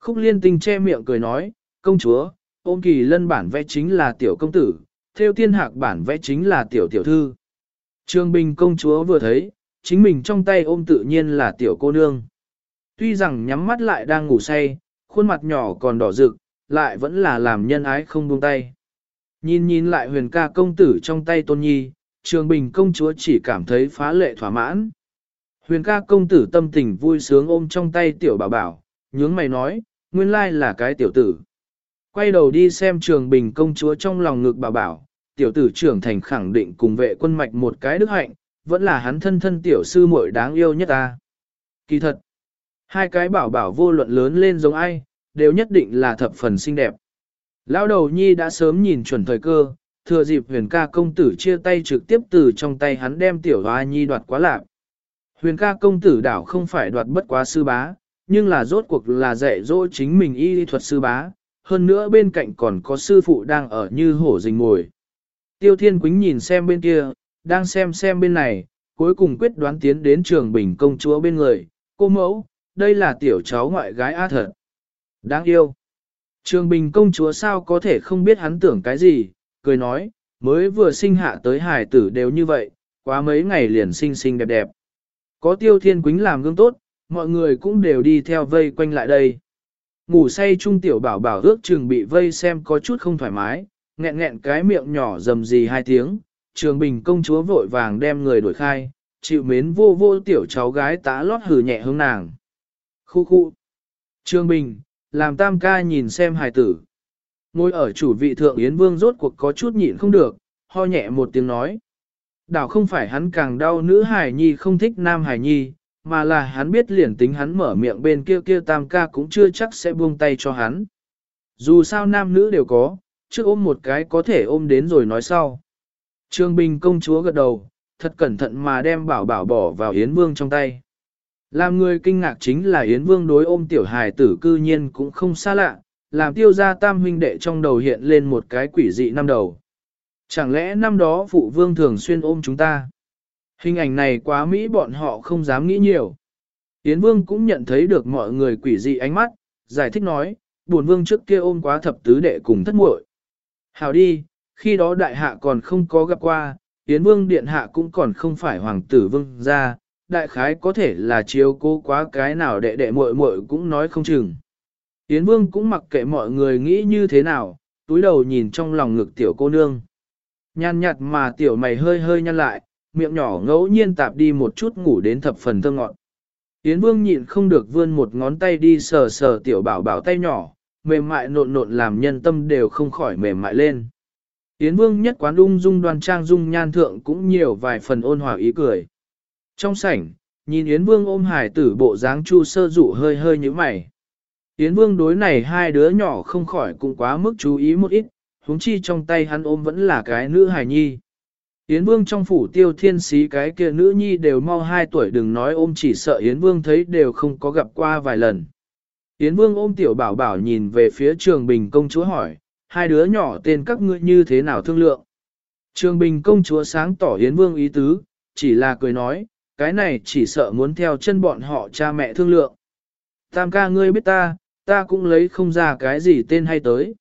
Khúc liên tinh che miệng cười nói, công chúa, ôm kỳ lân bản vẽ chính là tiểu công tử, theo tiên hạc bản vẽ chính là tiểu tiểu thư. trương Bình công chúa vừa thấy, chính mình trong tay ôm tự nhiên là tiểu cô nương. Tuy rằng nhắm mắt lại đang ngủ say, khuôn mặt nhỏ còn đỏ rực, lại vẫn là làm nhân ái không buông tay. Nhìn nhìn lại huyền ca công tử trong tay tôn nhi, trường bình công chúa chỉ cảm thấy phá lệ thỏa mãn. Huyền ca công tử tâm tình vui sướng ôm trong tay tiểu bảo bảo, nhướng mày nói, nguyên lai là cái tiểu tử. Quay đầu đi xem trường bình công chúa trong lòng ngực bảo bảo, tiểu tử trưởng thành khẳng định cùng vệ quân mạch một cái đức hạnh, vẫn là hắn thân thân tiểu sư muội đáng yêu nhất ta. Kỳ thật, hai cái bảo bảo vô luận lớn lên giống ai, đều nhất định là thập phần xinh đẹp. Lão đầu nhi đã sớm nhìn chuẩn thời cơ, thừa dịp huyền ca công tử chia tay trực tiếp từ trong tay hắn đem tiểu hoa nhi đoạt quá lạc. Huyền ca công tử đảo không phải đoạt bất quá sư bá, nhưng là rốt cuộc là dạy dỗ chính mình y thuật sư bá, hơn nữa bên cạnh còn có sư phụ đang ở như hổ rình ngồi. Tiêu Thiên Quýnh nhìn xem bên kia, đang xem xem bên này, cuối cùng quyết đoán tiến đến trường bình công chúa bên người, cô mẫu, đây là tiểu cháu ngoại gái A thật. Đáng yêu. Trường bình công chúa sao có thể không biết hắn tưởng cái gì, cười nói, mới vừa sinh hạ tới hải tử đều như vậy, quá mấy ngày liền xinh xinh đẹp đẹp. Có tiêu thiên quýnh làm gương tốt, mọi người cũng đều đi theo vây quanh lại đây. Ngủ say trung tiểu bảo bảo ước chừng bị vây xem có chút không thoải mái, nghẹn nghẹn cái miệng nhỏ rầm gì hai tiếng, trường bình công chúa vội vàng đem người đuổi khai, chịu mến vô vô tiểu cháu gái tá lót hử nhẹ hướng nàng. Khu khu. Trường bình, làm tam ca nhìn xem hài tử. Ngồi ở chủ vị thượng Yến Vương rốt cuộc có chút nhịn không được, ho nhẹ một tiếng nói. Đảo không phải hắn càng đau nữ hài nhi không thích nam hài nhi, mà là hắn biết liền tính hắn mở miệng bên kia kia tam ca cũng chưa chắc sẽ buông tay cho hắn. Dù sao nam nữ đều có, trước ôm một cái có thể ôm đến rồi nói sau. Trương Bình công chúa gật đầu, thật cẩn thận mà đem bảo bảo bỏ vào Yến Vương trong tay. Làm người kinh ngạc chính là Yến Vương đối ôm tiểu hài tử cư nhiên cũng không xa lạ, làm tiêu gia tam huynh đệ trong đầu hiện lên một cái quỷ dị năm đầu. Chẳng lẽ năm đó phụ vương thường xuyên ôm chúng ta? Hình ảnh này quá mỹ bọn họ không dám nghĩ nhiều. Yến Vương cũng nhận thấy được mọi người quỷ dị ánh mắt, giải thích nói, buồn vương trước kia ôm quá thập tứ đệ cùng thất muội. Hào đi, khi đó đại hạ còn không có gặp qua, Yến Vương điện hạ cũng còn không phải hoàng tử vương gia, đại khái có thể là chiếu cố quá cái nào đệ đệ muội muội cũng nói không chừng. Yến Vương cũng mặc kệ mọi người nghĩ như thế nào, túi đầu nhìn trong lòng ngực tiểu cô nương. Nhàn nhạt mà tiểu mày hơi hơi nhăn lại, miệng nhỏ ngẫu nhiên tạp đi một chút ngủ đến thập phần thơ ngọn. Yến Vương nhịn không được vươn một ngón tay đi sờ sờ tiểu bảo bảo tay nhỏ, mềm mại nộn nộn làm nhân tâm đều không khỏi mềm mại lên. Yến Vương nhất quán ung dung đoan trang dung nhan thượng cũng nhiều vài phần ôn hòa ý cười. Trong sảnh, nhìn Yến Vương ôm hải tử bộ dáng chu sơ dụ hơi hơi như mày. Yến Vương đối này hai đứa nhỏ không khỏi cũng quá mức chú ý một ít, huống chi trong tay hắn ôm vẫn là cái nữ hài nhi. Yến Vương trong phủ tiêu thiên sĩ cái kia nữ nhi đều mau hai tuổi đừng nói ôm chỉ sợ Yến Vương thấy đều không có gặp qua vài lần. Yến Vương ôm tiểu bảo bảo nhìn về phía trường bình công chúa hỏi, hai đứa nhỏ tên các ngươi như thế nào thương lượng. Trường bình công chúa sáng tỏ Yến Vương ý tứ, chỉ là cười nói, cái này chỉ sợ muốn theo chân bọn họ cha mẹ thương lượng. Tam ca ngươi biết ta, ta cũng lấy không ra cái gì tên hay tới.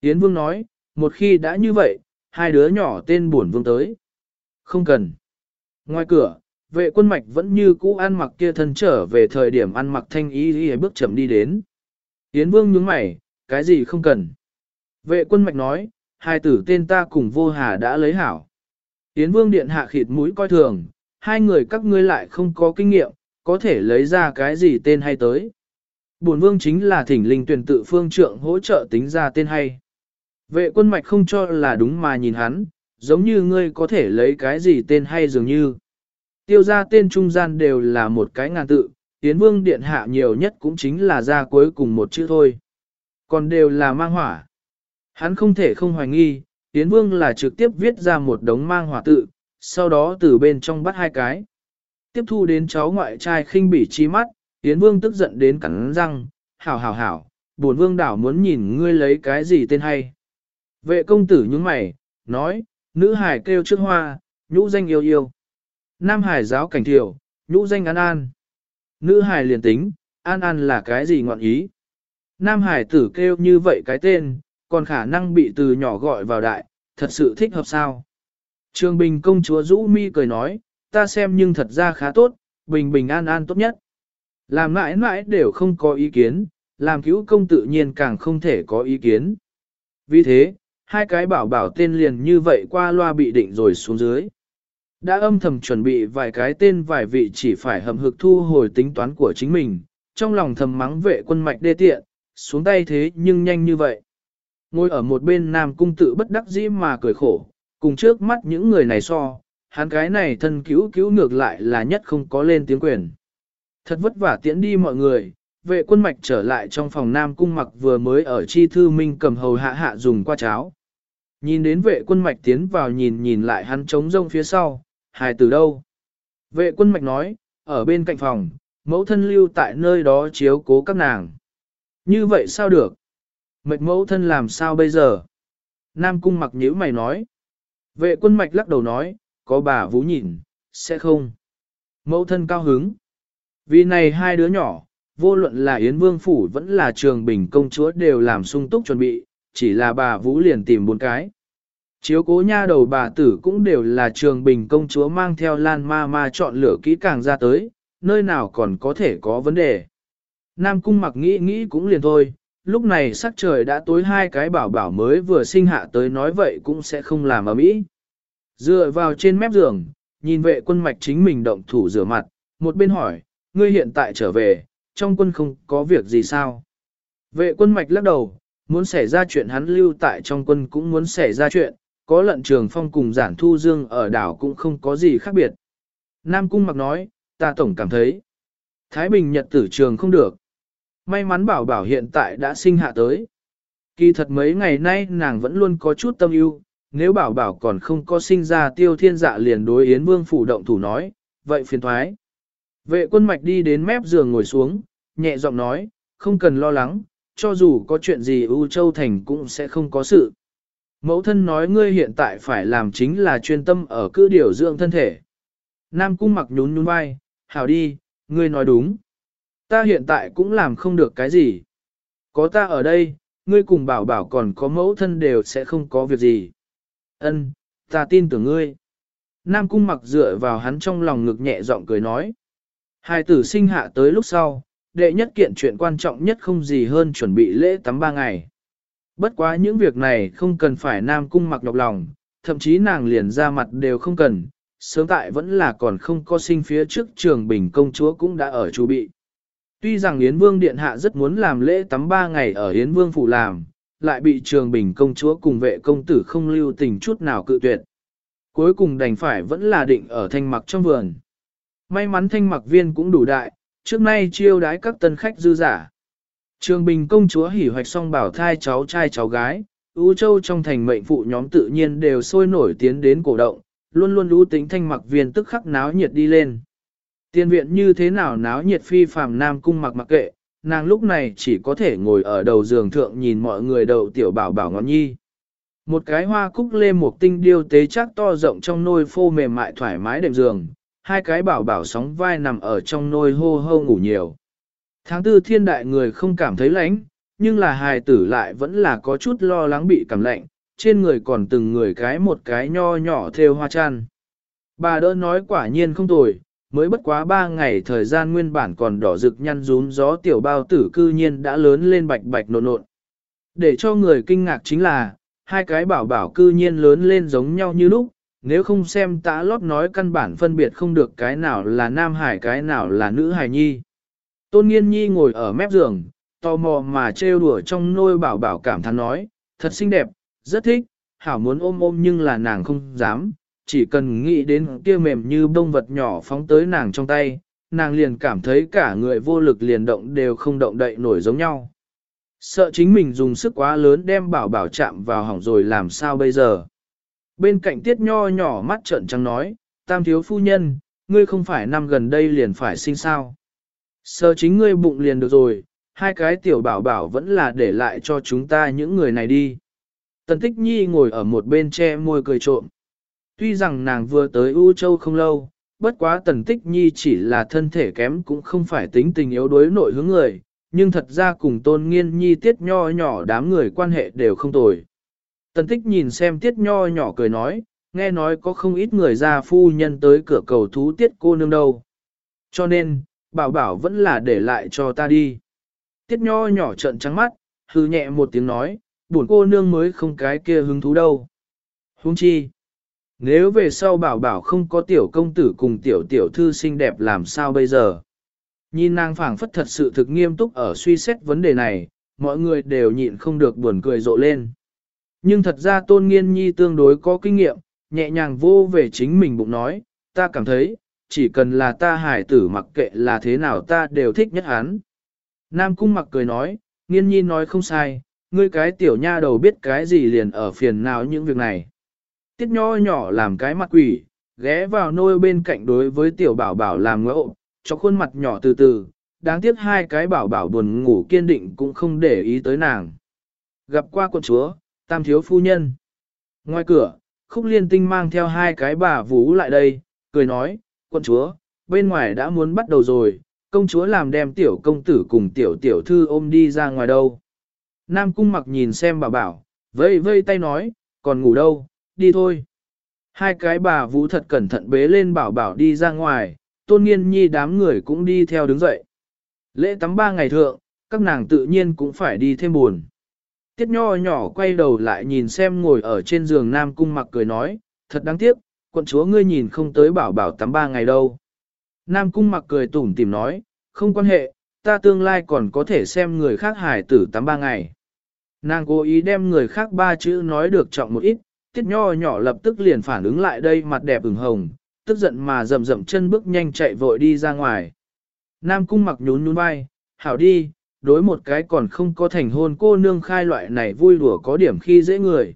Yến Vương nói, một khi đã như vậy, hai đứa nhỏ tên buồn vương tới. Không cần. Ngoài cửa, vệ quân mạch vẫn như cũ ăn mặc kia thân trở về thời điểm ăn mặc thanh ý y bước chậm đi đến. Yến Vương nhướng mày, cái gì không cần. Vệ quân mạch nói, hai tử tên ta cùng vô hà đã lấy hảo. Yến Vương điện hạ khịt mũi coi thường, hai người các ngươi lại không có kinh nghiệm, có thể lấy ra cái gì tên hay tới. Bổn vương chính là thỉnh linh tuyển tự phương trượng hỗ trợ tính ra tên hay. Vệ quân mạch không cho là đúng mà nhìn hắn, giống như ngươi có thể lấy cái gì tên hay dường như. Tiêu ra tên trung gian đều là một cái ngàn tự, Yến Vương Điện Hạ nhiều nhất cũng chính là ra cuối cùng một chữ thôi. Còn đều là mang hỏa. Hắn không thể không hoài nghi, Yến Vương là trực tiếp viết ra một đống mang hỏa tự, sau đó từ bên trong bắt hai cái. Tiếp thu đến cháu ngoại trai khinh bỉ chi mắt, Yến Vương tức giận đến cắn răng, hảo hảo hảo, buồn vương đảo muốn nhìn ngươi lấy cái gì tên hay. Vệ công tử nhướng mày, nói, nữ hải kêu trước hoa, nhũ danh yêu yêu. Nam hải giáo cảnh thiểu, nhũ danh an an. Nữ hải liền tính, an an là cái gì ngọn ý. Nam hải tử kêu như vậy cái tên, còn khả năng bị từ nhỏ gọi vào đại, thật sự thích hợp sao. Trường Bình công chúa rũ mi cười nói, ta xem nhưng thật ra khá tốt, bình bình an an tốt nhất. Làm mãi mãi đều không có ý kiến, làm cứu công tự nhiên càng không thể có ý kiến. Vì thế, hai cái bảo bảo tên liền như vậy qua loa bị định rồi xuống dưới. Đã âm thầm chuẩn bị vài cái tên vài vị chỉ phải hầm hực thu hồi tính toán của chính mình, trong lòng thầm mắng vệ quân mạch đê tiện, xuống tay thế nhưng nhanh như vậy. Ngồi ở một bên nam cung tự bất đắc dĩ mà cười khổ, cùng trước mắt những người này so, hắn cái này thân cứu cứu ngược lại là nhất không có lên tiếng quyền. Thật vất vả tiễn đi mọi người, vệ quân mạch trở lại trong phòng nam cung mặc vừa mới ở chi thư minh cầm hầu hạ hạ dùng qua cháo. Nhìn đến vệ quân mạch tiến vào nhìn nhìn lại hắn trống rông phía sau, hài từ đâu. Vệ quân mạch nói, ở bên cạnh phòng, mẫu thân lưu tại nơi đó chiếu cố các nàng. Như vậy sao được? Mạch mẫu thân làm sao bây giờ? Nam cung mặc nhíu mày nói. Vệ quân mạch lắc đầu nói, có bà vũ nhìn, sẽ không. Mẫu thân cao hứng. Vì này hai đứa nhỏ, vô luận là Yến Vương Phủ vẫn là trường bình công chúa đều làm sung túc chuẩn bị, chỉ là bà Vũ liền tìm bốn cái. Chiếu cố nha đầu bà tử cũng đều là trường bình công chúa mang theo lan ma ma chọn lựa kỹ càng ra tới, nơi nào còn có thể có vấn đề. Nam cung mặc nghĩ nghĩ cũng liền thôi, lúc này sắc trời đã tối hai cái bảo bảo mới vừa sinh hạ tới nói vậy cũng sẽ không làm ở mỹ. Dựa vào trên mép giường, nhìn vệ quân mạch chính mình động thủ rửa mặt, một bên hỏi, ngươi hiện tại trở về, trong quân không có việc gì sao? Vệ quân mạch lắc đầu, muốn xảy ra chuyện hắn lưu tại trong quân cũng muốn xảy ra chuyện, có lận trường phong cùng giản thu dương ở đảo cũng không có gì khác biệt. Nam cung mặc nói, ta tổng cảm thấy, Thái Bình nhật tử trường không được. May mắn bảo bảo hiện tại đã sinh hạ tới. Kỳ thật mấy ngày nay nàng vẫn luôn có chút tâm ưu, nếu bảo bảo còn không có sinh ra tiêu thiên dạ liền đối Yến Vương phủ động thủ nói, vậy phiền thoái. Vệ quân mạch đi đến mép giường ngồi xuống, nhẹ giọng nói, không cần lo lắng, cho dù có chuyện gì U Châu Thành cũng sẽ không có sự. Mẫu thân nói ngươi hiện tại phải làm chính là chuyên tâm ở cứ điều dưỡng thân thể. Nam cung mặc nhún nhún vai, hảo đi, ngươi nói đúng. Ta hiện tại cũng làm không được cái gì. Có ta ở đây, ngươi cùng bảo bảo còn có mẫu thân đều sẽ không có việc gì. Ân, ta tin tưởng ngươi. Nam cung mặc dựa vào hắn trong lòng ngực nhẹ giọng cười nói. Hai tử sinh hạ tới lúc sau, đệ nhất kiện chuyện quan trọng nhất không gì hơn chuẩn bị lễ tắm ba ngày. Bất quá những việc này không cần phải Nam cung mặc nhọc lòng, thậm chí nàng liền ra mặt đều không cần, sớm tại vẫn là còn không có sinh phía trước trường bình công chúa cũng đã ở chu bị. Tuy rằng Yến Vương Điện Hạ rất muốn làm lễ tắm ba ngày ở Yến Vương Phủ làm, lại bị trường bình công chúa cùng vệ công tử không lưu tình chút nào cự tuyệt. Cuối cùng đành phải vẫn là định ở thanh mặc trong vườn. May mắn thanh mặc viên cũng đủ đại, trước nay chiêu đái các tân khách dư giả. Trường bình công chúa hỉ hoạch xong bảo thai cháu trai cháu gái, ưu châu trong thành mệnh phụ nhóm tự nhiên đều sôi nổi tiến đến cổ động, luôn luôn ưu tính thanh mặc viên tức khắc náo nhiệt đi lên. Tiên viện như thế nào náo nhiệt phi phàm nam cung mặc mặc kệ, nàng lúc này chỉ có thể ngồi ở đầu giường thượng nhìn mọi người đầu tiểu bảo bảo ngọn nhi. Một cái hoa cúc lê một tinh điêu tế chắc to rộng trong nôi phô mềm mại thoải mái đệm giường, hai cái bảo bảo sóng vai nằm ở trong nôi hô hô ngủ nhiều. Tháng tư thiên đại người không cảm thấy lạnh, nhưng là hài tử lại vẫn là có chút lo lắng bị cảm lạnh, trên người còn từng người cái một cái nho nhỏ theo hoa chăn. Bà đỡ nói quả nhiên không tồi, mới bất quá ba ngày thời gian nguyên bản còn đỏ rực nhăn rúm gió tiểu bao tử cư nhiên đã lớn lên bạch bạch nộn nộn. Để cho người kinh ngạc chính là, hai cái bảo bảo cư nhiên lớn lên giống nhau như lúc, nếu không xem tã lót nói căn bản phân biệt không được cái nào là nam hải cái nào là nữ hải nhi. Tôn nghiên nhi ngồi ở mép giường, tò mò mà trêu đùa trong nôi bảo bảo cảm thán nói, thật xinh đẹp, rất thích, hảo muốn ôm ôm nhưng là nàng không dám, chỉ cần nghĩ đến kia mềm như bông vật nhỏ phóng tới nàng trong tay, nàng liền cảm thấy cả người vô lực liền động đều không động đậy nổi giống nhau. Sợ chính mình dùng sức quá lớn đem bảo bảo chạm vào hỏng rồi làm sao bây giờ. Bên cạnh tiết nho nhỏ mắt trợn trắng nói, tam thiếu phu nhân, ngươi không phải năm gần đây liền phải sinh sao. Sơ chính ngươi bụng liền được rồi, hai cái tiểu bảo bảo vẫn là để lại cho chúng ta những người này đi. Tần tích nhi ngồi ở một bên che môi cười trộm. Tuy rằng nàng vừa tới U Châu không lâu, bất quá tần tích nhi chỉ là thân thể kém cũng không phải tính tình yếu đối nội hướng người, nhưng thật ra cùng tôn nghiên nhi tiết nho nhỏ đám người quan hệ đều không tồi. Tần tích nhìn xem tiết nho nhỏ cười nói, nghe nói có không ít người ra phu nhân tới cửa cầu thú tiết cô nương đâu. Cho nên, bảo bảo vẫn là để lại cho ta đi. Tiết nho nhỏ trận trắng mắt, hư nhẹ một tiếng nói, buồn cô nương mới không cái kia hứng thú đâu. Huống chi, nếu về sau bảo bảo không có tiểu công tử cùng tiểu tiểu thư xinh đẹp làm sao bây giờ? Nhìn nàng phảng phất thật sự thực nghiêm túc ở suy xét vấn đề này, mọi người đều nhịn không được buồn cười rộ lên. Nhưng thật ra tôn nghiên nhi tương đối có kinh nghiệm, nhẹ nhàng vô về chính mình bụng nói, ta cảm thấy, chỉ cần là ta hải tử mặc kệ là thế nào ta đều thích nhất hắn. Nam cung mặc cười nói, nghiên nhi nói không sai, ngươi cái tiểu nha đầu biết cái gì liền ở phiền nào những việc này. Tiết nho nhỏ làm cái mặt quỷ, ghé vào nôi bên cạnh đối với tiểu bảo bảo làm ngẫu, cho khuôn mặt nhỏ từ từ, đáng tiếc hai cái bảo bảo buồn ngủ kiên định cũng không để ý tới nàng. Gặp qua quân chúa, tam thiếu phu nhân. Ngoài cửa, khúc liên tinh mang theo hai cái bà vú lại đây, cười nói, quân chúa, bên ngoài đã muốn bắt đầu rồi, công chúa làm đem tiểu công tử cùng tiểu tiểu thư ôm đi ra ngoài đâu. Nam cung mặc nhìn xem bà bảo, vây vây tay nói, còn ngủ đâu, đi thôi. Hai cái bà vũ thật cẩn thận bế lên bảo bảo đi ra ngoài, tôn nghiên nhi đám người cũng đi theo đứng dậy. Lễ tắm ba ngày thượng, các nàng tự nhiên cũng phải đi thêm buồn. Tiết nho nhỏ quay đầu lại nhìn xem ngồi ở trên giường Nam Cung mặc cười nói, thật đáng tiếc, quận chúa ngươi nhìn không tới bảo bảo tắm ba ngày đâu. Nam Cung mặc cười tủm tìm nói, không quan hệ, ta tương lai còn có thể xem người khác hải tử tắm ba ngày. Nàng cố ý đem người khác ba chữ nói được trọng một ít, tiết nho nhỏ lập tức liền phản ứng lại đây mặt đẹp ửng hồng, tức giận mà rầm rầm chân bước nhanh chạy vội đi ra ngoài. Nam cung mặc nhún nhún vai, hảo đi, đối một cái còn không có thành hôn cô nương khai loại này vui đùa có điểm khi dễ người.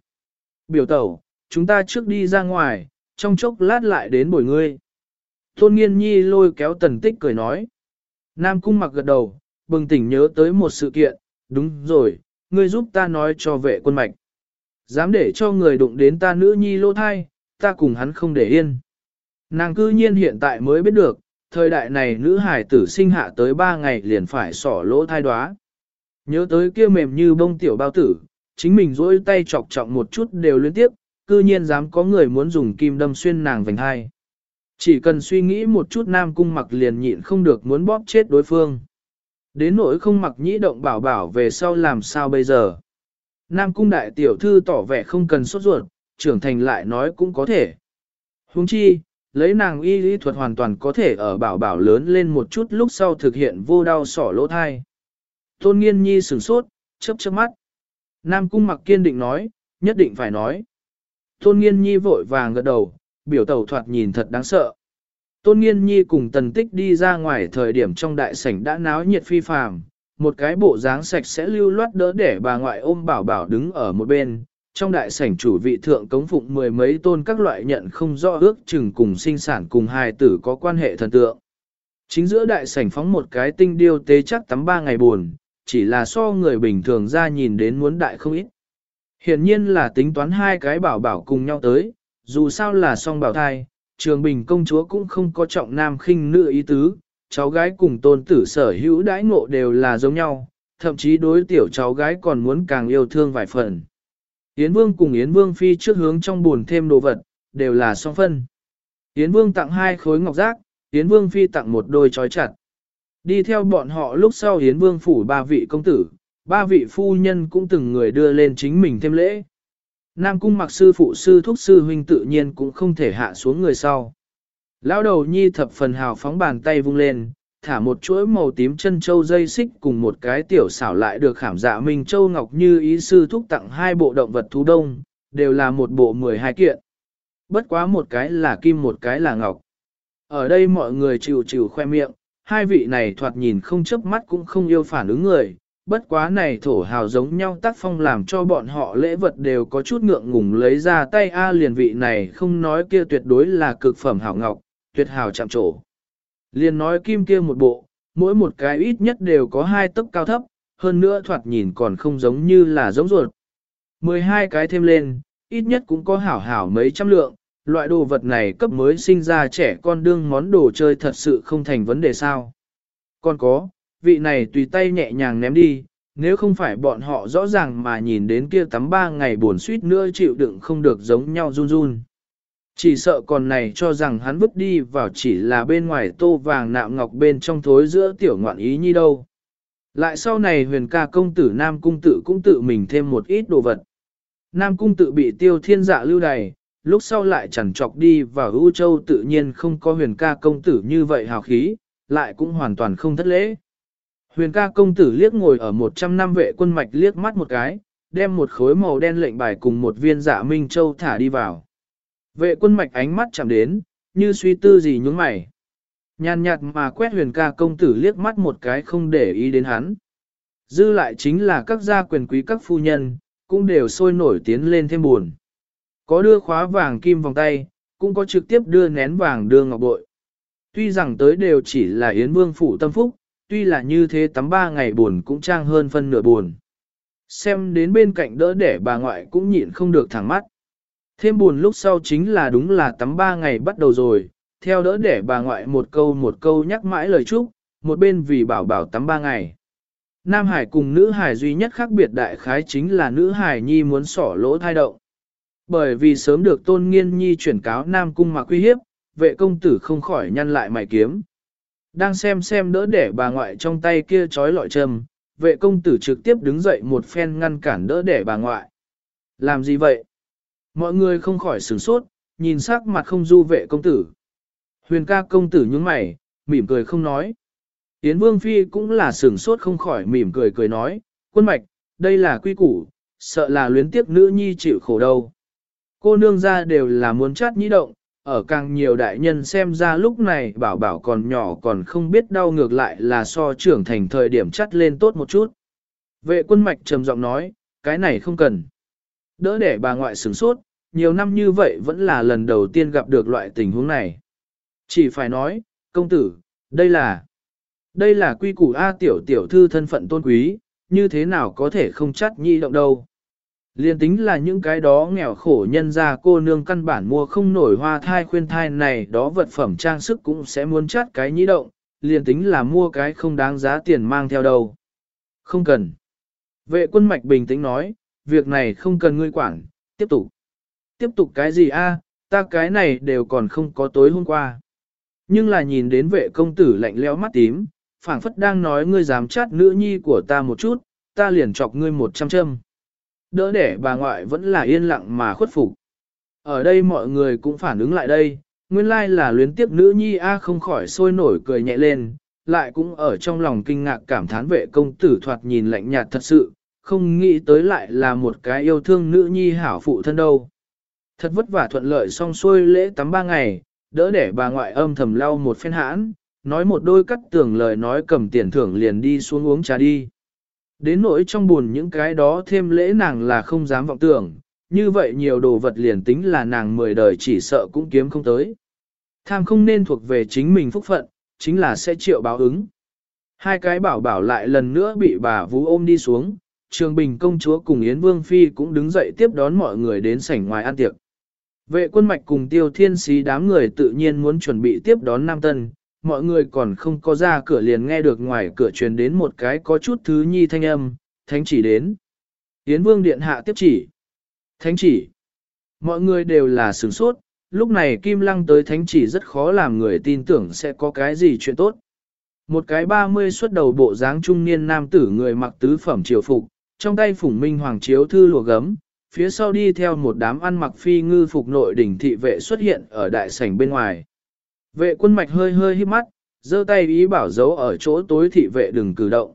Biểu tẩu, chúng ta trước đi ra ngoài, trong chốc lát lại đến bồi ngươi. Tôn nghiên nhi lôi kéo tần tích cười nói. Nam cung mặc gật đầu, bừng tỉnh nhớ tới một sự kiện, đúng rồi, ngươi giúp ta nói cho vệ quân mạch. Dám để cho người đụng đến ta nữ nhi lô thai, ta cùng hắn không để yên. Nàng cư nhiên hiện tại mới biết được, thời đại này nữ hải tử sinh hạ tới 3 ngày liền phải sỏ lỗ thai đoá. Nhớ tới kia mềm như bông tiểu bao tử, chính mình dỗi tay chọc trọng một chút đều liên tiếp, cư nhiên dám có người muốn dùng kim đâm xuyên nàng vành hai. Chỉ cần suy nghĩ một chút nam cung mặc liền nhịn không được muốn bóp chết đối phương. Đến nỗi không mặc nhĩ động bảo bảo về sau làm sao bây giờ. Nam cung đại tiểu thư tỏ vẻ không cần sốt ruột, trưởng thành lại nói cũng có thể. Huống chi, lấy nàng y lý thuật hoàn toàn có thể ở bảo bảo lớn lên một chút lúc sau thực hiện vô đau sỏ lỗ thai. Tôn nghiên nhi sửng sốt, chớp chớp mắt. Nam cung mặc kiên định nói, nhất định phải nói. Tôn nghiên nhi vội vàng gật đầu, biểu tẩu thoạt nhìn thật đáng sợ. Tôn nghiên nhi cùng tần tích đi ra ngoài thời điểm trong đại sảnh đã náo nhiệt phi phàm, một cái bộ dáng sạch sẽ lưu loát đỡ để bà ngoại ôm bảo bảo đứng ở một bên. Trong đại sảnh chủ vị thượng cống phụng mười mấy tôn các loại nhận không rõ ước chừng cùng sinh sản cùng hài tử có quan hệ thần tượng. Chính giữa đại sảnh phóng một cái tinh điêu tế chắc tắm ba ngày buồn, chỉ là so người bình thường ra nhìn đến muốn đại không ít. Hiện nhiên là tính toán hai cái bảo bảo cùng nhau tới, dù sao là song bảo thai, trường bình công chúa cũng không có trọng nam khinh nữ ý tứ, cháu gái cùng tôn tử sở hữu đãi ngộ đều là giống nhau, thậm chí đối tiểu cháu gái còn muốn càng yêu thương vài phần. Yến Vương cùng Yến Vương Phi trước hướng trong buồn thêm đồ vật, đều là song phân. Yến Vương tặng hai khối ngọc giác, Yến Vương Phi tặng một đôi trói chặt. Đi theo bọn họ lúc sau Yến Vương phủ ba vị công tử, ba vị phu nhân cũng từng người đưa lên chính mình thêm lễ. Nam cung mặc sư phụ sư thúc sư huynh tự nhiên cũng không thể hạ xuống người sau. Lão đầu nhi thập phần hào phóng bàn tay vung lên, thả một chuỗi màu tím chân châu dây xích cùng một cái tiểu xảo lại được khảm dạ minh châu ngọc như ý sư thúc tặng hai bộ động vật thú đông, đều là một bộ 12 kiện. Bất quá một cái là kim một cái là ngọc. Ở đây mọi người chịu chịu khoe miệng, hai vị này thoạt nhìn không chớp mắt cũng không yêu phản ứng người, bất quá này thổ hào giống nhau tác phong làm cho bọn họ lễ vật đều có chút ngượng ngùng lấy ra tay A liền vị này không nói kia tuyệt đối là cực phẩm hảo ngọc, tuyệt hào chạm trổ. Liền nói kim kia một bộ, mỗi một cái ít nhất đều có hai tấc cao thấp, hơn nữa thoạt nhìn còn không giống như là giống ruột. 12 cái thêm lên, ít nhất cũng có hảo hảo mấy trăm lượng, loại đồ vật này cấp mới sinh ra trẻ con đương món đồ chơi thật sự không thành vấn đề sao. Còn có, vị này tùy tay nhẹ nhàng ném đi, nếu không phải bọn họ rõ ràng mà nhìn đến kia tắm ba ngày buồn suýt nữa chịu đựng không được giống nhau run run. Chỉ sợ còn này cho rằng hắn vứt đi vào chỉ là bên ngoài tô vàng nạm ngọc bên trong thối giữa tiểu ngoạn ý nhi đâu. Lại sau này huyền ca công tử Nam Cung tự cũng tự mình thêm một ít đồ vật. Nam Cung tự bị tiêu thiên dạ lưu đày, lúc sau lại chẳng chọc đi vào ưu châu tự nhiên không có huyền ca công tử như vậy hào khí, lại cũng hoàn toàn không thất lễ. Huyền ca công tử liếc ngồi ở 100 năm vệ quân mạch liếc mắt một cái, đem một khối màu đen lệnh bài cùng một viên dạ minh châu thả đi vào. Vệ quân mạch ánh mắt chạm đến, như suy tư gì nhướng mày. Nhàn nhạt mà quét huyền ca công tử liếc mắt một cái không để ý đến hắn. Dư lại chính là các gia quyền quý các phu nhân, cũng đều sôi nổi tiến lên thêm buồn. Có đưa khóa vàng kim vòng tay, cũng có trực tiếp đưa nén vàng đưa ngọc bội. Tuy rằng tới đều chỉ là Yến Vương phủ tâm phúc, tuy là như thế tắm ba ngày buồn cũng trang hơn phân nửa buồn. Xem đến bên cạnh đỡ để bà ngoại cũng nhịn không được thẳng mắt. Thêm buồn lúc sau chính là đúng là tắm ba ngày bắt đầu rồi, theo đỡ để bà ngoại một câu một câu nhắc mãi lời chúc, một bên vì bảo bảo tắm ba ngày. Nam Hải cùng nữ Hải duy nhất khác biệt đại khái chính là nữ Hải nhi muốn sỏ lỗ thai động. Bởi vì sớm được tôn nghiên nhi chuyển cáo Nam Cung mà quy hiếp, vệ công tử không khỏi nhăn lại mày kiếm. Đang xem xem đỡ để bà ngoại trong tay kia trói lọi trầm vệ công tử trực tiếp đứng dậy một phen ngăn cản đỡ để bà ngoại. Làm gì vậy? Mọi người không khỏi sửng sốt, nhìn sắc mặt không du vệ công tử. Huyền ca công tử nhướng mày, mỉm cười không nói. Yến Vương Phi cũng là sửng sốt không khỏi mỉm cười cười nói, quân mạch, đây là quy củ, sợ là luyến tiếc nữ nhi chịu khổ đâu. Cô nương ra đều là muốn chát nhĩ động, ở càng nhiều đại nhân xem ra lúc này bảo bảo còn nhỏ còn không biết đau ngược lại là so trưởng thành thời điểm chắt lên tốt một chút. Vệ quân mạch trầm giọng nói, cái này không cần. Đỡ để bà ngoại sửng sốt, nhiều năm như vậy vẫn là lần đầu tiên gặp được loại tình huống này. Chỉ phải nói, công tử, đây là, đây là quy củ A tiểu tiểu thư thân phận tôn quý, như thế nào có thể không chắt nhi động đâu. Liên tính là những cái đó nghèo khổ nhân ra cô nương căn bản mua không nổi hoa thai khuyên thai này đó vật phẩm trang sức cũng sẽ muốn chát cái nhĩ động, liên tính là mua cái không đáng giá tiền mang theo đâu. Không cần. Vệ quân mạch bình tĩnh nói, việc này không cần ngươi quản, tiếp tục. Tiếp tục cái gì a? ta cái này đều còn không có tối hôm qua. Nhưng là nhìn đến vệ công tử lạnh lẽo mắt tím, phảng phất đang nói ngươi dám chát nữ nhi của ta một chút, ta liền chọc ngươi một trăm châm. Đỡ để bà ngoại vẫn là yên lặng mà khuất phục. Ở đây mọi người cũng phản ứng lại đây, nguyên lai là luyến tiếp nữ nhi A không khỏi sôi nổi cười nhẹ lên, lại cũng ở trong lòng kinh ngạc cảm thán vệ công tử thoạt nhìn lạnh nhạt thật sự, không nghĩ tới lại là một cái yêu thương nữ nhi hảo phụ thân đâu. Thật vất vả thuận lợi xong xuôi lễ tắm ba ngày, đỡ để bà ngoại âm thầm lau một phen hãn, nói một đôi cắt tưởng lời nói cầm tiền thưởng liền đi xuống uống trà đi. Đến nỗi trong buồn những cái đó thêm lễ nàng là không dám vọng tưởng, như vậy nhiều đồ vật liền tính là nàng mười đời chỉ sợ cũng kiếm không tới. Tham không nên thuộc về chính mình phúc phận, chính là sẽ chịu báo ứng. Hai cái bảo bảo lại lần nữa bị bà vú ôm đi xuống, Trường Bình công chúa cùng Yến Vương Phi cũng đứng dậy tiếp đón mọi người đến sảnh ngoài ăn tiệc. Vệ quân mạch cùng tiêu thiên sĩ đám người tự nhiên muốn chuẩn bị tiếp đón Nam Tân, mọi người còn không có ra cửa liền nghe được ngoài cửa truyền đến một cái có chút thứ nhi thanh âm, thánh chỉ đến. Yến Vương Điện Hạ tiếp chỉ. Thánh chỉ. Mọi người đều là sửng sốt, lúc này Kim Lăng tới thánh chỉ rất khó làm người tin tưởng sẽ có cái gì chuyện tốt. Một cái ba mươi xuất đầu bộ dáng trung niên nam tử người mặc tứ phẩm triều phục, trong tay phủng minh hoàng chiếu thư lụa gấm, phía sau đi theo một đám ăn mặc phi ngư phục nội đỉnh thị vệ xuất hiện ở đại sảnh bên ngoài. Vệ quân mạch hơi hơi hít mắt, giơ tay ý bảo giấu ở chỗ tối thị vệ đừng cử động.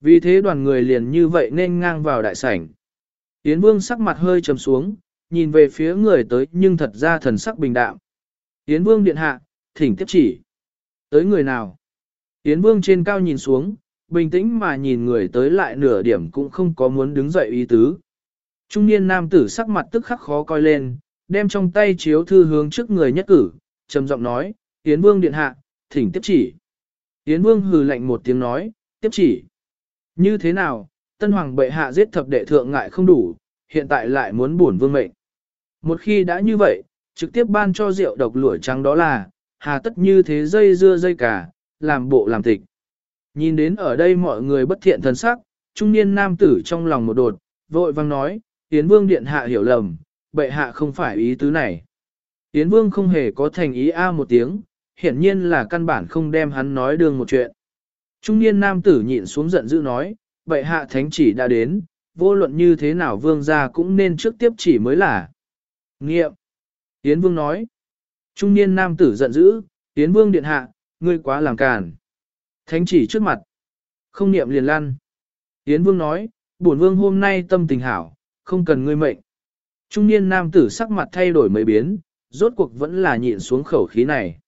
Vì thế đoàn người liền như vậy nên ngang vào đại sảnh. Yến Vương sắc mặt hơi trầm xuống, nhìn về phía người tới nhưng thật ra thần sắc bình đạm. Yến Vương điện hạ, thỉnh tiếp chỉ. Tới người nào? Yến Vương trên cao nhìn xuống, bình tĩnh mà nhìn người tới lại nửa điểm cũng không có muốn đứng dậy ý tứ. Trung niên nam tử sắc mặt tức khắc khó coi lên, đem trong tay chiếu thư hướng trước người nhất cử, trầm giọng nói, Yến Vương điện hạ, thỉnh tiếp chỉ. Yến Vương hừ lạnh một tiếng nói, tiếp chỉ. Như thế nào, Tân Hoàng bệ hạ giết thập đệ thượng ngại không đủ, hiện tại lại muốn bổn vương mệnh. Một khi đã như vậy, trực tiếp ban cho rượu độc lũa trắng đó là, hà tất như thế dây dưa dây cả, làm bộ làm tịch. Nhìn đến ở đây mọi người bất thiện thần sắc, trung niên nam tử trong lòng một đột, vội vang nói, Yến Vương điện hạ hiểu lầm, bệ hạ không phải ý tứ này. Yến Vương không hề có thành ý a một tiếng, hiển nhiên là căn bản không đem hắn nói đường một chuyện. Trung niên nam tử nhịn xuống giận dữ nói, bệ hạ thánh chỉ đã đến, vô luận như thế nào vương gia cũng nên trước tiếp chỉ mới là. Nghiệm. Yến Vương nói. Trung niên nam tử giận dữ, Yến Vương điện hạ, ngươi quá làm càn. Thánh chỉ trước mặt. Không niệm liền lăn. Yến Vương nói, bổn Vương hôm nay tâm tình hảo, không cần ngươi mệnh. Trung niên nam tử sắc mặt thay đổi mấy biến, rốt cuộc vẫn là nhịn xuống khẩu khí này.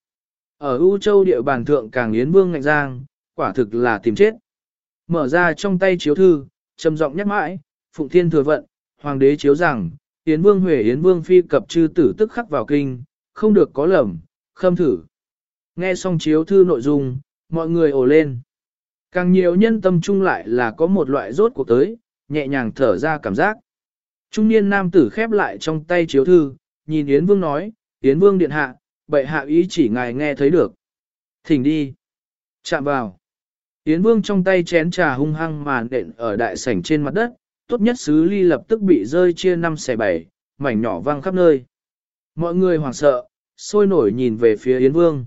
Ở U Châu địa bàn thượng càng Yến Vương ngạnh giang, quả thực là tìm chết. Mở ra trong tay chiếu thư, trầm giọng nhắc mãi, Phụng Thiên thừa vận, Hoàng đế chiếu rằng, Yến Vương Huệ Yến Vương phi cập chư tử tức khắc vào kinh, không được có lầm, khâm thử. Nghe xong chiếu thư nội dung, mọi người ồ lên. Càng nhiều nhân tâm trung lại là có một loại rốt cuộc tới, nhẹ nhàng thở ra cảm giác. Trung niên nam tử khép lại trong tay chiếu thư, nhìn Yến Vương nói, Yến Vương điện hạ, bệ hạ ý chỉ ngài nghe thấy được. Thỉnh đi. Chạm vào. Yến Vương trong tay chén trà hung hăng màn đện ở đại sảnh trên mặt đất, tốt nhất sứ ly lập tức bị rơi chia năm xẻ bảy, mảnh nhỏ văng khắp nơi. Mọi người hoảng sợ, sôi nổi nhìn về phía Yến Vương.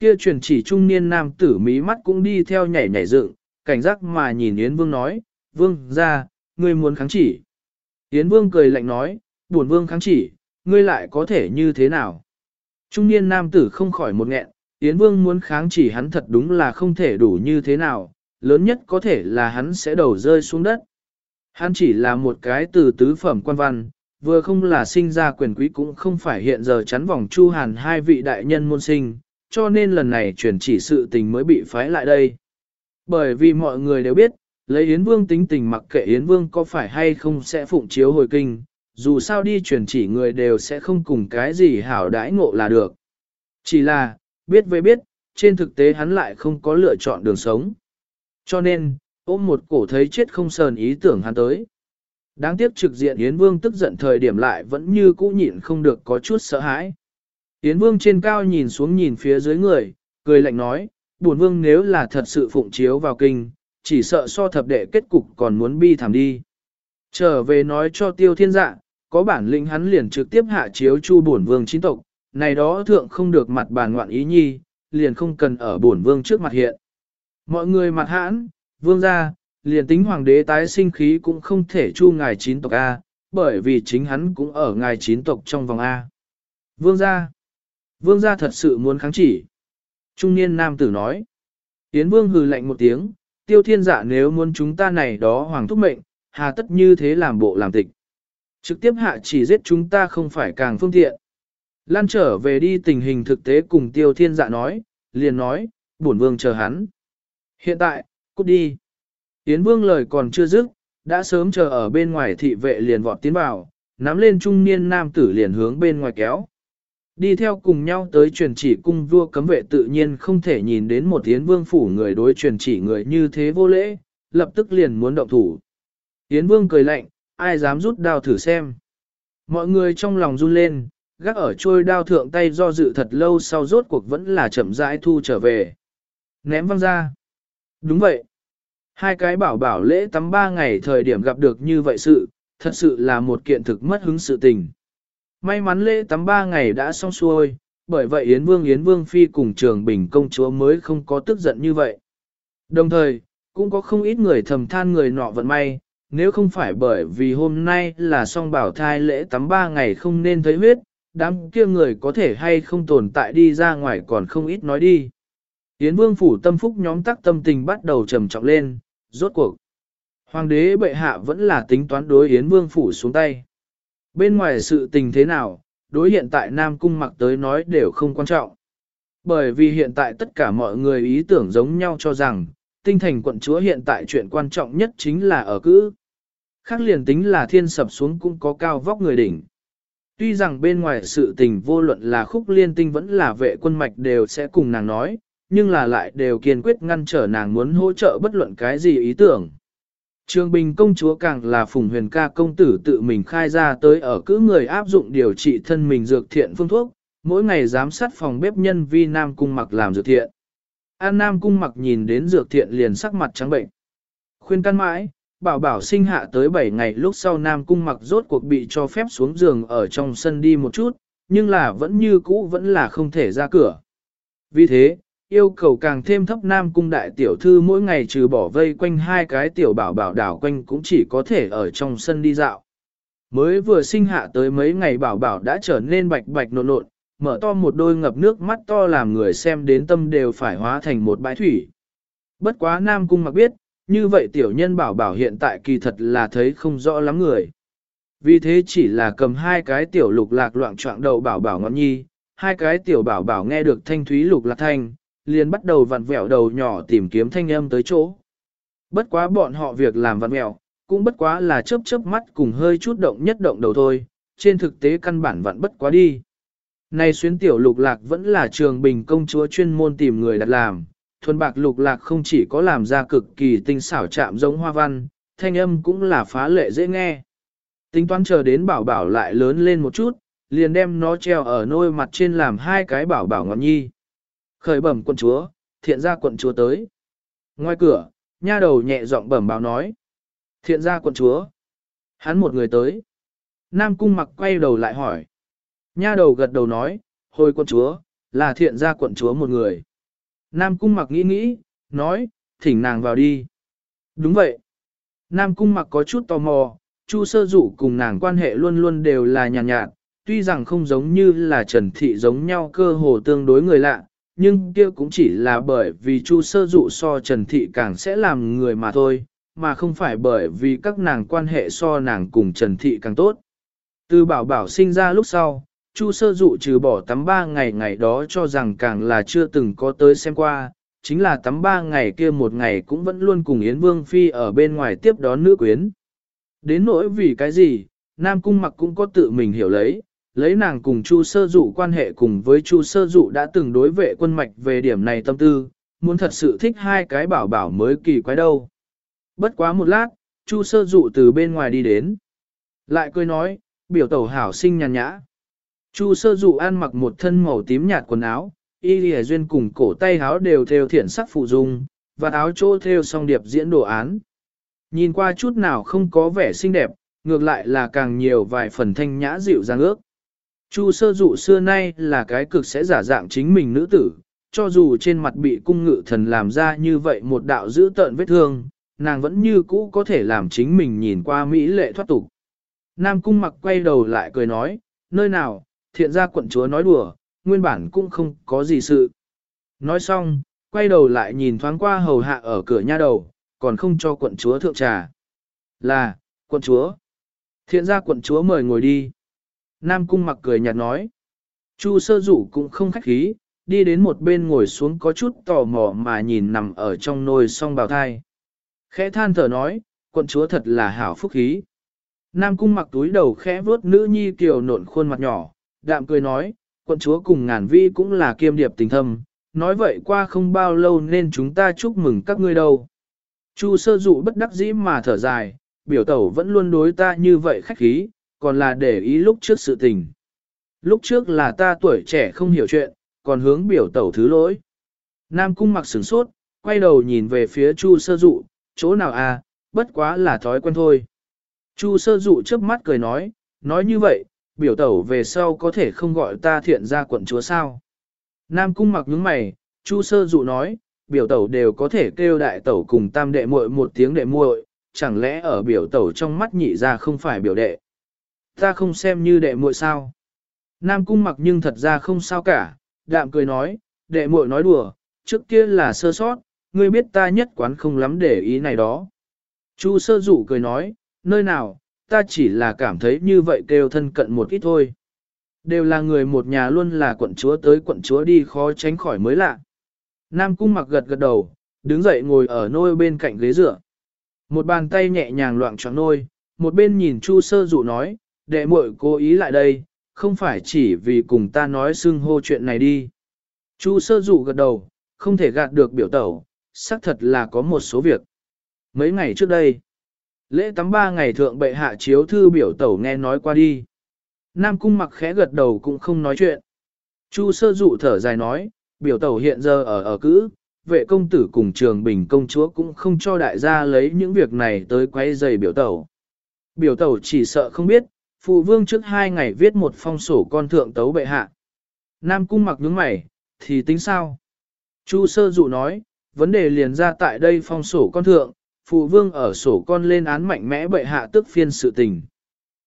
Kia truyền chỉ trung niên nam tử mí mắt cũng đi theo nhảy nhảy dựng, cảnh giác mà nhìn Yến Vương nói, Vương ra, ngươi muốn kháng chỉ. Yến Vương cười lạnh nói, buồn Vương kháng chỉ, ngươi lại có thể như thế nào? Trung niên nam tử không khỏi một nghẹn, Yến Vương muốn kháng chỉ hắn thật đúng là không thể đủ như thế nào, lớn nhất có thể là hắn sẽ đầu rơi xuống đất. Hắn chỉ là một cái từ tứ phẩm quan văn, vừa không là sinh ra quyền quý cũng không phải hiện giờ chắn vòng chu hàn hai vị đại nhân môn sinh, cho nên lần này chuyển chỉ sự tình mới bị phái lại đây. Bởi vì mọi người đều biết, lấy Yến Vương tính tình mặc kệ Yến Vương có phải hay không sẽ phụng chiếu hồi kinh, dù sao đi truyền chỉ người đều sẽ không cùng cái gì hảo đãi ngộ là được. Chỉ là, biết với biết, trên thực tế hắn lại không có lựa chọn đường sống. Cho nên, ôm một cổ thấy chết không sờn ý tưởng hắn tới. Đáng tiếc trực diện Yến Vương tức giận thời điểm lại vẫn như cũ nhịn không được có chút sợ hãi. Yến Vương trên cao nhìn xuống nhìn phía dưới người, cười lạnh nói, buồn Vương nếu là thật sự phụng chiếu vào kinh, chỉ sợ so thập đệ kết cục còn muốn bi thảm đi. Trở về nói cho tiêu thiên dạ, có bản lĩnh hắn liền trực tiếp hạ chiếu chu bổn vương chính tộc, này đó thượng không được mặt bàn ngoạn ý nhi, liền không cần ở bổn vương trước mặt hiện. Mọi người mặt hãn, vương gia, liền tính hoàng đế tái sinh khí cũng không thể chu ngài chín tộc A, bởi vì chính hắn cũng ở ngài chín tộc trong vòng A. Vương gia, vương gia thật sự muốn kháng chỉ. Trung niên nam tử nói, Yến vương hừ lạnh một tiếng, tiêu thiên dạ nếu muốn chúng ta này đó hoàng thúc mệnh, hà tất như thế làm bộ làm tịch. Trực tiếp hạ chỉ giết chúng ta không phải càng phương tiện. Lan trở về đi tình hình thực tế cùng tiêu thiên dạ nói, liền nói, bổn vương chờ hắn. Hiện tại, cút đi. Yến vương lời còn chưa dứt, đã sớm chờ ở bên ngoài thị vệ liền vọt tiến vào, nắm lên trung niên nam tử liền hướng bên ngoài kéo. Đi theo cùng nhau tới truyền chỉ cung vua cấm vệ tự nhiên không thể nhìn đến một Yến vương phủ người đối truyền chỉ người như thế vô lễ, lập tức liền muốn động thủ. Yến vương cười lạnh, ai dám rút đao thử xem. Mọi người trong lòng run lên, gác ở trôi đao thượng tay do dự thật lâu sau rốt cuộc vẫn là chậm rãi thu trở về. Ném văng ra. Đúng vậy. Hai cái bảo bảo lễ tắm ba ngày thời điểm gặp được như vậy sự, thật sự là một kiện thực mất hứng sự tình. May mắn lễ tắm ba ngày đã xong xuôi, bởi vậy Yến Vương Yến Vương Phi cùng trường bình công chúa mới không có tức giận như vậy. Đồng thời, cũng có không ít người thầm than người nọ vận may, nếu không phải bởi vì hôm nay là song bảo thai lễ tắm ba ngày không nên thấy huyết, đám kia người có thể hay không tồn tại đi ra ngoài còn không ít nói đi. Yến Vương phủ tâm phúc nhóm tắc tâm tình bắt đầu trầm trọng lên, rốt cuộc. Hoàng đế bệ hạ vẫn là tính toán đối Yến Vương phủ xuống tay. Bên ngoài sự tình thế nào, đối hiện tại Nam Cung mặc tới nói đều không quan trọng. Bởi vì hiện tại tất cả mọi người ý tưởng giống nhau cho rằng, tinh thành quận chúa hiện tại chuyện quan trọng nhất chính là ở cữ. Khác liền tính là thiên sập xuống cũng có cao vóc người đỉnh. Tuy rằng bên ngoài sự tình vô luận là khúc liên tinh vẫn là vệ quân mạch đều sẽ cùng nàng nói, nhưng là lại đều kiên quyết ngăn trở nàng muốn hỗ trợ bất luận cái gì ý tưởng. Trường Bình công chúa càng là phùng huyền ca công tử tự mình khai ra tới ở cứ người áp dụng điều trị thân mình dược thiện phương thuốc, mỗi ngày giám sát phòng bếp nhân vi Nam Cung mặc làm dược thiện. An Nam Cung mặc nhìn đến dược thiện liền sắc mặt trắng bệnh. Khuyên can mãi, bảo bảo sinh hạ tới 7 ngày lúc sau Nam Cung mặc rốt cuộc bị cho phép xuống giường ở trong sân đi một chút, nhưng là vẫn như cũ vẫn là không thể ra cửa. Vì thế, yêu cầu càng thêm thấp nam cung đại tiểu thư mỗi ngày trừ bỏ vây quanh hai cái tiểu bảo bảo đảo quanh cũng chỉ có thể ở trong sân đi dạo. Mới vừa sinh hạ tới mấy ngày bảo bảo đã trở nên bạch bạch nộn nộn, mở to một đôi ngập nước mắt to làm người xem đến tâm đều phải hóa thành một bãi thủy. Bất quá Nam Cung mặc biết, như vậy tiểu nhân bảo bảo hiện tại kỳ thật là thấy không rõ lắm người. Vì thế chỉ là cầm hai cái tiểu lục lạc loạn trọng đầu bảo bảo ngọn nhi, hai cái tiểu bảo bảo nghe được thanh thúy lục lạc thanh, liền bắt đầu vặn vẹo đầu nhỏ tìm kiếm thanh âm tới chỗ. Bất quá bọn họ việc làm vặn vẹo, cũng bất quá là chớp chớp mắt cùng hơi chút động nhất động đầu thôi, trên thực tế căn bản vặn bất quá đi. nay xuyến tiểu lục lạc vẫn là trường bình công chúa chuyên môn tìm người đặt làm, thuần bạc lục lạc không chỉ có làm ra cực kỳ tinh xảo chạm giống hoa văn, thanh âm cũng là phá lệ dễ nghe. Tính toán chờ đến bảo bảo lại lớn lên một chút, liền đem nó treo ở nôi mặt trên làm hai cái bảo bảo ngọn nhi. Khởi bẩm quận chúa, thiện gia quận chúa tới. Ngoài cửa, nha đầu nhẹ giọng bẩm báo nói. Thiện gia quận chúa. Hắn một người tới. Nam cung mặc quay đầu lại hỏi. Nha đầu gật đầu nói, hồi quận chúa, là thiện gia quận chúa một người. Nam cung mặc nghĩ nghĩ, nói, thỉnh nàng vào đi. Đúng vậy. Nam cung mặc có chút tò mò, Chu sơ dụ cùng nàng quan hệ luôn luôn đều là nhàn nhạt, nhạt, tuy rằng không giống như là Trần Thị giống nhau cơ hồ tương đối người lạ, nhưng kia cũng chỉ là bởi vì Chu sơ dụ so Trần Thị càng sẽ làm người mà thôi, mà không phải bởi vì các nàng quan hệ so nàng cùng Trần Thị càng tốt. Từ bảo bảo sinh ra lúc sau, Chu sơ dụ trừ bỏ tắm ba ngày ngày đó cho rằng càng là chưa từng có tới xem qua, chính là tắm ba ngày kia một ngày cũng vẫn luôn cùng Yến Vương Phi ở bên ngoài tiếp đón nữ quyến. Đến nỗi vì cái gì, Nam Cung mặc cũng có tự mình hiểu lấy, lấy nàng cùng Chu sơ dụ quan hệ cùng với Chu sơ dụ đã từng đối vệ quân mạch về điểm này tâm tư, muốn thật sự thích hai cái bảo bảo mới kỳ quái đâu. Bất quá một lát, Chu sơ dụ từ bên ngoài đi đến. Lại cười nói, biểu tẩu hảo sinh nhàn nhã. Chu sơ dụ ăn mặc một thân màu tím nhạt quần áo, y lìa duyên cùng cổ tay áo đều theo thiển sắc phụ dung, và áo chỗ theo song điệp diễn đồ án. Nhìn qua chút nào không có vẻ xinh đẹp, ngược lại là càng nhiều vài phần thanh nhã dịu dàng ước. Chu sơ dụ xưa nay là cái cực sẽ giả dạng chính mình nữ tử, cho dù trên mặt bị cung ngự thần làm ra như vậy một đạo giữ tợn vết thương, nàng vẫn như cũ có thể làm chính mình nhìn qua mỹ lệ thoát tục. Nam cung mặc quay đầu lại cười nói, nơi nào, thiện ra quận chúa nói đùa, nguyên bản cũng không có gì sự. Nói xong, quay đầu lại nhìn thoáng qua hầu hạ ở cửa nha đầu, còn không cho quận chúa thượng trà. Là, quận chúa. Thiện ra quận chúa mời ngồi đi. Nam cung mặc cười nhạt nói. Chu sơ dụ cũng không khách khí, đi đến một bên ngồi xuống có chút tò mò mà nhìn nằm ở trong nồi song bào thai. Khẽ than thở nói, quận chúa thật là hảo phúc khí. Nam cung mặc túi đầu khẽ vuốt nữ nhi kiều nộn khuôn mặt nhỏ, đạm cười nói, quận chúa cùng ngàn vi cũng là kiêm điệp tình thâm, nói vậy qua không bao lâu nên chúng ta chúc mừng các ngươi đâu. Chu sơ dụ bất đắc dĩ mà thở dài, biểu tẩu vẫn luôn đối ta như vậy khách khí, còn là để ý lúc trước sự tình. Lúc trước là ta tuổi trẻ không hiểu chuyện, còn hướng biểu tẩu thứ lỗi. Nam cung mặc sửng sốt, quay đầu nhìn về phía chu sơ dụ, chỗ nào à, bất quá là thói quen thôi. Chu sơ dụ chớp mắt cười nói, nói như vậy, biểu tẩu về sau có thể không gọi ta thiện ra quận chúa sao. Nam cung mặc nhướng mày, chu sơ dụ nói, biểu tẩu đều có thể kêu đại tẩu cùng tam đệ muội một tiếng đệ muội, chẳng lẽ ở biểu tẩu trong mắt nhị ra không phải biểu đệ. Ta không xem như đệ muội sao. Nam cung mặc nhưng thật ra không sao cả, đạm cười nói, đệ muội nói đùa, trước kia là sơ sót, ngươi biết ta nhất quán không lắm để ý này đó. Chu sơ dụ cười nói, nơi nào, ta chỉ là cảm thấy như vậy kêu thân cận một ít thôi. Đều là người một nhà luôn là quận chúa tới quận chúa đi khó tránh khỏi mới lạ. Nam cung mặc gật gật đầu, đứng dậy ngồi ở nôi bên cạnh ghế dựa. Một bàn tay nhẹ nhàng loạn choạng nôi, một bên nhìn Chu sơ dụ nói, đệ muội cố ý lại đây, không phải chỉ vì cùng ta nói xưng hô chuyện này đi. Chu sơ dụ gật đầu, không thể gạt được biểu tẩu, xác thật là có một số việc. Mấy ngày trước đây, lễ tắm ba ngày thượng bệ hạ chiếu thư biểu tẩu nghe nói qua đi. Nam cung mặc khẽ gật đầu cũng không nói chuyện. Chu sơ dụ thở dài nói, biểu tẩu hiện giờ ở ở cữ, vệ công tử cùng trường bình công chúa cũng không cho đại gia lấy những việc này tới quay giày biểu tẩu. Biểu tẩu chỉ sợ không biết, phụ vương trước hai ngày viết một phong sổ con thượng tấu bệ hạ. Nam cung mặc nhướng mày, thì tính sao? Chu sơ dụ nói, vấn đề liền ra tại đây phong sổ con thượng, phụ vương ở sổ con lên án mạnh mẽ bệ hạ tức phiên sự tình.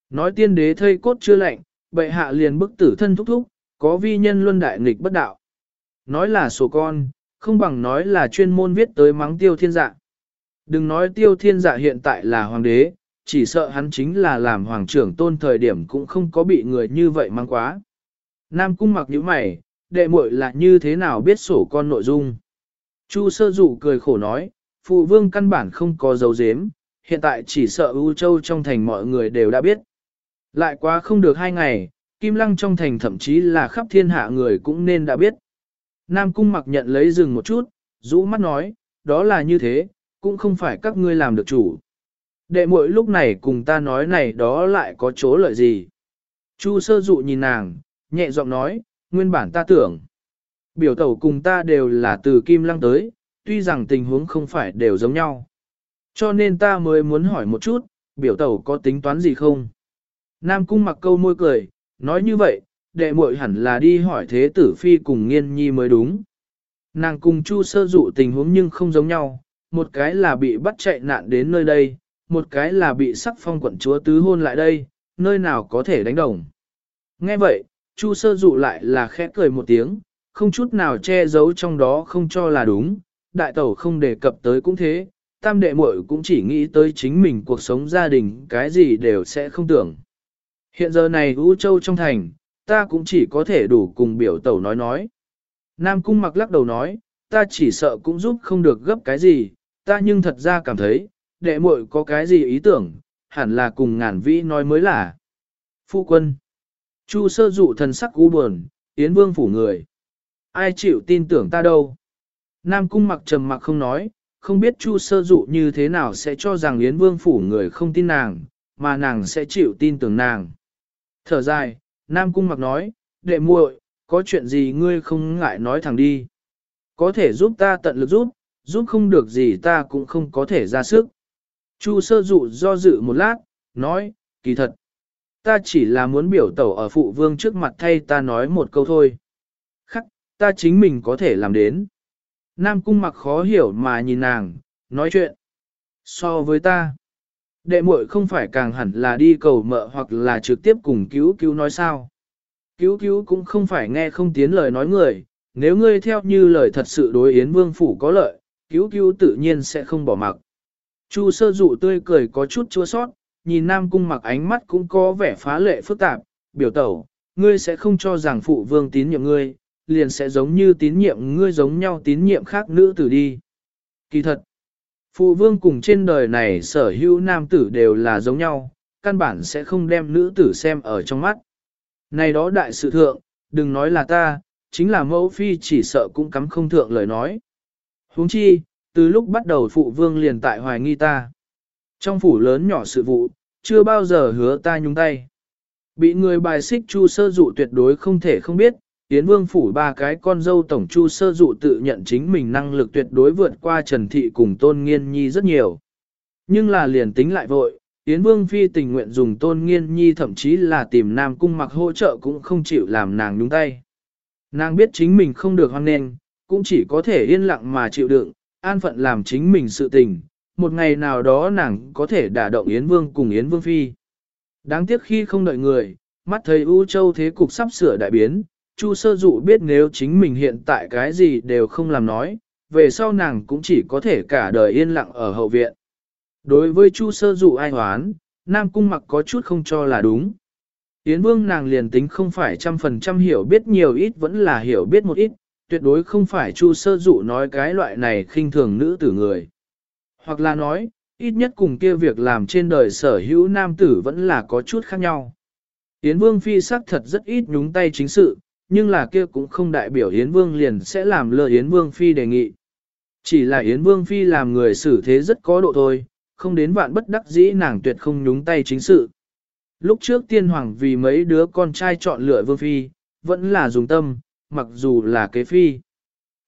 Nói tiên đế thây cốt chưa lạnh, bệ hạ liền bức tử thân thúc thúc, có vi nhân luân đại nghịch bất đạo. Nói là sổ con, không bằng nói là chuyên môn viết tới mắng tiêu thiên dạ. Đừng nói tiêu thiên dạ hiện tại là hoàng đế, chỉ sợ hắn chính là làm hoàng trưởng tôn thời điểm cũng không có bị người như vậy mang quá. Nam cung mặc như mày, đệ muội là như thế nào biết sổ con nội dung. Chu sơ dụ cười khổ nói, phụ vương căn bản không có dấu dếm, hiện tại chỉ sợ ưu châu trong thành mọi người đều đã biết. Lại quá không được hai ngày, Kim Lăng trong thành thậm chí là khắp thiên hạ người cũng nên đã biết. Nam Cung mặc nhận lấy rừng một chút, rũ mắt nói, đó là như thế, cũng không phải các ngươi làm được chủ. Đệ muội lúc này cùng ta nói này đó lại có chỗ lợi gì. Chu sơ dụ nhìn nàng, nhẹ giọng nói, nguyên bản ta tưởng. Biểu tẩu cùng ta đều là từ Kim Lăng tới, tuy rằng tình huống không phải đều giống nhau. Cho nên ta mới muốn hỏi một chút, biểu tẩu có tính toán gì không? Nam cung mặc câu môi cười, nói như vậy, đệ muội hẳn là đi hỏi thế tử phi cùng nghiên nhi mới đúng. Nàng cùng chu sơ dụ tình huống nhưng không giống nhau, một cái là bị bắt chạy nạn đến nơi đây, một cái là bị sắc phong quận chúa tứ hôn lại đây, nơi nào có thể đánh đồng. Nghe vậy, chu sơ dụ lại là khẽ cười một tiếng, không chút nào che giấu trong đó không cho là đúng, đại tẩu không đề cập tới cũng thế, tam đệ muội cũng chỉ nghĩ tới chính mình cuộc sống gia đình cái gì đều sẽ không tưởng. Hiện giờ này U Châu trong thành, ta cũng chỉ có thể đủ cùng biểu tẩu nói nói. Nam Cung mặc lắc đầu nói, ta chỉ sợ cũng giúp không được gấp cái gì, ta nhưng thật ra cảm thấy, đệ muội có cái gì ý tưởng, hẳn là cùng ngàn vĩ nói mới là. Phu quân. Chu sơ dụ thần sắc cú buồn, Yến Vương phủ người. Ai chịu tin tưởng ta đâu? Nam Cung mặc trầm mặc không nói, không biết Chu sơ dụ như thế nào sẽ cho rằng Yến Vương phủ người không tin nàng, mà nàng sẽ chịu tin tưởng nàng. Thở dài, Nam Cung mặc nói, đệ muội, có chuyện gì ngươi không ngại nói thẳng đi. Có thể giúp ta tận lực giúp, giúp không được gì ta cũng không có thể ra sức. Chu sơ dụ do dự một lát, nói, kỳ thật. Ta chỉ là muốn biểu tẩu ở phụ vương trước mặt thay ta nói một câu thôi. Khắc, ta chính mình có thể làm đến. Nam cung mặc khó hiểu mà nhìn nàng, nói chuyện. So với ta, đệ muội không phải càng hẳn là đi cầu mợ hoặc là trực tiếp cùng cứu cứu nói sao. Cứu cứu cũng không phải nghe không tiến lời nói người, nếu ngươi theo như lời thật sự đối Yến Vương Phủ có lợi, cứu cứu tự nhiên sẽ không bỏ mặc. Chu sơ dụ tươi cười có chút chua sót, nhìn Nam Cung mặc ánh mắt cũng có vẻ phá lệ phức tạp, biểu tẩu, ngươi sẽ không cho rằng phụ vương tín nhiệm ngươi, liền sẽ giống như tín nhiệm ngươi giống nhau tín nhiệm khác nữ tử đi. Kỳ thật, phụ vương cùng trên đời này sở hữu nam tử đều là giống nhau, căn bản sẽ không đem nữ tử xem ở trong mắt. Này đó đại sự thượng, đừng nói là ta, chính là mẫu phi chỉ sợ cũng cắm không thượng lời nói. huống chi, từ lúc bắt đầu phụ vương liền tại hoài nghi ta. Trong phủ lớn nhỏ sự vụ, chưa bao giờ hứa ta nhúng tay. Bị người bài xích chu sơ dụ tuyệt đối không thể không biết, Yến Vương phủ ba cái con dâu tổng chu sơ dụ tự nhận chính mình năng lực tuyệt đối vượt qua Trần Thị cùng Tôn Nghiên Nhi rất nhiều. Nhưng là liền tính lại vội, Yến Vương phi tình nguyện dùng Tôn Nghiên Nhi thậm chí là tìm Nam Cung mặc hỗ trợ cũng không chịu làm nàng nhúng tay. Nàng biết chính mình không được hoan nên, cũng chỉ có thể yên lặng mà chịu đựng, an phận làm chính mình sự tình, một ngày nào đó nàng có thể đả động Yến Vương cùng Yến Vương Phi. Đáng tiếc khi không đợi người, mắt thấy U Châu thế cục sắp sửa đại biến, Chu sơ dụ biết nếu chính mình hiện tại cái gì đều không làm nói, về sau nàng cũng chỉ có thể cả đời yên lặng ở hậu viện. Đối với Chu sơ dụ ai hoán, Nam Cung mặc có chút không cho là đúng. Yến Vương nàng liền tính không phải trăm phần trăm hiểu biết nhiều ít vẫn là hiểu biết một ít, tuyệt đối không phải Chu sơ dụ nói cái loại này khinh thường nữ tử người. Hoặc là nói, ít nhất cùng kia việc làm trên đời sở hữu nam tử vẫn là có chút khác nhau. Yến Vương phi sắc thật rất ít nhúng tay chính sự, nhưng là kia cũng không đại biểu Yến Vương liền sẽ làm lơ Yến Vương phi đề nghị. Chỉ là Yến Vương phi làm người xử thế rất có độ thôi, không đến vạn bất đắc dĩ nàng tuyệt không nhúng tay chính sự. Lúc trước tiên hoàng vì mấy đứa con trai chọn lựa Vương phi, vẫn là dùng tâm, mặc dù là kế phi.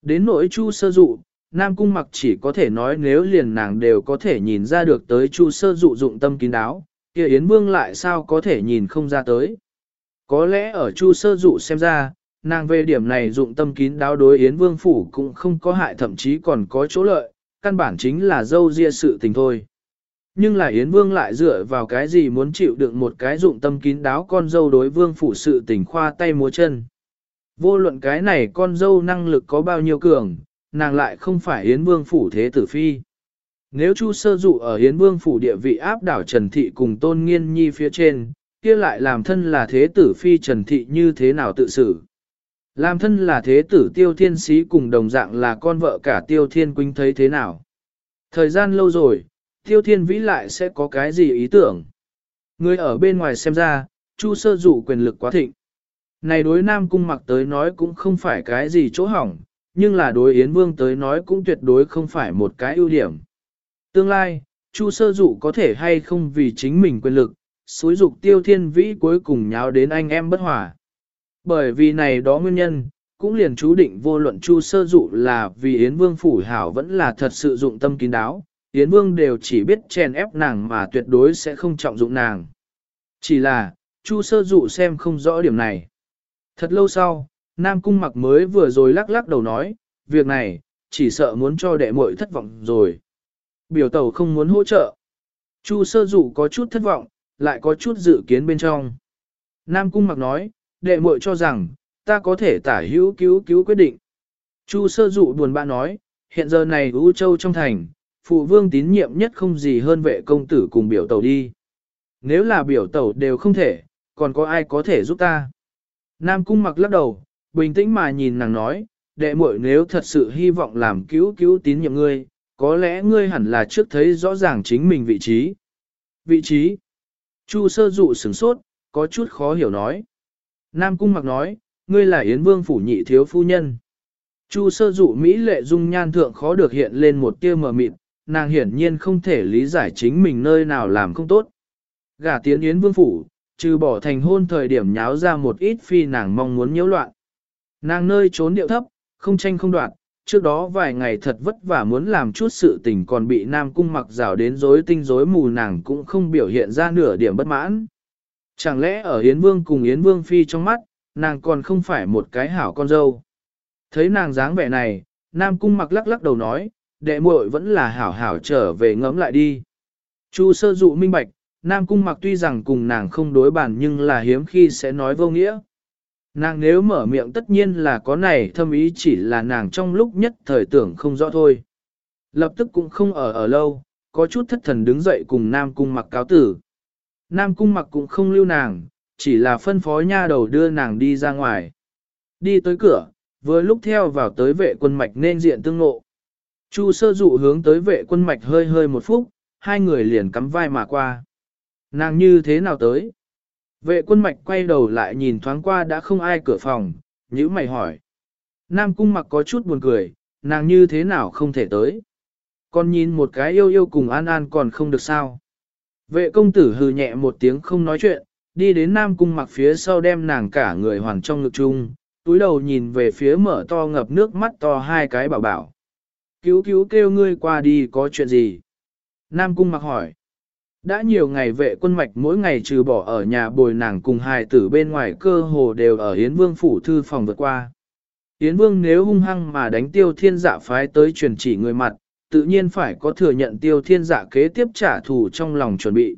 Đến nỗi chu sơ dụ, Nam Cung mặc chỉ có thể nói nếu liền nàng đều có thể nhìn ra được tới chu sơ dụ dụng tâm kín đáo, kia Yến Vương lại sao có thể nhìn không ra tới. Có lẽ ở Chu sơ dụ xem ra, nàng về điểm này dụng tâm kín đáo đối Yến Vương Phủ cũng không có hại thậm chí còn có chỗ lợi, căn bản chính là dâu ria sự tình thôi. Nhưng là Yến Vương lại dựa vào cái gì muốn chịu đựng một cái dụng tâm kín đáo con dâu đối Vương Phủ sự tình khoa tay múa chân. Vô luận cái này con dâu năng lực có bao nhiêu cường, nàng lại không phải Yến Vương Phủ thế tử phi. Nếu Chu sơ dụ ở Yến Vương Phủ địa vị áp đảo Trần Thị cùng Tôn Nghiên Nhi phía trên, kia lại làm thân là thế tử phi Trần Thị như thế nào tự xử. Làm thân là thế tử tiêu thiên sĩ cùng đồng dạng là con vợ cả tiêu thiên quỳnh thấy thế nào. Thời gian lâu rồi, tiêu thiên vĩ lại sẽ có cái gì ý tưởng. Người ở bên ngoài xem ra, chu sơ dụ quyền lực quá thịnh. Này đối nam cung mặc tới nói cũng không phải cái gì chỗ hỏng, nhưng là đối Yến Vương tới nói cũng tuyệt đối không phải một cái ưu điểm. Tương lai, Chu sơ dụ có thể hay không vì chính mình quyền lực, xúi dục tiêu thiên vĩ cuối cùng nháo đến anh em bất hòa. Bởi vì này đó nguyên nhân, cũng liền chú định vô luận chu sơ dụ là vì Yến Vương phủ hảo vẫn là thật sự dụng tâm kín đáo, Yến Vương đều chỉ biết chèn ép nàng mà tuyệt đối sẽ không trọng dụng nàng. Chỉ là, chu sơ dụ xem không rõ điểm này. Thật lâu sau, Nam Cung mặc mới vừa rồi lắc lắc đầu nói, việc này, chỉ sợ muốn cho đệ muội thất vọng rồi. Biểu Tẩu không muốn hỗ trợ. Chu sơ dụ có chút thất vọng, lại có chút dự kiến bên trong. Nam Cung mặc nói, đệ muội cho rằng, ta có thể tả hữu cứu cứu quyết định. Chu sơ dụ buồn bã nói, hiện giờ này U Châu trong thành, phụ vương tín nhiệm nhất không gì hơn vệ công tử cùng biểu Tẩu đi. Nếu là biểu Tẩu đều không thể, còn có ai có thể giúp ta? Nam cung mặc lắc đầu, bình tĩnh mà nhìn nàng nói, đệ muội nếu thật sự hy vọng làm cứu cứu tín nhiệm ngươi, có lẽ ngươi hẳn là trước thấy rõ ràng chính mình vị trí. Vị trí? Chu sơ dụ sửng sốt, có chút khó hiểu nói. Nam Cung mặc nói, ngươi là Yến Vương phủ nhị thiếu phu nhân. Chu sơ dụ Mỹ lệ dung nhan thượng khó được hiện lên một tia mờ mịt, nàng hiển nhiên không thể lý giải chính mình nơi nào làm không tốt. Gả tiến Yến Vương phủ, trừ bỏ thành hôn thời điểm nháo ra một ít phi nàng mong muốn nhiễu loạn. Nàng nơi trốn điệu thấp, không tranh không đoạt, trước đó vài ngày thật vất vả muốn làm chút sự tình còn bị Nam Cung mặc rào đến rối tinh rối mù nàng cũng không biểu hiện ra nửa điểm bất mãn. Chẳng lẽ ở Yến Vương cùng Yến Vương Phi trong mắt, nàng còn không phải một cái hảo con dâu. Thấy nàng dáng vẻ này, Nam Cung mặc lắc lắc đầu nói, đệ muội vẫn là hảo hảo trở về ngẫm lại đi. Chu sơ dụ minh bạch, Nam Cung mặc tuy rằng cùng nàng không đối bản nhưng là hiếm khi sẽ nói vô nghĩa. Nàng nếu mở miệng tất nhiên là có này thâm ý chỉ là nàng trong lúc nhất thời tưởng không rõ thôi. Lập tức cũng không ở ở lâu, có chút thất thần đứng dậy cùng Nam Cung mặc cáo tử. Nam cung mặc cũng không lưu nàng, chỉ là phân phó nha đầu đưa nàng đi ra ngoài. Đi tới cửa, vừa lúc theo vào tới vệ quân mạch nên diện tương ngộ. Chu sơ dụ hướng tới vệ quân mạch hơi hơi một phút, hai người liền cắm vai mà qua. Nàng như thế nào tới? Vệ quân mạch quay đầu lại nhìn thoáng qua đã không ai cửa phòng, nhữ mày hỏi. Nam cung mặc có chút buồn cười, nàng như thế nào không thể tới? Còn nhìn một cái yêu yêu cùng an an còn không được sao? Vệ công tử hừ nhẹ một tiếng không nói chuyện, đi đến Nam Cung mặc phía sau đem nàng cả người hoàn trong ngực chung, túi đầu nhìn về phía mở to ngập nước mắt to hai cái bảo bảo. Cứu cứu kêu ngươi qua đi có chuyện gì? Nam Cung mặc hỏi. Đã nhiều ngày vệ quân mạch mỗi ngày trừ bỏ ở nhà bồi nàng cùng hài tử bên ngoài cơ hồ đều ở Yến Vương phủ thư phòng vượt qua. Yến Vương nếu hung hăng mà đánh tiêu thiên dạ phái tới truyền chỉ người mặt, tự nhiên phải có thừa nhận tiêu thiên dạ kế tiếp trả thù trong lòng chuẩn bị.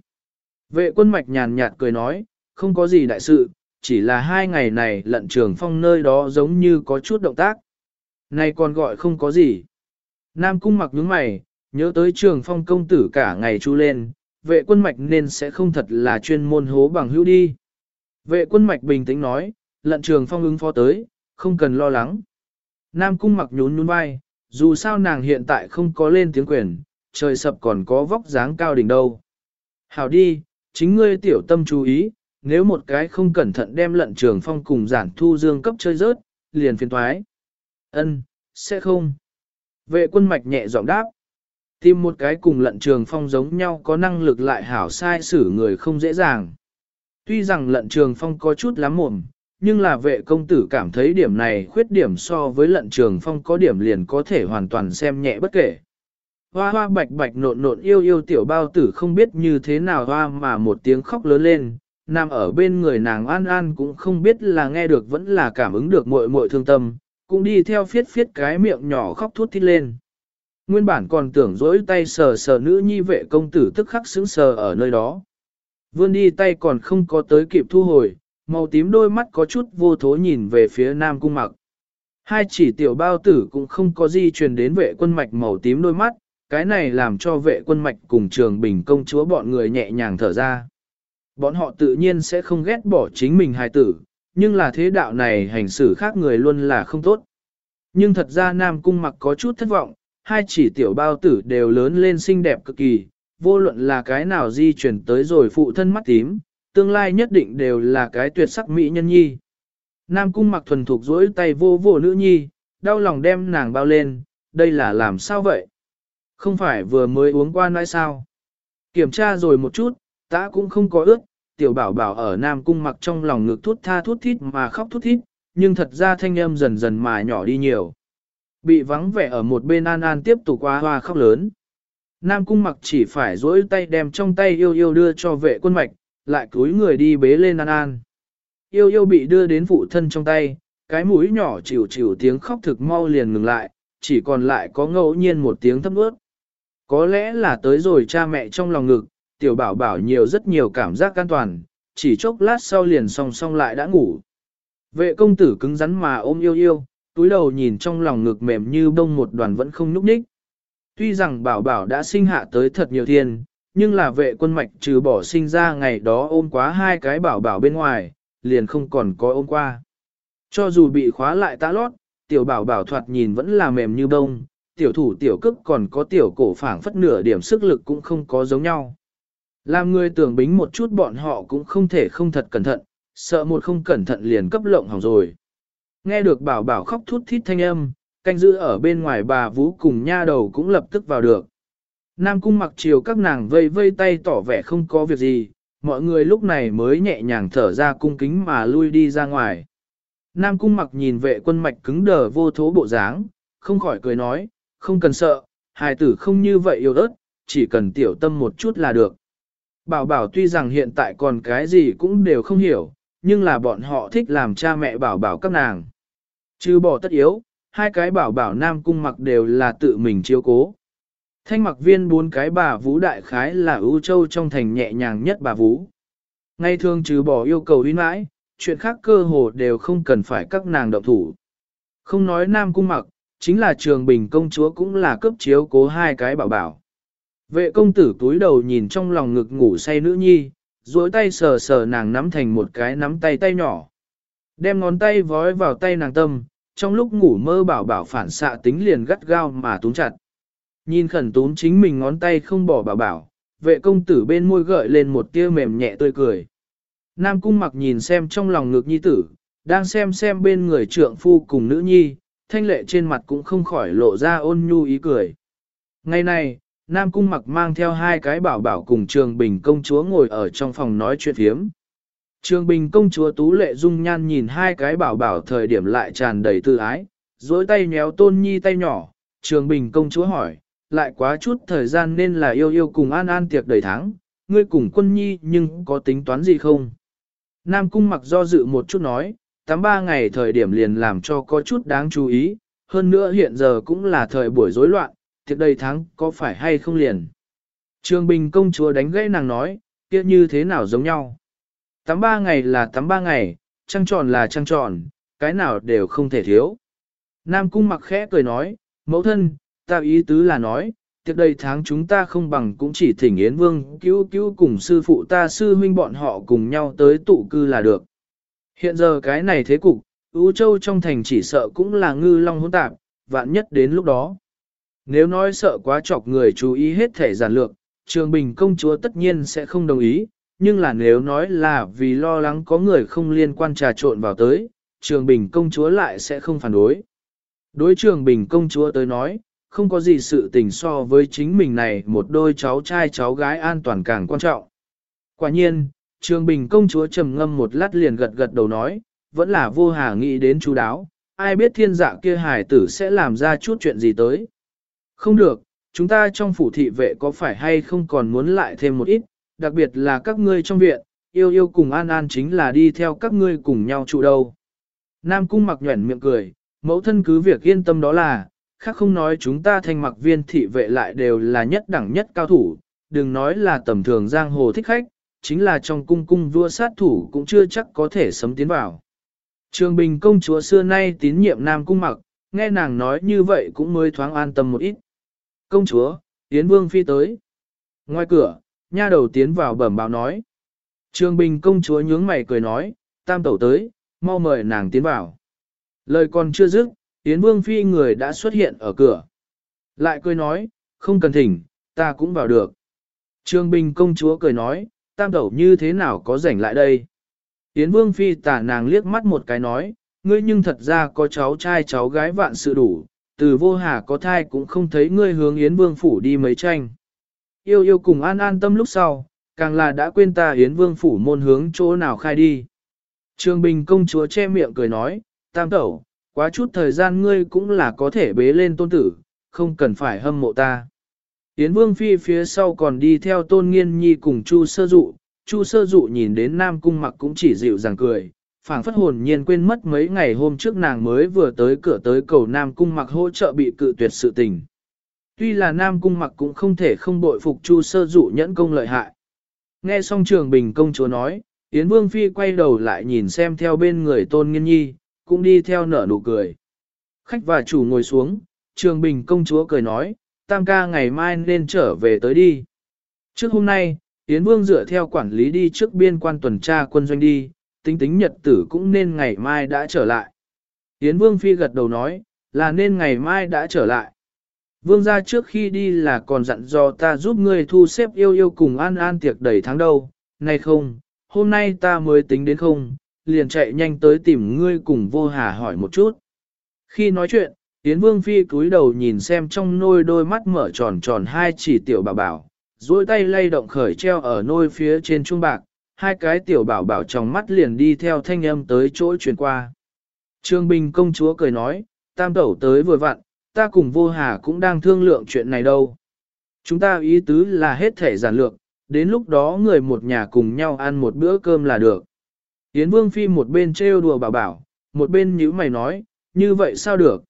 Vệ quân mạch nhàn nhạt cười nói, không có gì đại sự, chỉ là hai ngày này lận trường phong nơi đó giống như có chút động tác. Này còn gọi không có gì. Nam cung mặc nhướng mày, nhớ tới trường phong công tử cả ngày chu lên, vệ quân mạch nên sẽ không thật là chuyên môn hố bằng hữu đi. Vệ quân mạch bình tĩnh nói, lận trường phong ứng phó tới, không cần lo lắng. Nam cung mặc nhún nhún vai, dù sao nàng hiện tại không có lên tiếng quyền, trời sập còn có vóc dáng cao đỉnh đâu. Hảo đi, chính ngươi tiểu tâm chú ý, nếu một cái không cẩn thận đem lận trường phong cùng giản thu dương cấp chơi rớt, liền phiền thoái. Ân, sẽ không. Vệ quân mạch nhẹ giọng đáp. Tìm một cái cùng lận trường phong giống nhau có năng lực lại hảo sai xử người không dễ dàng. Tuy rằng lận trường phong có chút lắm mồm, nhưng là vệ công tử cảm thấy điểm này khuyết điểm so với lận trường phong có điểm liền có thể hoàn toàn xem nhẹ bất kể. hoa hoa bạch bạch nộn nộn yêu yêu tiểu bao tử không biết như thế nào hoa mà một tiếng khóc lớn lên, nằm ở bên người nàng an an cũng không biết là nghe được vẫn là cảm ứng được muội muội thương tâm, cũng đi theo phiết phiết cái miệng nhỏ khóc thút thít lên. Nguyên bản còn tưởng dỗi tay sờ sờ nữ nhi vệ công tử tức khắc sững sờ ở nơi đó. Vươn đi tay còn không có tới kịp thu hồi, màu tím đôi mắt có chút vô thố nhìn về phía nam cung mặc. Hai chỉ tiểu bao tử cũng không có di truyền đến vệ quân mạch màu tím đôi mắt, cái này làm cho vệ quân mạch cùng trường bình công chúa bọn người nhẹ nhàng thở ra. Bọn họ tự nhiên sẽ không ghét bỏ chính mình hài tử, nhưng là thế đạo này hành xử khác người luôn là không tốt. Nhưng thật ra Nam Cung mặc có chút thất vọng, hai chỉ tiểu bao tử đều lớn lên xinh đẹp cực kỳ, vô luận là cái nào di chuyển tới rồi phụ thân mắt tím, tương lai nhất định đều là cái tuyệt sắc mỹ nhân nhi. Nam Cung mặc thuần thục dỗi tay vô vô nữ nhi, đau lòng đem nàng bao lên, đây là làm sao vậy? Không phải vừa mới uống qua nãi sao? Kiểm tra rồi một chút, ta cũng không có ướt, tiểu bảo bảo ở Nam Cung mặc trong lòng ngực thút tha thút thít mà khóc thút thít, nhưng thật ra thanh âm dần dần mà nhỏ đi nhiều. Bị vắng vẻ ở một bên An An tiếp tục qua hoa khóc lớn. Nam Cung mặc chỉ phải duỗi tay đem trong tay yêu yêu đưa cho vệ quân mạch, lại cúi người đi bế lên An An. Yêu yêu bị đưa đến phụ thân trong tay, cái mũi nhỏ chịu chịu tiếng khóc thực mau liền ngừng lại, chỉ còn lại có ngẫu nhiên một tiếng thấp ướt. Có lẽ là tới rồi cha mẹ trong lòng ngực, tiểu bảo bảo nhiều rất nhiều cảm giác an toàn, chỉ chốc lát sau liền song song lại đã ngủ. Vệ công tử cứng rắn mà ôm yêu yêu, túi đầu nhìn trong lòng ngực mềm như bông một đoàn vẫn không nhúc nhích. Tuy rằng bảo bảo đã sinh hạ tới thật nhiều thiên, nhưng là vệ quân mạch trừ bỏ sinh ra ngày đó ôm quá hai cái bảo bảo bên ngoài, liền không còn có ôm qua. Cho dù bị khóa lại tã lót, tiểu bảo bảo thoạt nhìn vẫn là mềm như bông, tiểu thủ tiểu cức còn có tiểu cổ phảng phất nửa điểm sức lực cũng không có giống nhau. Làm người tưởng bính một chút bọn họ cũng không thể không thật cẩn thận, sợ một không cẩn thận liền cấp lộng hỏng rồi. Nghe được bảo bảo khóc thút thít thanh âm, canh giữ ở bên ngoài bà vũ cùng nha đầu cũng lập tức vào được. Nam cung mặc chiều các nàng vây vây tay tỏ vẻ không có việc gì, mọi người lúc này mới nhẹ nhàng thở ra cung kính mà lui đi ra ngoài. Nam cung mặc nhìn vệ quân mạch cứng đờ vô thố bộ dáng, không khỏi cười nói, không cần sợ, hài tử không như vậy yêu ớt, chỉ cần tiểu tâm một chút là được. Bảo bảo tuy rằng hiện tại còn cái gì cũng đều không hiểu, nhưng là bọn họ thích làm cha mẹ bảo bảo các nàng. Chứ bỏ tất yếu, hai cái bảo bảo nam cung mặc đều là tự mình chiếu cố. Thanh mặc viên bốn cái bà vũ đại khái là ưu châu trong thành nhẹ nhàng nhất bà vũ. Ngay thường trừ bỏ yêu cầu uy mãi, chuyện khác cơ hồ đều không cần phải các nàng động thủ. Không nói nam cung mặc, chính là trường bình công chúa cũng là cấp chiếu cố hai cái bảo bảo. Vệ công tử túi đầu nhìn trong lòng ngực ngủ say nữ nhi, duỗi tay sờ sờ nàng nắm thành một cái nắm tay tay nhỏ. Đem ngón tay vói vào tay nàng tâm, trong lúc ngủ mơ bảo bảo phản xạ tính liền gắt gao mà túm chặt. Nhìn khẩn túm chính mình ngón tay không bỏ bảo bảo, vệ công tử bên môi gợi lên một tia mềm nhẹ tươi cười. Nam cung mặc nhìn xem trong lòng ngực nhi tử, đang xem xem bên người trượng phu cùng nữ nhi, thanh lệ trên mặt cũng không khỏi lộ ra ôn nhu ý cười. Ngày này, Nam Cung mặc mang theo hai cái bảo bảo cùng Trường Bình công chúa ngồi ở trong phòng nói chuyện phiếm. Trường Bình công chúa Tú Lệ Dung Nhan nhìn hai cái bảo bảo thời điểm lại tràn đầy tự ái, dối tay nhéo tôn nhi tay nhỏ, Trường Bình công chúa hỏi, lại quá chút thời gian nên là yêu yêu cùng an an tiệc đầy tháng, ngươi cùng quân nhi nhưng có tính toán gì không? Nam Cung mặc do dự một chút nói, tám ba ngày thời điểm liền làm cho có chút đáng chú ý, hơn nữa hiện giờ cũng là thời buổi rối loạn, tiệc đầy tháng có phải hay không liền. Trường Bình công chúa đánh gãy nàng nói, kia như thế nào giống nhau. Tắm ba ngày là tắm ba ngày, trăng tròn là trăng tròn, cái nào đều không thể thiếu. Nam cung mặc khẽ cười nói, mẫu thân, ta ý tứ là nói, tiệc đầy tháng chúng ta không bằng cũng chỉ thỉnh Yến Vương cứu cứu cùng sư phụ ta sư huynh bọn họ cùng nhau tới tụ cư là được. Hiện giờ cái này thế cục, Ú Châu trong thành chỉ sợ cũng là ngư long hỗn tạp, vạn nhất đến lúc đó. Nếu nói sợ quá chọc người chú ý hết thể giản lược, Trường Bình công chúa tất nhiên sẽ không đồng ý, nhưng là nếu nói là vì lo lắng có người không liên quan trà trộn vào tới, Trường Bình công chúa lại sẽ không phản đối. Đối Trường Bình công chúa tới nói, không có gì sự tình so với chính mình này một đôi cháu trai cháu gái an toàn càng quan trọng. Quả nhiên, Trường Bình công chúa trầm ngâm một lát liền gật gật đầu nói, vẫn là vô hà nghĩ đến chú đáo, ai biết thiên dạ kia hải tử sẽ làm ra chút chuyện gì tới. Không được, chúng ta trong phủ thị vệ có phải hay không còn muốn lại thêm một ít, đặc biệt là các ngươi trong viện, yêu yêu cùng an an chính là đi theo các ngươi cùng nhau trụ đâu. Nam cung mặc nhuẩn miệng cười, mẫu thân cứ việc yên tâm đó là, khác không nói chúng ta thành mặc viên thị vệ lại đều là nhất đẳng nhất cao thủ, đừng nói là tầm thường giang hồ thích khách, chính là trong cung cung vua sát thủ cũng chưa chắc có thể sấm tiến vào. Trường Bình công chúa xưa nay tín nhiệm Nam cung mặc, nghe nàng nói như vậy cũng mới thoáng an tâm một ít. Công chúa, Yến Vương Phi tới. Ngoài cửa, nha đầu tiến vào bẩm báo nói. Trường Bình công chúa nhướng mày cười nói, tam tẩu tới, mau mời nàng tiến vào. Lời còn chưa dứt, Yến Vương Phi người đã xuất hiện ở cửa. Lại cười nói, không cần thỉnh, ta cũng vào được. Trường Bình công chúa cười nói, tam tẩu như thế nào có rảnh lại đây. Yến Vương Phi tả nàng liếc mắt một cái nói, ngươi nhưng thật ra có cháu trai cháu gái vạn sự đủ, từ vô hà có thai cũng không thấy ngươi hướng Yến Vương Phủ đi mấy tranh. Yêu yêu cùng an an tâm lúc sau, càng là đã quên ta Yến Vương Phủ môn hướng chỗ nào khai đi. Trường Bình công chúa che miệng cười nói, tam tẩu, quá chút thời gian ngươi cũng là có thể bế lên tôn tử, không cần phải hâm mộ ta. Yến Vương Phi phía sau còn đi theo tôn nghiên nhi cùng Chu sơ dụ, Chu sơ dụ nhìn đến Nam Cung mặc cũng chỉ dịu dàng cười, phảng phất hồn nhiên quên mất mấy ngày hôm trước nàng mới vừa tới cửa tới cầu Nam Cung mặc hỗ trợ bị cự tuyệt sự tình. Tuy là Nam Cung mặc cũng không thể không bội phục Chu sơ dụ nhẫn công lợi hại. Nghe xong trường bình công chúa nói, Yến Vương Phi quay đầu lại nhìn xem theo bên người tôn nghiên nhi, cũng đi theo nở nụ cười. Khách và chủ ngồi xuống, trường bình công chúa cười nói, tam ca ngày mai nên trở về tới đi. Trước hôm nay, Yến Vương dựa theo quản lý đi trước biên quan tuần tra quân doanh đi, tính tính nhật tử cũng nên ngày mai đã trở lại. Yến Vương Phi gật đầu nói, là nên ngày mai đã trở lại. Vương gia trước khi đi là còn dặn dò ta giúp ngươi thu xếp yêu yêu cùng an an tiệc đầy tháng đâu, này không, hôm nay ta mới tính đến không, liền chạy nhanh tới tìm ngươi cùng vô hà hỏi một chút. Khi nói chuyện, Yến Vương Phi cúi đầu nhìn xem trong nôi đôi mắt mở tròn tròn hai chỉ tiểu bảo bảo, duỗi tay lay động khởi treo ở nôi phía trên trung bạc, hai cái tiểu bảo bảo trong mắt liền đi theo thanh âm tới chỗ truyền qua. Trương Bình công chúa cười nói, tam tẩu tới vừa vặn, ta cùng vô hà cũng đang thương lượng chuyện này đâu. Chúng ta ý tứ là hết thể giản lược, đến lúc đó người một nhà cùng nhau ăn một bữa cơm là được. Yến Vương Phi một bên trêu đùa bảo bảo, một bên nhíu mày nói, như vậy sao được?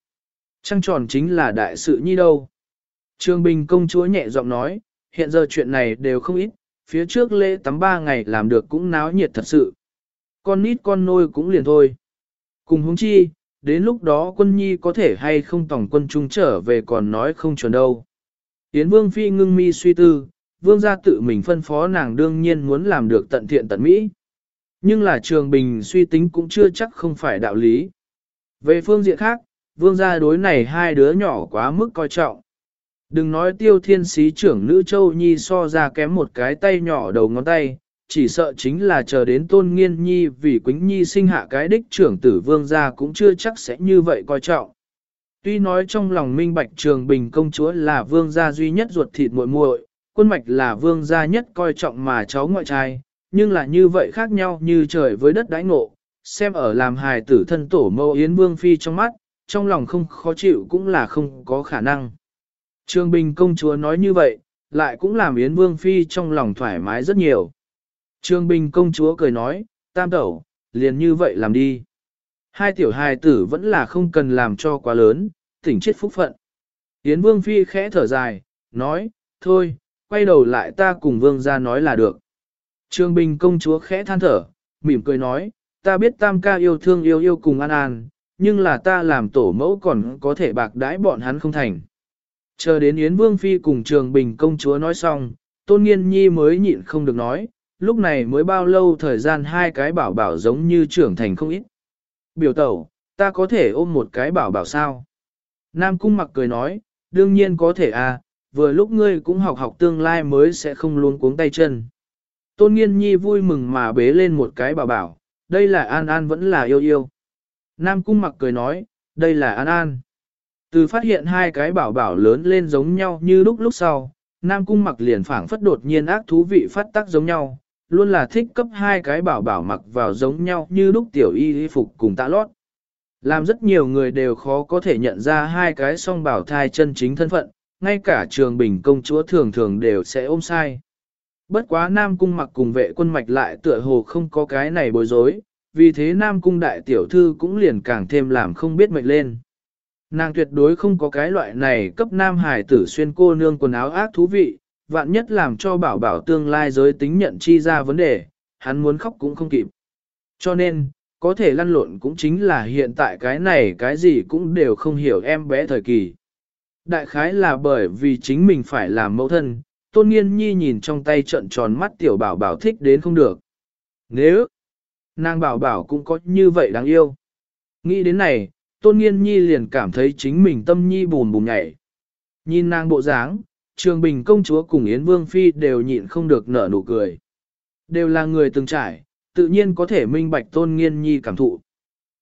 Trăng tròn chính là đại sự nhi đâu. Trương Bình công chúa nhẹ giọng nói, hiện giờ chuyện này đều không ít, phía trước lễ tắm ba ngày làm được cũng náo nhiệt thật sự. Con nít con nôi cũng liền thôi. Cùng hướng chi, đến lúc đó quân nhi có thể hay không tổng quân trung trở về còn nói không chuẩn đâu. Yến Vương Phi ngưng mi suy tư, Vương gia tự mình phân phó nàng đương nhiên muốn làm được tận thiện tận mỹ. Nhưng là trường bình suy tính cũng chưa chắc không phải đạo lý. Về phương diện khác, Vương gia đối này hai đứa nhỏ quá mức coi trọng. Đừng nói tiêu thiên sĩ trưởng nữ châu nhi so ra kém một cái tay nhỏ đầu ngón tay, chỉ sợ chính là chờ đến tôn nghiên nhi vì quýnh nhi sinh hạ cái đích trưởng tử vương gia cũng chưa chắc sẽ như vậy coi trọng. Tuy nói trong lòng minh bạch trường bình công chúa là vương gia duy nhất ruột thịt muội muội, quân mạch là vương gia nhất coi trọng mà cháu ngoại trai, nhưng là như vậy khác nhau như trời với đất đãi ngộ, xem ở làm hài tử thân tổ mâu yến vương phi trong mắt, trong lòng không khó chịu cũng là không có khả năng. Trường Bình công chúa nói như vậy, lại cũng làm Yến Vương Phi trong lòng thoải mái rất nhiều. Trương Bình công chúa cười nói, tam tẩu, liền như vậy làm đi. Hai tiểu hài tử vẫn là không cần làm cho quá lớn, tỉnh chết phúc phận. Yến Vương Phi khẽ thở dài, nói, thôi, quay đầu lại ta cùng Vương ra nói là được. Trương Bình công chúa khẽ than thở, mỉm cười nói, ta biết tam ca yêu thương yêu yêu cùng an an, nhưng là ta làm tổ mẫu còn có thể bạc đãi bọn hắn không thành. Chờ đến Yến Vương Phi cùng Trường Bình công chúa nói xong, Tôn Nghiên Nhi mới nhịn không được nói, lúc này mới bao lâu thời gian hai cái bảo bảo giống như trưởng thành không ít. Biểu tẩu, ta có thể ôm một cái bảo bảo sao? Nam Cung mặc cười nói, đương nhiên có thể à, vừa lúc ngươi cũng học học tương lai mới sẽ không luôn cuống tay chân. Tôn Nghiên Nhi vui mừng mà bế lên một cái bảo bảo, đây là An An vẫn là yêu yêu. Nam Cung mặc cười nói, đây là An An. Từ phát hiện hai cái bảo bảo lớn lên giống nhau như lúc lúc sau, Nam Cung mặc liền phảng phất đột nhiên ác thú vị phát tác giống nhau, luôn là thích cấp hai cái bảo bảo mặc vào giống nhau như lúc tiểu y y phục cùng tạ lót. Làm rất nhiều người đều khó có thể nhận ra hai cái song bảo thai chân chính thân phận, ngay cả trường bình công chúa thường thường đều sẽ ôm sai. Bất quá Nam Cung mặc cùng vệ quân mạch lại tựa hồ không có cái này bối rối, vì thế Nam Cung đại tiểu thư cũng liền càng thêm làm không biết mệnh lên. Nàng tuyệt đối không có cái loại này cấp Nam Hải tử xuyên cô nương quần áo ác thú vị, vạn nhất làm cho bảo bảo tương lai giới tính nhận chi ra vấn đề, hắn muốn khóc cũng không kịp. Cho nên, có thể lăn lộn cũng chính là hiện tại cái này cái gì cũng đều không hiểu em bé thời kỳ. Đại khái là bởi vì chính mình phải làm mẫu thân, tôn nghiên nhi nhìn trong tay trận tròn mắt tiểu bảo bảo thích đến không được. Nếu, nàng bảo bảo cũng có như vậy đáng yêu. Nghĩ đến này, tôn nghiên nhi liền cảm thấy chính mình tâm nhi bùn bùn nhảy. Nhìn nàng bộ dáng, trường bình công chúa cùng Yến Vương Phi đều nhịn không được nở nụ cười. Đều là người từng trải, tự nhiên có thể minh bạch tôn nghiên nhi cảm thụ.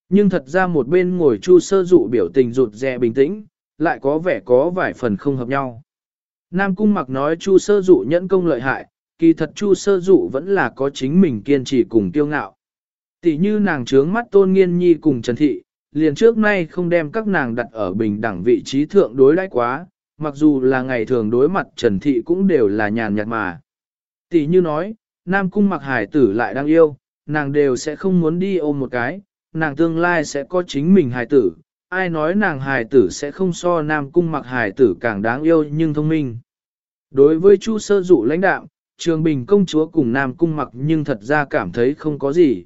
Nhưng thật ra một bên ngồi chu sơ dụ biểu tình rụt rè bình tĩnh, lại có vẻ có vài phần không hợp nhau. Nam Cung mặc nói chu sơ dụ nhẫn công lợi hại, kỳ thật chu sơ dụ vẫn là có chính mình kiên trì cùng tiêu ngạo. Tỷ như nàng trướng mắt tôn nghiên nhi cùng Trần Thị, liền trước nay không đem các nàng đặt ở bình đẳng vị trí thượng đối đãi quá, mặc dù là ngày thường đối mặt Trần Thị cũng đều là nhàn nhạt mà. Tỷ như nói, Nam Cung mặc hải tử lại đang yêu, nàng đều sẽ không muốn đi ôm một cái, nàng tương lai sẽ có chính mình Hải tử, ai nói nàng Hải tử sẽ không so nam cung mặc Hải tử càng đáng yêu nhưng thông minh. Đối với Chu sơ dụ lãnh đạo, Trường Bình công chúa cùng nam cung mặc nhưng thật ra cảm thấy không có gì.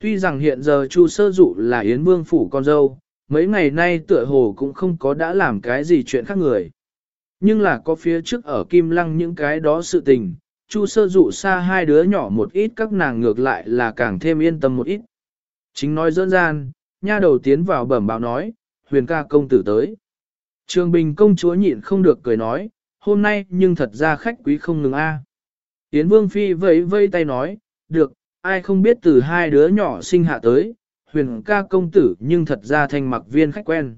Tuy rằng hiện giờ Chu sơ dụ là Yến Vương phủ con dâu, mấy ngày nay tựa hồ cũng không có đã làm cái gì chuyện khác người. Nhưng là có phía trước ở Kim Lăng những cái đó sự tình, Chu sơ dụ xa hai đứa nhỏ một ít các nàng ngược lại là càng thêm yên tâm một ít. Chính nói dỡn gian, nha đầu tiến vào bẩm báo nói, huyền ca công tử tới. Trường Bình công chúa nhịn không được cười nói, hôm nay nhưng thật ra khách quý không ngừng a. À. Yến Vương Phi vẫy vây tay nói, được, ai không biết từ hai đứa nhỏ sinh hạ tới, huyền ca công tử nhưng thật ra thành mặc viên khách quen.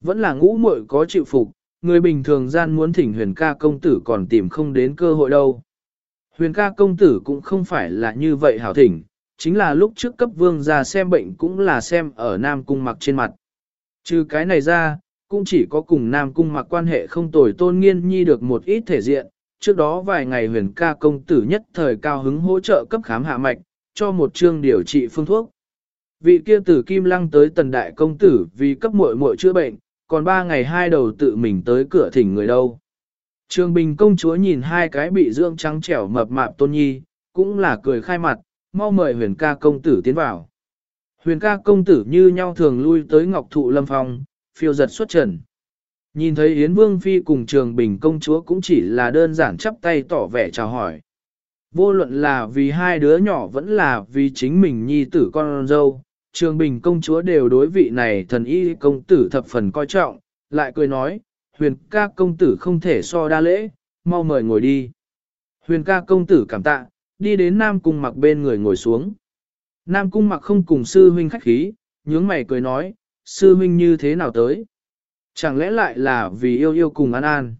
Vẫn là ngũ muội có chịu phục, người bình thường gian muốn thỉnh huyền ca công tử còn tìm không đến cơ hội đâu. Huyền ca công tử cũng không phải là như vậy hảo thỉnh, chính là lúc trước cấp vương ra xem bệnh cũng là xem ở Nam Cung mặc trên mặt. Trừ cái này ra, cũng chỉ có cùng Nam Cung mặc quan hệ không tồi tôn nghiên nhi được một ít thể diện, trước đó vài ngày huyền ca công tử nhất thời cao hứng hỗ trợ cấp khám hạ mạch, cho một chương điều trị phương thuốc. Vị kia tử Kim Lăng tới tần đại công tử vì cấp muội muội chữa bệnh, còn ba ngày hai đầu tự mình tới cửa thỉnh người đâu. Trường Bình công chúa nhìn hai cái bị dưỡng trắng trẻo mập mạp tôn nhi, cũng là cười khai mặt, mau mời huyền ca công tử tiến vào. Huyền ca công tử như nhau thường lui tới ngọc thụ lâm phong, phiêu giật xuất trần. Nhìn thấy Yến Vương Phi cùng Trường Bình công chúa cũng chỉ là đơn giản chắp tay tỏ vẻ chào hỏi. Vô luận là vì hai đứa nhỏ vẫn là vì chính mình nhi tử con dâu, Trường Bình công chúa đều đối vị này thần y công tử thập phần coi trọng, lại cười nói, huyền ca công tử không thể so đa lễ, mau mời ngồi đi. Huyền ca công tử cảm tạ, đi đến Nam Cung mặc bên người ngồi xuống. Nam Cung mặc không cùng sư huynh khách khí, nhướng mày cười nói, sư huynh như thế nào tới? Chẳng lẽ lại là vì yêu yêu cùng an an?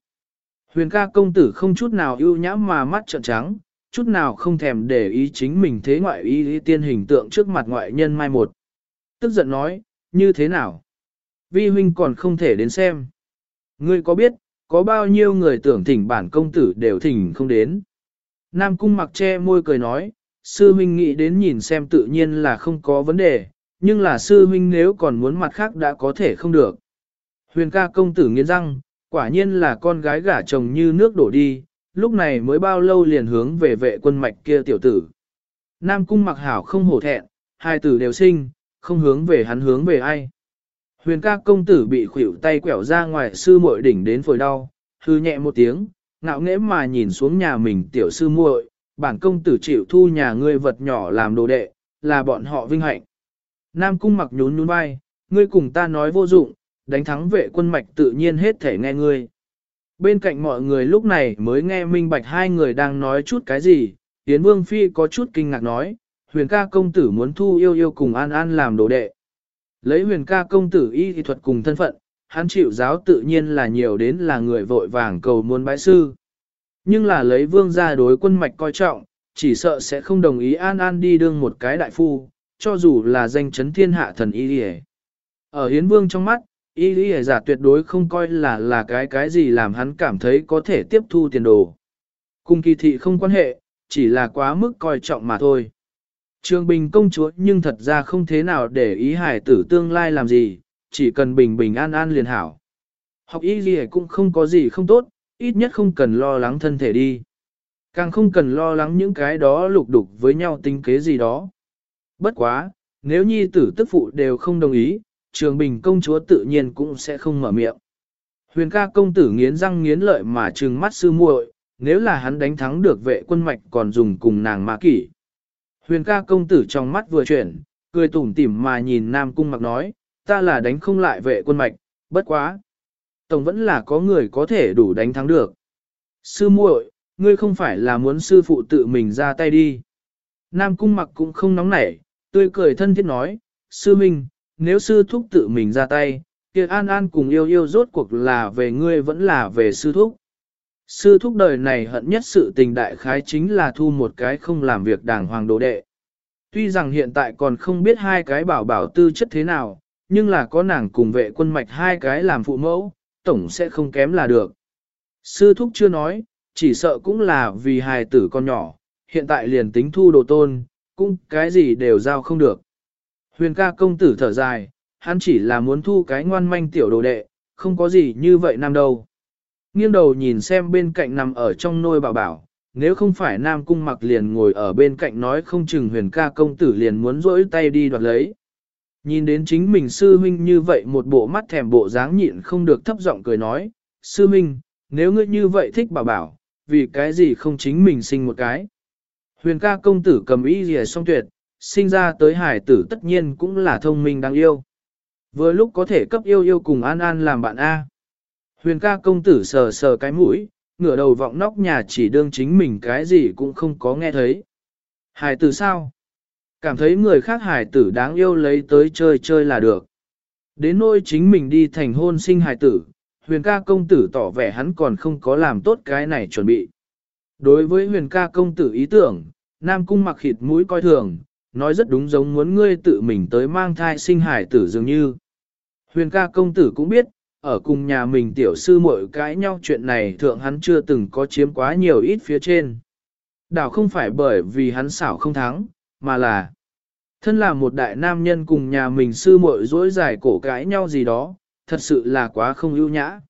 Huyền ca công tử không chút nào yêu nhã mà mắt trợn trắng, chút nào không thèm để ý chính mình thế ngoại y tiên hình tượng trước mặt ngoại nhân mai một. Tức giận nói, như thế nào? Vi huynh còn không thể đến xem. Ngươi có biết, có bao nhiêu người tưởng thỉnh bản công tử đều thỉnh không đến. Nam cung mặc che môi cười nói, sư huynh nghĩ đến nhìn xem tự nhiên là không có vấn đề, nhưng là sư huynh nếu còn muốn mặt khác đã có thể không được. Huyền ca công tử nghiến răng, quả nhiên là con gái gả chồng như nước đổ đi, lúc này mới bao lâu liền hướng về vệ quân mạch kia tiểu tử. Nam cung mặc hảo không hổ thẹn, hai tử đều sinh, không hướng về hắn hướng về ai. Huyền ca công tử bị khuỷu tay quẹo ra ngoài sư muội đỉnh đến phổi đau, hư nhẹ một tiếng, ngạo nghễ mà nhìn xuống nhà mình tiểu sư muội, bản công tử chịu thu nhà ngươi vật nhỏ làm đồ đệ, là bọn họ vinh hạnh. Nam cung mặc nhún nhún vai, ngươi cùng ta nói vô dụng, đánh thắng vệ quân mạch tự nhiên hết thể nghe ngươi. Bên cạnh mọi người lúc này mới nghe minh bạch hai người đang nói chút cái gì, Yến Vương Phi có chút kinh ngạc nói, huyền ca công tử muốn thu yêu yêu cùng an an làm đồ đệ. Lấy huyền ca công tử y thì thuật cùng thân phận, hắn chịu giáo tự nhiên là nhiều đến là người vội vàng cầu muốn bái sư. Nhưng là lấy vương gia đối quân mạch coi trọng, chỉ sợ sẽ không đồng ý an an đi đương một cái đại phu, cho dù là danh chấn thiên hạ thần y đi Ở hiến vương trong mắt, Y lý giả tuyệt đối không coi là là cái cái gì làm hắn cảm thấy có thể tiếp thu tiền đồ. Cùng kỳ thị không quan hệ, chỉ là quá mức coi trọng mà thôi. Trường Bình công chúa nhưng thật ra không thế nào để ý hải tử tương lai làm gì, chỉ cần bình bình an an liền hảo. Học y gì cũng không có gì không tốt, ít nhất không cần lo lắng thân thể đi. Càng không cần lo lắng những cái đó lục đục với nhau tính kế gì đó. Bất quá, nếu nhi tử tức phụ đều không đồng ý, trường bình công chúa tự nhiên cũng sẽ không mở miệng. Huyền ca công tử nghiến răng nghiến lợi mà trừng mắt sư muội, nếu là hắn đánh thắng được vệ quân mạch còn dùng cùng nàng ma kỷ. Huyền ca công tử trong mắt vừa chuyển, cười tủm tỉm mà nhìn Nam Cung mặc nói, ta là đánh không lại vệ quân mạch, bất quá. Tổng vẫn là có người có thể đủ đánh thắng được. Sư muội, ngươi không phải là muốn sư phụ tự mình ra tay đi. Nam Cung mặc cũng không nóng nảy, tươi cười thân thiết nói, sư minh, nếu sư thúc tự mình ra tay, kia an an cùng yêu yêu rốt cuộc là về ngươi vẫn là về sư thúc. Sư thúc đời này hận nhất sự tình đại khái chính là thu một cái không làm việc đàng hoàng đồ đệ. Tuy rằng hiện tại còn không biết hai cái bảo bảo tư chất thế nào, nhưng là có nàng cùng vệ quân mạch hai cái làm phụ mẫu, tổng sẽ không kém là được. Sư thúc chưa nói, chỉ sợ cũng là vì hài tử con nhỏ, hiện tại liền tính thu đồ tôn, cũng cái gì đều giao không được. Huyền ca công tử thở dài, hắn chỉ là muốn thu cái ngoan manh tiểu đồ đệ, không có gì như vậy nam đâu. Nghiêng đầu nhìn xem bên cạnh nằm ở trong nôi bảo bảo, nếu không phải nam cung mặc liền ngồi ở bên cạnh nói không chừng huyền ca công tử liền muốn rỗi tay đi đoạt lấy. Nhìn đến chính mình sư huynh như vậy một bộ mắt thèm bộ dáng nhịn không được thấp giọng cười nói, sư huynh, nếu ngươi như vậy thích bảo bảo, vì cái gì không chính mình sinh một cái. Huyền ca công tử cầm ý gì song tuyệt, sinh ra tới hải tử tất nhiên cũng là thông minh đáng yêu. Vừa lúc có thể cấp yêu yêu cùng An An làm bạn A. Huyền ca công tử sờ sờ cái mũi, ngửa đầu vọng nóc nhà chỉ đương chính mình cái gì cũng không có nghe thấy. Hải tử sao? Cảm thấy người khác hải tử đáng yêu lấy tới chơi chơi là được. Đến nỗi chính mình đi thành hôn sinh hải tử, huyền ca công tử tỏ vẻ hắn còn không có làm tốt cái này chuẩn bị. Đối với huyền ca công tử ý tưởng, Nam Cung mặc khịt mũi coi thường, nói rất đúng giống muốn ngươi tự mình tới mang thai sinh hải tử dường như. Huyền ca công tử cũng biết, ở cùng nhà mình tiểu sư muội cãi nhau chuyện này thượng hắn chưa từng có chiếm quá nhiều ít phía trên. Đảo không phải bởi vì hắn xảo không thắng, mà là thân là một đại nam nhân cùng nhà mình sư muội dối dài cổ cãi nhau gì đó, thật sự là quá không ưu nhã.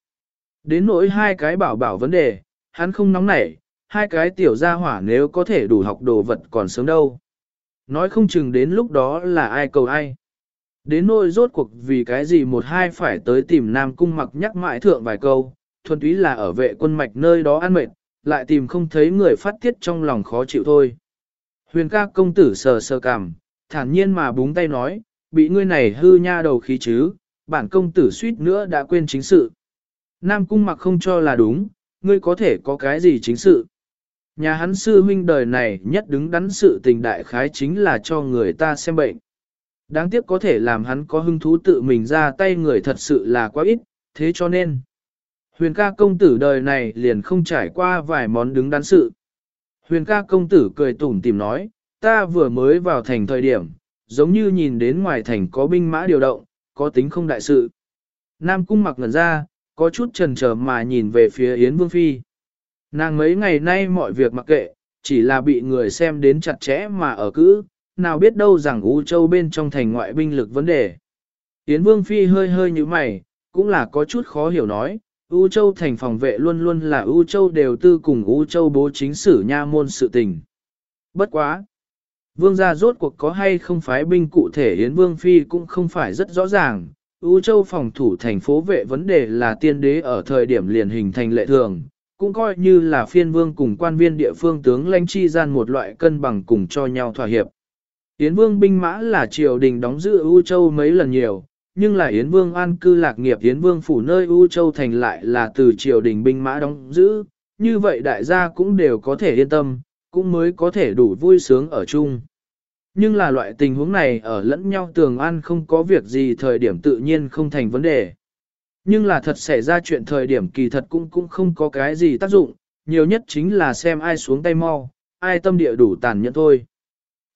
Đến nỗi hai cái bảo bảo vấn đề, hắn không nóng nảy, hai cái tiểu gia hỏa nếu có thể đủ học đồ vật còn sớm đâu. Nói không chừng đến lúc đó là ai cầu ai. Đến nỗi rốt cuộc vì cái gì một hai phải tới tìm Nam Cung mặc nhắc mãi thượng vài câu, thuần túy là ở vệ quân mạch nơi đó ăn mệt, lại tìm không thấy người phát tiết trong lòng khó chịu thôi. Huyền ca công tử sờ sờ cằm, thản nhiên mà búng tay nói, bị ngươi này hư nha đầu khí chứ, bản công tử suýt nữa đã quên chính sự. Nam Cung mặc không cho là đúng, ngươi có thể có cái gì chính sự. Nhà hắn sư huynh đời này nhất đứng đắn sự tình đại khái chính là cho người ta xem bệnh. Đáng tiếc có thể làm hắn có hứng thú tự mình ra tay người thật sự là quá ít, thế cho nên. Huyền ca công tử đời này liền không trải qua vài món đứng đắn sự. Huyền ca công tử cười tủm tìm nói, ta vừa mới vào thành thời điểm, giống như nhìn đến ngoài thành có binh mã điều động, có tính không đại sự. Nam cung mặc ngẩn ra, có chút trần trở mà nhìn về phía Yến Vương Phi. Nàng mấy ngày nay mọi việc mặc kệ, chỉ là bị người xem đến chặt chẽ mà ở cữ, nào biết đâu rằng U Châu bên trong thành ngoại binh lực vấn đề. Yến Vương Phi hơi hơi như mày, cũng là có chút khó hiểu nói, U Châu thành phòng vệ luôn luôn là U Châu đều tư cùng U Châu bố chính sử nha môn sự tình. Bất quá! Vương gia rốt cuộc có hay không phái binh cụ thể Yến Vương Phi cũng không phải rất rõ ràng. U Châu phòng thủ thành phố vệ vấn đề là tiên đế ở thời điểm liền hình thành lệ thường, cũng coi như là phiên vương cùng quan viên địa phương tướng lãnh chi gian một loại cân bằng cùng cho nhau thỏa hiệp. Yến Vương binh mã là triều đình đóng giữ U Châu mấy lần nhiều, nhưng là Yến Vương an cư lạc nghiệp Yến Vương phủ nơi U Châu thành lại là từ triều đình binh mã đóng giữ, như vậy đại gia cũng đều có thể yên tâm, cũng mới có thể đủ vui sướng ở chung. Nhưng là loại tình huống này ở lẫn nhau tường an không có việc gì thời điểm tự nhiên không thành vấn đề. Nhưng là thật xảy ra chuyện thời điểm kỳ thật cũng cũng không có cái gì tác dụng, nhiều nhất chính là xem ai xuống tay mau, ai tâm địa đủ tàn nhẫn thôi.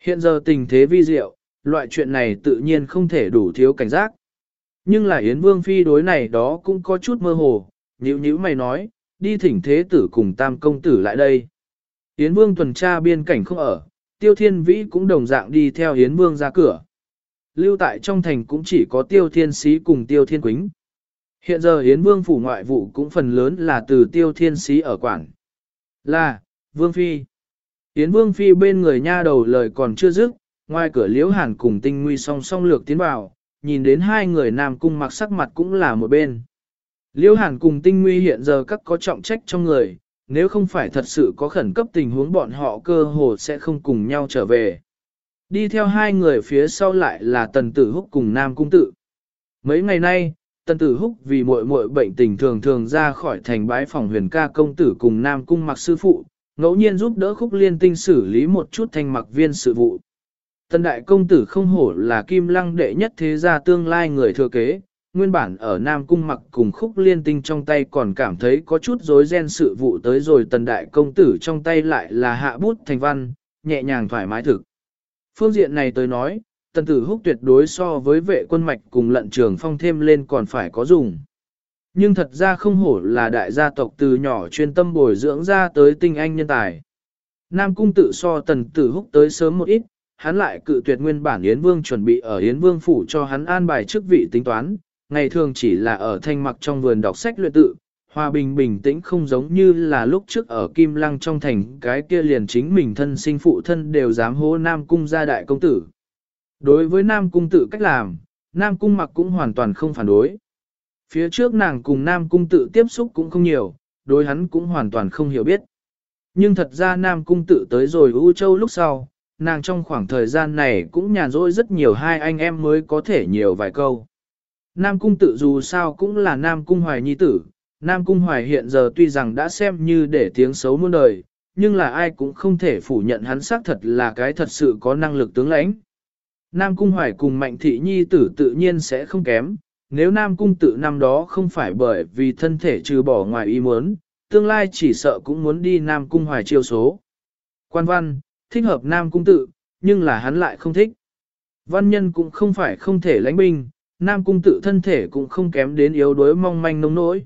Hiện giờ tình thế vi diệu, loại chuyện này tự nhiên không thể đủ thiếu cảnh giác. Nhưng là Yến Vương Phi đối này đó cũng có chút mơ hồ, nhữ nhữ mày nói, đi thỉnh thế tử cùng tam công tử lại đây. Yến Vương tuần tra biên cảnh không ở, Tiêu Thiên Vĩ cũng đồng dạng đi theo Yến Vương ra cửa. Lưu tại trong thành cũng chỉ có Tiêu Thiên Sĩ cùng Tiêu Thiên Quýnh. Hiện giờ Yến Vương phủ ngoại vụ cũng phần lớn là từ Tiêu Thiên Sĩ ở quảng. Là, Vương Phi. Yến Vương Phi bên người nha đầu lời còn chưa dứt, ngoài cửa liễu hàn cùng tinh nguy song song lược tiến vào, nhìn đến hai người nam cung mặc sắc mặt cũng là một bên. Liễu hàn cùng tinh nguy hiện giờ các có trọng trách trong người, nếu không phải thật sự có khẩn cấp tình huống bọn họ cơ hồ sẽ không cùng nhau trở về. Đi theo hai người phía sau lại là tần tử húc cùng nam cung tự. Mấy ngày nay, tần tử húc vì muội muội bệnh tình thường thường ra khỏi thành bái phòng huyền ca công tử cùng nam cung mặc sư phụ, ngẫu nhiên giúp đỡ khúc liên tinh xử lý một chút thanh mặc viên sự vụ. Tần đại công tử không hổ là kim lăng đệ nhất thế gia tương lai người thừa kế, nguyên bản ở Nam Cung mặc cùng khúc liên tinh trong tay còn cảm thấy có chút rối ren sự vụ tới rồi tần đại công tử trong tay lại là hạ bút thành văn, nhẹ nhàng thoải mái thực. Phương diện này tới nói, tần tử húc tuyệt đối so với vệ quân mạch cùng lận trường phong thêm lên còn phải có dùng. Nhưng thật ra không hổ là đại gia tộc từ nhỏ chuyên tâm bồi dưỡng ra tới tinh anh nhân tài. Nam cung tự so tần tử húc tới sớm một ít, hắn lại cự tuyệt nguyên bản Yến Vương chuẩn bị ở Yến Vương phủ cho hắn an bài chức vị tính toán, ngày thường chỉ là ở thanh mặc trong vườn đọc sách luyện tự, hòa bình bình tĩnh không giống như là lúc trước ở Kim Lăng trong thành cái kia liền chính mình thân sinh phụ thân đều dám hô Nam Cung gia đại công tử. Đối với Nam Cung tự cách làm, Nam Cung mặc cũng hoàn toàn không phản đối. Phía trước nàng cùng Nam Cung tự tiếp xúc cũng không nhiều, đối hắn cũng hoàn toàn không hiểu biết. Nhưng thật ra Nam Cung tự tới rồi U Châu lúc sau, nàng trong khoảng thời gian này cũng nhàn rỗi rất nhiều hai anh em mới có thể nhiều vài câu. Nam Cung tự dù sao cũng là Nam Cung Hoài Nhi tử, Nam Cung Hoài hiện giờ tuy rằng đã xem như để tiếng xấu muôn đời, nhưng là ai cũng không thể phủ nhận hắn xác thật là cái thật sự có năng lực tướng lãnh. Nam Cung Hoài cùng Mạnh Thị Nhi tử tự nhiên sẽ không kém, nếu Nam Cung tự năm đó không phải bởi vì thân thể trừ bỏ ngoài ý muốn, tương lai chỉ sợ cũng muốn đi Nam Cung Hoài chiêu số. Quan văn, thích hợp Nam Cung tự, nhưng là hắn lại không thích. Văn nhân cũng không phải không thể lãnh binh, Nam Cung tự thân thể cũng không kém đến yếu đuối mong manh nông nỗi.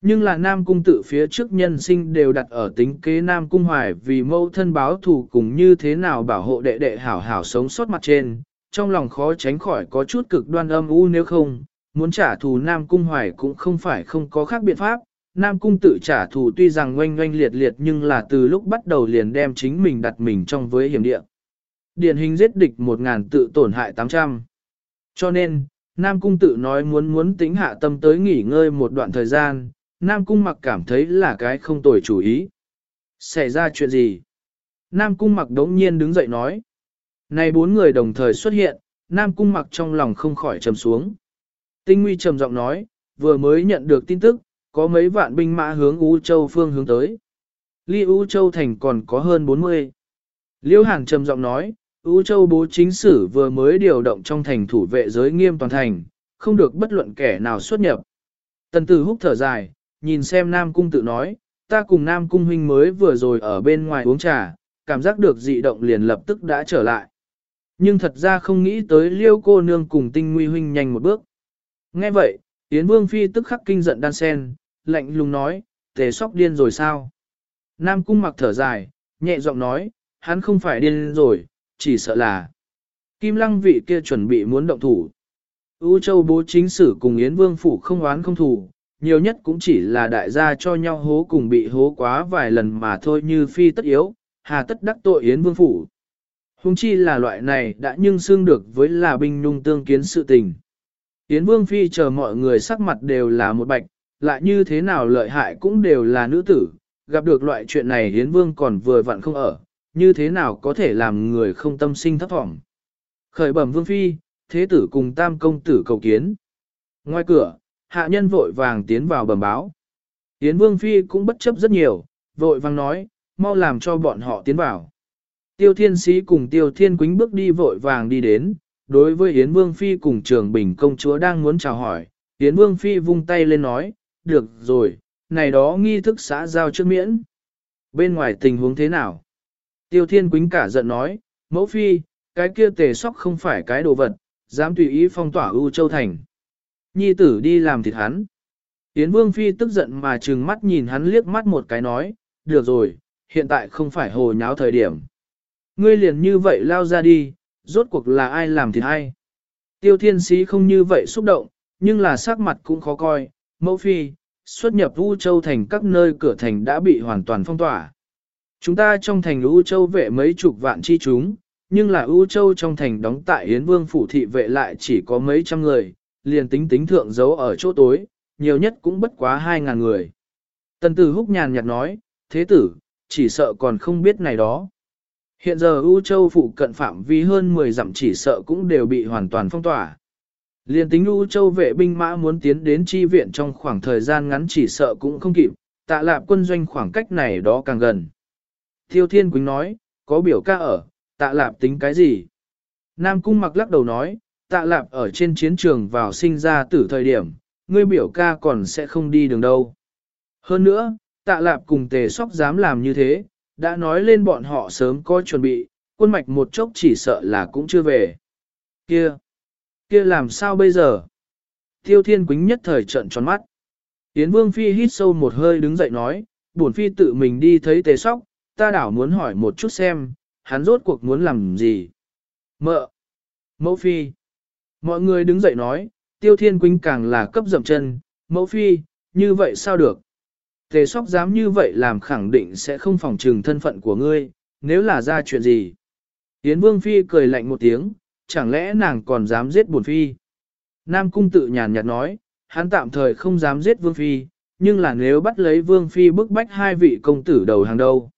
Nhưng là Nam Cung tự phía trước nhân sinh đều đặt ở tính kế Nam Cung hoài vì mâu thân báo thù cùng như thế nào bảo hộ đệ đệ hảo hảo sống sót mặt trên, trong lòng khó tránh khỏi có chút cực đoan âm u nếu không, muốn trả thù Nam Cung hoài cũng không phải không có khác biện pháp. Nam Cung tự trả thù tuy rằng oanh oanh liệt liệt nhưng là từ lúc bắt đầu liền đem chính mình đặt mình trong với hiểm địa. Điển hình giết địch một ngàn tự tổn hại 800. Cho nên, Nam Cung tự nói muốn muốn tính hạ tâm tới nghỉ ngơi một đoạn thời gian, Nam Cung mặc cảm thấy là cái không tồi chủ ý. Xảy ra chuyện gì? Nam Cung mặc đống nhiên đứng dậy nói. Này bốn người đồng thời xuất hiện, Nam Cung mặc trong lòng không khỏi trầm xuống. Tinh Nguy trầm giọng nói, vừa mới nhận được tin tức, có mấy vạn binh mã hướng U Châu phương hướng tới. Ly U Châu thành còn có hơn 40. Liễu Hàn trầm giọng nói, U Châu bố chính sử vừa mới điều động trong thành thủ vệ giới nghiêm toàn thành, không được bất luận kẻ nào xuất nhập. Tần tử húc thở dài, nhìn xem Nam Cung tự nói, ta cùng Nam Cung huynh mới vừa rồi ở bên ngoài uống trà, cảm giác được dị động liền lập tức đã trở lại. Nhưng thật ra không nghĩ tới liêu cô nương cùng tinh nguy huynh nhanh một bước. Nghe vậy, Yến Vương Phi tức khắc kinh giận đan sen, lạnh lùng nói, tề sóc điên rồi sao? Nam Cung mặc thở dài, nhẹ giọng nói, hắn không phải điên rồi, chỉ sợ là Kim Lăng vị kia chuẩn bị muốn động thủ. U Châu bố chính sử cùng Yến Vương phủ không oán không thủ, nhiều nhất cũng chỉ là đại gia cho nhau hố cùng bị hố quá vài lần mà thôi như phi tất yếu, hà tất đắc tội Yến Vương phủ. Hùng chi là loại này đã nhưng xương được với là binh nung tương kiến sự tình. Yến Vương phi chờ mọi người sắc mặt đều là một bạch, lại như thế nào lợi hại cũng đều là nữ tử, gặp được loại chuyện này Yến Vương còn vừa vặn không ở, như thế nào có thể làm người không tâm sinh thấp thỏm. Khởi bẩm vương phi, thế tử cùng tam công tử cầu kiến. Ngoài cửa, hạ nhân vội vàng tiến vào bẩm báo. Yến vương phi cũng bất chấp rất nhiều, vội vàng nói, mau làm cho bọn họ tiến vào. Tiêu thiên sĩ cùng tiêu thiên Quýnh bước đi vội vàng đi đến, đối với Yến vương phi cùng trường bình công chúa đang muốn chào hỏi. Yến vương phi vung tay lên nói, được rồi, này đó nghi thức xã giao trước miễn. Bên ngoài tình huống thế nào? Tiêu Thiên Quýnh cả giận nói, mẫu phi, cái kia tề sóc không phải cái đồ vật, dám tùy ý phong tỏa ưu châu thành. Nhi tử đi làm thịt hắn. Yến Vương Phi tức giận mà trừng mắt nhìn hắn liếc mắt một cái nói, được rồi, hiện tại không phải hồ nháo thời điểm. Ngươi liền như vậy lao ra đi, rốt cuộc là ai làm thì ai. Tiêu thiên sĩ không như vậy xúc động, nhưng là sắc mặt cũng khó coi, mẫu phi, xuất nhập U Châu thành các nơi cửa thành đã bị hoàn toàn phong tỏa. Chúng ta trong thành U Châu vệ mấy chục vạn chi chúng, nhưng là U Châu trong thành đóng tại Yến Vương phủ thị vệ lại chỉ có mấy trăm người, liền tính tính thượng giấu ở chỗ tối, nhiều nhất cũng bất quá hai ngàn người. Tần tử húc nhàn nhạt nói, thế tử, chỉ sợ còn không biết này đó. Hiện giờ U Châu phụ cận phạm vi hơn 10 dặm chỉ sợ cũng đều bị hoàn toàn phong tỏa. Liên tính U Châu vệ binh mã muốn tiến đến chi viện trong khoảng thời gian ngắn chỉ sợ cũng không kịp, tạ lạp quân doanh khoảng cách này đó càng gần. Thiêu Thiên Quỳnh nói, có biểu ca ở, tạ lạp tính cái gì? Nam Cung mặc lắc đầu nói, tạ lạp ở trên chiến trường vào sinh ra tử thời điểm, ngươi biểu ca còn sẽ không đi đường đâu. Hơn nữa, tạ lạp cùng tề sóc dám làm như thế, đã nói lên bọn họ sớm có chuẩn bị, quân mạch một chốc chỉ sợ là cũng chưa về. Kia! Kia làm sao bây giờ? Tiêu Thiên Quýnh nhất thời trận tròn mắt. Yến Vương Phi hít sâu một hơi đứng dậy nói, bổn Phi tự mình đi thấy tề sóc, ta đảo muốn hỏi một chút xem, hắn rốt cuộc muốn làm gì? Mợ! Mẫu Phi! Mọi người đứng dậy nói, Tiêu Thiên Quýnh càng là cấp dậm chân, mẫu Phi, như vậy sao được? Tề sóc dám như vậy làm khẳng định sẽ không phòng trừng thân phận của ngươi, nếu là ra chuyện gì. Yến Vương Phi cười lạnh một tiếng, chẳng lẽ nàng còn dám giết bổn Phi. Nam Cung tự nhàn nhạt nói, hắn tạm thời không dám giết Vương Phi, nhưng là nếu bắt lấy Vương Phi bức bách hai vị công tử đầu hàng đâu.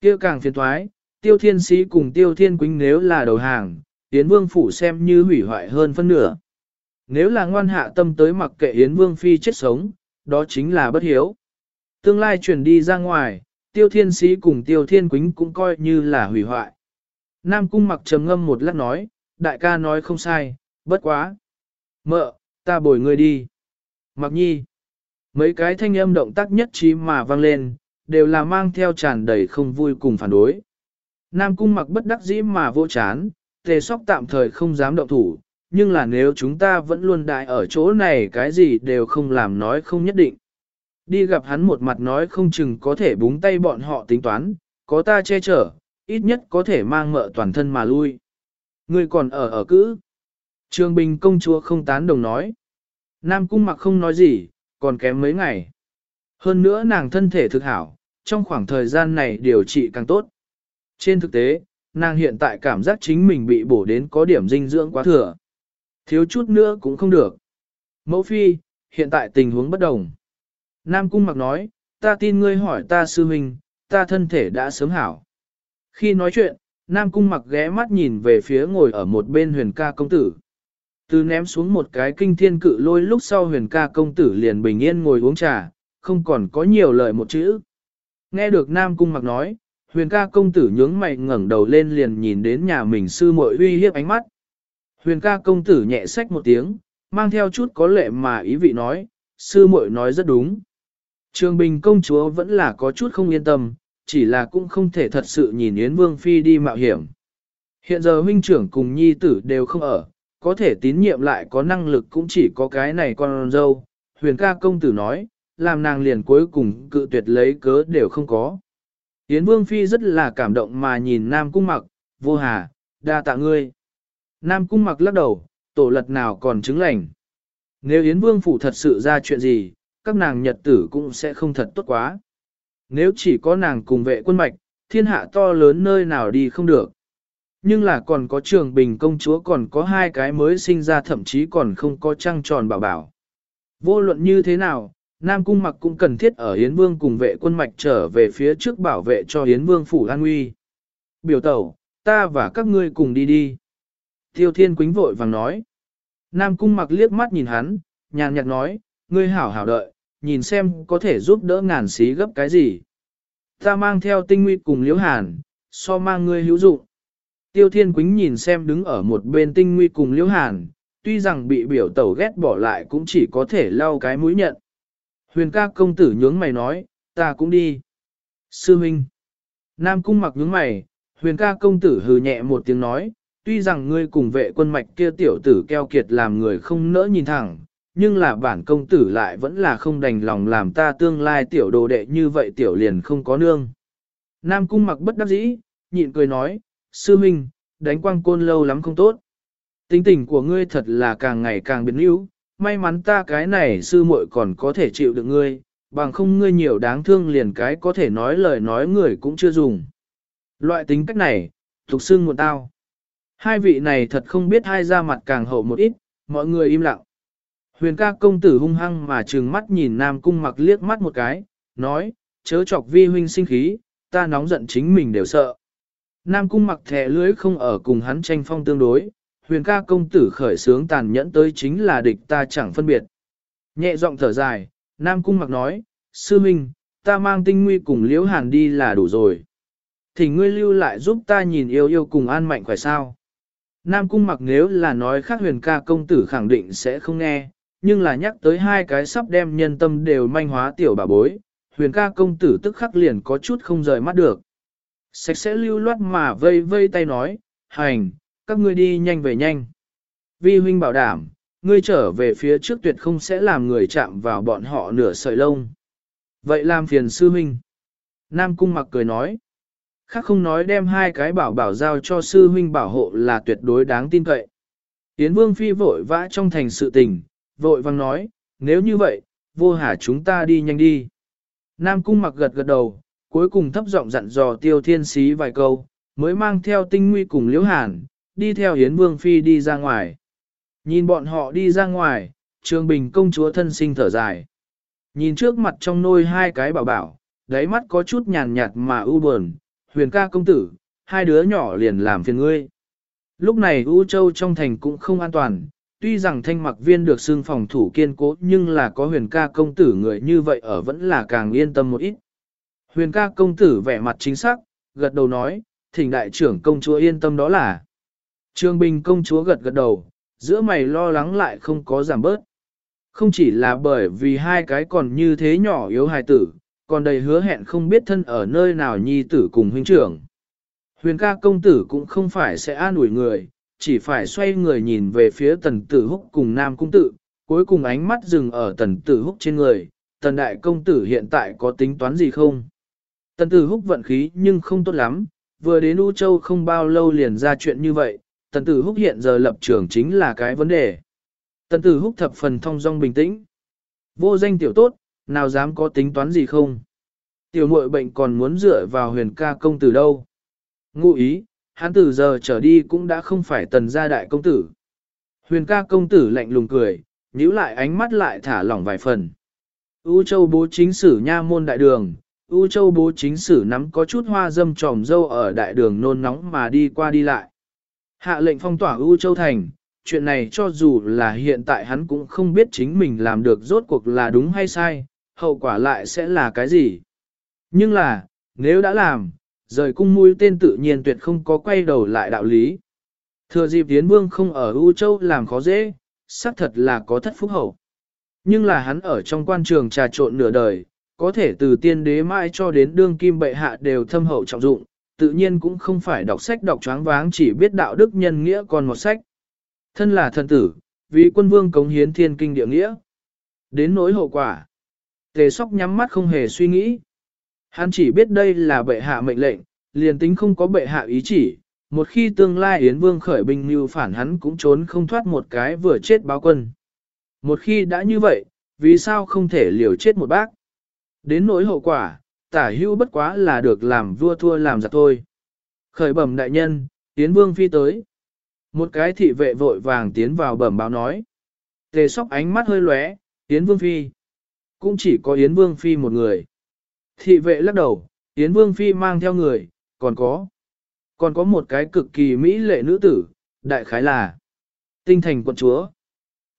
kia càng phiền thoái, Tiêu Thiên Sĩ cùng Tiêu Thiên Quýnh nếu là đầu hàng, Yến Vương Phủ xem như hủy hoại hơn phân nửa. Nếu là ngoan hạ tâm tới mặc kệ Yến Vương Phi chết sống, đó chính là bất hiếu. Tương lai chuyển đi ra ngoài, tiêu thiên sĩ cùng tiêu thiên quính cũng coi như là hủy hoại. Nam cung mặc trầm ngâm một lát nói, đại ca nói không sai, bất quá. Mợ, ta bồi ngươi đi. Mặc nhi. Mấy cái thanh âm động tác nhất trí mà vang lên, đều là mang theo tràn đầy không vui cùng phản đối. Nam cung mặc bất đắc dĩ mà vô chán, tề sóc tạm thời không dám động thủ, nhưng là nếu chúng ta vẫn luôn đại ở chỗ này cái gì đều không làm nói không nhất định. Đi gặp hắn một mặt nói không chừng có thể búng tay bọn họ tính toán, có ta che chở, ít nhất có thể mang mợ toàn thân mà lui. Ngươi còn ở ở cữ. trương Bình công chúa không tán đồng nói. Nam cung mặc không nói gì, còn kém mấy ngày. Hơn nữa nàng thân thể thực hảo, trong khoảng thời gian này điều trị càng tốt. Trên thực tế, nàng hiện tại cảm giác chính mình bị bổ đến có điểm dinh dưỡng quá thừa. Thiếu chút nữa cũng không được. Mẫu phi, hiện tại tình huống bất đồng. Nam Cung mặc nói, ta tin ngươi hỏi ta sư huynh, ta thân thể đã sớm hảo. Khi nói chuyện, Nam Cung mặc ghé mắt nhìn về phía ngồi ở một bên huyền ca công tử. Từ ném xuống một cái kinh thiên cự lôi lúc sau huyền ca công tử liền bình yên ngồi uống trà, không còn có nhiều lời một chữ. Nghe được Nam Cung mặc nói, huyền ca công tử nhướng mày ngẩng đầu lên liền nhìn đến nhà mình sư muội uy hiếp ánh mắt. Huyền ca công tử nhẹ sách một tiếng, mang theo chút có lệ mà ý vị nói, sư muội nói rất đúng. Trường Bình công chúa vẫn là có chút không yên tâm, chỉ là cũng không thể thật sự nhìn Yến Vương Phi đi mạo hiểm. Hiện giờ huynh trưởng cùng nhi tử đều không ở, có thể tín nhiệm lại có năng lực cũng chỉ có cái này con dâu. Huyền ca công tử nói, làm nàng liền cuối cùng cự tuyệt lấy cớ đều không có. Yến Vương Phi rất là cảm động mà nhìn Nam Cung mặc, vô hà, đa tạ ngươi. Nam Cung mặc lắc đầu, tổ lật nào còn chứng lành. Nếu Yến Vương Phủ thật sự ra chuyện gì, các nàng nhật tử cũng sẽ không thật tốt quá. Nếu chỉ có nàng cùng vệ quân mạch, thiên hạ to lớn nơi nào đi không được. Nhưng là còn có trường bình công chúa còn có hai cái mới sinh ra thậm chí còn không có trăng tròn bảo bảo. Vô luận như thế nào, Nam Cung mặc cũng cần thiết ở Hiến Vương cùng vệ quân mạch trở về phía trước bảo vệ cho Hiến Vương phủ an nguy. Biểu tẩu, ta và các ngươi cùng đi đi. Tiêu Thiên Quýnh vội vàng nói. Nam Cung mặc liếc mắt nhìn hắn, nhàn nhạt nói, ngươi hảo hảo đợi, nhìn xem có thể giúp đỡ ngàn xí gấp cái gì. Ta mang theo tinh nguy cùng liễu hàn, so mang ngươi hữu dụng. Tiêu Thiên Quýnh nhìn xem đứng ở một bên tinh nguy cùng liễu hàn, tuy rằng bị biểu tẩu ghét bỏ lại cũng chỉ có thể lau cái mũi nhận. Huyền ca công tử nhướng mày nói, ta cũng đi. Sư Minh. Nam cung mặc nhướng mày, huyền ca công tử hừ nhẹ một tiếng nói, tuy rằng ngươi cùng vệ quân mạch kia tiểu tử keo kiệt làm người không nỡ nhìn thẳng, nhưng là bản công tử lại vẫn là không đành lòng làm ta tương lai tiểu đồ đệ như vậy tiểu liền không có nương. Nam cung mặc bất đắc dĩ, nhịn cười nói, sư minh, đánh quang côn lâu lắm không tốt. Tính tình của ngươi thật là càng ngày càng biến yếu, may mắn ta cái này sư muội còn có thể chịu được ngươi, bằng không ngươi nhiều đáng thương liền cái có thể nói lời nói người cũng chưa dùng. Loại tính cách này, thuộc xương một tao. Hai vị này thật không biết hai ra mặt càng hậu một ít, mọi người im lặng. Huyền ca công tử hung hăng mà trừng mắt nhìn Nam Cung mặc liếc mắt một cái, nói, chớ chọc vi huynh sinh khí, ta nóng giận chính mình đều sợ. Nam Cung mặc thẻ lưới không ở cùng hắn tranh phong tương đối, huyền ca công tử khởi sướng tàn nhẫn tới chính là địch ta chẳng phân biệt. Nhẹ giọng thở dài, Nam Cung mặc nói, sư minh, ta mang tinh nguy cùng liễu hàn đi là đủ rồi. Thì ngươi lưu lại giúp ta nhìn yêu yêu cùng an mạnh khỏe sao. Nam Cung mặc nếu là nói khác huyền ca công tử khẳng định sẽ không nghe, nhưng là nhắc tới hai cái sắp đem nhân tâm đều manh hóa tiểu bà bối, huyền ca công tử tức khắc liền có chút không rời mắt được. Sạch sẽ lưu loát mà vây vây tay nói, hành, các ngươi đi nhanh về nhanh. Vi huynh bảo đảm, ngươi trở về phía trước tuyệt không sẽ làm người chạm vào bọn họ nửa sợi lông. Vậy làm phiền sư huynh. Nam cung mặc cười nói. Khác không nói đem hai cái bảo bảo giao cho sư huynh bảo hộ là tuyệt đối đáng tin cậy. Yến Vương Phi vội vã trong thành sự tình, vội vang nói, nếu như vậy, vô hà chúng ta đi nhanh đi. Nam cung mặc gật gật đầu, cuối cùng thấp giọng dặn dò tiêu thiên sĩ vài câu, mới mang theo tinh nguy cùng liễu hàn, đi theo hiến Vương Phi đi ra ngoài. Nhìn bọn họ đi ra ngoài, Trường Bình công chúa thân sinh thở dài. Nhìn trước mặt trong nôi hai cái bảo bảo, đáy mắt có chút nhàn nhạt mà ưu buồn, huyền ca công tử, hai đứa nhỏ liền làm phiền ngươi. Lúc này U Châu trong thành cũng không an toàn, tuy rằng thanh mặc viên được xưng phòng thủ kiên cố nhưng là có huyền ca công tử người như vậy ở vẫn là càng yên tâm một ít. Huyền ca công tử vẻ mặt chính xác, gật đầu nói, thỉnh đại trưởng công chúa yên tâm đó là. Trương Bình công chúa gật gật đầu, giữa mày lo lắng lại không có giảm bớt. Không chỉ là bởi vì hai cái còn như thế nhỏ yếu hài tử, còn đầy hứa hẹn không biết thân ở nơi nào nhi tử cùng huynh trưởng. Huyền ca công tử cũng không phải sẽ an ủi người, chỉ phải xoay người nhìn về phía tần tử húc cùng nam cung tự, cuối cùng ánh mắt dừng ở tần tử húc trên người, tần đại công tử hiện tại có tính toán gì không? Tần tử húc vận khí nhưng không tốt lắm, vừa đến U Châu không bao lâu liền ra chuyện như vậy, tần tử húc hiện giờ lập trường chính là cái vấn đề. Tần tử húc thập phần thông dong bình tĩnh. Vô danh tiểu tốt, nào dám có tính toán gì không? Tiểu muội bệnh còn muốn dựa vào huyền ca công tử đâu? Ngụ ý, hắn từ giờ trở đi cũng đã không phải tần gia đại công tử. Huyền ca công tử lạnh lùng cười, nhíu lại ánh mắt lại thả lỏng vài phần. U châu bố chính sử nha môn đại đường, U châu bố chính sử nắm có chút hoa dâm tròm dâu ở đại đường nôn nóng mà đi qua đi lại. Hạ lệnh phong tỏa U châu thành, chuyện này cho dù là hiện tại hắn cũng không biết chính mình làm được rốt cuộc là đúng hay sai, hậu quả lại sẽ là cái gì. Nhưng là, nếu đã làm, rời cung mũi tên tự nhiên tuyệt không có quay đầu lại đạo lý. Thừa dịp Tiến Vương không ở U Châu làm khó dễ, xác thật là có thất phúc hậu. Nhưng là hắn ở trong quan trường trà trộn nửa đời, có thể từ tiên đế mãi cho đến đương kim bệ hạ đều thâm hậu trọng dụng, tự nhiên cũng không phải đọc sách đọc choáng váng chỉ biết đạo đức nhân nghĩa còn một sách. Thân là thần tử, vì quân vương cống hiến thiên kinh địa nghĩa. Đến nỗi hậu quả, tề sóc nhắm mắt không hề suy nghĩ. Hắn chỉ biết đây là bệ hạ mệnh lệnh, liền tính không có bệ hạ ý chỉ, một khi tương lai Yến Vương khởi binh mưu phản hắn cũng trốn không thoát một cái vừa chết báo quân. Một khi đã như vậy, vì sao không thể liều chết một bác? Đến nỗi hậu quả, tả hưu bất quá là được làm vua thua làm giặc thôi. Khởi bẩm đại nhân, Yến Vương phi tới. Một cái thị vệ vội vàng tiến vào bẩm báo nói. Tề sóc ánh mắt hơi lóe, Yến Vương phi. Cũng chỉ có Yến Vương phi một người. Thị vệ lắc đầu, Yến Vương Phi mang theo người, còn có. Còn có một cái cực kỳ mỹ lệ nữ tử, đại khái là tinh thành quận chúa.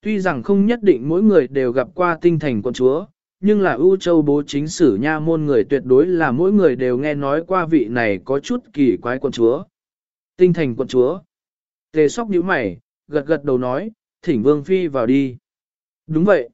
Tuy rằng không nhất định mỗi người đều gặp qua tinh thành quận chúa, nhưng là ưu châu bố chính sử nha môn người tuyệt đối là mỗi người đều nghe nói qua vị này có chút kỳ quái quận chúa. Tinh thành quận chúa. Tề sóc nhíu mày, gật gật đầu nói, thỉnh Vương Phi vào đi. Đúng vậy.